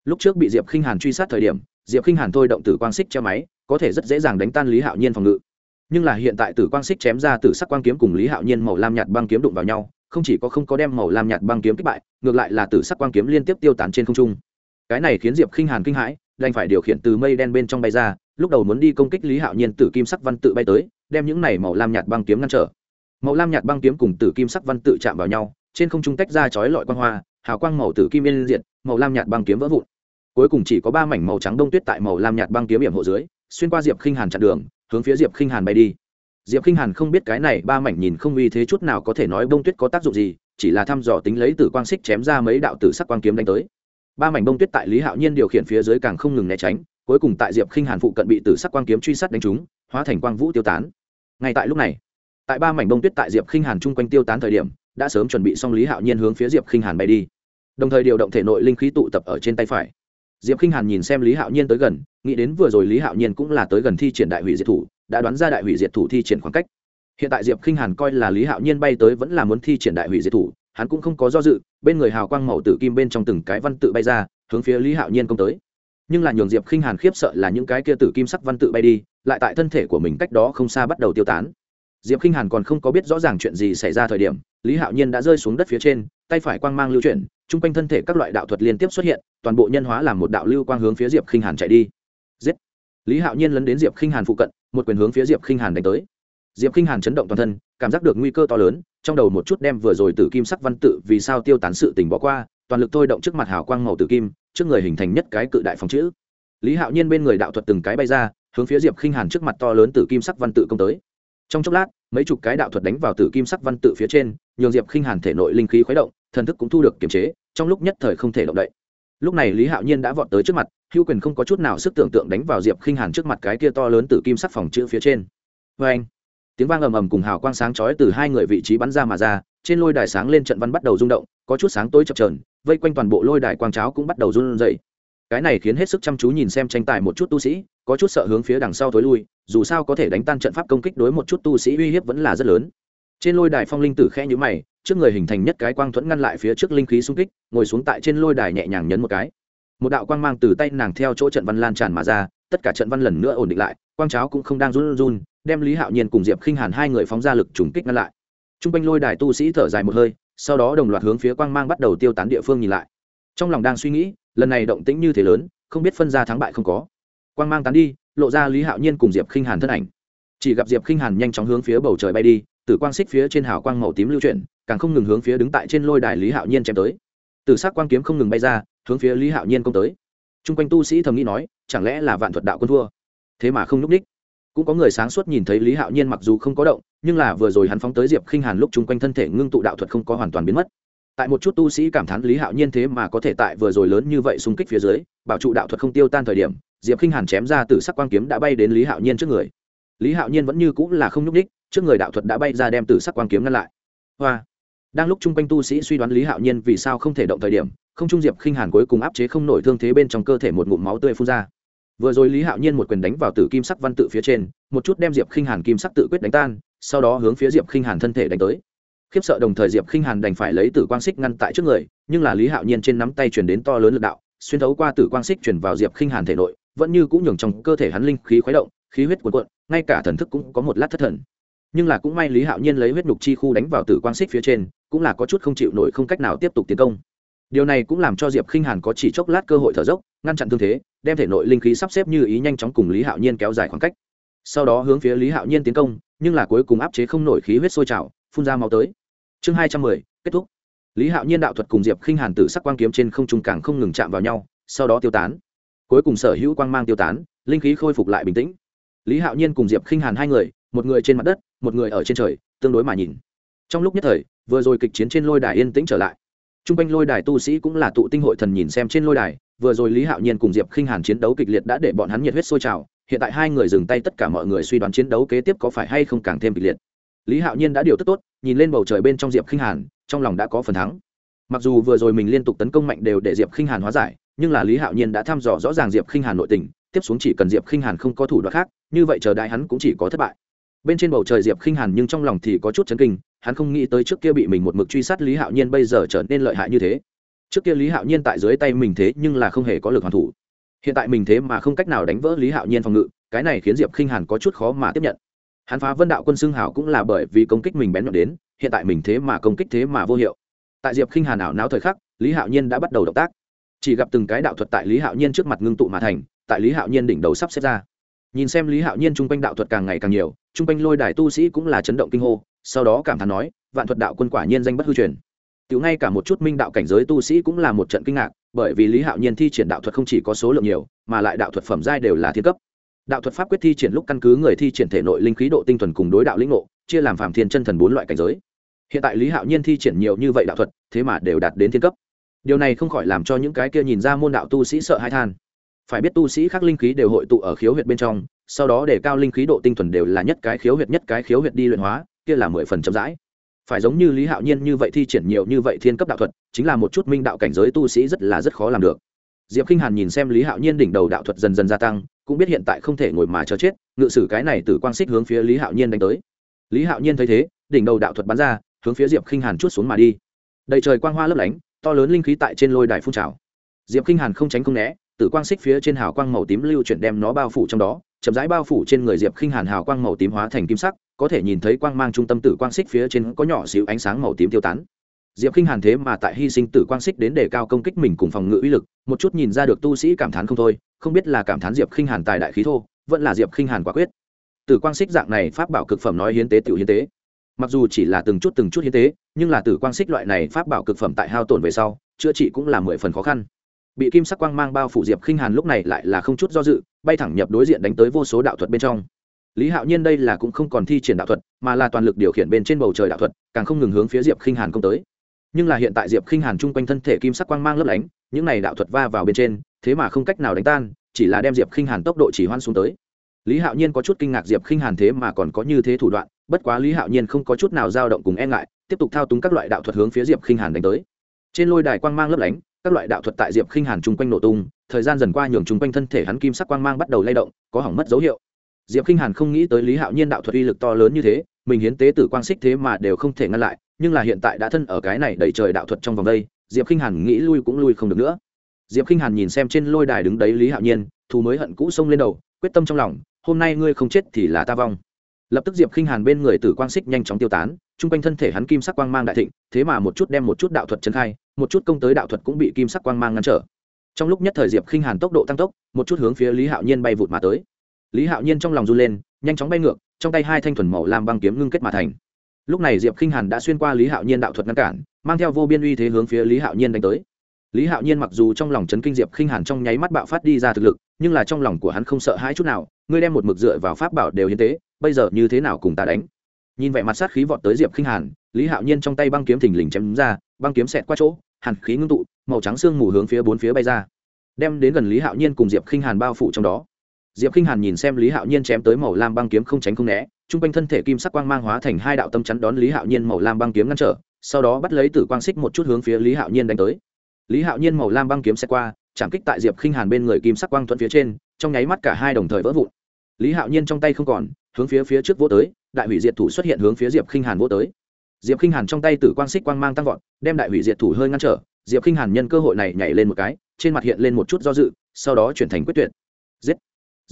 Lúc trước bị diệp khinh hàn truy sát thời điểm, diệp khinh hàn thôi động tử quang xích che máy, có thể rất dễ dàng đánh tan lý hạo nhiên phòng ngự. Nhưng là hiện tại tử quang xích chém ra tử sắc quang kiếm cùng lý hạo nhiên màu lam nhạt băng kiếm đụng vào nhau, không chỉ có không có đem màu lam nhạt băng kiếm kích bại, ngược lại là tử sắc quang kiếm liên tiếp tiêu tán trên không trung. Cái này khiến diệp khinh hàn kinh hãi đành phải điều khiển từ mây đen bên trong bay ra, lúc đầu muốn đi công kích lý hạo nhiên tử kim sắc văn tự bay tới, đem những này màu lam nhạt băng kiếm ngăn trở. Màu lam nhạt băng kiếm cùng tử kim sắc văn tự chạm vào nhau, trên không trung tách ra chói lọi quang hoa, hào quang màu tử kim yên diện màu lam nhạt băng kiếm vỡ vụn. Cuối cùng chỉ có ba mảnh màu trắng đông tuyết tại màu lam nhạt băng kiếm hiểm hộ dưới, xuyên qua diệp khinh hàn chặn đường, hướng phía diệp khinh hàn bay đi. Diệp khinh hàn không biết cái này ba mảnh nhìn không uy thế chút nào có thể nói bông tuyết có tác dụng gì, chỉ là thăm dò tính lấy tử quang xích chém ra mấy đạo tử sắc quang kiếm đánh tới ba mảnh bông tuyết tại lý hạo nhiên điều khiển phía dưới càng không ngừng né tránh, cuối cùng tại diệp khinh hàn phụ cận bị tử sắc quang kiếm truy sát đánh trúng, hóa thành quang vũ tiêu tán. Ngay tại lúc này, tại ba mảnh bông tuyết tại diệp khinh hàn chung quanh tiêu tán thời điểm, đã sớm chuẩn bị xong lý hạo nhiên hướng phía diệp khinh hàn bay đi. Đồng thời điều động thể nội linh khí tụ tập ở trên tay phải. Diệp khinh hàn nhìn xem lý hạo nhiên tới gần, nghĩ đến vừa rồi lý hạo nhiên cũng là tới gần thi triển đại hủy diệt thủ, đã đoán ra đại hủy diệt thủ thi triển khoảng cách. Hiện tại diệp khinh hàn coi là lý hạo nhiên bay tới vẫn là muốn thi triển đại hủy diệt thủ hắn cũng không có do dự, bên người hào quang màu tử kim bên trong từng cái văn tự bay ra, hướng phía lý hạo nhiên công tới. Nhưng là nhường diệp khinh hàn khiếp sợ là những cái kia tử kim sắc văn tự bay đi, lại tại thân thể của mình cách đó không xa bắt đầu tiêu tán. Diệp khinh hàn còn không có biết rõ ràng chuyện gì xảy ra thời điểm, lý hạo nhiên đã rơi xuống đất phía trên, tay phải quang mang lưu chuyển, chung quanh thân thể các loại đạo thuật liên tiếp xuất hiện, toàn bộ nhân hóa làm một đạo lưu quang hướng phía diệp khinh hàn chạy đi. Giết! Lý hạo nhiên lấn đến diệp khinh hàn phụ cận, một quyền hướng phía diệp khinh hàn đánh tới. Diệp khinh hàn chấn động toàn thân, cảm giác được nguy cơ to lớn trong đầu một chút đem vừa rồi từ kim sắc văn tự vì sao tiêu tán sự tình bỏ qua, toàn lực thôi động trước mặt hào quang màu tử kim, trước người hình thành nhất cái cự đại phòng chữ. Lý hạo nhiên bên người đạo thuật từng cái bay ra, hướng phía diệp khinh hàn trước mặt to lớn từ kim sắc văn tự công tới. Trong chốc lát, mấy chục cái đạo thuật đánh vào tử kim sắc văn tự phía trên, nhường diệp khinh hàn thể nội linh khí khuấy động, thần thức cũng thu được kiềm chế, trong lúc nhất thời không thể động đậy. Lúc này lý hạo nhiên đã vọt tới trước mặt, hữu quyền không có chút nào sức tưởng tượng đánh vào diệp khinh hàn trước mặt cái kia to lớn tử kim sắc phòng chữ phía trên. Vê anh tiếng vang ầm ầm cùng hào quang sáng chói từ hai người vị trí bắn ra mà ra, trên lôi đài sáng lên trận văn bắt đầu rung động, có chút sáng tối chập trờn vây quanh toàn bộ lôi đài quang cháo cũng bắt đầu run dậy cái này khiến hết sức chăm chú nhìn xem tranh tài một chút tu sĩ, có chút sợ hướng phía đằng sau thối lui, dù sao có thể đánh tan trận pháp công kích đối một chút tu sĩ uy hiếp vẫn là rất lớn. Trên lôi đài phong linh tử khẽ nhữ mày, trước người hình thành nhất cái quang thuẫn ngăn lại phía trước linh khí xung kích, ngồi xuống tại trên lôi đài nhẹ nhàng nhấn một cái. Một đạo quang mang từ tay nàng theo chỗ trận văn lan tràn mà ra, tất cả trận văn lần nữa ổn định lại, quang cháo cũng không đang run run đem lý hạo nhiên cùng diệp khinh hàn hai người phóng ra lực trùng kích ngăn lại t r u n g quanh lôi đài tu sĩ thở dài một hơi sau đó đồng loạt hướng phía quang mang bắt đầu tiêu tán địa phương nhìn lại trong lòng đang suy nghĩ lần này động tĩnh như thế lớn không biết phân ra thắng bại không có quang mang tán đi lộ ra lý hạo nhiên cùng diệp khinh hàn thân ảnh chỉ gặp diệp khinh hàn nhanh chóng hướng phía bầu trời bay đi từ quang xích phía trên hào quang màu tím lưu chuyển càng không ngừng hướng phía đứng tại trên lôi đài lý hạo nhiên chém tới từ s ắ c quang kiếm không ngừng bay ra hướng phía lý hạo nhiên công tới t r u n g quanh tu sĩ thầm nghĩ nói chẳng lẽ là vạn thuật đạo quân thua thế mà không n ú c ních cũng có người sáng suốt nhìn thấy lý hạo nhiên mặc dù không có động, nhưng là vừa rồi hắn phóng tới diệp khinh hàn lúc chung quanh thân thể ngưng tụ đạo thuật không có hoàn toàn biến mất. Tại một chút tu sĩ cảm thán lý hạo nhiên thế mà có thể tại vừa rồi lớn như vậy xung kích phía dưới, bảo trụ đạo thuật không tiêu tan thời điểm, diệp khinh hàn chém ra từ sắc quang kiếm đã bay đến lý hạo nhiên trước người. Lý hạo nhiên vẫn như cũng là không nhúc ních trước người đạo thuật đã bay ra đem từ sắc quang kiếm ngăn lại. Hoa! Đang lúc chung quanh tu sĩ suy đoán lý hạo nhiên vì sao không thể động thời điểm, không trung diệp khinh hàn cuối cùng áp chế không nổi thương thế bên trong cơ thể một ngụm máu tươi phun ra vừa rồi lý hạo nhiên một quyền đánh vào tử kim sắc văn tự phía trên, một chút đem diệp khinh hàn kim sắc tự quyết đánh tan, sau đó hướng phía diệp khinh hàn thân thể đánh tới. Khiếp sợ đồng thời diệp khinh hàn đành phải lấy tử quang xích ngăn tại trước người, nhưng là lý hạo nhiên trên nắm tay chuyển đến to lớn l ự c đạo, xuyên thấu qua tử quang xích chuyển vào diệp khinh hàn thể nội, vẫn như cũng nhường trong cơ thể hắn linh khí khuấy động, khí huyết cuồn cuộn, ngay cả thần thức cũng có một lát thất thần. Nhưng là cũng may lý hạo nhiên lấy huyết nhục chi khu đánh vào tử quang xích phía trên, cũng là có chút không chịu nổi không cách nào tiếp tục tiến công điều này cũng làm cho diệp khinh hàn có chỉ chốc lát cơ hội thở dốc, ngăn chặn thương thế, đem thể nội linh khí sắp xếp như ý nhanh chóng cùng lý hạo nhiên kéo dài khoảng cách. Sau đó hướng phía lý hạo nhiên tiến công, nhưng là cuối cùng áp chế không nổi khí huyết sôi trào, phun ra máu tới. Chương hai trăm mười, kết thúc. Lý hạo nhiên đạo thuật cùng diệp khinh hàn tử sắc quang kiếm trên không trung càng không ngừng chạm vào nhau, sau đó tiêu tán. Cuối cùng sở hữu quang mang tiêu tán, linh khí khôi phục lại bình tĩnh. Lý hạo nhiên cùng diệp khinh hàn hai người, một người trên mặt đất, một người ở trên trời, tương đối mà nhìn. Trong lúc nhất thời, vừa rồi kịch chiến trên lôi đài yên tĩnh trở lại t r u n g quanh lôi đài tu sĩ cũng là tụ tinh hội thần nhìn xem trên lôi đài, vừa rồi lý hạo nhiên cùng diệp khinh hàn chiến đấu kịch liệt đã để bọn hắn nhiệt huyết sôi trào, hiện tại hai người dừng tay tất cả mọi người suy đoán chiến đấu kế tiếp có phải hay không càng thêm kịch liệt. Lý hạo nhiên đã điều tức tốt, nhìn lên bầu trời bên trong diệp khinh hàn, trong lòng đã có phần thắng. Mặc dù vừa rồi mình liên tục tấn công mạnh đều để diệp khinh hàn hóa giải, nhưng là lý hạo nhiên đã thăm dò rõ ràng diệp khinh hàn nội tình, tiếp xuống chỉ cần diệp khinh hàn không có thủ đoạn khác, như vậy chờ đại hắn cũng chỉ có thất bại bên trên bầu trời diệp khinh hàn nhưng trong lòng thì có chút chấn kinh, hắn không nghĩ tới trước kia bị mình một mực truy sát lý hạo nhiên bây giờ trở nên lợi hại như thế. Trước kia lý hạo nhiên tại dưới tay mình thế nhưng là không hề có lực hoàn thủ. Hiện tại mình thế mà không cách nào đánh vỡ lý hạo nhiên phòng ngự, cái này khiến diệp khinh hàn có chút khó mà tiếp nhận. Hắn phá vân đạo quân xưng hảo cũng là bởi vì công kích mình bén nhọn đến, hiện tại mình thế mà công kích thế mà vô hiệu. Tại diệp khinh hàn ảo não thời khắc, lý hạo nhiên đã bắt đầu động tác. Chỉ gặp từng cái đạo thuật tại lý hạo nhiên trước mặt ngưng tụ mà thành, tại lý hạo nhiên đỉnh đầu sắp xếp ra nhìn xem lý hạo nhiên chung quanh đạo thuật càng ngày càng nhiều, chung quanh lôi đài tu sĩ cũng là chấn động kinh hô, sau đó cảm thán nói, vạn thuật đạo quân quả nhiên danh bất hư truyền. Tiểu ngay cả một chút minh đạo cảnh giới tu sĩ cũng là một trận kinh ngạc, bởi vì lý hạo nhiên thi triển đạo thuật không chỉ có số lượng nhiều, mà lại đạo thuật phẩm giai đều là thiên cấp. Đạo thuật pháp quyết thi triển lúc căn cứ người thi triển thể nội linh khí độ tinh thuần cùng đối đạo lĩnh ngộ, chia làm phàm thiên chân thần bốn loại cảnh giới. Hiện tại lý hạo nhiên thi triển nhiều như vậy đạo thuật, thế mà đều đạt đến thiên cấp. Điều này không khỏi làm cho những cái kia nhìn ra môn đạo tu sĩ sợ hai than phải biết tu sĩ khác linh khí đều hội tụ ở khiếu huyệt bên trong, sau đó để cao linh khí độ tinh thuần đều là nhất cái khiếu huyệt nhất cái khiếu huyệt đi luyện hóa, kia là mười phần chậm rãi. Phải giống như lý hạo nhiên như vậy thi triển nhiều như vậy thiên cấp đạo thuật, chính là một chút minh đạo cảnh giới tu sĩ rất là rất khó làm được. Diệp k i n h hàn nhìn xem lý hạo nhiên đỉnh đầu đạo thuật dần dần gia tăng, cũng biết hiện tại không thể ngồi mà chờ chết, ngự sử cái này từ quang xích hướng phía lý hạo nhiên đánh tới. Lý hạo nhiên thấy thế, đỉnh đầu đạo thuật bắn ra, hướng phía diệp k i n h hàn chút xuống mà đi. Đầy trời quang hoa lấp lánh, to lớn linh khí tại trên lôi đài phun trào. Diệp k i n h hàn không tránh không né tử quang xích phía trên hào quang màu tím lưu chuyển đem nó bao phủ trong đó, chậm rãi bao phủ trên người diệp khinh hàn hào quang màu tím hóa thành kim sắc, có thể nhìn thấy quang mang trung tâm tử quang xích phía trên có nhỏ xíu ánh sáng màu tím tiêu tán. Diệp khinh hàn thế mà tại hy sinh tử quang xích đến để cao công kích mình cùng phòng ngự uy lực, một chút nhìn ra được tu sĩ cảm thán không thôi, không biết là cảm thán diệp khinh hàn tài đại khí thô, vẫn là diệp khinh hàn quả quyết. Tử quang xích dạng này pháp bảo cực phẩm nói hiến tế tiểu hiến tế. Mặc dù chỉ là từng chút từng chút hiến tế, nhưng là tử quang xích loại này pháp bảo cực phẩm tại hao tổn về sau, chữa trị cũng là mười phần khó khăn bị kim sắc quang mang bao phủ diệp khinh hàn lúc này lại là không chút do dự, bay thẳng nhập đối diện đánh tới vô số đạo thuật bên trong. Lý hạo nhiên đây là cũng không còn thi triển đạo thuật, mà là toàn lực điều khiển bên trên bầu trời đạo thuật, càng không ngừng hướng phía diệp khinh hàn công tới. Nhưng là hiện tại diệp khinh hàn chung quanh thân thể kim sắc quang mang lấp lánh, những này đạo thuật va vào bên trên, thế mà không cách nào đánh tan, chỉ là đem diệp khinh hàn tốc độ chỉ hoan xuống tới. Lý hạo nhiên có chút kinh ngạc diệp khinh hàn thế mà còn có như thế thủ đoạn, bất quá lý hạo nhiên không có chút nào dao động cùng e ngại, tiếp tục thao túng các loại đạo thuật hướng phía diệp khinh hàn đánh tới. Trên lôi đài quang mang lấp lánh các loại đạo thuật tại diệp khinh hàn chung quanh nổ tung, thời gian dần qua nhường chung quanh thân thể hắn kim sắc quang mang bắt đầu lay động, có hỏng mất dấu hiệu. Diệp khinh hàn không nghĩ tới lý hạo nhiên đạo thuật uy lực to lớn như thế, mình hiến tế tử quang xích thế mà đều không thể ngăn lại, nhưng là hiện tại đã thân ở cái này đẩy trời đạo thuật trong vòng đây, diệp khinh hàn nghĩ lui cũng lui không được nữa. Diệp khinh hàn nhìn xem trên lôi đài đứng đấy lý hạo nhiên, thù mới hận cũ xông lên đầu, quyết tâm trong lòng, hôm nay ngươi không chết thì là ta vong lập tức diệp khinh hàn bên người tử quang xích nhanh chóng tiêu tán, chung quanh thân thể hắn kim sắc quang mang đại thịnh, thế mà một chút đem một chút đạo thuật trấn khai, một chút công tới đạo thuật cũng bị kim sắc quang mang ngăn trở. Trong lúc nhất thời diệp khinh hàn tốc độ tăng tốc, một chút hướng phía lý hạo nhiên bay vụt mà tới. Lý hạo nhiên trong lòng run lên, nhanh chóng bay ngược, trong tay hai thanh thuần màu làm băng kiếm ngưng kết mà thành. Lúc này diệp k i n h hàn đã xuyên qua lý hạo nhiên đạo thuật ngăn cản, mang theo vô biên uy thế hướng phía lý hạo nhiên đánh tới. Lý hạo nhiên mặc dù trong lòng chấn kinh diệp k i n h hàn trong nháy mắt bạo phát đi ra thực lực, nhưng là trong lòng của hắn không sợ hãi chút nào, ngươi đem một mực dựa vào pháp bảo đều hiến tế bây giờ như thế nào cùng ta đánh? Nhìn vẻ mặt sát khí vọt tới diệp khinh hàn, lý hạo nhiên trong tay băng kiếm thình lình chém ra, băng kiếm xẹt qua chỗ, hàn khí ngưng tụ, màu trắng sương mù hướng phía bốn phía bay ra. Đem đến gần lý hạo nhiên cùng diệp k i n h hàn bao phủ trong đó. Diệp k i n h hàn nhìn xem lý hạo nhiên chém tới màu lam băng kiếm không tránh không né chung quanh thân thể kim sắc quang mang hóa thành hai đạo tâm chắn đón lý hạo nhiên màu lam băng kiếm ngăn trở, sau đó bắt lấy tử quang xích một chút hướng phía lý hạo nhiên đánh tới. Lý hạo nhiên màu lam băng kiếm xẹt qua, chạm kích tại diệp khinh hàn bên người kim sắc quang thuận phía trên, trong nháy mắt cả hai đồng thời vỡ vụn. Lý hạo nhiên trong tay không còn hướng phía phía trước vô tới, đại hủy diệt thủ xuất hiện hướng phía diệp khinh hàn vô tới. Diệp khinh hàn trong tay tử quang xích quang mang tăng vọt, đem đại hủy diệt thủ hơi ngăn trở, diệp khinh hàn nhân cơ hội này nhảy lên một cái, trên mặt hiện lên một chút do dự, sau đó chuyển thành quyết tuyệt. Giết!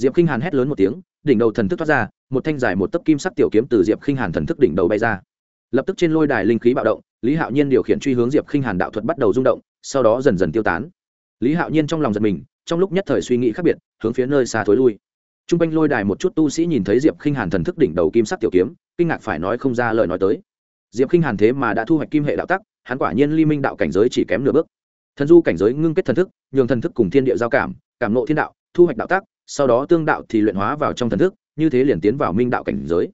Diệp k i n h hàn hét lớn một tiếng, đỉnh đầu thần thức thoát ra, một thanh dài một tấc kim sắc tiểu kiếm từ diệp k i n h hàn thần thức đỉnh đầu bay ra. Lập tức trên lôi đài linh khí bạo động, lý hạo nhiên điều khiển truy hướng diệp k i n h hàn đạo thuật bắt đầu rung động, sau đó dần dần tiêu tán. Lý hạo nhiên trong lòng giật mình, trong lúc nhất thời suy nghĩ khác biệt, hướng phía nơi xa thối lui t r u n g quanh lôi đài một chút tu sĩ nhìn thấy diệp k i n h hàn thần thức đỉnh đầu kim sắc tiểu kiếm, kinh ngạc phải nói không ra lời nói tới. Diệp k i n h hàn thế mà đã thu hoạch kim hệ đạo tắc, hắn quả nhiên ly minh đạo cảnh giới chỉ kém nửa bước. Thần du cảnh giới ngưng kết thần thức, nhường thần thức cùng thiên địa giao cảm cảm nộ thiên đạo, thu hoạch đạo tắc, sau đó tương đạo thì luyện hóa vào trong thần thức, như thế liền tiến vào minh đạo cảnh giới.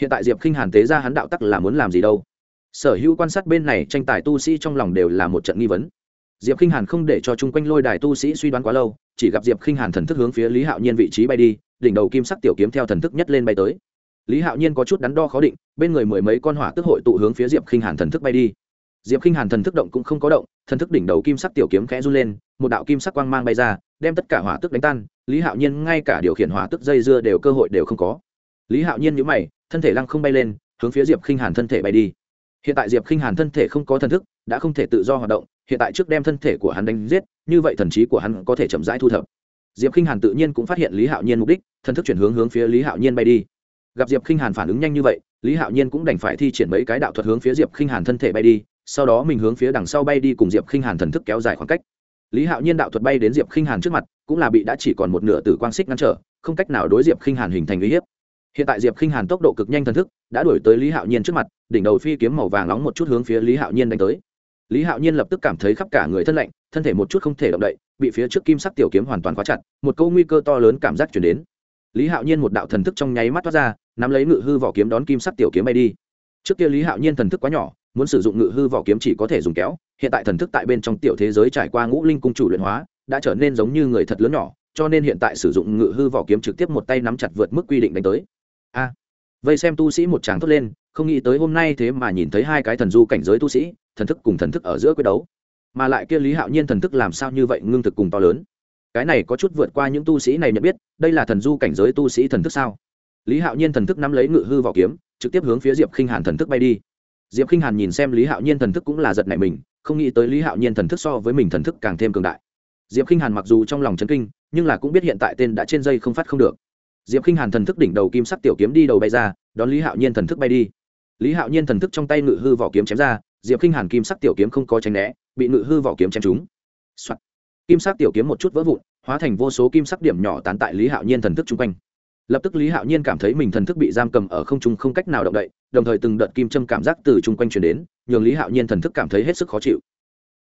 Hiện tại diệp k i n h hàn tế ra hắn đạo tắc là muốn làm gì đâu? Sở hữu quan sát bên này tranh tài tu sĩ trong lòng đều là một trận nghi vấn. Diệp k i n h hàn không để cho chung quanh lôi đài tu sĩ suy đoán quá lâu, chỉ gặp diệp k i n h hàn thần thức hướng phía lý hạo nhiên vị trí bay đi đỉnh đầu kim sắc tiểu kiếm theo thần thức nhất lên bay tới. Lý hạo nhiên có chút đắn đo khó định, bên người mười mấy con hỏa tức hội tụ hướng phía diệp khinh hàn thần thức bay đi. Diệp khinh hàn thần thức động cũng không có động, thần thức đỉnh đầu kim sắc tiểu kiếm khẽ run lên, một đạo kim sắc quang mang bay ra, đem tất cả hỏa tức đánh tan. Lý hạo nhiên ngay cả điều khiển hỏa tức dây dưa đều cơ hội đều không có. Lý hạo nhiên nhữ mày, thân thể lăng không bay lên, hướng phía diệp khinh hàn thân thể bay đi. Hiện tại diệp khinh hàn thân thể không có thần thức, đã không thể tự do hoạt động, hiện tại trước đem thân thể của hắn đánh giết, như vậy thần trí của hắn có thể chậm rãi thu thập diệp k i n h hàn tự nhiên cũng phát hiện lý hạo nhiên mục đích thần thức chuyển hướng hướng phía lý hạo nhiên bay đi. Gặp diệp k i n h hàn phản ứng nhanh như vậy, lý hạo nhiên cũng đành phải thi triển mấy cái đạo thuật hướng phía diệp k i n h hàn thân thể bay đi, sau đó mình hướng phía đằng sau bay đi cùng diệp k i n h hàn thần thức kéo dài khoảng cách. Lý hạo nhiên đạo thuật bay đến diệp k i n h hàn trước mặt, cũng là bị đã chỉ còn một nửa từ quang xích ngăn trở, không cách nào đối diệp k i n h hàn hình thành uy hiếp. Hiện tại diệp k i n h hàn tốc độ cực nhanh thần thức, đã đuổi tới lý hạo nhiên trước mặt, đỉnh đầu phi kiếm màu vàng nóng một chút hướng phía lý hạo nhiên đánh tới lý hạo nhiên lập tức cảm thấy khắp cả người thân lạnh, thân thể một chút không thể động đậy, bị phía trước kim sắc tiểu kiếm hoàn toàn khóa chặt, một câu nguy cơ to lớn cảm giác chuyển đến. Lý hạo nhiên một đạo thần thức trong nháy mắt thoát ra, nắm lấy ngự hư vỏ kiếm đón kim sắc tiểu kiếm bay đi. Trước kia lý hạo nhiên thần thức quá nhỏ, muốn sử dụng ngự hư vỏ kiếm chỉ có thể dùng kéo, hiện tại thần thức tại bên trong tiểu thế giới trải qua ngũ linh cung chủ luyện hóa, đã trở nên giống như người thật lớn nhỏ, cho nên hiện tại sử dụng ngự hư vỏ kiếm trực tiếp một tay nắm chặt vượt mức quy định đánh tới. A. Vây xem tu sĩ một tràng thốt lên không nghĩ tới hôm nay thế mà nhìn thấy hai cái thần du cảnh giới tu sĩ thần thức cùng thần thức ở giữa quyết đấu mà lại kia lý hạo nhiên thần thức làm sao như vậy ngưng thực cùng to lớn cái này có chút vượt qua những tu sĩ này nhận biết đây là thần du cảnh giới tu sĩ thần thức sao lý hạo nhiên thần thức nắm lấy ngự hư vào kiếm trực tiếp hướng phía diệp khinh hàn thần thức bay đi diệp khinh hàn nhìn xem lý hạo nhiên thần thức cũng là giật nảy mình không nghĩ tới lý hạo nhiên thần thức so với mình thần thức càng thêm cường đại diệp khinh hàn mặc dù trong lòng chấn kinh nhưng là cũng biết hiện tại tên đã trên dây không phát không được diệp khinh hàn thần thức đỉnh đầu kim sắc tiểu kiếm đi đầu bay ra đón lý hạo nhiên thần thức bay đi lý hạo nhiên thần thức trong tay ngự hư vỏ kiếm chém ra, diệp khinh hàn kim sắc tiểu kiếm không có tránh né, bị ngự hư vỏ kiếm chém trúng、Soạn. kim sắc tiểu kiếm một chút vỡ vụn, hóa thành vô số kim sắc điểm nhỏ tán tại lý hạo nhiên thần thức chung quanh. Lập tức lý hạo nhiên cảm thấy mình thần thức bị giam cầm ở không trung không cách nào động đậy, đồng thời từng đợt kim châm cảm giác từ chung quanh truyền đến, nhường lý hạo nhiên thần thức cảm thấy hết sức khó chịu.